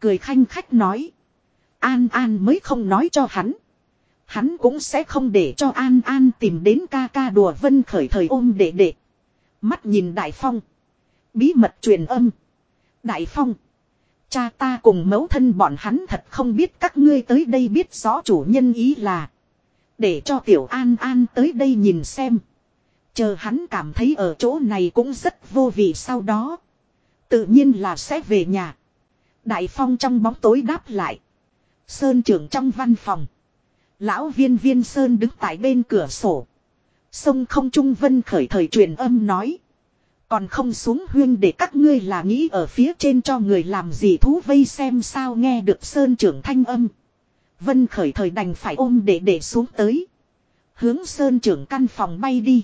Cười khanh khách nói. An An mới không nói cho hắn. Hắn cũng sẽ không để cho An An tìm đến ca ca đùa vân khởi thời ôm đệ đệ. Mắt nhìn Đại Phong. Bí mật truyền âm. Đại Phong. Cha ta cùng mẫu thân bọn hắn thật không biết các ngươi tới đây biết rõ chủ nhân ý là. Để cho tiểu an an tới đây nhìn xem. Chờ hắn cảm thấy ở chỗ này cũng rất vô vị sau đó. Tự nhiên là sẽ về nhà. Đại phong trong bóng tối đáp lại. Sơn trưởng trong văn phòng. Lão viên viên Sơn đứng tại bên cửa sổ. Sông không trung vân khởi thời truyền âm nói. Còn không xuống huyên để các ngươi là nghĩ ở phía trên cho người làm gì thú vây xem sao nghe được Sơn trưởng thanh âm. Vân khởi thời đành phải ôm để để xuống tới. Hướng Sơn trưởng căn phòng bay đi.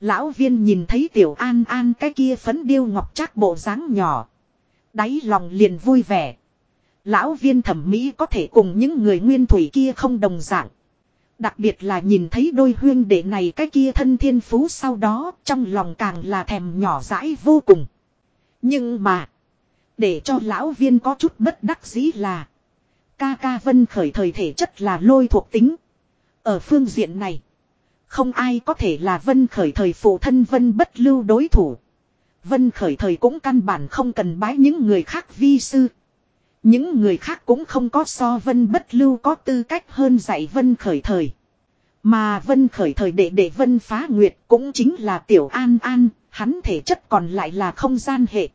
Lão viên nhìn thấy tiểu an an cái kia phấn điêu ngọc chắc bộ dáng nhỏ. Đáy lòng liền vui vẻ. Lão viên thẩm mỹ có thể cùng những người nguyên thủy kia không đồng dạng. Đặc biệt là nhìn thấy đôi huyên đệ này cái kia thân thiên phú sau đó, trong lòng càng là thèm nhỏ dãi vô cùng. Nhưng mà. Để cho lão viên có chút bất đắc dĩ là. Ca ca vân khởi thời thể chất là lôi thuộc tính. Ở phương diện này. Không ai có thể là vân khởi thời phụ thân vân bất lưu đối thủ. Vân khởi thời cũng căn bản không cần bái những người khác vi sư. Những người khác cũng không có so vân bất lưu có tư cách hơn dạy vân khởi thời. Mà vân khởi thời đệ đệ vân phá nguyệt cũng chính là tiểu an an, hắn thể chất còn lại là không gian hệ.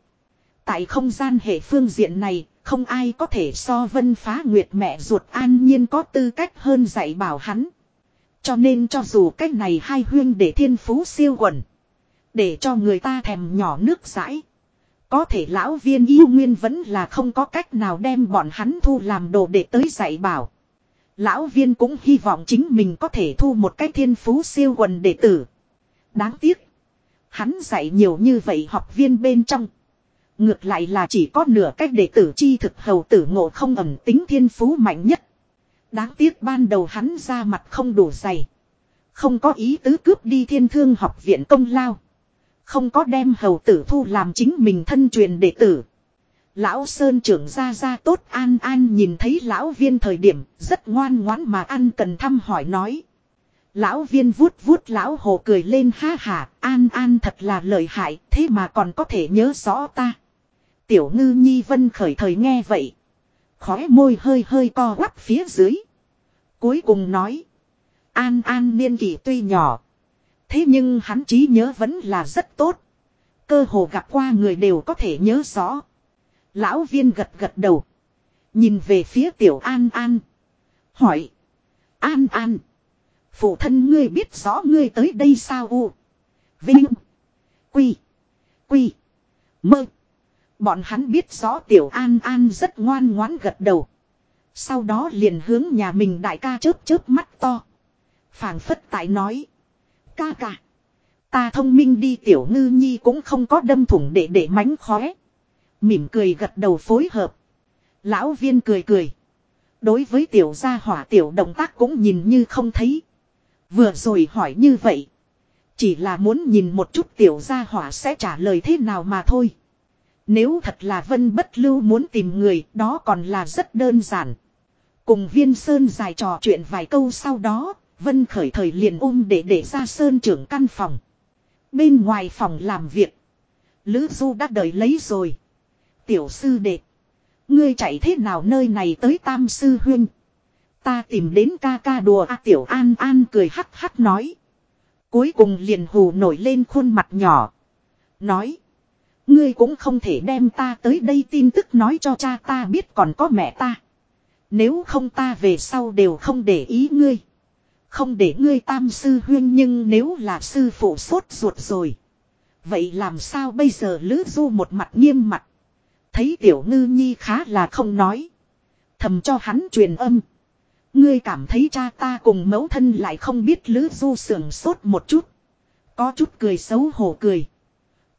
Tại không gian hệ phương diện này, không ai có thể so vân phá nguyệt mẹ ruột an nhiên có tư cách hơn dạy bảo hắn. Cho nên cho dù cách này hai huyên để thiên phú siêu quần. Để cho người ta thèm nhỏ nước rãi. Có thể lão viên yêu nguyên vẫn là không có cách nào đem bọn hắn thu làm đồ để tới dạy bảo. Lão viên cũng hy vọng chính mình có thể thu một cái thiên phú siêu quần đệ tử. Đáng tiếc. Hắn dạy nhiều như vậy học viên bên trong. Ngược lại là chỉ có nửa cách đệ tử chi thực hầu tử ngộ không ẩm tính thiên phú mạnh nhất. Đáng tiếc ban đầu hắn ra mặt không đủ dày. Không có ý tứ cướp đi thiên thương học viện công lao. Không có đem hầu tử thu làm chính mình thân truyền đệ tử. Lão Sơn trưởng ra ra tốt an an nhìn thấy lão viên thời điểm rất ngoan ngoãn mà ăn cần thăm hỏi nói. Lão viên vuốt vuốt lão hồ cười lên ha hà, an an thật là lợi hại, thế mà còn có thể nhớ rõ ta. Tiểu ngư nhi vân khởi thời nghe vậy. Khóe môi hơi hơi co quắp phía dưới. Cuối cùng nói. An an niên kỷ tuy nhỏ. Thế nhưng hắn trí nhớ vẫn là rất tốt. Cơ hồ gặp qua người đều có thể nhớ rõ. Lão viên gật gật đầu. Nhìn về phía tiểu an an. Hỏi. An an. Phụ thân ngươi biết rõ ngươi tới đây sao u. Vinh. Quy. Quy. Mơ. Bọn hắn biết rõ tiểu an an rất ngoan ngoãn gật đầu. Sau đó liền hướng nhà mình đại ca chớp chớp mắt to. phảng phất tại nói. Ca ca. Ta thông minh đi tiểu ngư nhi cũng không có đâm thủng để để mánh khóe. Mỉm cười gật đầu phối hợp. Lão viên cười cười. Đối với tiểu gia hỏa tiểu động tác cũng nhìn như không thấy. Vừa rồi hỏi như vậy. Chỉ là muốn nhìn một chút tiểu gia hỏa sẽ trả lời thế nào mà thôi. Nếu thật là vân bất lưu muốn tìm người đó còn là rất đơn giản. Cùng viên sơn dài trò chuyện vài câu sau đó, vân khởi thời liền ôm để để ra sơn trưởng căn phòng. Bên ngoài phòng làm việc, Lữ Du đã đợi lấy rồi. Tiểu sư đệ, ngươi chạy thế nào nơi này tới tam sư huynh. Ta tìm đến ca ca đùa a tiểu an an cười hắc hắc nói. Cuối cùng liền hù nổi lên khuôn mặt nhỏ. Nói. Ngươi cũng không thể đem ta tới đây tin tức nói cho cha ta biết còn có mẹ ta. Nếu không ta về sau đều không để ý ngươi. Không để ngươi tam sư huyên nhưng nếu là sư phụ sốt ruột rồi. Vậy làm sao bây giờ lữ du một mặt nghiêm mặt. Thấy tiểu ngư nhi khá là không nói. Thầm cho hắn truyền âm. Ngươi cảm thấy cha ta cùng mẫu thân lại không biết lữ du sưởng sốt một chút. Có chút cười xấu hổ cười.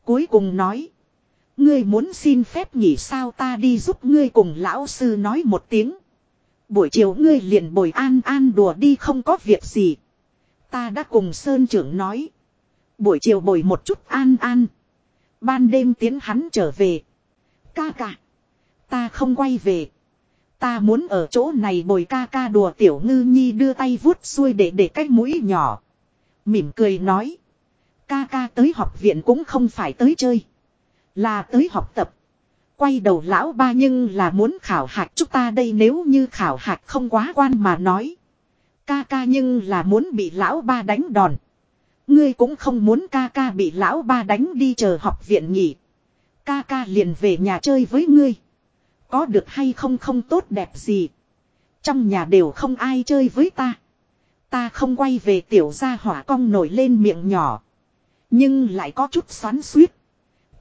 Cuối cùng nói. Ngươi muốn xin phép nghỉ sao ta đi giúp ngươi cùng lão sư nói một tiếng. Buổi chiều ngươi liền bồi an an đùa đi không có việc gì. Ta đã cùng Sơn trưởng nói. Buổi chiều bồi một chút an an. Ban đêm tiến hắn trở về. Ca ca. Ta không quay về. Ta muốn ở chỗ này bồi ca ca đùa tiểu ngư nhi đưa tay vuốt xuôi để để cái mũi nhỏ. Mỉm cười nói. Ca ca tới học viện cũng không phải tới chơi. Là tới học tập. Quay đầu lão ba nhưng là muốn khảo hạch chúng ta đây nếu như khảo hạch không quá quan mà nói. Ca ca nhưng là muốn bị lão ba đánh đòn. Ngươi cũng không muốn ca ca bị lão ba đánh đi chờ học viện nhỉ. Ca ca liền về nhà chơi với ngươi. Có được hay không không tốt đẹp gì. Trong nhà đều không ai chơi với ta. Ta không quay về tiểu gia hỏa cong nổi lên miệng nhỏ. Nhưng lại có chút xoắn suýt.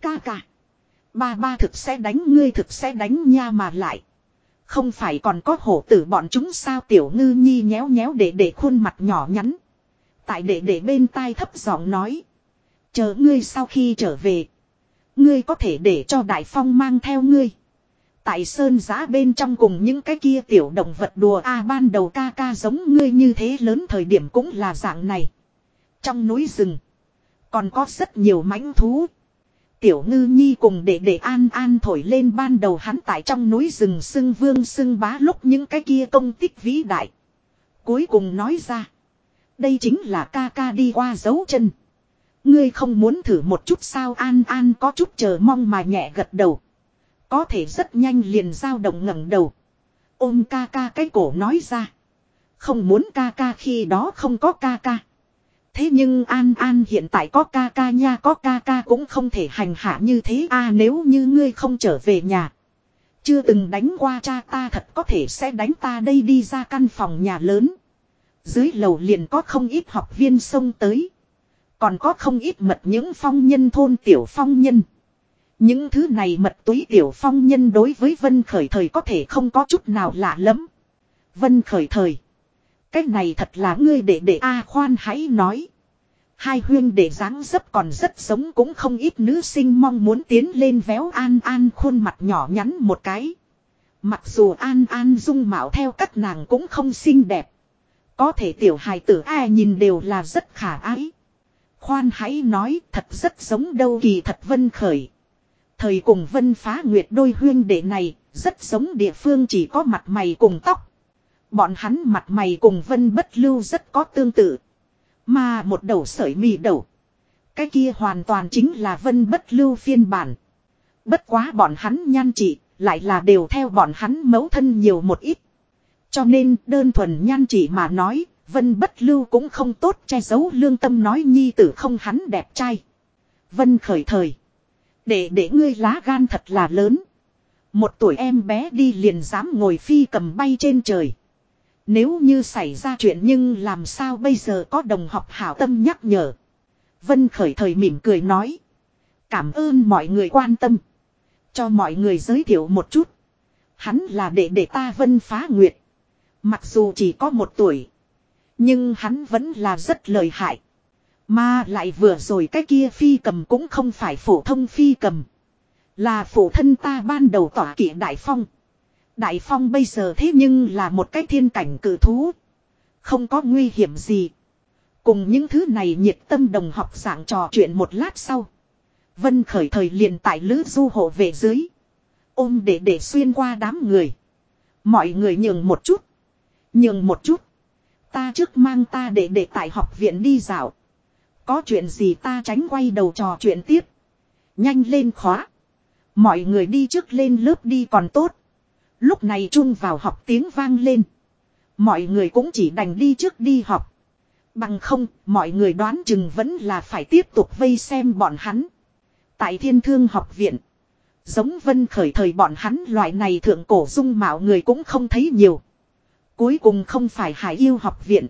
Ca ca. Ba ba thực sẽ đánh, ngươi thực sẽ đánh nha mà lại. Không phải còn có hổ tử bọn chúng sao tiểu ngư nhi nhéo nhéo để để khuôn mặt nhỏ nhắn. Tại để để bên tai thấp giọng nói. Chờ ngươi sau khi trở về. Ngươi có thể để cho đại phong mang theo ngươi. Tại sơn giá bên trong cùng những cái kia tiểu động vật đùa a ban đầu ca ca giống ngươi như thế lớn thời điểm cũng là dạng này. Trong núi rừng. Còn có rất nhiều mãnh thú. Tiểu ngư nhi cùng để để an an thổi lên ban đầu hắn tại trong núi rừng sưng vương sưng bá lúc những cái kia công tích vĩ đại. Cuối cùng nói ra. Đây chính là ca ca đi qua dấu chân. Ngươi không muốn thử một chút sao an an có chút chờ mong mà nhẹ gật đầu. Có thể rất nhanh liền dao động ngẩng đầu. Ôm ca ca cái cổ nói ra. Không muốn ca ca khi đó không có ca ca. Thế nhưng An An hiện tại có ca ca nha, có ca ca cũng không thể hành hạ như thế a, nếu như ngươi không trở về nhà. Chưa từng đánh qua cha ta thật có thể sẽ đánh ta đây đi ra căn phòng nhà lớn. Dưới lầu liền có không ít học viên xông tới. Còn có không ít mật những phong nhân thôn tiểu phong nhân. Những thứ này mật túy tiểu phong nhân đối với Vân Khởi Thời có thể không có chút nào lạ lắm. Vân Khởi Thời. Cái này thật là ngươi để để A khoan hãy nói. Hai huyên để dáng dấp còn rất sống cũng không ít nữ sinh mong muốn tiến lên véo An An khuôn mặt nhỏ nhắn một cái. Mặc dù An An dung mạo theo các nàng cũng không xinh đẹp. Có thể tiểu hài tử ai nhìn đều là rất khả ái. Khoan hãy nói thật rất giống đâu kỳ thật vân khởi. Thời cùng vân phá nguyệt đôi huyên đệ này, rất giống địa phương chỉ có mặt mày cùng tóc. Bọn hắn mặt mày cùng vân bất lưu rất có tương tự. Mà một đầu sợi mì đầu. Cái kia hoàn toàn chính là vân bất lưu phiên bản. Bất quá bọn hắn nhan trị, lại là đều theo bọn hắn mẫu thân nhiều một ít. Cho nên đơn thuần nhan trị mà nói, vân bất lưu cũng không tốt che giấu lương tâm nói nhi tử không hắn đẹp trai. Vân khởi thời. Để để ngươi lá gan thật là lớn. Một tuổi em bé đi liền dám ngồi phi cầm bay trên trời. Nếu như xảy ra chuyện nhưng làm sao bây giờ có đồng học hảo tâm nhắc nhở. Vân khởi thời mỉm cười nói. Cảm ơn mọi người quan tâm. Cho mọi người giới thiệu một chút. Hắn là đệ đệ ta Vân Phá Nguyệt. Mặc dù chỉ có một tuổi. Nhưng hắn vẫn là rất lợi hại. Mà lại vừa rồi cái kia phi cầm cũng không phải phổ thông phi cầm. Là phụ thân ta ban đầu tỏa kỷ Đại Phong. Đại Phong bây giờ thế nhưng là một cái thiên cảnh cử thú. Không có nguy hiểm gì. Cùng những thứ này nhiệt tâm đồng học giảng trò chuyện một lát sau. Vân khởi thời liền tại lữ du hộ về dưới. Ôm để để xuyên qua đám người. Mọi người nhường một chút. Nhường một chút. Ta trước mang ta để để tại học viện đi dạo. Có chuyện gì ta tránh quay đầu trò chuyện tiếp. Nhanh lên khóa. Mọi người đi trước lên lớp đi còn tốt. Lúc này chung vào học tiếng vang lên. Mọi người cũng chỉ đành đi trước đi học. Bằng không, mọi người đoán chừng vẫn là phải tiếp tục vây xem bọn hắn. Tại thiên thương học viện. Giống vân khởi thời bọn hắn loại này thượng cổ dung mạo người cũng không thấy nhiều. Cuối cùng không phải hải yêu học viện.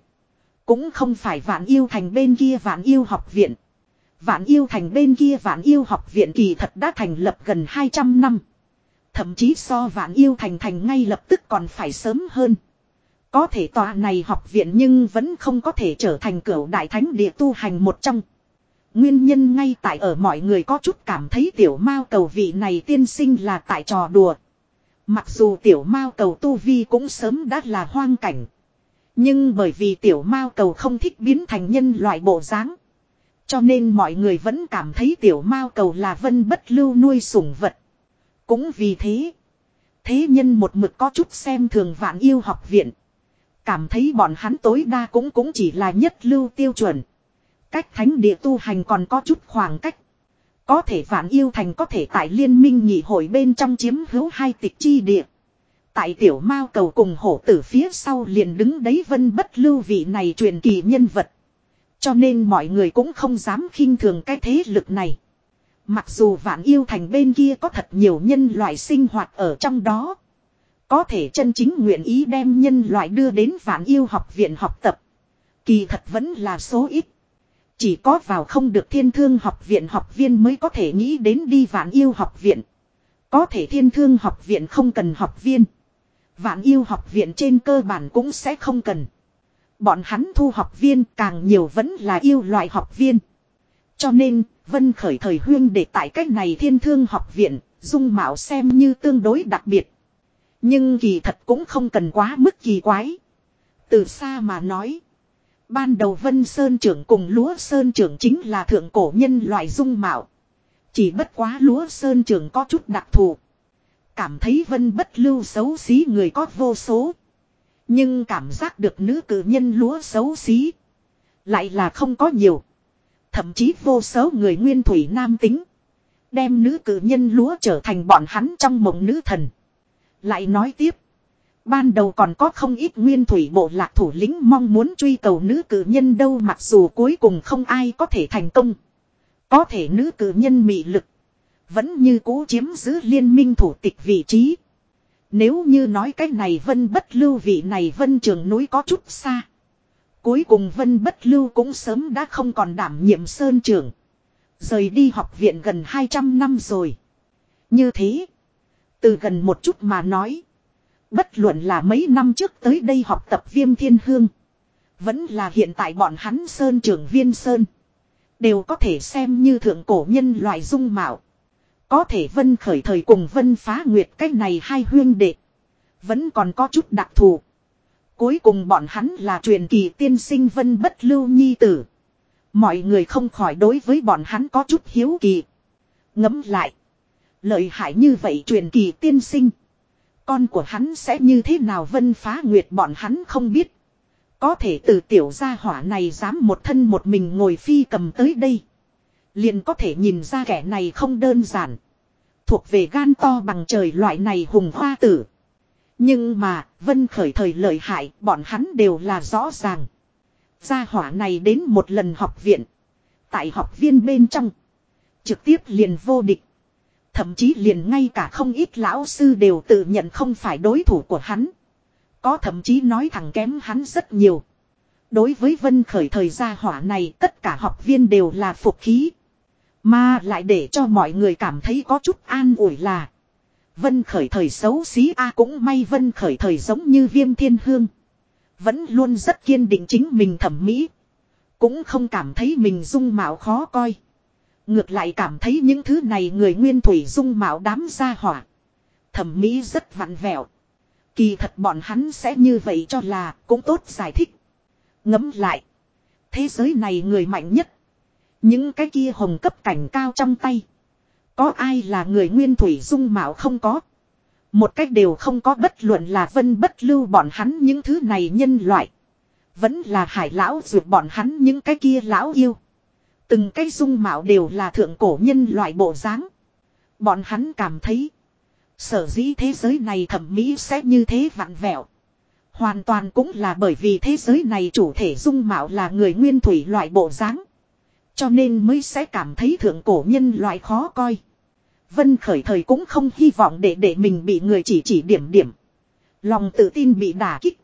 Cũng không phải vạn yêu thành bên kia vạn yêu học viện. Vạn yêu thành bên kia vạn yêu học viện kỳ thật đã thành lập gần 200 năm. Thậm chí so vạn yêu thành thành ngay lập tức còn phải sớm hơn. Có thể tòa này học viện nhưng vẫn không có thể trở thành cửu đại thánh địa tu hành một trong. Nguyên nhân ngay tại ở mọi người có chút cảm thấy tiểu mao cầu vị này tiên sinh là tại trò đùa. Mặc dù tiểu mao cầu tu vi cũng sớm đã là hoang cảnh. Nhưng bởi vì tiểu mao cầu không thích biến thành nhân loại bộ dáng. Cho nên mọi người vẫn cảm thấy tiểu mao cầu là vân bất lưu nuôi sủng vật. Cũng vì thế. Thế nhân một mực có chút xem thường vạn yêu học viện. Cảm thấy bọn hắn tối đa cũng cũng chỉ là nhất lưu tiêu chuẩn. Cách thánh địa tu hành còn có chút khoảng cách. Có thể vạn yêu thành có thể tại liên minh nhị hội bên trong chiếm hữu hai tịch chi địa. Tại tiểu mao cầu cùng hổ tử phía sau liền đứng đấy vân bất lưu vị này truyền kỳ nhân vật. Cho nên mọi người cũng không dám khinh thường cái thế lực này. Mặc dù vạn yêu thành bên kia có thật nhiều nhân loại sinh hoạt ở trong đó. Có thể chân chính nguyện ý đem nhân loại đưa đến vạn yêu học viện học tập. Kỳ thật vẫn là số ít. Chỉ có vào không được thiên thương học viện học viên mới có thể nghĩ đến đi vạn yêu học viện. Có thể thiên thương học viện không cần học viên. Vạn yêu học viện trên cơ bản cũng sẽ không cần. Bọn hắn thu học viên càng nhiều vẫn là yêu loại học viên. Cho nên, Vân khởi thời huyên để tại cách này thiên thương học viện, dung mạo xem như tương đối đặc biệt. Nhưng kỳ thật cũng không cần quá mức kỳ quái. Từ xa mà nói. Ban đầu Vân Sơn trưởng cùng Lúa Sơn trưởng chính là thượng cổ nhân loại dung mạo. Chỉ bất quá Lúa Sơn trưởng có chút đặc thù. Cảm thấy Vân bất lưu xấu xí người có vô số. Nhưng cảm giác được nữ cử nhân lúa xấu xí. Lại là không có nhiều. Thậm chí vô số người nguyên thủy nam tính. Đem nữ cử nhân lúa trở thành bọn hắn trong mộng nữ thần. Lại nói tiếp. Ban đầu còn có không ít nguyên thủy bộ lạc thủ lĩnh mong muốn truy cầu nữ cử nhân đâu mặc dù cuối cùng không ai có thể thành công. Có thể nữ cử nhân mị lực. Vẫn như cũ chiếm giữ liên minh thủ tịch vị trí. Nếu như nói cái này vân bất lưu vị này vân trường núi có chút xa. Cuối cùng vân bất lưu cũng sớm đã không còn đảm nhiệm sơn trưởng. Rời đi học viện gần 200 năm rồi. Như thế. Từ gần một chút mà nói. Bất luận là mấy năm trước tới đây học tập viêm thiên hương. Vẫn là hiện tại bọn hắn sơn trưởng viên sơn. Đều có thể xem như thượng cổ nhân loại dung mạo. Có thể vân khởi thời cùng vân phá nguyệt cách này hai huyên đệ. Vẫn còn có chút đặc thù. Cuối cùng bọn hắn là truyền kỳ tiên sinh vân bất lưu nhi tử. Mọi người không khỏi đối với bọn hắn có chút hiếu kỳ. Ngấm lại. Lợi hại như vậy truyền kỳ tiên sinh. Con của hắn sẽ như thế nào vân phá nguyệt bọn hắn không biết. Có thể từ tiểu gia hỏa này dám một thân một mình ngồi phi cầm tới đây. Liền có thể nhìn ra kẻ này không đơn giản. Thuộc về gan to bằng trời loại này hùng hoa tử. Nhưng mà, Vân Khởi thời lợi hại, bọn hắn đều là rõ ràng. Gia hỏa này đến một lần học viện. Tại học viên bên trong. Trực tiếp liền vô địch. Thậm chí liền ngay cả không ít lão sư đều tự nhận không phải đối thủ của hắn. Có thậm chí nói thẳng kém hắn rất nhiều. Đối với Vân Khởi thời gia hỏa này tất cả học viên đều là phục khí. Mà lại để cho mọi người cảm thấy có chút an ủi là. Vân Khởi thời xấu xí a cũng may Vân Khởi thời giống như viêm thiên hương. Vẫn luôn rất kiên định chính mình thẩm mỹ. Cũng không cảm thấy mình dung mạo khó coi. Ngược lại cảm thấy những thứ này người nguyên thủy dung mạo đám gia hỏa. Thẩm mỹ rất vặn vẹo. Kỳ thật bọn hắn sẽ như vậy cho là cũng tốt giải thích. Ngấm lại. Thế giới này người mạnh nhất. Những cái kia hồng cấp cảnh cao trong tay. Có ai là người nguyên thủy dung mạo không có. Một cách đều không có bất luận là vân bất lưu bọn hắn những thứ này nhân loại. Vẫn là hải lão ruột bọn hắn những cái kia lão yêu. Từng cái dung mạo đều là thượng cổ nhân loại bộ dáng. Bọn hắn cảm thấy. Sở dĩ thế giới này thẩm mỹ sẽ như thế vặn vẹo. Hoàn toàn cũng là bởi vì thế giới này chủ thể dung mạo là người nguyên thủy loại bộ dáng. Cho nên mới sẽ cảm thấy thượng cổ nhân loại khó coi. Vân khởi thời cũng không hy vọng để để mình bị người chỉ chỉ điểm điểm. Lòng tự tin bị đả kích.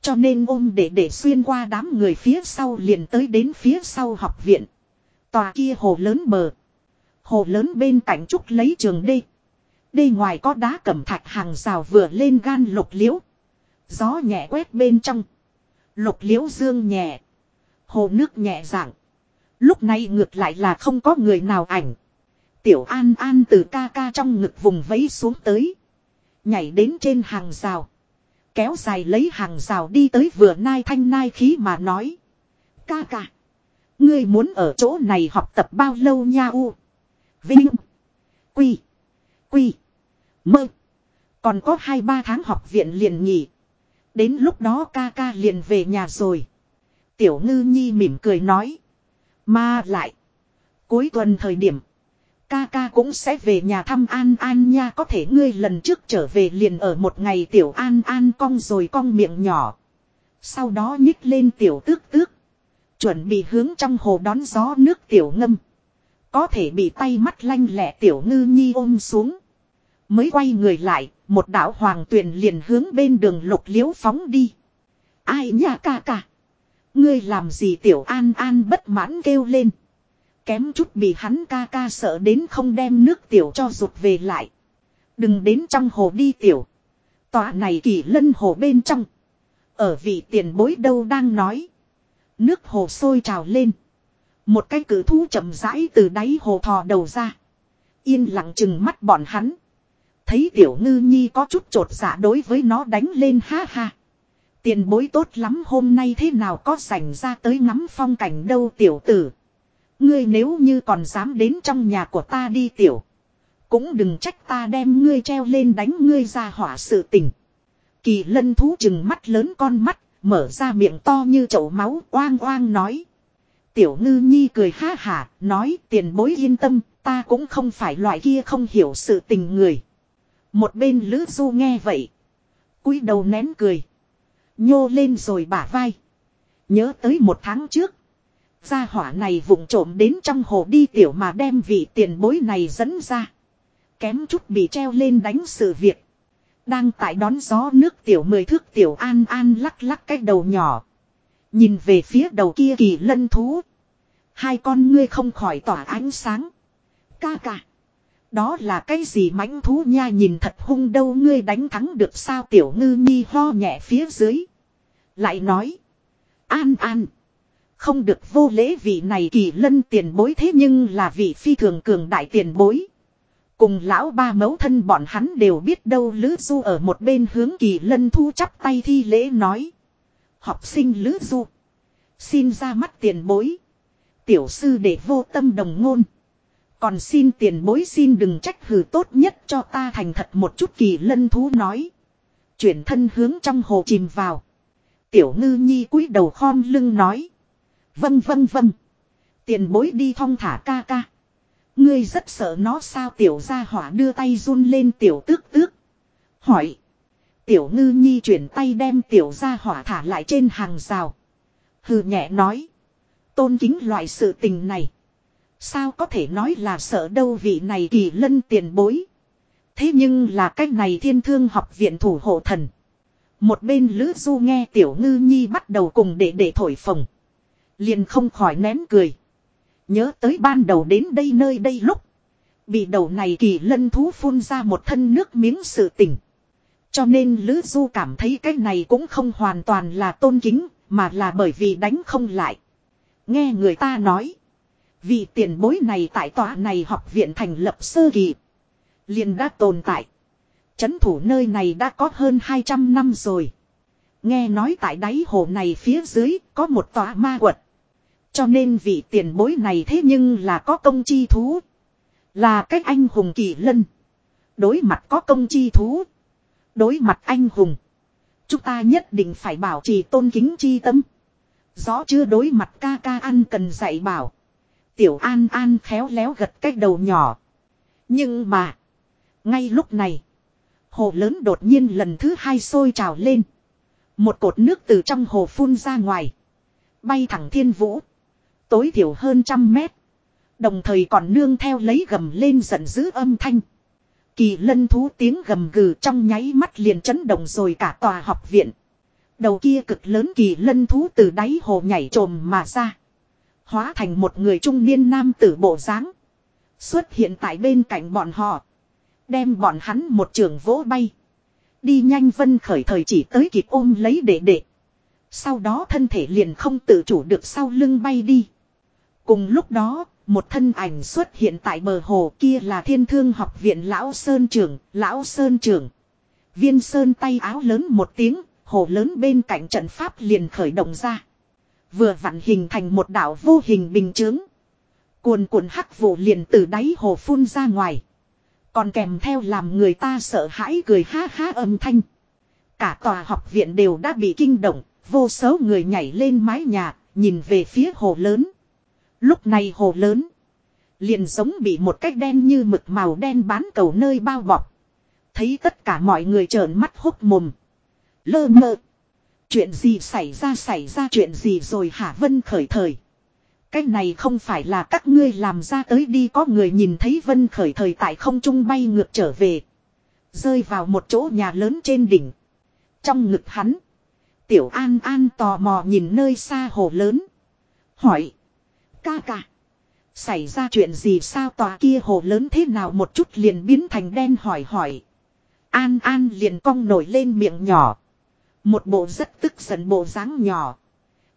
Cho nên ôm để để xuyên qua đám người phía sau liền tới đến phía sau học viện. Tòa kia hồ lớn bờ. Hồ lớn bên cạnh trúc lấy trường đê. Đê ngoài có đá cẩm thạch hàng rào vừa lên gan lục liễu. Gió nhẹ quét bên trong. Lục liễu dương nhẹ. Hồ nước nhẹ dạng. Lúc này ngược lại là không có người nào ảnh. Tiểu An An từ ca ca trong ngực vùng vẫy xuống tới. Nhảy đến trên hàng rào. Kéo dài lấy hàng rào đi tới vừa nai thanh nai khí mà nói. Ca ca. Ngươi muốn ở chỗ này học tập bao lâu nha u. Vinh. Quy. Quy. Mơ. Còn có hai ba tháng học viện liền nghỉ. Đến lúc đó ca ca liền về nhà rồi. Tiểu ngư nhi mỉm cười nói. Mà lại. Cuối tuần thời điểm. Ca ca cũng sẽ về nhà thăm An An nha có thể ngươi lần trước trở về liền ở một ngày tiểu An An cong rồi cong miệng nhỏ. Sau đó nhích lên tiểu tước tước. Chuẩn bị hướng trong hồ đón gió nước tiểu ngâm. Có thể bị tay mắt lanh lẹ tiểu ngư nhi ôm xuống. Mới quay người lại, một đạo hoàng tuyền liền hướng bên đường lục liễu phóng đi. Ai nha ca ca. Ngươi làm gì tiểu an an bất mãn kêu lên. Kém chút bị hắn ca ca sợ đến không đem nước tiểu cho rụt về lại. Đừng đến trong hồ đi tiểu. Tọa này kỳ lân hồ bên trong. Ở vị tiền bối đâu đang nói. Nước hồ sôi trào lên. Một cái cử thú chậm rãi từ đáy hồ thò đầu ra. Yên lặng chừng mắt bọn hắn. Thấy tiểu ngư nhi có chút trột dạ đối với nó đánh lên ha ha. Tiền bối tốt lắm hôm nay thế nào có sảnh ra tới ngắm phong cảnh đâu tiểu tử. Ngươi nếu như còn dám đến trong nhà của ta đi tiểu. Cũng đừng trách ta đem ngươi treo lên đánh ngươi ra hỏa sự tình. Kỳ lân thú chừng mắt lớn con mắt, mở ra miệng to như chậu máu oang oang nói. Tiểu ngư nhi cười ha hả, nói tiền bối yên tâm, ta cũng không phải loại kia không hiểu sự tình người. Một bên lữ du nghe vậy. cúi đầu nén cười. Nhô lên rồi bả vai. Nhớ tới một tháng trước. Gia hỏa này vụng trộm đến trong hồ đi tiểu mà đem vị tiền bối này dẫn ra. Kém chút bị treo lên đánh sự việc. Đang tại đón gió nước tiểu mười thước tiểu an an lắc lắc cái đầu nhỏ. Nhìn về phía đầu kia kỳ lân thú. Hai con ngươi không khỏi tỏa ánh sáng. Ca ca. Đó là cái gì mãnh thú nha nhìn thật hung đâu ngươi đánh thắng được sao tiểu ngư nhi ho nhẹ phía dưới. Lại nói. An an. Không được vô lễ vị này kỳ lân tiền bối thế nhưng là vị phi thường cường đại tiền bối. Cùng lão ba mấu thân bọn hắn đều biết đâu Lữ Du ở một bên hướng kỳ lân thu chắp tay thi lễ nói. Học sinh Lữ Du. Xin ra mắt tiền bối. Tiểu sư để vô tâm đồng ngôn. Còn xin tiền bối xin đừng trách hừ tốt nhất cho ta thành thật một chút kỳ lân thú nói. Chuyển thân hướng trong hồ chìm vào. Tiểu ngư nhi cúi đầu khom lưng nói. Vâng vâng vâng. Tiền bối đi thong thả ca ca. Ngươi rất sợ nó sao tiểu gia hỏa đưa tay run lên, tiểu tước tước. Hỏi. Tiểu ngư nhi chuyển tay đem tiểu gia hỏa thả lại trên hàng rào. Hừ, nhẹ nói. Tôn kính loại sự tình này. Sao có thể nói là sợ đâu vị này kỳ lân tiền bối. Thế nhưng là cách này thiên thương học viện thủ hộ thần. Một bên Lữ Du nghe tiểu ngư nhi bắt đầu cùng để để thổi phồng. Liền không khỏi nén cười. Nhớ tới ban đầu đến đây nơi đây lúc. Bị đầu này kỳ lân thú phun ra một thân nước miếng sự tình. Cho nên Lữ Du cảm thấy cái này cũng không hoàn toàn là tôn kính, mà là bởi vì đánh không lại. Nghe người ta nói. Vì tiền bối này tại tòa này học viện thành lập sơ kỳ. liền đã tồn tại. Chấn thủ nơi này đã có hơn 200 năm rồi. Nghe nói tại đáy hồ này phía dưới có một tòa ma quật. Cho nên vị tiền bối này thế nhưng là có công chi thú. Là cách anh hùng kỳ lân. Đối mặt có công chi thú. Đối mặt anh hùng. Chúng ta nhất định phải bảo trì tôn kính chi tâm. Rõ chưa đối mặt ca ca ăn cần dạy bảo. Tiểu An An khéo léo gật cái đầu nhỏ. Nhưng mà. Ngay lúc này. Hồ lớn đột nhiên lần thứ hai sôi trào lên. Một cột nước từ trong hồ phun ra ngoài. Bay thẳng thiên vũ. Tối thiểu hơn trăm mét. Đồng thời còn nương theo lấy gầm lên giận dữ âm thanh. Kỳ lân thú tiếng gầm gừ trong nháy mắt liền chấn động rồi cả tòa học viện. Đầu kia cực lớn kỳ lân thú từ đáy hồ nhảy trồm mà ra. Hóa thành một người trung niên nam tử bộ dáng Xuất hiện tại bên cạnh bọn họ. Đem bọn hắn một trường vỗ bay. Đi nhanh vân khởi thời chỉ tới kịp ôm lấy để đệ. Sau đó thân thể liền không tự chủ được sau lưng bay đi. Cùng lúc đó, một thân ảnh xuất hiện tại bờ hồ kia là thiên thương học viện Lão Sơn Trường, Lão Sơn Trường. Viên Sơn tay áo lớn một tiếng, hồ lớn bên cạnh trận pháp liền khởi động ra. Vừa vặn hình thành một đảo vô hình bình chướng. Cuồn cuộn hắc vụ liền từ đáy hồ phun ra ngoài. Còn kèm theo làm người ta sợ hãi cười ha ha âm thanh. Cả tòa học viện đều đã bị kinh động, vô số người nhảy lên mái nhà, nhìn về phía hồ lớn. Lúc này hồ lớn, liền giống bị một cách đen như mực màu đen bán cầu nơi bao bọc. Thấy tất cả mọi người trợn mắt hốc mồm. Lơ mơ. Chuyện gì xảy ra xảy ra chuyện gì rồi hả Vân khởi thời. Cái này không phải là các ngươi làm ra tới đi có người nhìn thấy Vân khởi thời tại không trung bay ngược trở về. Rơi vào một chỗ nhà lớn trên đỉnh. Trong ngực hắn. Tiểu An An tò mò nhìn nơi xa hồ lớn. Hỏi. Ca ca. Xảy ra chuyện gì sao tòa kia hồ lớn thế nào một chút liền biến thành đen hỏi hỏi. An An liền cong nổi lên miệng nhỏ. Một bộ rất tức giận bộ dáng nhỏ.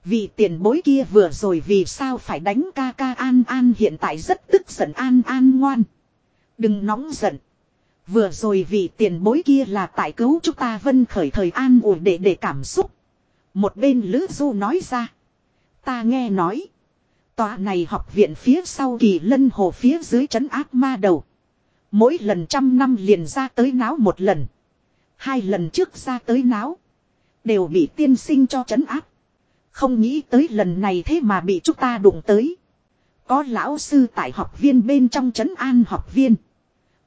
Vì tiền bối kia vừa rồi vì sao phải đánh ca ca An An hiện tại rất tức giận An An ngoan. Đừng nóng giận. Vừa rồi vì tiền bối kia là tại cứu chúng ta vân khởi thời an ủi để để cảm xúc. Một bên Lữ Du nói ra. Ta nghe nói. Tòa này học viện phía sau kỳ lân hồ phía dưới trấn áp ma đầu. Mỗi lần trăm năm liền ra tới náo một lần. Hai lần trước ra tới náo. Đều bị tiên sinh cho trấn áp. Không nghĩ tới lần này thế mà bị chúng ta đụng tới. Có lão sư tại học viên bên trong trấn an học viên.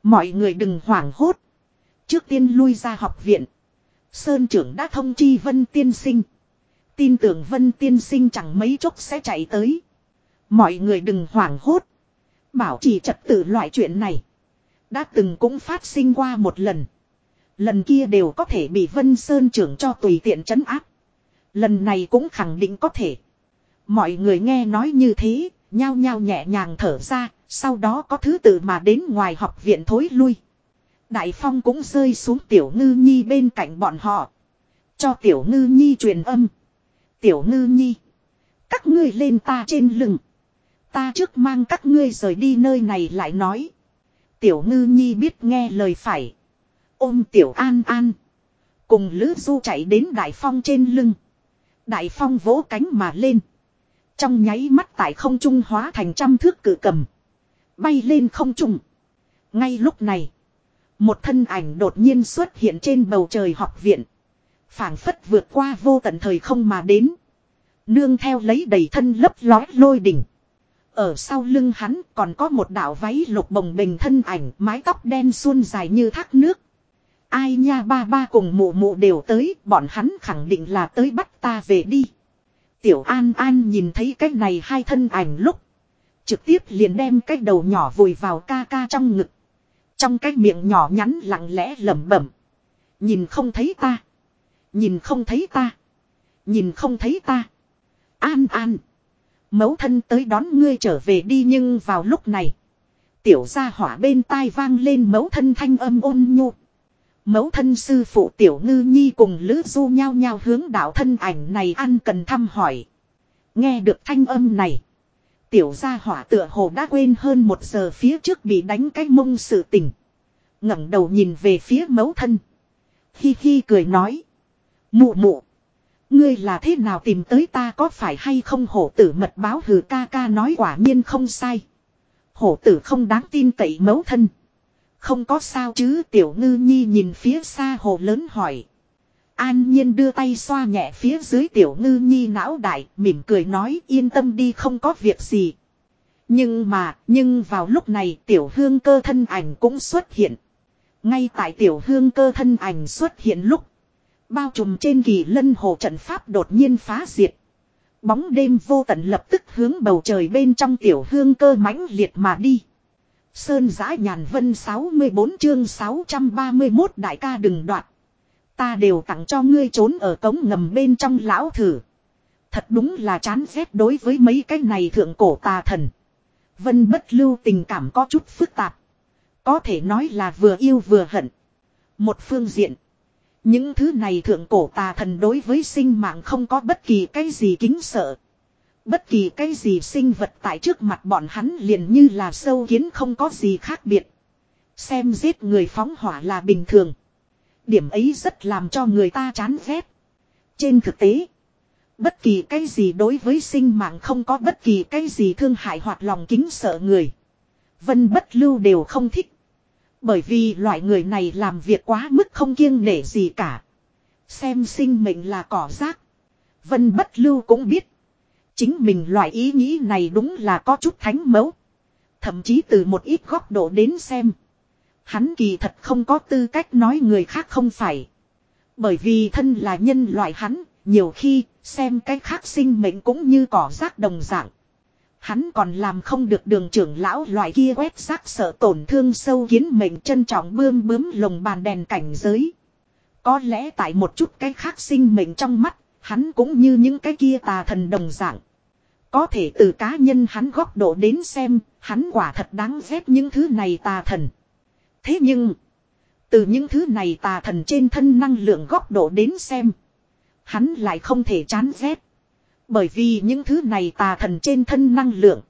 Mọi người đừng hoảng hốt. Trước tiên lui ra học viện. Sơn trưởng đã thông chi Vân tiên sinh. Tin tưởng Vân tiên sinh chẳng mấy chốc sẽ chạy tới. Mọi người đừng hoảng hốt. Bảo trì trật tự loại chuyện này. Đã từng cũng phát sinh qua một lần. Lần kia đều có thể bị Vân Sơn trưởng cho tùy tiện trấn áp. Lần này cũng khẳng định có thể. Mọi người nghe nói như thế, nhao nhao nhẹ nhàng thở ra, sau đó có thứ tự mà đến ngoài học viện thối lui. Đại Phong cũng rơi xuống Tiểu Ngư Nhi bên cạnh bọn họ. Cho Tiểu Ngư Nhi truyền âm. Tiểu Ngư Nhi. Các ngươi lên ta trên lưng. Ta trước mang các ngươi rời đi nơi này lại nói. Tiểu Ngư Nhi biết nghe lời phải. Ôm Tiểu An An. Cùng Lữ Du chạy đến Đại Phong trên lưng. Đại Phong vỗ cánh mà lên. Trong nháy mắt tại không trung hóa thành trăm thước cử cầm. Bay lên không trung. Ngay lúc này. Một thân ảnh đột nhiên xuất hiện trên bầu trời học viện. phảng phất vượt qua vô tận thời không mà đến. Nương theo lấy đầy thân lấp lói lôi đỉnh. Ở sau lưng hắn còn có một đạo váy lục bồng bình thân ảnh mái tóc đen suôn dài như thác nước. Ai nha ba ba cùng mụ mụ đều tới, bọn hắn khẳng định là tới bắt ta về đi. Tiểu An An nhìn thấy cái này hai thân ảnh lúc. Trực tiếp liền đem cái đầu nhỏ vùi vào ca ca trong ngực. Trong cái miệng nhỏ nhắn lặng lẽ lẩm bẩm. Nhìn không thấy ta. Nhìn không thấy ta. Nhìn không thấy ta. An An mẫu thân tới đón ngươi trở về đi nhưng vào lúc này. Tiểu gia hỏa bên tai vang lên mẫu thân thanh âm ôn nhu. Mẫu thân sư phụ tiểu ngư nhi cùng lữ du nhau nhau hướng đạo thân ảnh này ăn cần thăm hỏi. Nghe được thanh âm này. Tiểu gia hỏa tựa hồ đã quên hơn một giờ phía trước bị đánh cái mông sự tình. ngẩng đầu nhìn về phía mẫu thân. Hi hi cười nói. Mụ mụ. Ngươi là thế nào tìm tới ta có phải hay không hổ tử mật báo hừ ca ca nói quả nhiên không sai. Hổ tử không đáng tin cậy mấu thân. Không có sao chứ tiểu ngư nhi nhìn phía xa hồ lớn hỏi. An nhiên đưa tay xoa nhẹ phía dưới tiểu ngư nhi não đại mỉm cười nói yên tâm đi không có việc gì. Nhưng mà, nhưng vào lúc này tiểu hương cơ thân ảnh cũng xuất hiện. Ngay tại tiểu hương cơ thân ảnh xuất hiện lúc. Bao trùm trên kỳ lân hồ trận pháp đột nhiên phá diệt. Bóng đêm vô tận lập tức hướng bầu trời bên trong tiểu hương cơ mãnh liệt mà đi. Sơn giã nhàn vân 64 chương 631 đại ca đừng đoạt. Ta đều tặng cho ngươi trốn ở cống ngầm bên trong lão thử. Thật đúng là chán ghét đối với mấy cái này thượng cổ tà thần. Vân bất lưu tình cảm có chút phức tạp. Có thể nói là vừa yêu vừa hận. Một phương diện. Những thứ này thượng cổ tà thần đối với sinh mạng không có bất kỳ cái gì kính sợ. Bất kỳ cái gì sinh vật tại trước mặt bọn hắn liền như là sâu kiến không có gì khác biệt. Xem giết người phóng hỏa là bình thường. Điểm ấy rất làm cho người ta chán ghét. Trên thực tế, bất kỳ cái gì đối với sinh mạng không có bất kỳ cái gì thương hại hoặc lòng kính sợ người. Vân bất lưu đều không thích. Bởi vì loại người này làm việc quá mức không kiêng nể gì cả. Xem sinh mệnh là cỏ rác. Vân bất lưu cũng biết. Chính mình loại ý nghĩ này đúng là có chút thánh mẫu. Thậm chí từ một ít góc độ đến xem. Hắn kỳ thật không có tư cách nói người khác không phải. Bởi vì thân là nhân loại hắn, nhiều khi, xem cái khác sinh mệnh cũng như cỏ rác đồng dạng. Hắn còn làm không được đường trưởng lão loại kia quét rác sợ tổn thương sâu kiến mình trân trọng bươm bướm lồng bàn đèn cảnh giới. Có lẽ tại một chút cái khác sinh mệnh trong mắt, hắn cũng như những cái kia tà thần đồng dạng. Có thể từ cá nhân hắn góc độ đến xem, hắn quả thật đáng ghét những thứ này tà thần. Thế nhưng, từ những thứ này tà thần trên thân năng lượng góc độ đến xem, hắn lại không thể chán ghét. Bởi vì những thứ này tà thần trên thân năng lượng,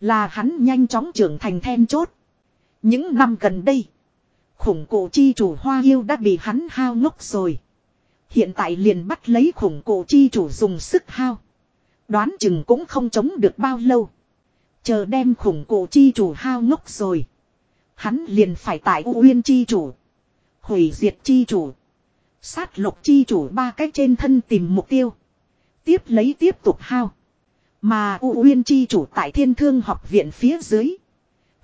là hắn nhanh chóng trưởng thành then chốt. Những năm gần đây, khủng cổ chi chủ hoa yêu đã bị hắn hao ngốc rồi. Hiện tại liền bắt lấy khủng cổ chi chủ dùng sức hao. Đoán chừng cũng không chống được bao lâu. Chờ đem khủng cổ chi chủ hao ngốc rồi. Hắn liền phải tại U Uyên chi chủ. Hủy diệt chi chủ. Sát lục chi chủ ba cách trên thân tìm mục tiêu. Tiếp lấy tiếp tục hao. Mà U Uyên chi chủ tại thiên thương học viện phía dưới.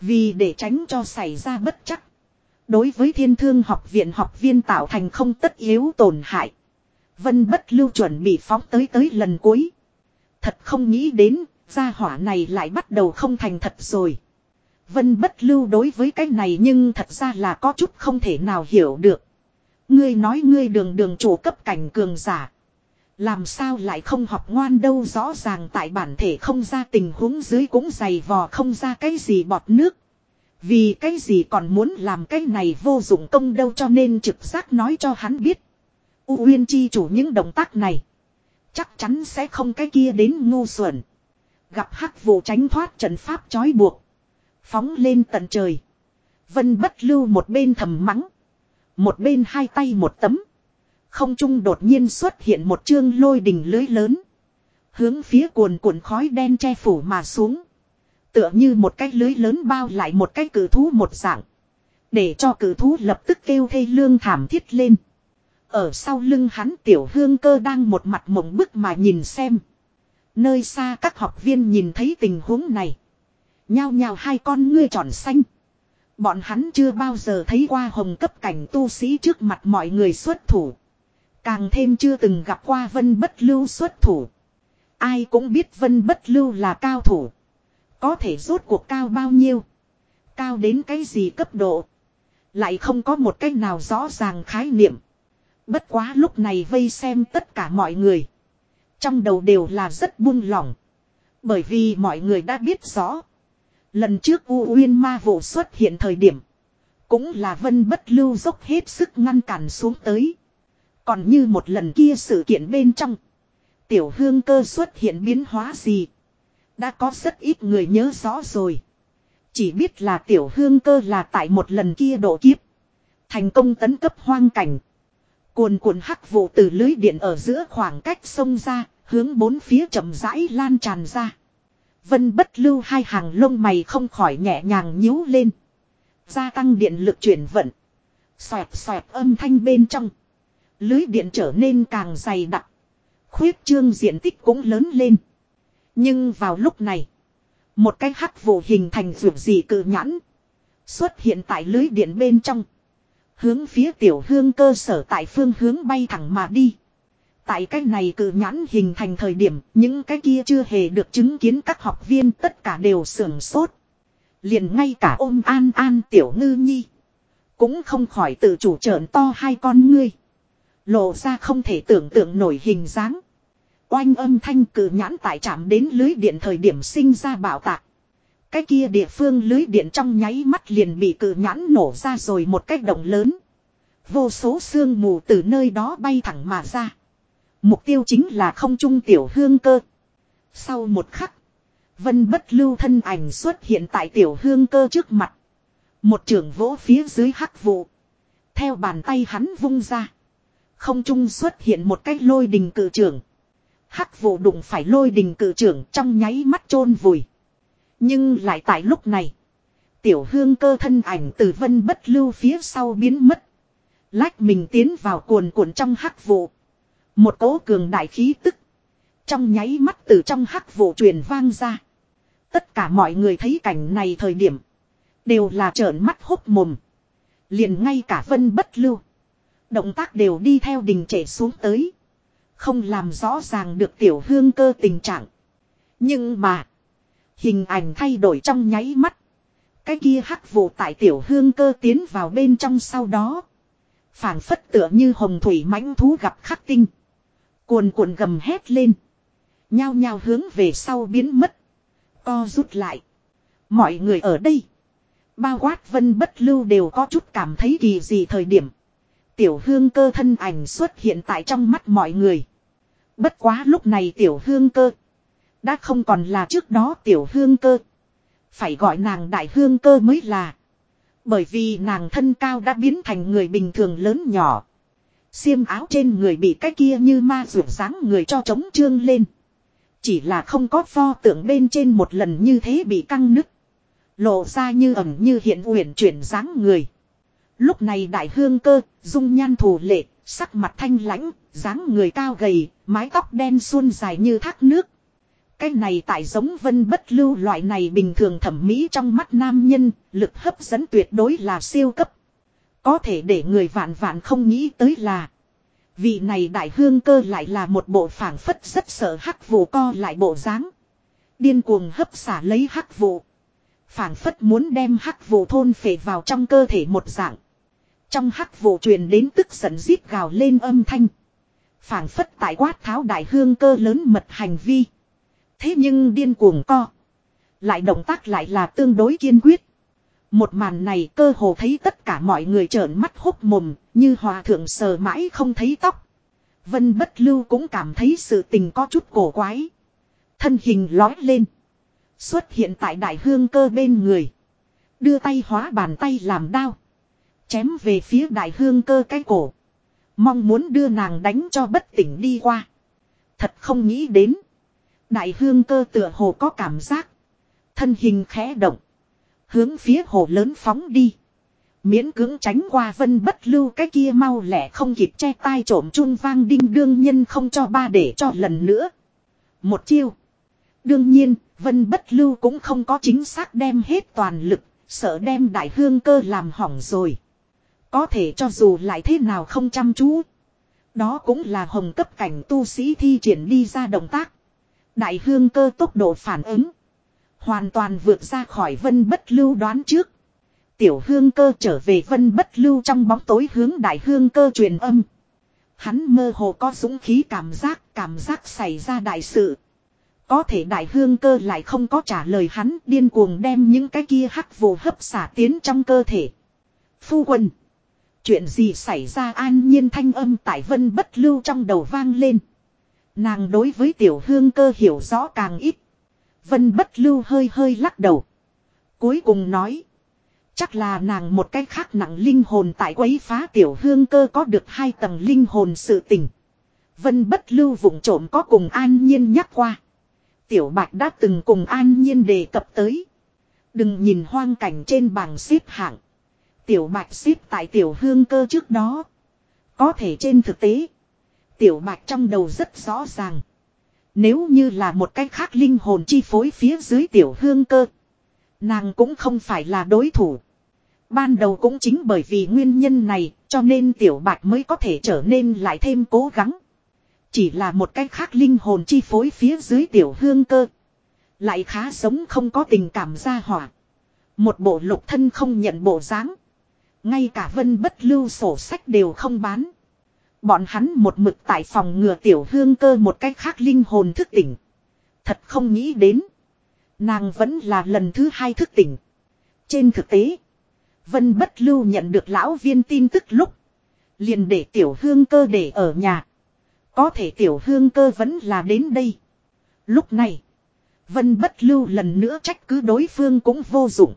Vì để tránh cho xảy ra bất chắc. Đối với thiên thương học viện học viên tạo thành không tất yếu tổn hại. Vân bất lưu chuẩn bị phóng tới tới lần cuối. Thật không nghĩ đến, gia hỏa này lại bắt đầu không thành thật rồi. Vân bất lưu đối với cái này nhưng thật ra là có chút không thể nào hiểu được. Ngươi nói ngươi đường đường chủ cấp cảnh cường giả. Làm sao lại không học ngoan đâu rõ ràng tại bản thể không ra, tình huống dưới cũng dày vò không ra cái gì bọt nước. Vì cái gì còn muốn làm cái này vô dụng công đâu cho nên trực giác nói cho hắn biết. U Uyên chi chủ những động tác này. Chắc chắn sẽ không cái kia đến ngu xuẩn. Gặp hắc vụ tránh thoát trận pháp chói buộc. Phóng lên tận trời. Vân bất lưu một bên thầm mắng. Một bên hai tay một tấm. Không trung đột nhiên xuất hiện một chương lôi đình lưới lớn. Hướng phía cuồn cuộn khói đen che phủ mà xuống. Tựa như một cái lưới lớn bao lại một cái cử thú một dạng. Để cho cử thú lập tức kêu thê lương thảm thiết lên. Ở sau lưng hắn tiểu hương cơ đang một mặt mộng bức mà nhìn xem. Nơi xa các học viên nhìn thấy tình huống này. Nhao nhao hai con ngươi tròn xanh. Bọn hắn chưa bao giờ thấy qua hồng cấp cảnh tu sĩ trước mặt mọi người xuất thủ. Càng thêm chưa từng gặp qua vân bất lưu xuất thủ. Ai cũng biết vân bất lưu là cao thủ. Có thể rốt cuộc cao bao nhiêu. Cao đến cái gì cấp độ. Lại không có một cách nào rõ ràng khái niệm. Bất quá lúc này vây xem tất cả mọi người. Trong đầu đều là rất buông lỏng. Bởi vì mọi người đã biết rõ. Lần trước U Uyên ma vụ xuất hiện thời điểm. Cũng là vân bất lưu dốc hết sức ngăn cản xuống tới. Còn như một lần kia sự kiện bên trong. Tiểu hương cơ xuất hiện biến hóa gì. Đã có rất ít người nhớ rõ rồi. Chỉ biết là tiểu hương cơ là tại một lần kia độ kiếp. Thành công tấn cấp hoang cảnh. Cuồn cuộn hắc vụ từ lưới điện ở giữa khoảng cách sông ra, hướng bốn phía chậm rãi lan tràn ra. Vân bất lưu hai hàng lông mày không khỏi nhẹ nhàng nhíu lên. Gia tăng điện lực chuyển vận. Xoẹt xoẹt âm thanh bên trong. Lưới điện trở nên càng dày đặc. Khuyết trương diện tích cũng lớn lên. Nhưng vào lúc này. Một cái hắc vụ hình thành vượt gì cự nhãn. Xuất hiện tại lưới điện bên trong. Hướng phía tiểu hương cơ sở tại phương hướng bay thẳng mà đi. Tại cái này cự nhãn hình thành thời điểm, những cái kia chưa hề được chứng kiến các học viên tất cả đều sưởng sốt. Liền ngay cả ôm an an tiểu ngư nhi. Cũng không khỏi tự chủ trợn to hai con ngươi. Lộ ra không thể tưởng tượng nổi hình dáng. Oanh âm thanh cự nhãn tại chạm đến lưới điện thời điểm sinh ra bảo tạc. Cái kia địa phương lưới điện trong nháy mắt liền bị cự nhãn nổ ra rồi một cách động lớn. Vô số sương mù từ nơi đó bay thẳng mà ra. Mục tiêu chính là không trung tiểu hương cơ. Sau một khắc. Vân bất lưu thân ảnh xuất hiện tại tiểu hương cơ trước mặt. Một trường vỗ phía dưới hắc vụ. Theo bàn tay hắn vung ra. Không trung xuất hiện một cái lôi đình cự trưởng. Hắc vụ đụng phải lôi đình cự trưởng trong nháy mắt chôn vùi. Nhưng lại tại lúc này. Tiểu hương cơ thân ảnh từ vân bất lưu phía sau biến mất. Lách mình tiến vào cuồn cuộn trong hắc vụ. Một cỗ cường đại khí tức. Trong nháy mắt từ trong hắc vụ truyền vang ra. Tất cả mọi người thấy cảnh này thời điểm. Đều là trợn mắt hốt mồm. Liền ngay cả vân bất lưu. Động tác đều đi theo đình trệ xuống tới. Không làm rõ ràng được tiểu hương cơ tình trạng. Nhưng mà. Hình ảnh thay đổi trong nháy mắt. Cái kia hắc vụ tại tiểu hương cơ tiến vào bên trong sau đó. phảng phất tựa như hồng thủy mãnh thú gặp khắc tinh. Cuồn cuộn gầm hét lên. Nhao nhao hướng về sau biến mất. Co rút lại. Mọi người ở đây. Bao quát vân bất lưu đều có chút cảm thấy kỳ gì thời điểm. Tiểu hương cơ thân ảnh xuất hiện tại trong mắt mọi người. Bất quá lúc này tiểu hương cơ. Đã không còn là trước đó tiểu hương cơ. Phải gọi nàng đại hương cơ mới là. Bởi vì nàng thân cao đã biến thành người bình thường lớn nhỏ. Xiêm áo trên người bị cái kia như ma rượu dáng người cho trống trương lên. Chỉ là không có pho tượng bên trên một lần như thế bị căng nứt. Lộ ra như ẩm như hiện uyển chuyển dáng người. Lúc này đại hương cơ, dung nhan thủ lệ, sắc mặt thanh lãnh, dáng người cao gầy, mái tóc đen suôn dài như thác nước. Cái này tại giống vân bất lưu loại này bình thường thẩm mỹ trong mắt nam nhân, lực hấp dẫn tuyệt đối là siêu cấp. Có thể để người vạn vạn không nghĩ tới là. Vị này đại hương cơ lại là một bộ phảng phất rất sợ hắc vụ co lại bộ dáng Điên cuồng hấp xả lấy hắc vụ. phảng phất muốn đem hắc vụ thôn phệ vào trong cơ thể một dạng. Trong hắc vụ truyền đến tức giận rít gào lên âm thanh. phảng phất tại quát tháo đại hương cơ lớn mật hành vi. Thế nhưng điên cuồng co. Lại động tác lại là tương đối kiên quyết. Một màn này cơ hồ thấy tất cả mọi người trợn mắt hốc mồm, như hòa thượng sờ mãi không thấy tóc. Vân bất lưu cũng cảm thấy sự tình có chút cổ quái. Thân hình lói lên. Xuất hiện tại đại hương cơ bên người. Đưa tay hóa bàn tay làm đao. Chém về phía đại hương cơ cái cổ. Mong muốn đưa nàng đánh cho bất tỉnh đi qua. Thật không nghĩ đến. Đại hương cơ tựa hồ có cảm giác. Thân hình khẽ động. Hướng phía hồ lớn phóng đi. Miễn cưỡng tránh qua vân bất lưu cái kia mau lẻ không kịp che tai trộm chung vang đinh đương nhân không cho ba để cho lần nữa. Một chiêu. Đương nhiên, vân bất lưu cũng không có chính xác đem hết toàn lực, sợ đem đại hương cơ làm hỏng rồi. Có thể cho dù lại thế nào không chăm chú. Đó cũng là hồng cấp cảnh tu sĩ thi triển đi ra động tác. Đại hương cơ tốc độ phản ứng. Hoàn toàn vượt ra khỏi vân bất lưu đoán trước. Tiểu hương cơ trở về vân bất lưu trong bóng tối hướng đại hương cơ truyền âm. Hắn mơ hồ có dũng khí cảm giác, cảm giác xảy ra đại sự. Có thể đại hương cơ lại không có trả lời hắn điên cuồng đem những cái kia hắc vụ hấp xả tiến trong cơ thể. Phu quân. Chuyện gì xảy ra an nhiên thanh âm tại vân bất lưu trong đầu vang lên. Nàng đối với tiểu hương cơ hiểu rõ càng ít. Vân bất lưu hơi hơi lắc đầu. Cuối cùng nói. Chắc là nàng một cách khác nặng linh hồn tại quấy phá tiểu hương cơ có được hai tầng linh hồn sự tình. Vân bất lưu vụng trộm có cùng an nhiên nhắc qua. Tiểu bạch đã từng cùng an nhiên đề cập tới. Đừng nhìn hoang cảnh trên bảng xếp hạng. Tiểu bạch xếp tại tiểu hương cơ trước đó. Có thể trên thực tế. Tiểu bạch trong đầu rất rõ ràng. Nếu như là một cách khác linh hồn chi phối phía dưới tiểu hương cơ. Nàng cũng không phải là đối thủ. Ban đầu cũng chính bởi vì nguyên nhân này, cho nên tiểu bạch mới có thể trở nên lại thêm cố gắng. Chỉ là một cách khác linh hồn chi phối phía dưới tiểu hương cơ. Lại khá sống không có tình cảm ra hỏa. Một bộ lục thân không nhận bộ dáng. Ngay cả vân bất lưu sổ sách đều không bán. Bọn hắn một mực tại phòng ngừa tiểu hương cơ một cách khác linh hồn thức tỉnh. Thật không nghĩ đến. Nàng vẫn là lần thứ hai thức tỉnh. Trên thực tế. Vân bất lưu nhận được lão viên tin tức lúc. Liền để tiểu hương cơ để ở nhà. Có thể tiểu hương cơ vẫn là đến đây. Lúc này. Vân bất lưu lần nữa trách cứ đối phương cũng vô dụng.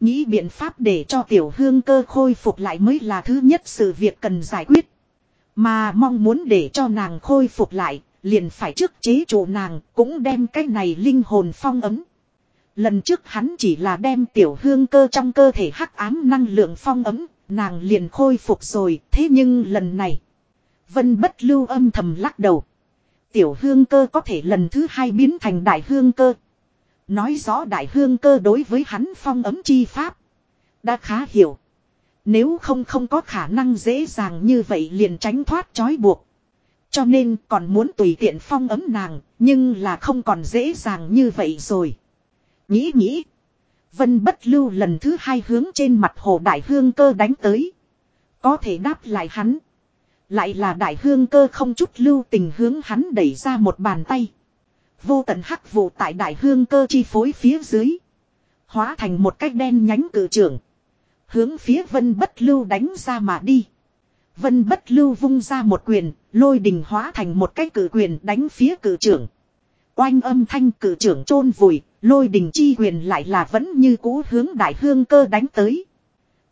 Nghĩ biện pháp để cho tiểu hương cơ khôi phục lại mới là thứ nhất sự việc cần giải quyết. Mà mong muốn để cho nàng khôi phục lại, liền phải trước chế chủ nàng, cũng đem cái này linh hồn phong ấm. Lần trước hắn chỉ là đem tiểu hương cơ trong cơ thể hắc ám năng lượng phong ấm, nàng liền khôi phục rồi, thế nhưng lần này. Vân bất lưu âm thầm lắc đầu. Tiểu hương cơ có thể lần thứ hai biến thành đại hương cơ. Nói rõ đại hương cơ đối với hắn phong ấm chi pháp. Đã khá hiểu. Nếu không không có khả năng dễ dàng như vậy liền tránh thoát trói buộc. Cho nên còn muốn tùy tiện phong ấm nàng, nhưng là không còn dễ dàng như vậy rồi. Nghĩ nghĩ. Vân bất lưu lần thứ hai hướng trên mặt hồ đại hương cơ đánh tới. Có thể đáp lại hắn. Lại là đại hương cơ không chút lưu tình hướng hắn đẩy ra một bàn tay. Vô tận hắc vụ tại đại hương cơ chi phối phía dưới. Hóa thành một cách đen nhánh cử trưởng. Hướng phía vân bất lưu đánh ra mà đi. Vân bất lưu vung ra một quyền, lôi đình hóa thành một cái cử quyền đánh phía cử trưởng. Oanh âm thanh cử trưởng chôn vùi, lôi đình chi quyền lại là vẫn như cũ hướng đại hương cơ đánh tới.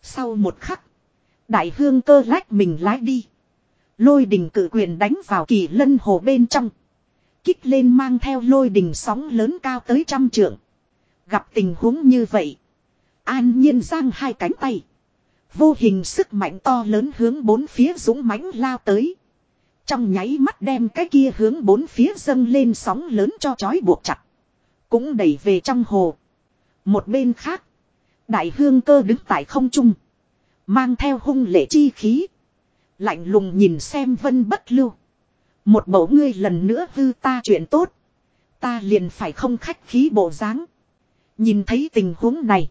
Sau một khắc, đại hương cơ lách mình lái đi. Lôi đình cử quyền đánh vào kỳ lân hồ bên trong. Kích lên mang theo lôi đình sóng lớn cao tới trăm trượng. Gặp tình huống như vậy. An nhiên giang hai cánh tay. Vô hình sức mạnh to lớn hướng bốn phía dũng mãnh lao tới. Trong nháy mắt đem cái kia hướng bốn phía dâng lên sóng lớn cho chói buộc chặt. Cũng đẩy về trong hồ. Một bên khác. Đại hương cơ đứng tại không trung. Mang theo hung lệ chi khí. Lạnh lùng nhìn xem vân bất lưu. Một bầu ngươi lần nữa hư ta chuyện tốt. Ta liền phải không khách khí bộ dáng. Nhìn thấy tình huống này.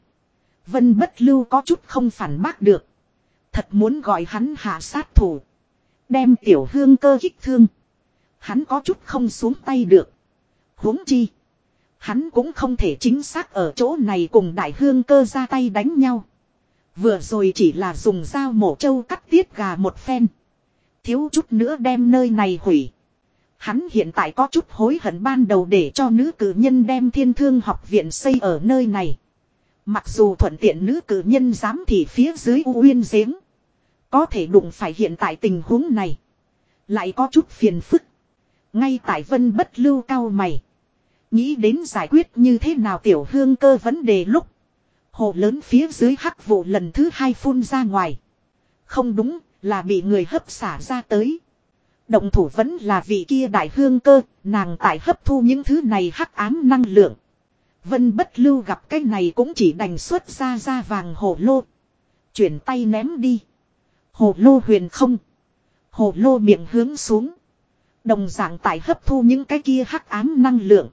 Vân bất lưu có chút không phản bác được. Thật muốn gọi hắn hạ sát thủ. Đem tiểu hương cơ kích thương. Hắn có chút không xuống tay được. huống chi. Hắn cũng không thể chính xác ở chỗ này cùng đại hương cơ ra tay đánh nhau. Vừa rồi chỉ là dùng dao mổ trâu cắt tiết gà một phen. Thiếu chút nữa đem nơi này hủy. Hắn hiện tại có chút hối hận ban đầu để cho nữ cử nhân đem thiên thương học viện xây ở nơi này. Mặc dù thuận tiện nữ cử nhân dám thì phía dưới u uyên giếng. Có thể đụng phải hiện tại tình huống này. Lại có chút phiền phức. Ngay tại vân bất lưu cao mày. Nghĩ đến giải quyết như thế nào tiểu hương cơ vấn đề lúc. Hồ lớn phía dưới hắc vụ lần thứ hai phun ra ngoài. Không đúng, là bị người hấp xả ra tới. Động thủ vẫn là vị kia đại hương cơ, nàng tại hấp thu những thứ này hắc ám năng lượng. Vân bất lưu gặp cái này cũng chỉ đành xuất ra ra vàng hồ lô. Chuyển tay ném đi. Hồ lô huyền không. Hồ lô miệng hướng xuống. Đồng dạng tại hấp thu những cái kia hắc ám năng lượng.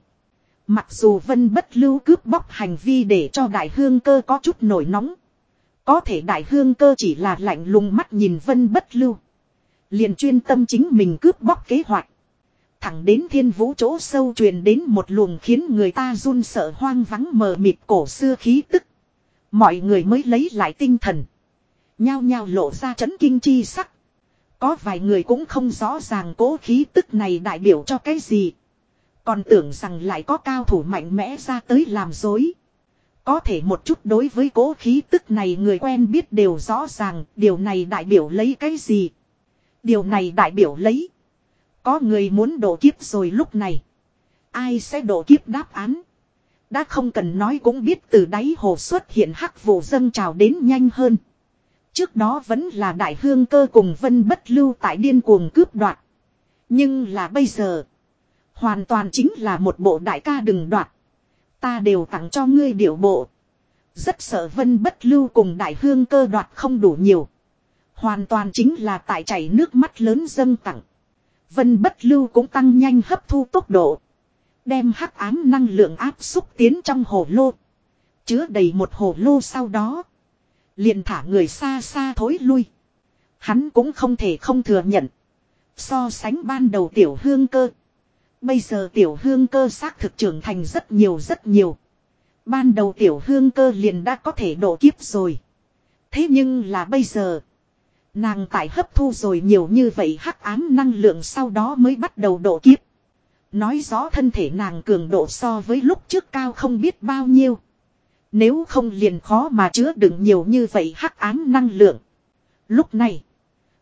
Mặc dù vân bất lưu cướp bóc hành vi để cho đại hương cơ có chút nổi nóng. Có thể đại hương cơ chỉ là lạnh lùng mắt nhìn vân bất lưu. Liền chuyên tâm chính mình cướp bóc kế hoạch. Thẳng đến thiên vũ chỗ sâu truyền đến một luồng khiến người ta run sợ hoang vắng mờ mịt cổ xưa khí tức. Mọi người mới lấy lại tinh thần. Nhao nhao lộ ra chấn kinh chi sắc. Có vài người cũng không rõ ràng cố khí tức này đại biểu cho cái gì. Còn tưởng rằng lại có cao thủ mạnh mẽ ra tới làm dối. Có thể một chút đối với cố khí tức này người quen biết đều rõ ràng, điều này đại biểu lấy cái gì. Điều này đại biểu lấy. Có người muốn độ kiếp rồi lúc này. Ai sẽ độ kiếp đáp án. Đã không cần nói cũng biết từ đáy hồ xuất hiện hắc vụ dâng trào đến nhanh hơn. Trước đó vẫn là đại hương cơ cùng vân bất lưu tại điên cuồng cướp đoạt. Nhưng là bây giờ. Hoàn toàn chính là một bộ đại ca đừng đoạt. Ta đều tặng cho ngươi điệu bộ. Rất sợ vân bất lưu cùng đại hương cơ đoạt không đủ nhiều. Hoàn toàn chính là tại chảy nước mắt lớn dâng tặng. Vân bất lưu cũng tăng nhanh hấp thu tốc độ. Đem hắc ám năng lượng áp xúc tiến trong hồ lô. Chứa đầy một hồ lô sau đó. Liền thả người xa xa thối lui. Hắn cũng không thể không thừa nhận. So sánh ban đầu tiểu hương cơ. Bây giờ tiểu hương cơ xác thực trưởng thành rất nhiều rất nhiều. Ban đầu tiểu hương cơ liền đã có thể độ kiếp rồi. Thế nhưng là bây giờ. Nàng tại hấp thu rồi nhiều như vậy hắc ám năng lượng sau đó mới bắt đầu độ kiếp. Nói rõ thân thể nàng cường độ so với lúc trước cao không biết bao nhiêu. Nếu không liền khó mà chứa đựng nhiều như vậy hắc ám năng lượng. Lúc này,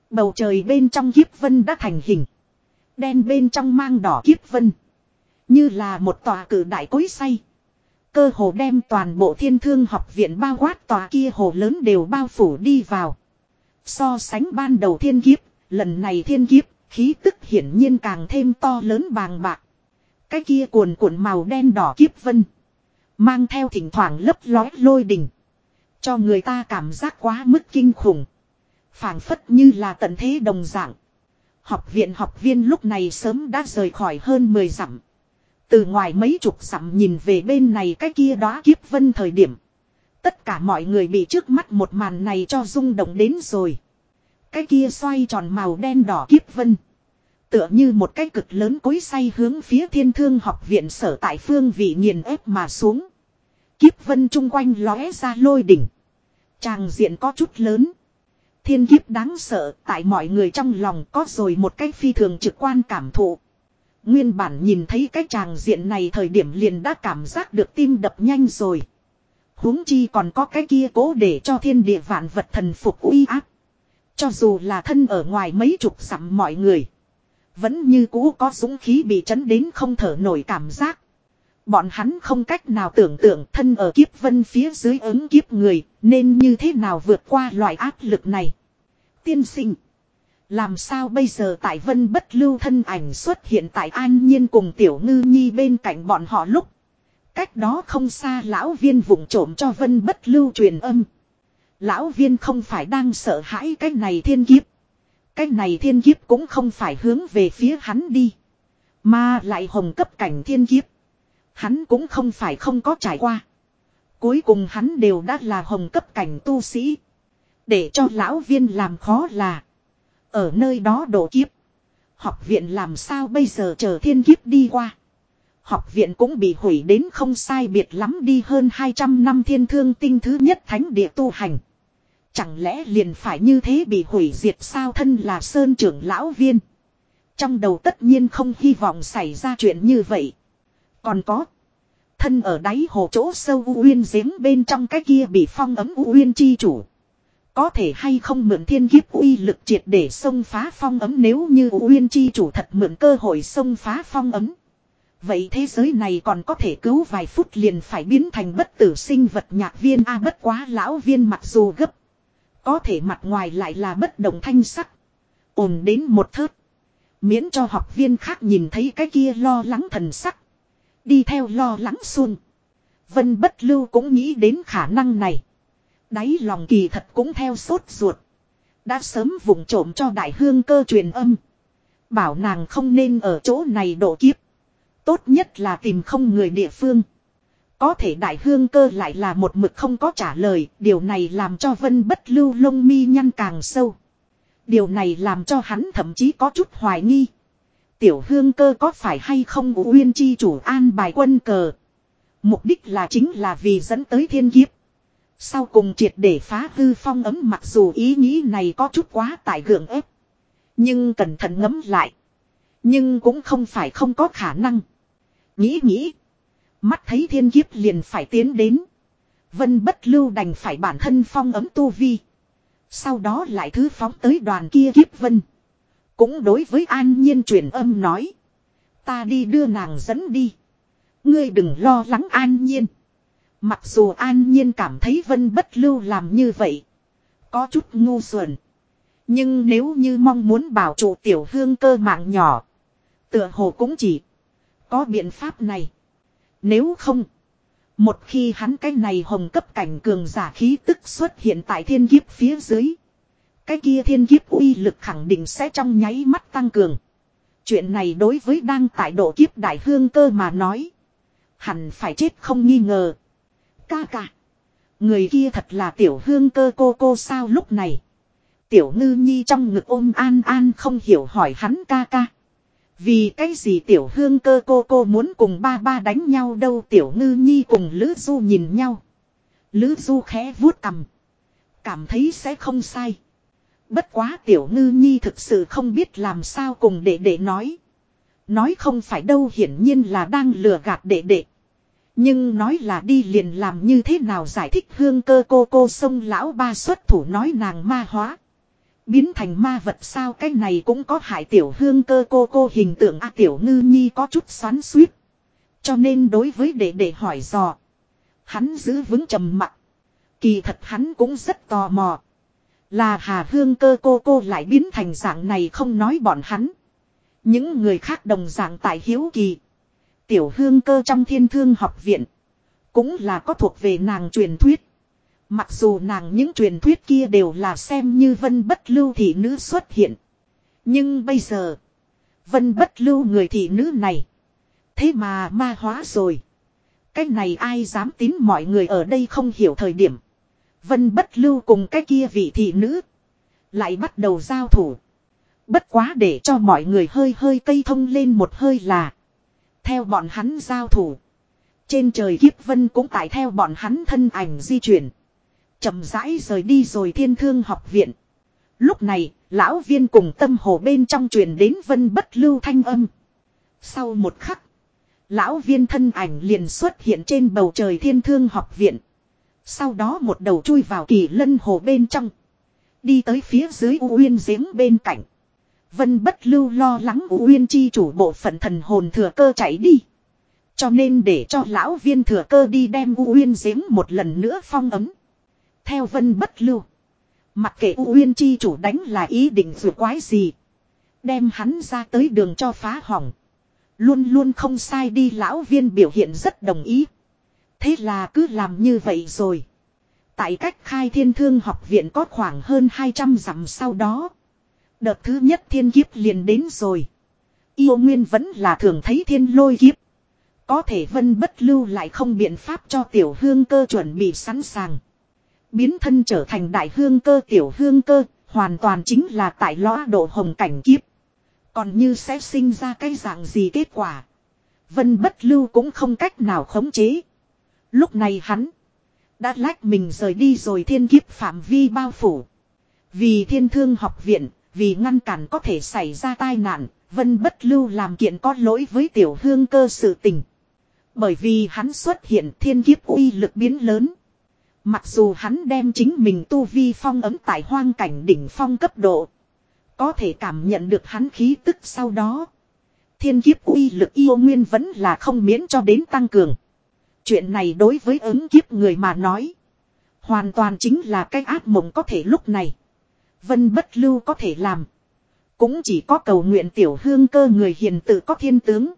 bầu trời bên trong kiếp vân đã thành hình. Đen bên trong mang đỏ kiếp vân. Như là một tòa cử đại cối say. Cơ hồ đem toàn bộ thiên thương học viện bao quát tòa kia hồ lớn đều bao phủ đi vào. So sánh ban đầu thiên kiếp, lần này thiên kiếp, khí tức hiển nhiên càng thêm to lớn bàng bạc. Cái kia cuồn cuộn màu đen đỏ kiếp vân. Mang theo thỉnh thoảng lấp lói lôi đỉnh. Cho người ta cảm giác quá mức kinh khủng. phảng phất như là tận thế đồng dạng. Học viện học viên lúc này sớm đã rời khỏi hơn 10 dặm. Từ ngoài mấy chục dặm nhìn về bên này cái kia đó kiếp vân thời điểm. Tất cả mọi người bị trước mắt một màn này cho rung động đến rồi. Cái kia xoay tròn màu đen đỏ kiếp vân. Tựa như một cái cực lớn cối say hướng phía thiên thương học viện sở tại phương vị nghiền ép mà xuống. Kiếp vân chung quanh lóe ra lôi đỉnh. Tràng diện có chút lớn. Thiên kiếp đáng sợ, tại mọi người trong lòng có rồi một cái phi thường trực quan cảm thụ. Nguyên bản nhìn thấy cái tràng diện này thời điểm liền đã cảm giác được tim đập nhanh rồi huống chi còn có cái kia cố để cho thiên địa vạn vật thần phục uy áp. Cho dù là thân ở ngoài mấy chục sặm mọi người. Vẫn như cũ có dũng khí bị chấn đến không thở nổi cảm giác. Bọn hắn không cách nào tưởng tượng thân ở kiếp vân phía dưới ứng kiếp người, nên như thế nào vượt qua loại áp lực này. Tiên sinh. Làm sao bây giờ tại vân bất lưu thân ảnh xuất hiện tại an nhiên cùng tiểu ngư nhi bên cạnh bọn họ lúc Cách đó không xa lão viên vùng trộm cho vân bất lưu truyền âm. Lão viên không phải đang sợ hãi cái này thiên kiếp. Cái này thiên kiếp cũng không phải hướng về phía hắn đi. Mà lại hồng cấp cảnh thiên kiếp. Hắn cũng không phải không có trải qua. Cuối cùng hắn đều đã là hồng cấp cảnh tu sĩ. Để cho lão viên làm khó là. Ở nơi đó độ kiếp. Học viện làm sao bây giờ chờ thiên kiếp đi qua. Học viện cũng bị hủy đến không sai biệt lắm đi hơn 200 năm thiên thương tinh thứ nhất thánh địa tu hành. Chẳng lẽ liền phải như thế bị hủy diệt sao thân là sơn trưởng lão viên. Trong đầu tất nhiên không hy vọng xảy ra chuyện như vậy. Còn có. Thân ở đáy hồ chỗ sâu u uyên giếng bên trong cái kia bị phong ấm u uyên chi chủ. Có thể hay không mượn thiên kiếp uy lực triệt để xông phá phong ấm nếu như uyên chi chủ thật mượn cơ hội xông phá phong ấm. Vậy thế giới này còn có thể cứu vài phút liền phải biến thành bất tử sinh vật nhạc viên a bất quá lão viên mặc dù gấp. Có thể mặt ngoài lại là bất động thanh sắc. Ổn đến một thớt. Miễn cho học viên khác nhìn thấy cái kia lo lắng thần sắc. Đi theo lo lắng xuân Vân bất lưu cũng nghĩ đến khả năng này. Đáy lòng kỳ thật cũng theo sốt ruột. Đã sớm vùng trộm cho đại hương cơ truyền âm. Bảo nàng không nên ở chỗ này độ kiếp. Tốt nhất là tìm không người địa phương. Có thể đại hương cơ lại là một mực không có trả lời. Điều này làm cho vân bất lưu lông mi nhăn càng sâu. Điều này làm cho hắn thậm chí có chút hoài nghi. Tiểu hương cơ có phải hay không uyên chi chủ an bài quân cờ. Mục đích là chính là vì dẫn tới thiên kiếp. Sau cùng triệt để phá hư phong ấm mặc dù ý nghĩ này có chút quá tải gượng ép. Nhưng cẩn thận ngấm lại. Nhưng cũng không phải không có khả năng. Nghĩ nghĩ. Mắt thấy thiên kiếp liền phải tiến đến. Vân bất lưu đành phải bản thân phong ấm tu vi. Sau đó lại thứ phóng tới đoàn kia kiếp vân. Cũng đối với an nhiên truyền âm nói. Ta đi đưa nàng dẫn đi. Ngươi đừng lo lắng an nhiên. Mặc dù an nhiên cảm thấy vân bất lưu làm như vậy. Có chút ngu xuẩn. Nhưng nếu như mong muốn bảo trụ tiểu hương cơ mạng nhỏ. Tựa hồ cũng chỉ. Có biện pháp này. Nếu không. Một khi hắn cái này hồng cấp cảnh cường giả khí tức xuất hiện tại thiên kiếp phía dưới. Cái kia thiên kiếp uy lực khẳng định sẽ trong nháy mắt tăng cường. Chuyện này đối với đang tại độ kiếp đại hương cơ mà nói. Hẳn phải chết không nghi ngờ. Ca ca. Người kia thật là tiểu hương cơ cô cô sao lúc này. Tiểu ngư nhi trong ngực ôm an an không hiểu hỏi hắn ca ca. Vì cái gì tiểu hương cơ cô cô muốn cùng ba ba đánh nhau đâu tiểu ngư nhi cùng Lữ Du nhìn nhau. Lữ Du khẽ vuốt cầm. Cảm thấy sẽ không sai. Bất quá tiểu ngư nhi thực sự không biết làm sao cùng đệ đệ nói. Nói không phải đâu hiển nhiên là đang lừa gạt đệ đệ. Nhưng nói là đi liền làm như thế nào giải thích hương cơ cô cô sông lão ba xuất thủ nói nàng ma hóa. Biến thành ma vật sao cái này cũng có hại tiểu hương cơ cô cô hình tượng a tiểu ngư nhi có chút xoắn suýt. Cho nên đối với đệ đệ hỏi dò. Hắn giữ vững trầm mặc. Kỳ thật hắn cũng rất tò mò. Là hà hương cơ cô cô lại biến thành dạng này không nói bọn hắn. Những người khác đồng dạng tại hiếu kỳ. Tiểu hương cơ trong thiên thương học viện. Cũng là có thuộc về nàng truyền thuyết. Mặc dù nàng những truyền thuyết kia đều là xem như vân bất lưu thị nữ xuất hiện. Nhưng bây giờ. Vân bất lưu người thị nữ này. Thế mà ma hóa rồi. Cái này ai dám tín mọi người ở đây không hiểu thời điểm. Vân bất lưu cùng cái kia vị thị nữ. Lại bắt đầu giao thủ. Bất quá để cho mọi người hơi hơi cây thông lên một hơi là. Theo bọn hắn giao thủ. Trên trời kiếp vân cũng tại theo bọn hắn thân ảnh di chuyển chậm rãi rời đi rồi thiên thương học viện. Lúc này, lão viên cùng tâm hồ bên trong truyền đến vân bất lưu thanh âm. Sau một khắc, lão viên thân ảnh liền xuất hiện trên bầu trời thiên thương học viện. Sau đó một đầu chui vào kỳ lân hồ bên trong. Đi tới phía dưới U Uyên giếng bên cạnh. Vân bất lưu lo lắng U Uyên chi chủ bộ phận thần hồn thừa cơ chạy đi. Cho nên để cho lão viên thừa cơ đi đem U Uyên giếng một lần nữa phong ấm. Theo vân bất lưu. Mặc kệ U Uyên chi chủ đánh là ý định dù quái gì. Đem hắn ra tới đường cho phá hỏng. Luôn luôn không sai đi, lão viên biểu hiện rất đồng ý. Thế là cứ làm như vậy rồi. Tại cách khai thiên thương học viện có khoảng hơn 200 dặm sau đó. Đợt thứ nhất thiên kiếp liền đến rồi. Yêu nguyên vẫn là thường thấy thiên lôi kiếp. Có thể vân bất lưu lại không biện pháp cho tiểu hương cơ chuẩn bị sẵn sàng. Biến thân trở thành đại hương cơ tiểu hương cơ, hoàn toàn chính là tại lõa độ hồng cảnh kiếp. Còn như sẽ sinh ra cái dạng gì kết quả. Vân bất lưu cũng không cách nào khống chế. Lúc này hắn đã lách mình rời đi rồi thiên kiếp phạm vi bao phủ. Vì thiên thương học viện, vì ngăn cản có thể xảy ra tai nạn, Vân bất lưu làm kiện có lỗi với tiểu hương cơ sự tình. Bởi vì hắn xuất hiện thiên kiếp uy lực biến lớn. Mặc dù hắn đem chính mình tu vi phong ấm tại hoang cảnh đỉnh phong cấp độ. Có thể cảm nhận được hắn khí tức sau đó. Thiên kiếp uy lực yêu nguyên vẫn là không miễn cho đến tăng cường. Chuyện này đối với ứng kiếp người mà nói. Hoàn toàn chính là cái ác mộng có thể lúc này. Vân bất lưu có thể làm. Cũng chỉ có cầu nguyện tiểu hương cơ người hiền tự có thiên tướng.